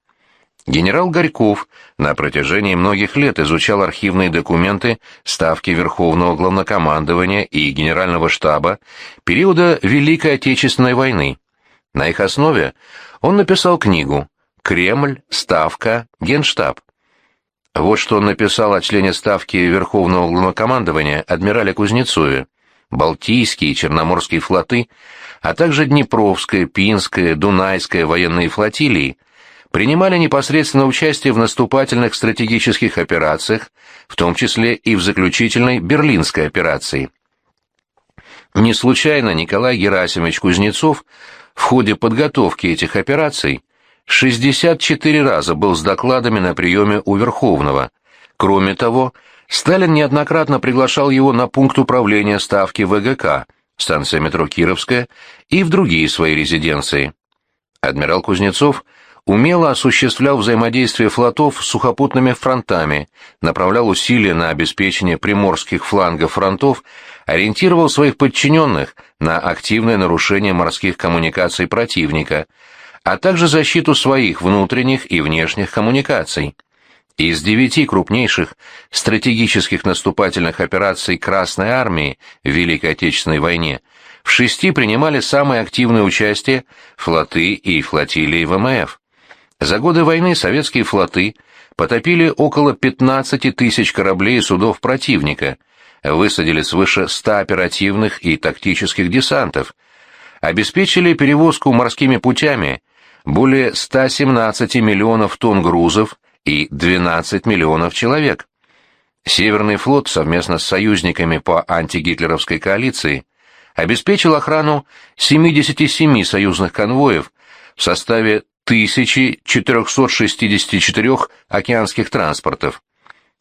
Генерал Горьков на протяжении многих лет изучал архивные документы Ставки Верховного Главнокомандования и Генерального штаба периода Великой Отечественной войны. На их основе он написал книгу «Кремль, Ставка, Генштаб». Вот что он написал о члене Ставки Верховного Главнокомандования адмирале Кузнецове. Балтийские и Черноморские флоты, а также Днепровская, Пинская, Дунайская военные флотилии принимали непосредственное участие в наступательных стратегических операциях, в том числе и в заключительной Берлинской операции. Не случайно Николай Герасимович Кузнецов в ходе подготовки этих операций 64 раза был с докладами на приеме у Верховного. Кроме того, Сталин неоднократно приглашал его на пункт управления ставки ВГК, станция метро Кировская, и в другие свои резиденции. Адмирал Кузнецов умело осуществлял взаимодействие флотов с сухопутными фронтами, направлял усилия на обеспечение приморских флангов фронтов, ориентировал своих подчиненных на активное нарушение морских коммуникаций противника, а также защиту своих внутренних и внешних коммуникаций. Из девяти крупнейших стратегических наступательных операций Красной Армии в Великой Отечественной войне в шести принимали самое активное участие флоты и флотилии ВМФ. За годы войны советские флоты потопили около 15 тысяч кораблей и судов противника, высадили свыше 100 оперативных и тактических десантов, обеспечили перевозку морскими путями более 117 миллионов тонн грузов и 12 миллионов человек. Северный флот совместно с союзниками по антигитлеровской коалиции обеспечил охрану 77 союзных конвоев в составе 1464 океанских транспортов.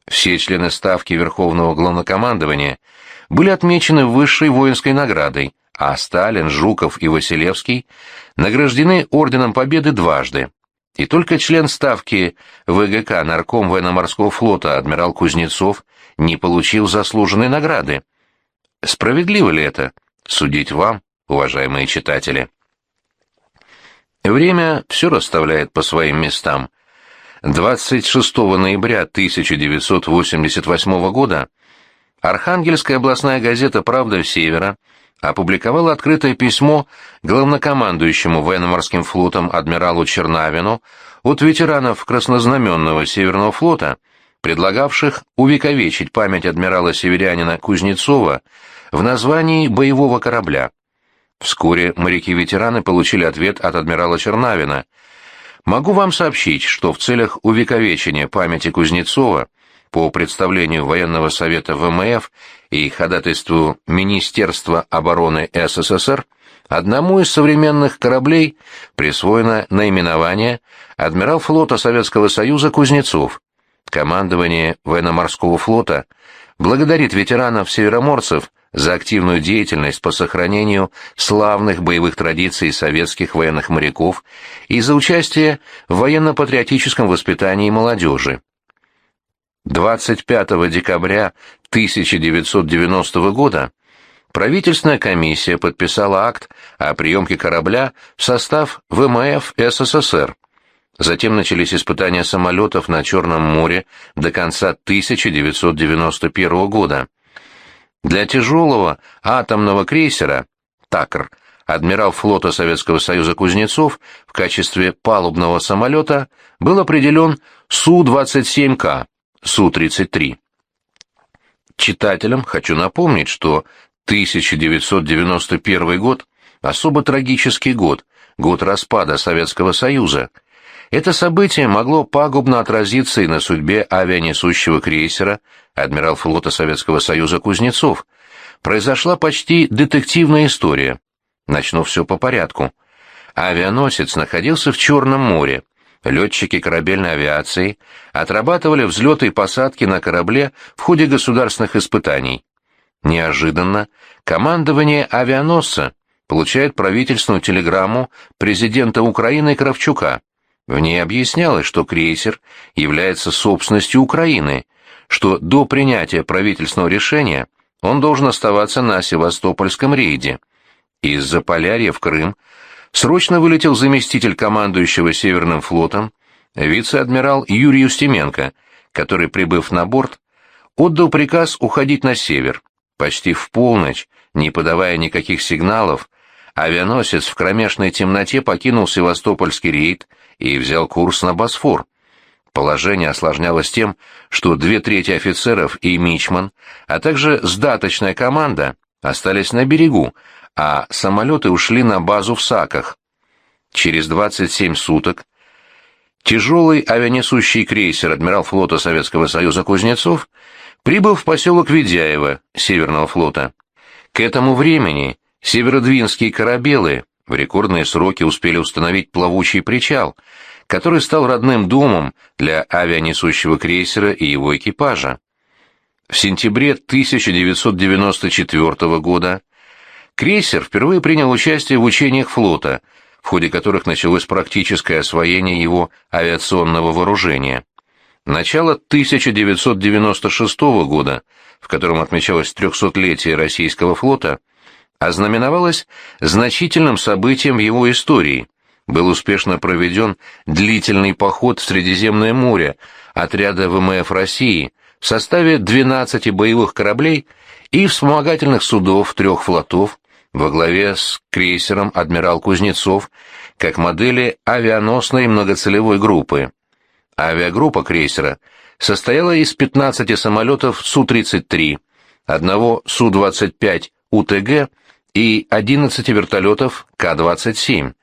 Все члены Ставки Верховного Главнокомандования были отмечены высшей воинской наградой, а Сталин, Жуков и Василевский награждены Орденом Победы дважды. И только член Ставки ВГК Нарком военно-морского флота адмирал Кузнецов не получил заслуженной награды. Справедливо ли это? Судить вам, уважаемые читатели. Время все расставляет по своим местам. 26 ноября 1988 года Архангельская областная газета «Правда Севера» опубликовала открытое письмо главнокомандующему военно-морским флотом адмиралу Чернавину от ветеранов Краснознаменного Северного флота, предлагавших увековечить память адмирала-северянина Кузнецова в названии боевого корабля. Вскоре моряки-ветераны получили ответ от адмирала Чернавина. «Могу вам сообщить, что в целях увековечения памяти Кузнецова по представлению Военного совета ВМФ и ходатайству Министерства обороны СССР одному из современных кораблей присвоено наименование адмирал флота Советского Союза Кузнецов. Командование военно-морского флота благодарит ветеранов-североморцев за активную деятельность по сохранению славных боевых традиций советских военных моряков и за участие в военно-патриотическом воспитании молодежи. 25 декабря 1990 года правительственная комиссия подписала акт о приемке корабля в состав ВМФ СССР. Затем начались испытания самолетов на Черном море до конца 1991 года. Для тяжелого атомного крейсера «Такр» адмирал флота Советского Союза Кузнецов в качестве палубного самолета был определен Су-27К, Су-33. Читателям хочу напомнить, что 1991 год – особо трагический год, год распада Советского Союза. Это событие могло пагубно отразиться и на судьбе авианесущего крейсера адмирал флота Советского Союза Кузнецов. Произошла почти детективная история. Начну все по порядку. Авианосец находился в Черном море. Летчики корабельной авиации отрабатывали взлеты и посадки на корабле в ходе государственных испытаний. Неожиданно командование авианосца получает правительственную телеграмму президента Украины Кравчука. В ней объяснялось, что крейсер является собственностью Украины, что до принятия правительственного решения он должен оставаться на Севастопольском рейде. Из Заполярья в Крым срочно вылетел заместитель командующего Северным флотом, вице-адмирал Юрий Устименко, который, прибыв на борт, отдал приказ уходить на север. Почти в полночь, не подавая никаких сигналов, авианосец в кромешной темноте покинул Севастопольский рейд и взял курс на Босфор. Положение осложнялось тем, что две трети офицеров и мичман, а также сдаточная команда остались на берегу, а самолеты ушли на базу в Саках. Через 27 суток тяжелый авианесущий крейсер адмирал флота Советского Союза Кузнецов прибыл в поселок Ведяево Северного флота. К этому времени северодвинские корабелы в рекордные сроки успели установить плавучий причал, который стал родным домом для авианесущего крейсера и его экипажа. В сентябре 1994 года крейсер впервые принял участие в учениях флота, в ходе которых началось практическое освоение его авиационного вооружения. Начало 1996 года, в котором отмечалось 300-летие российского флота, ознаменовалось значительным событием в его истории. Был успешно проведен длительный поход в Средиземное море отряда ВМФ России в составе 12 боевых кораблей и вспомогательных судов трех флотов во главе с крейсером «Адмирал Кузнецов» как модели авианосной многоцелевой группы. Авиагруппа крейсера состояла из 15 самолетов Су-33, одного Су-25 УТГ и 11 вертолетов К-27.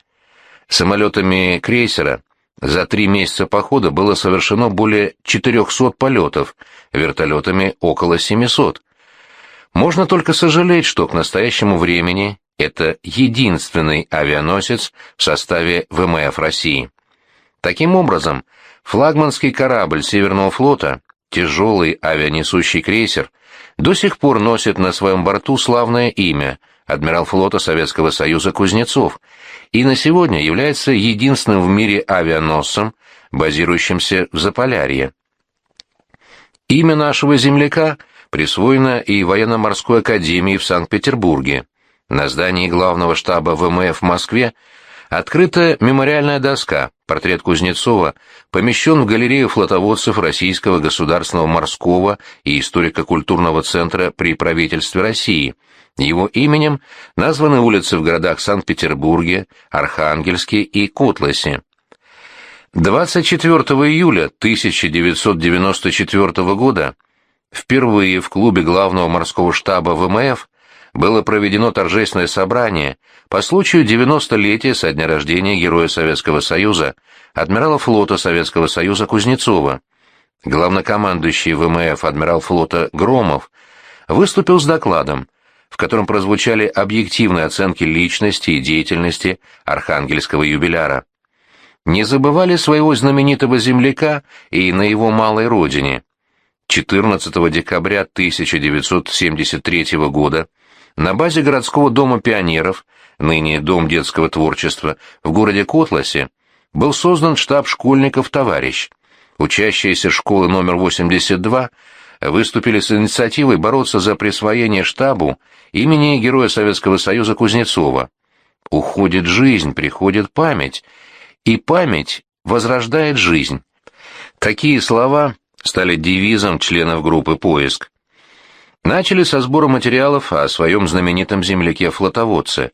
Самолетами крейсера за три месяца похода было совершено более 400 полетов, вертолетами около 700. Можно только сожалеть, что к настоящему времени это единственный авианосец в составе ВМФ России. Таким образом, флагманский корабль Северного флота, тяжелый авианесущий крейсер, до сих пор носит на своем борту славное имя адмирал флота Советского Союза Кузнецов, и на сегодня является единственным в мире авианосцем, базирующимся в Заполярье. Имя нашего земляка присвоено и военно-морской академии в Санкт-Петербурге. На здании главного штаба ВМФ в Москве открыта мемориальная доска, портрет Кузнецова, помещен в галерею флотоводцев Российского государственного морского и историко-культурного центра при правительстве России. Его именем названы улицы в городах Санкт-Петербурге, Архангельске и Котласе. 24 июля 1994 года впервые в клубе главного морского штаба ВМФ было проведено торжественное собрание по случаю 90-летия со дня рождения Героя Советского Союза, адмирала флота Советского Союза Кузнецова. Главнокомандующий ВМФ адмирал флота Громов выступил с докладом, в котором прозвучали объективные оценки личности и деятельности архангельского юбиляра. Не забывали своего знаменитого земляка и на его малой родине. 14 декабря 1973 года на базе городского дома пионеров, ныне Дом детского творчества, в городе Котласе, был создан штаб школьников «Товарищ». Учащиеся школы номер 82 выступили с инициативой бороться за присвоение штабу имени Героя Советского Союза Кузнецова. Уходит жизнь, приходит память, и память возрождает жизнь. Такие слова стали девизом членов группы «Поиск». Начали со сбора материалов о своем знаменитом земляке-флотоводце.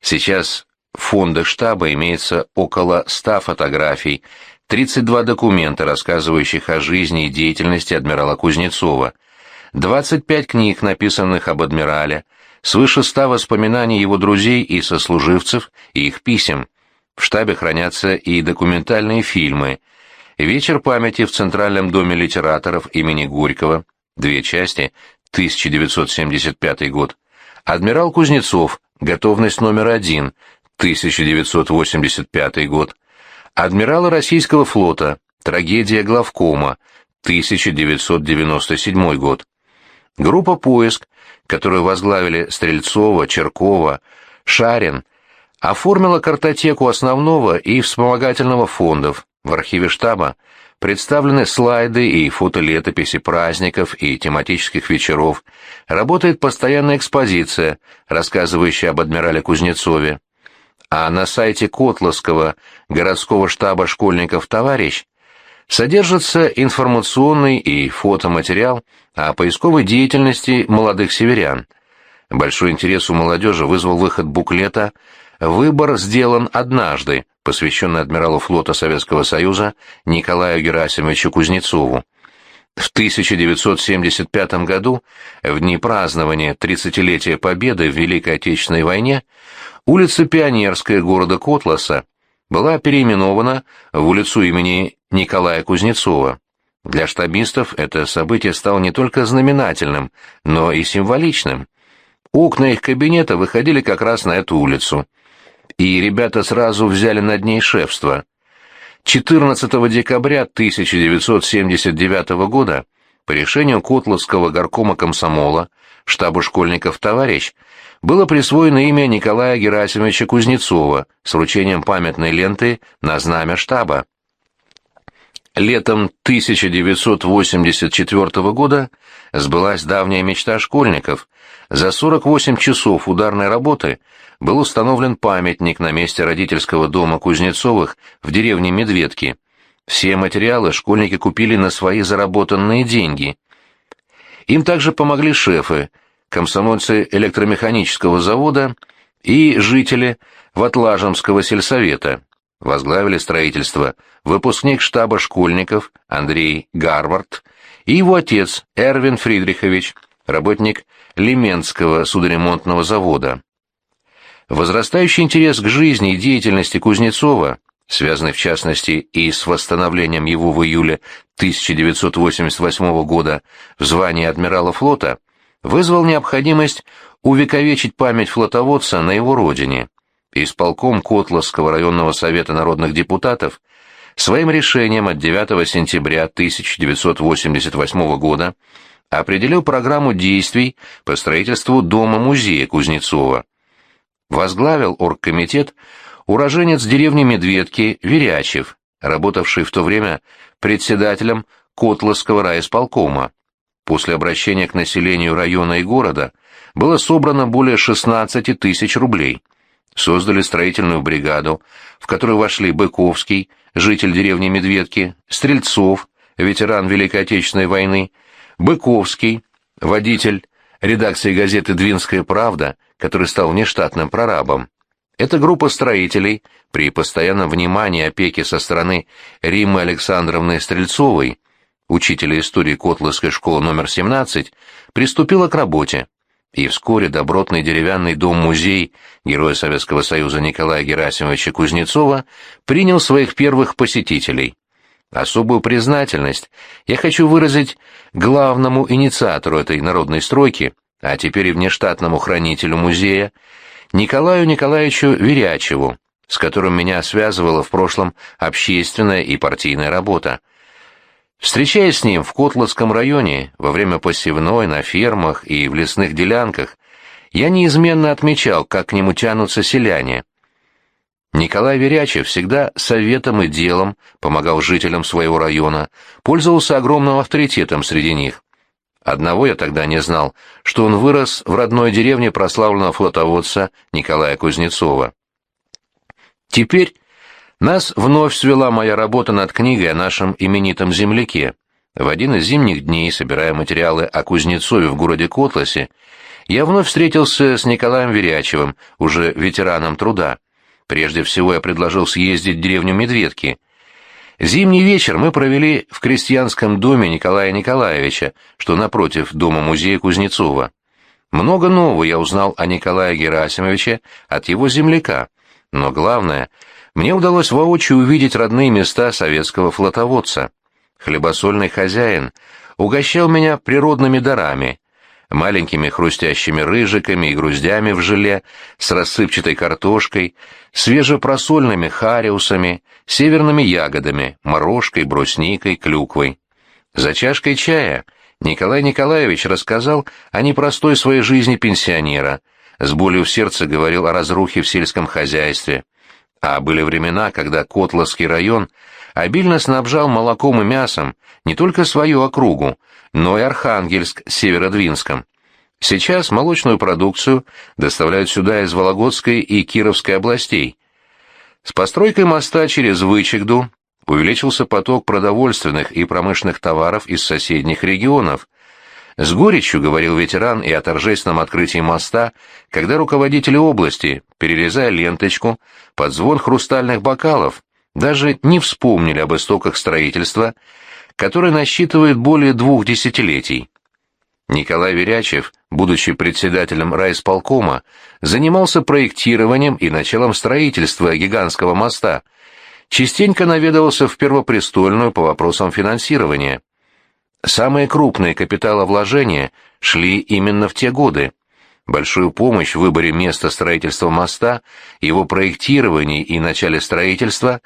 Сейчас в фондах штаба имеется около 100 фотографий, 32 документа, рассказывающих о жизни и деятельности адмирала Кузнецова, 25 книг, написанных об адмирале, свыше 100 воспоминаний его друзей и сослуживцев и их писем. В штабе хранятся и документальные фильмы. «Вечер памяти в Центральном доме литераторов имени Горького», две части, 1975 год. Адмирал Кузнецов, готовность номер один, 1985 год. Адмиралы Российского флота, трагедия главкома, 1997 год. Группа «Поиск», которую возглавили Стрельцова, Черкова, Шарин, оформила картотеку основного и вспомогательного фондов в архиве штаба представлены слайды и фотолетописи праздников и тематических вечеров, работает постоянная экспозиция, рассказывающая об адмирале Кузнецове. А на сайте Котловского городского штаба школьников «Товарищ» содержится информационный и фотоматериал о поисковой деятельности молодых северян. Большой интерес у молодежи вызвал выход буклета «Выбор сделан однажды», посвященный адмиралу флота Советского Союза Николаю Герасимовичу Кузнецову. В 1975 году, в дни празднования 30-летия Победы в Великой Отечественной войне, улица Пионерская города Котласа была переименована в улицу имени Николая Кузнецова. Для штабистов это событие стало не только знаменательным, но и символичным. Окна их кабинета выходили как раз на эту улицу – и ребята сразу взяли над ней шефство. 14 декабря 1979 года по решению Котловского горкома комсомола штабу школьников «Товарищ» было присвоено имя Николая Герасимовича Кузнецова с вручением памятной ленты на знамя штаба. Летом 1984 года сбылась давняя мечта школьников. За 48 часов ударной работы был установлен памятник на месте родительского дома Кузнецовых в деревне Медведки. Все материалы школьники купили на свои заработанные деньги. Им также помогли шефы, комсомольцы электромеханического завода и жители Ватлажемского сельсовета возглавили строительство выпускник штаба школьников Андрей Гарвард и его отец Эрвин Фридрихович, работник Лименского судоремонтного завода. Возрастающий интерес к жизни и деятельности Кузнецова, связанный в частности и с восстановлением его в июле 1988 года в звании адмирала флота, вызвал необходимость увековечить память флотоводца на его родине исполком Котловского районного совета народных депутатов своим решением от 9 сентября 1988 года определил программу действий по строительству дома-музея Кузнецова. Возглавил оргкомитет уроженец деревни Медведки Верячев, работавший в то время председателем Котловского райисполкома. После обращения к населению района и города было собрано более 16 тысяч рублей – создали строительную бригаду, в которую вошли Быковский, житель деревни Медведки, Стрельцов, ветеран Великой Отечественной войны, Быковский, водитель редакции газеты «Двинская правда», который стал внештатным прорабом. Эта группа строителей, при постоянном внимании и опеке со стороны Риммы Александровны Стрельцовой, учителя истории Котловской школы номер 17, приступила к работе и вскоре добротный деревянный дом-музей Героя Советского Союза Николая Герасимовича Кузнецова принял своих первых посетителей. Особую признательность я хочу выразить главному инициатору этой народной стройки, а теперь и внештатному хранителю музея, Николаю Николаевичу Верячеву, с которым меня связывала в прошлом общественная и партийная работа. Встречаясь с ним в Котловском районе во время посевной на фермах и в лесных делянках, я неизменно отмечал, как к нему тянутся селяне. Николай Верячев всегда советом и делом помогал жителям своего района, пользовался огромным авторитетом среди них. Одного я тогда не знал, что он вырос в родной деревне прославленного флотоводца Николая Кузнецова. Теперь нас вновь свела моя работа над книгой о нашем именитом земляке. В один из зимних дней, собирая материалы о Кузнецове в городе Котласе, я вновь встретился с Николаем Верячевым, уже ветераном труда. Прежде всего я предложил съездить в деревню Медведки. Зимний вечер мы провели в крестьянском доме Николая Николаевича, что напротив дома-музея Кузнецова. Много нового я узнал о Николае Герасимовиче от его земляка, но главное — мне удалось воочию увидеть родные места советского флотоводца. Хлебосольный хозяин угощал меня природными дарами, маленькими хрустящими рыжиками и груздями в желе, с рассыпчатой картошкой, свежепросольными хариусами, северными ягодами, морожкой, брусникой, клюквой. За чашкой чая Николай Николаевич рассказал о непростой своей жизни пенсионера, с болью в сердце говорил о разрухе в сельском хозяйстве, а были времена, когда Котловский район обильно снабжал молоком и мясом не только свою округу, но и Архангельск с Северодвинском. Сейчас молочную продукцию доставляют сюда из Вологодской и Кировской областей. С постройкой моста через Вычегду увеличился поток продовольственных и промышленных товаров из соседних регионов. С горечью говорил ветеран и о торжественном открытии моста, когда руководители области, перерезая ленточку, под звон хрустальных бокалов, даже не вспомнили об истоках строительства, которое насчитывает более двух десятилетий. Николай Верячев, будучи председателем райисполкома, занимался проектированием и началом строительства гигантского моста, частенько наведывался в Первопрестольную по вопросам финансирования. Самые крупные капиталовложения шли именно в те годы. Большую помощь в выборе места строительства моста, его проектировании и начале строительства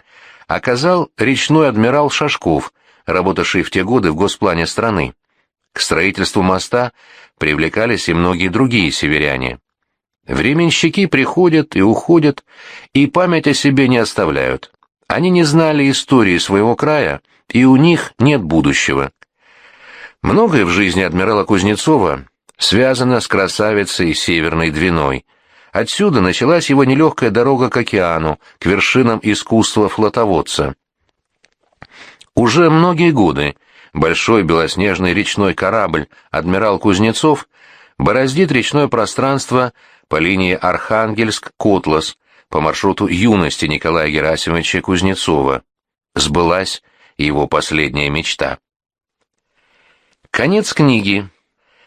оказал речной адмирал Шашков, работавший в те годы в госплане страны. К строительству моста привлекались и многие другие северяне. Временщики приходят и уходят, и память о себе не оставляют. Они не знали истории своего края, и у них нет будущего. Многое в жизни адмирала Кузнецова связано с красавицей Северной Двиной. Отсюда началась его нелегкая дорога к океану, к вершинам искусства флотоводца. Уже многие годы большой белоснежный речной корабль «Адмирал Кузнецов» бороздит речное пространство по линии Архангельск-Котлас по маршруту юности Николая Герасимовича Кузнецова. Сбылась его последняя мечта. Конец книги.